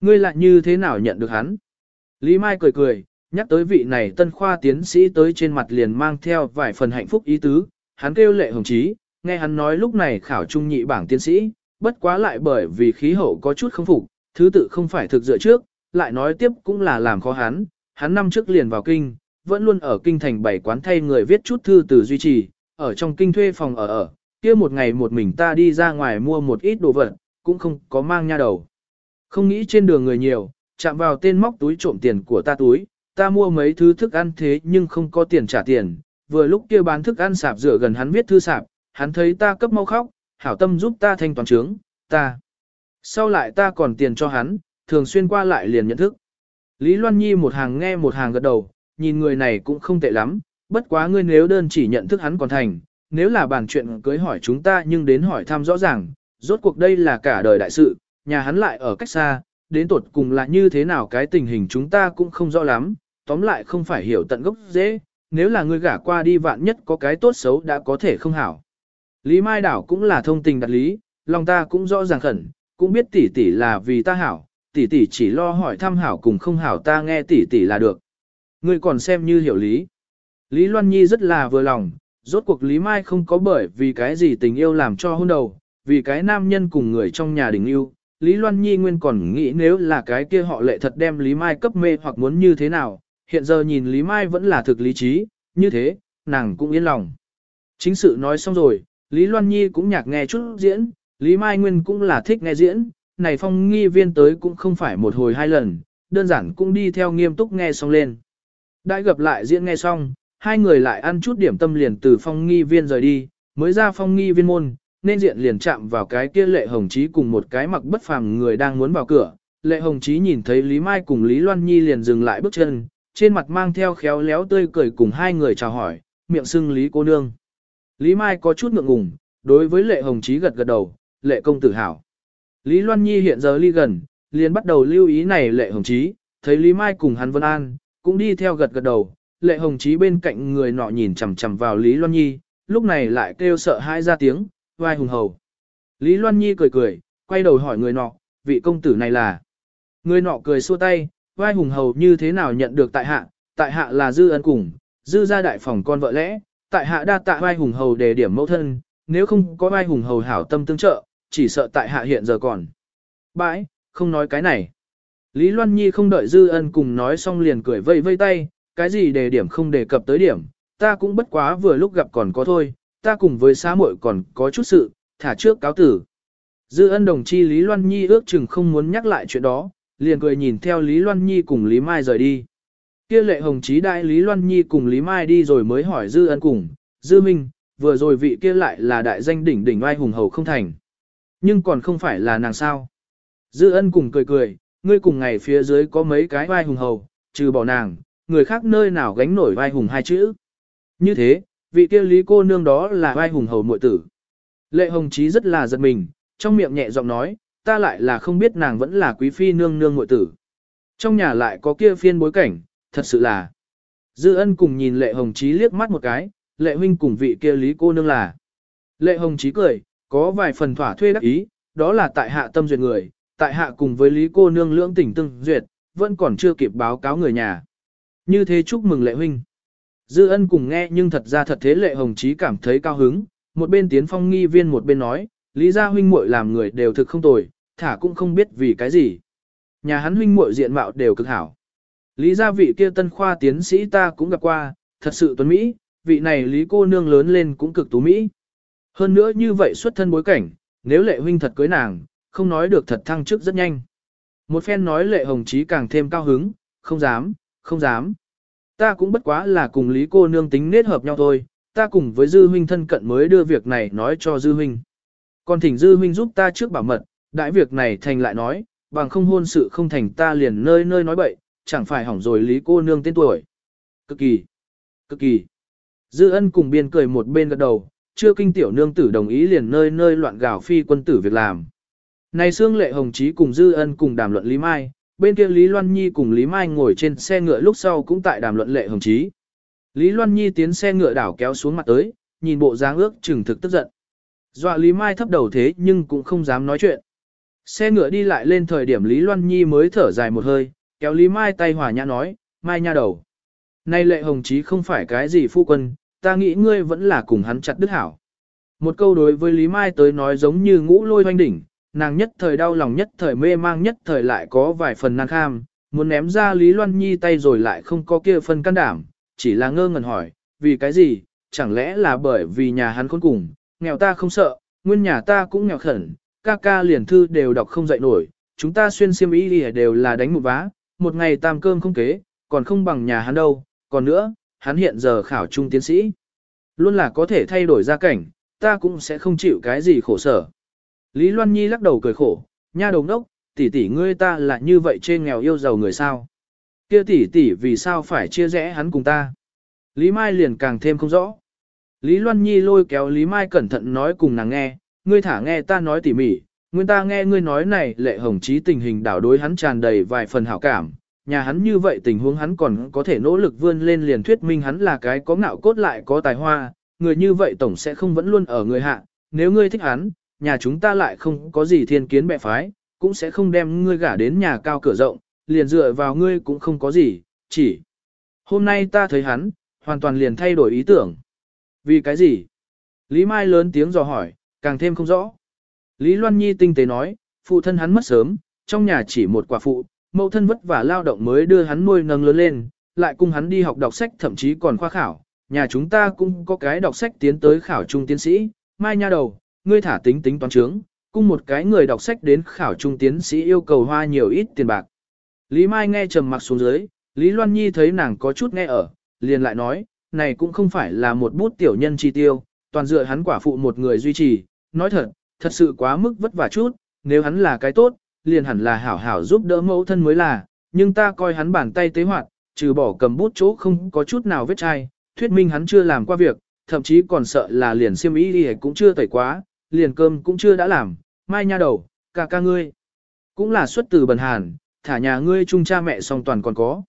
Ngươi lại như thế nào nhận được hắn? Lý Mai cười cười, nhắc tới vị này tân khoa tiến sĩ tới trên mặt liền mang theo vài phần hạnh phúc ý tứ, hắn kêu lệ hồng chí, nghe hắn nói lúc này khảo trung nhị bảng tiến sĩ, bất quá lại bởi vì khí hậu có chút không phục, thứ tự không phải thực dựa trước, lại nói tiếp cũng là làm khó hắn, hắn năm trước liền vào kinh, vẫn luôn ở kinh thành bảy quán thay người viết chút thư từ duy trì, ở trong kinh thuê phòng ở ở, kia một ngày một mình ta đi ra ngoài mua một ít đồ vật, cũng không có mang nha đầu. Không nghĩ trên đường người nhiều, chạm vào tên móc túi trộm tiền của ta túi, ta mua mấy thứ thức ăn thế nhưng không có tiền trả tiền, vừa lúc kia bán thức ăn sạp rửa gần hắn viết thư sạp, hắn thấy ta cấp mau khóc, hảo tâm giúp ta thanh toán trướng, ta. Sau lại ta còn tiền cho hắn, thường xuyên qua lại liền nhận thức. Lý Loan Nhi một hàng nghe một hàng gật đầu, nhìn người này cũng không tệ lắm, bất quá ngươi nếu đơn chỉ nhận thức hắn còn thành, nếu là bàn chuyện cưới hỏi chúng ta nhưng đến hỏi thăm rõ ràng, rốt cuộc đây là cả đời đại sự, nhà hắn lại ở cách xa, đến tột cùng là như thế nào cái tình hình chúng ta cũng không rõ lắm, tóm lại không phải hiểu tận gốc dễ, nếu là ngươi gả qua đi vạn nhất có cái tốt xấu đã có thể không hảo. Lý Mai Đảo cũng là thông tình đặt lý, lòng ta cũng rõ ràng khẩn, cũng biết tỷ tỷ là vì ta hảo, tỷ tỷ chỉ lo hỏi thăm hảo cùng không hảo ta nghe tỷ tỷ là được. Ngươi còn xem như hiểu lý. Lý Loan Nhi rất là vừa lòng, rốt cuộc Lý Mai không có bởi vì cái gì tình yêu làm cho hôn đầu, vì cái nam nhân cùng người trong nhà đình yêu. Lý Loan Nhi nguyên còn nghĩ nếu là cái kia họ lệ thật đem Lý Mai cấp mê hoặc muốn như thế nào, hiện giờ nhìn Lý Mai vẫn là thực lý trí, như thế, nàng cũng yên lòng. Chính sự nói xong rồi, Lý Loan Nhi cũng nhạc nghe chút diễn, Lý Mai Nguyên cũng là thích nghe diễn, này phong nghi viên tới cũng không phải một hồi hai lần, đơn giản cũng đi theo nghiêm túc nghe xong lên. Đại gặp lại diễn nghe xong, hai người lại ăn chút điểm tâm liền từ phong nghi viên rời đi, mới ra phong nghi viên môn, nên diện liền chạm vào cái kia lệ hồng chí cùng một cái mặc bất phàm người đang muốn vào cửa. Lệ hồng chí nhìn thấy Lý Mai cùng Lý Loan Nhi liền dừng lại bước chân, trên mặt mang theo khéo léo tươi cười cùng hai người chào hỏi, miệng xưng Lý cô nương. Lý Mai có chút ngượng ngùng, đối với lệ hồng chí gật gật đầu, lệ công tử hảo. Lý Loan Nhi hiện giờ ly gần, liền bắt đầu lưu ý này lệ hồng chí, thấy Lý Mai cùng hắn Vân An, cũng đi theo gật gật đầu, lệ hồng chí bên cạnh người nọ nhìn chằm chằm vào Lý Loan Nhi, lúc này lại kêu sợ hãi ra tiếng, vai hùng hầu. Lý Loan Nhi cười cười, quay đầu hỏi người nọ, vị công tử này là. Người nọ cười xua tay, vai hùng hầu như thế nào nhận được tại hạ, tại hạ là dư ân cùng, dư gia đại phòng con vợ lẽ, tại hạ đa tạ vai hùng hầu đề điểm mẫu thân, nếu không có vai hùng hầu hảo tâm tương trợ, chỉ sợ tại hạ hiện giờ còn. Bãi, không nói cái này. Lý Loan Nhi không đợi dư ân cùng nói xong liền cười vây vây tay, cái gì đề điểm không đề cập tới điểm, ta cũng bất quá vừa lúc gặp còn có thôi, ta cùng với xá muội còn có chút sự, thả trước cáo tử. Dư ân đồng chi Lý Loan Nhi ước chừng không muốn nhắc lại chuyện đó, liền cười nhìn theo Lý Loan Nhi cùng Lý Mai rời đi. Kia lệ hồng chí đại Lý Loan Nhi cùng Lý Mai đi rồi mới hỏi Dư ân cùng, Dư Minh, vừa rồi vị kia lại là đại danh đỉnh đỉnh oai hùng hầu không thành. Nhưng còn không phải là nàng sao. Dư ân cùng cười cười, ngươi cùng ngày phía dưới có mấy cái oai hùng hầu, trừ bỏ nàng, người khác nơi nào gánh nổi vai hùng hai chữ. Như thế, vị kia lý cô nương đó là vai hùng hầu muội tử. Lệ hồng chí rất là giật mình, trong miệng nhẹ giọng nói, ta lại là không biết nàng vẫn là quý phi nương nương muội tử. Trong nhà lại có kia phiên bối cảnh, thật sự là. Dư ân cùng nhìn lệ hồng chí liếc mắt một cái, lệ huynh cùng vị kia lý cô nương là. Lệ hồng chí cười, có vài phần thỏa thuê đắc ý, đó là tại hạ tâm duyệt người, tại hạ cùng với lý cô nương lưỡng tỉnh tương duyệt, vẫn còn chưa kịp báo cáo người nhà. Như thế chúc mừng lệ huynh. Dư ân cùng nghe nhưng thật ra thật thế lệ hồng chí cảm thấy cao hứng, một bên tiến phong nghi viên một bên nói, lý gia huynh muội làm người đều thực không tồi, thả cũng không biết vì cái gì. Nhà hắn huynh muội diện mạo đều cực hảo. Lý gia vị kia tân khoa tiến sĩ ta cũng gặp qua, thật sự tuấn Mỹ, vị này lý cô nương lớn lên cũng cực tú Mỹ. Hơn nữa như vậy xuất thân bối cảnh, nếu lệ huynh thật cưới nàng, không nói được thật thăng chức rất nhanh. Một phen nói lệ hồng chí càng thêm cao hứng, không dám, không dám. Ta cũng bất quá là cùng Lý cô nương tính nết hợp nhau thôi, ta cùng với Dư huynh thân cận mới đưa việc này nói cho Dư huynh. Còn thỉnh Dư huynh giúp ta trước bảo mật, đại việc này thành lại nói, bằng không hôn sự không thành ta liền nơi nơi nói bậy, chẳng phải hỏng rồi Lý cô nương tên tuổi. Cực kỳ, cực kỳ. Dư ân cùng biên cười một bên gật đầu, chưa kinh tiểu nương tử đồng ý liền nơi nơi loạn gào phi quân tử việc làm. Này xương lệ hồng chí cùng Dư ân cùng đàm luận Lý Mai, bên kia Lý Loan Nhi cùng Lý Mai ngồi trên xe ngựa lúc sau cũng tại đàm luận lệ hồng chí. Lý Loan Nhi tiến xe ngựa đảo kéo xuống mặt tới, nhìn bộ dáng ước chừng thực tức giận. Dọa Lý Mai thấp đầu thế nhưng cũng không dám nói chuyện. Xe ngựa đi lại lên thời điểm Lý Loan Nhi mới thở dài một hơi, kéo Lý Mai tay hòa nhã nói, Mai nha đầu. Nay lệ hồng chí không phải cái gì phu quân, ta nghĩ ngươi vẫn là cùng hắn chặt đứt hảo. Một câu đối với Lý Mai tới nói giống như ngũ lôi hoanh đỉnh, nàng nhất thời đau lòng nhất thời mê mang nhất thời lại có vài phần năng kham, muốn ném ra Lý Loan Nhi tay rồi lại không có kia phần can đảm, chỉ là ngơ ngẩn hỏi, vì cái gì, chẳng lẽ là bởi vì nhà hắn khốn cùng, nghèo ta không sợ, nguyên nhà ta cũng nghèo khẩn, ca ca liền thư đều đọc không dậy nổi, chúng ta xuyên xiêm y đều là đánh một vá, một ngày tam cơm không kế, còn không bằng nhà hắn đâu, còn nữa, hắn hiện giờ khảo trung tiến sĩ. Luôn là có thể thay đổi gia cảnh, ta cũng sẽ không chịu cái gì khổ sở. Lý Loan Nhi lắc đầu cười khổ, nha đầu đốc, tỷ tỷ ngươi ta là như vậy trên nghèo yêu giàu người sao. Kia tỷ tỷ vì sao phải chia rẽ hắn cùng ta. Lý Mai liền càng thêm không rõ. Lý Loan Nhi lôi kéo Lý Mai cẩn thận nói cùng nàng nghe, ngươi thả nghe ta nói tỉ mỉ, nguyên ta nghe ngươi nói này lệ hồng chí tình hình đảo đối hắn tràn đầy vài phần hảo cảm, nhà hắn như vậy tình huống hắn còn có thể nỗ lực vươn lên liền thuyết minh hắn là cái có ngạo cốt lại có tài hoa, người như vậy tổng sẽ không vẫn luôn ở người hạ, nếu ngươi thích hắn, nhà chúng ta lại không có gì thiên kiến bệ phái, cũng sẽ không đem ngươi gả đến nhà cao cửa rộng, liền dựa vào ngươi cũng không có gì, chỉ hôm nay ta thấy hắn, hoàn toàn liền thay đổi ý tưởng. Vì cái gì? Lý Mai lớn tiếng dò hỏi, càng thêm không rõ. Lý Loan Nhi tinh tế nói, phụ thân hắn mất sớm, trong nhà chỉ một quả phụ, mẫu thân vất vả lao động mới đưa hắn nuôi nâng lớn lên, lại cùng hắn đi học đọc sách thậm chí còn khoa khảo. Nhà chúng ta cũng có cái đọc sách tiến tới khảo trung tiến sĩ, mai nha đầu, ngươi thả tính tính toán trướng, cùng một cái người đọc sách đến khảo trung tiến sĩ yêu cầu hoa nhiều ít tiền bạc. Lý Mai nghe trầm mặc xuống dưới, Lý Loan Nhi thấy nàng có chút nghe ở, liền lại nói, này cũng không phải là một bút tiểu nhân chi tiêu, toàn dựa hắn quả phụ một người duy trì, nói thật, thật sự quá mức vất vả chút, nếu hắn là cái tốt, liền hẳn là hảo hảo giúp đỡ mẫu thân mới là, nhưng ta coi hắn bàn tay tế hoạt, trừ bỏ cầm bút chỗ không có chút nào vết chai, thuyết minh hắn chưa làm qua việc, thậm chí còn sợ là liền xiêm y đi cũng chưa tẩy quá, liền cơm cũng chưa đã làm, mai nha đầu, ca ca ngươi. Cũng là xuất từ bần hàn, thả nhà ngươi chung cha mẹ song toàn còn có.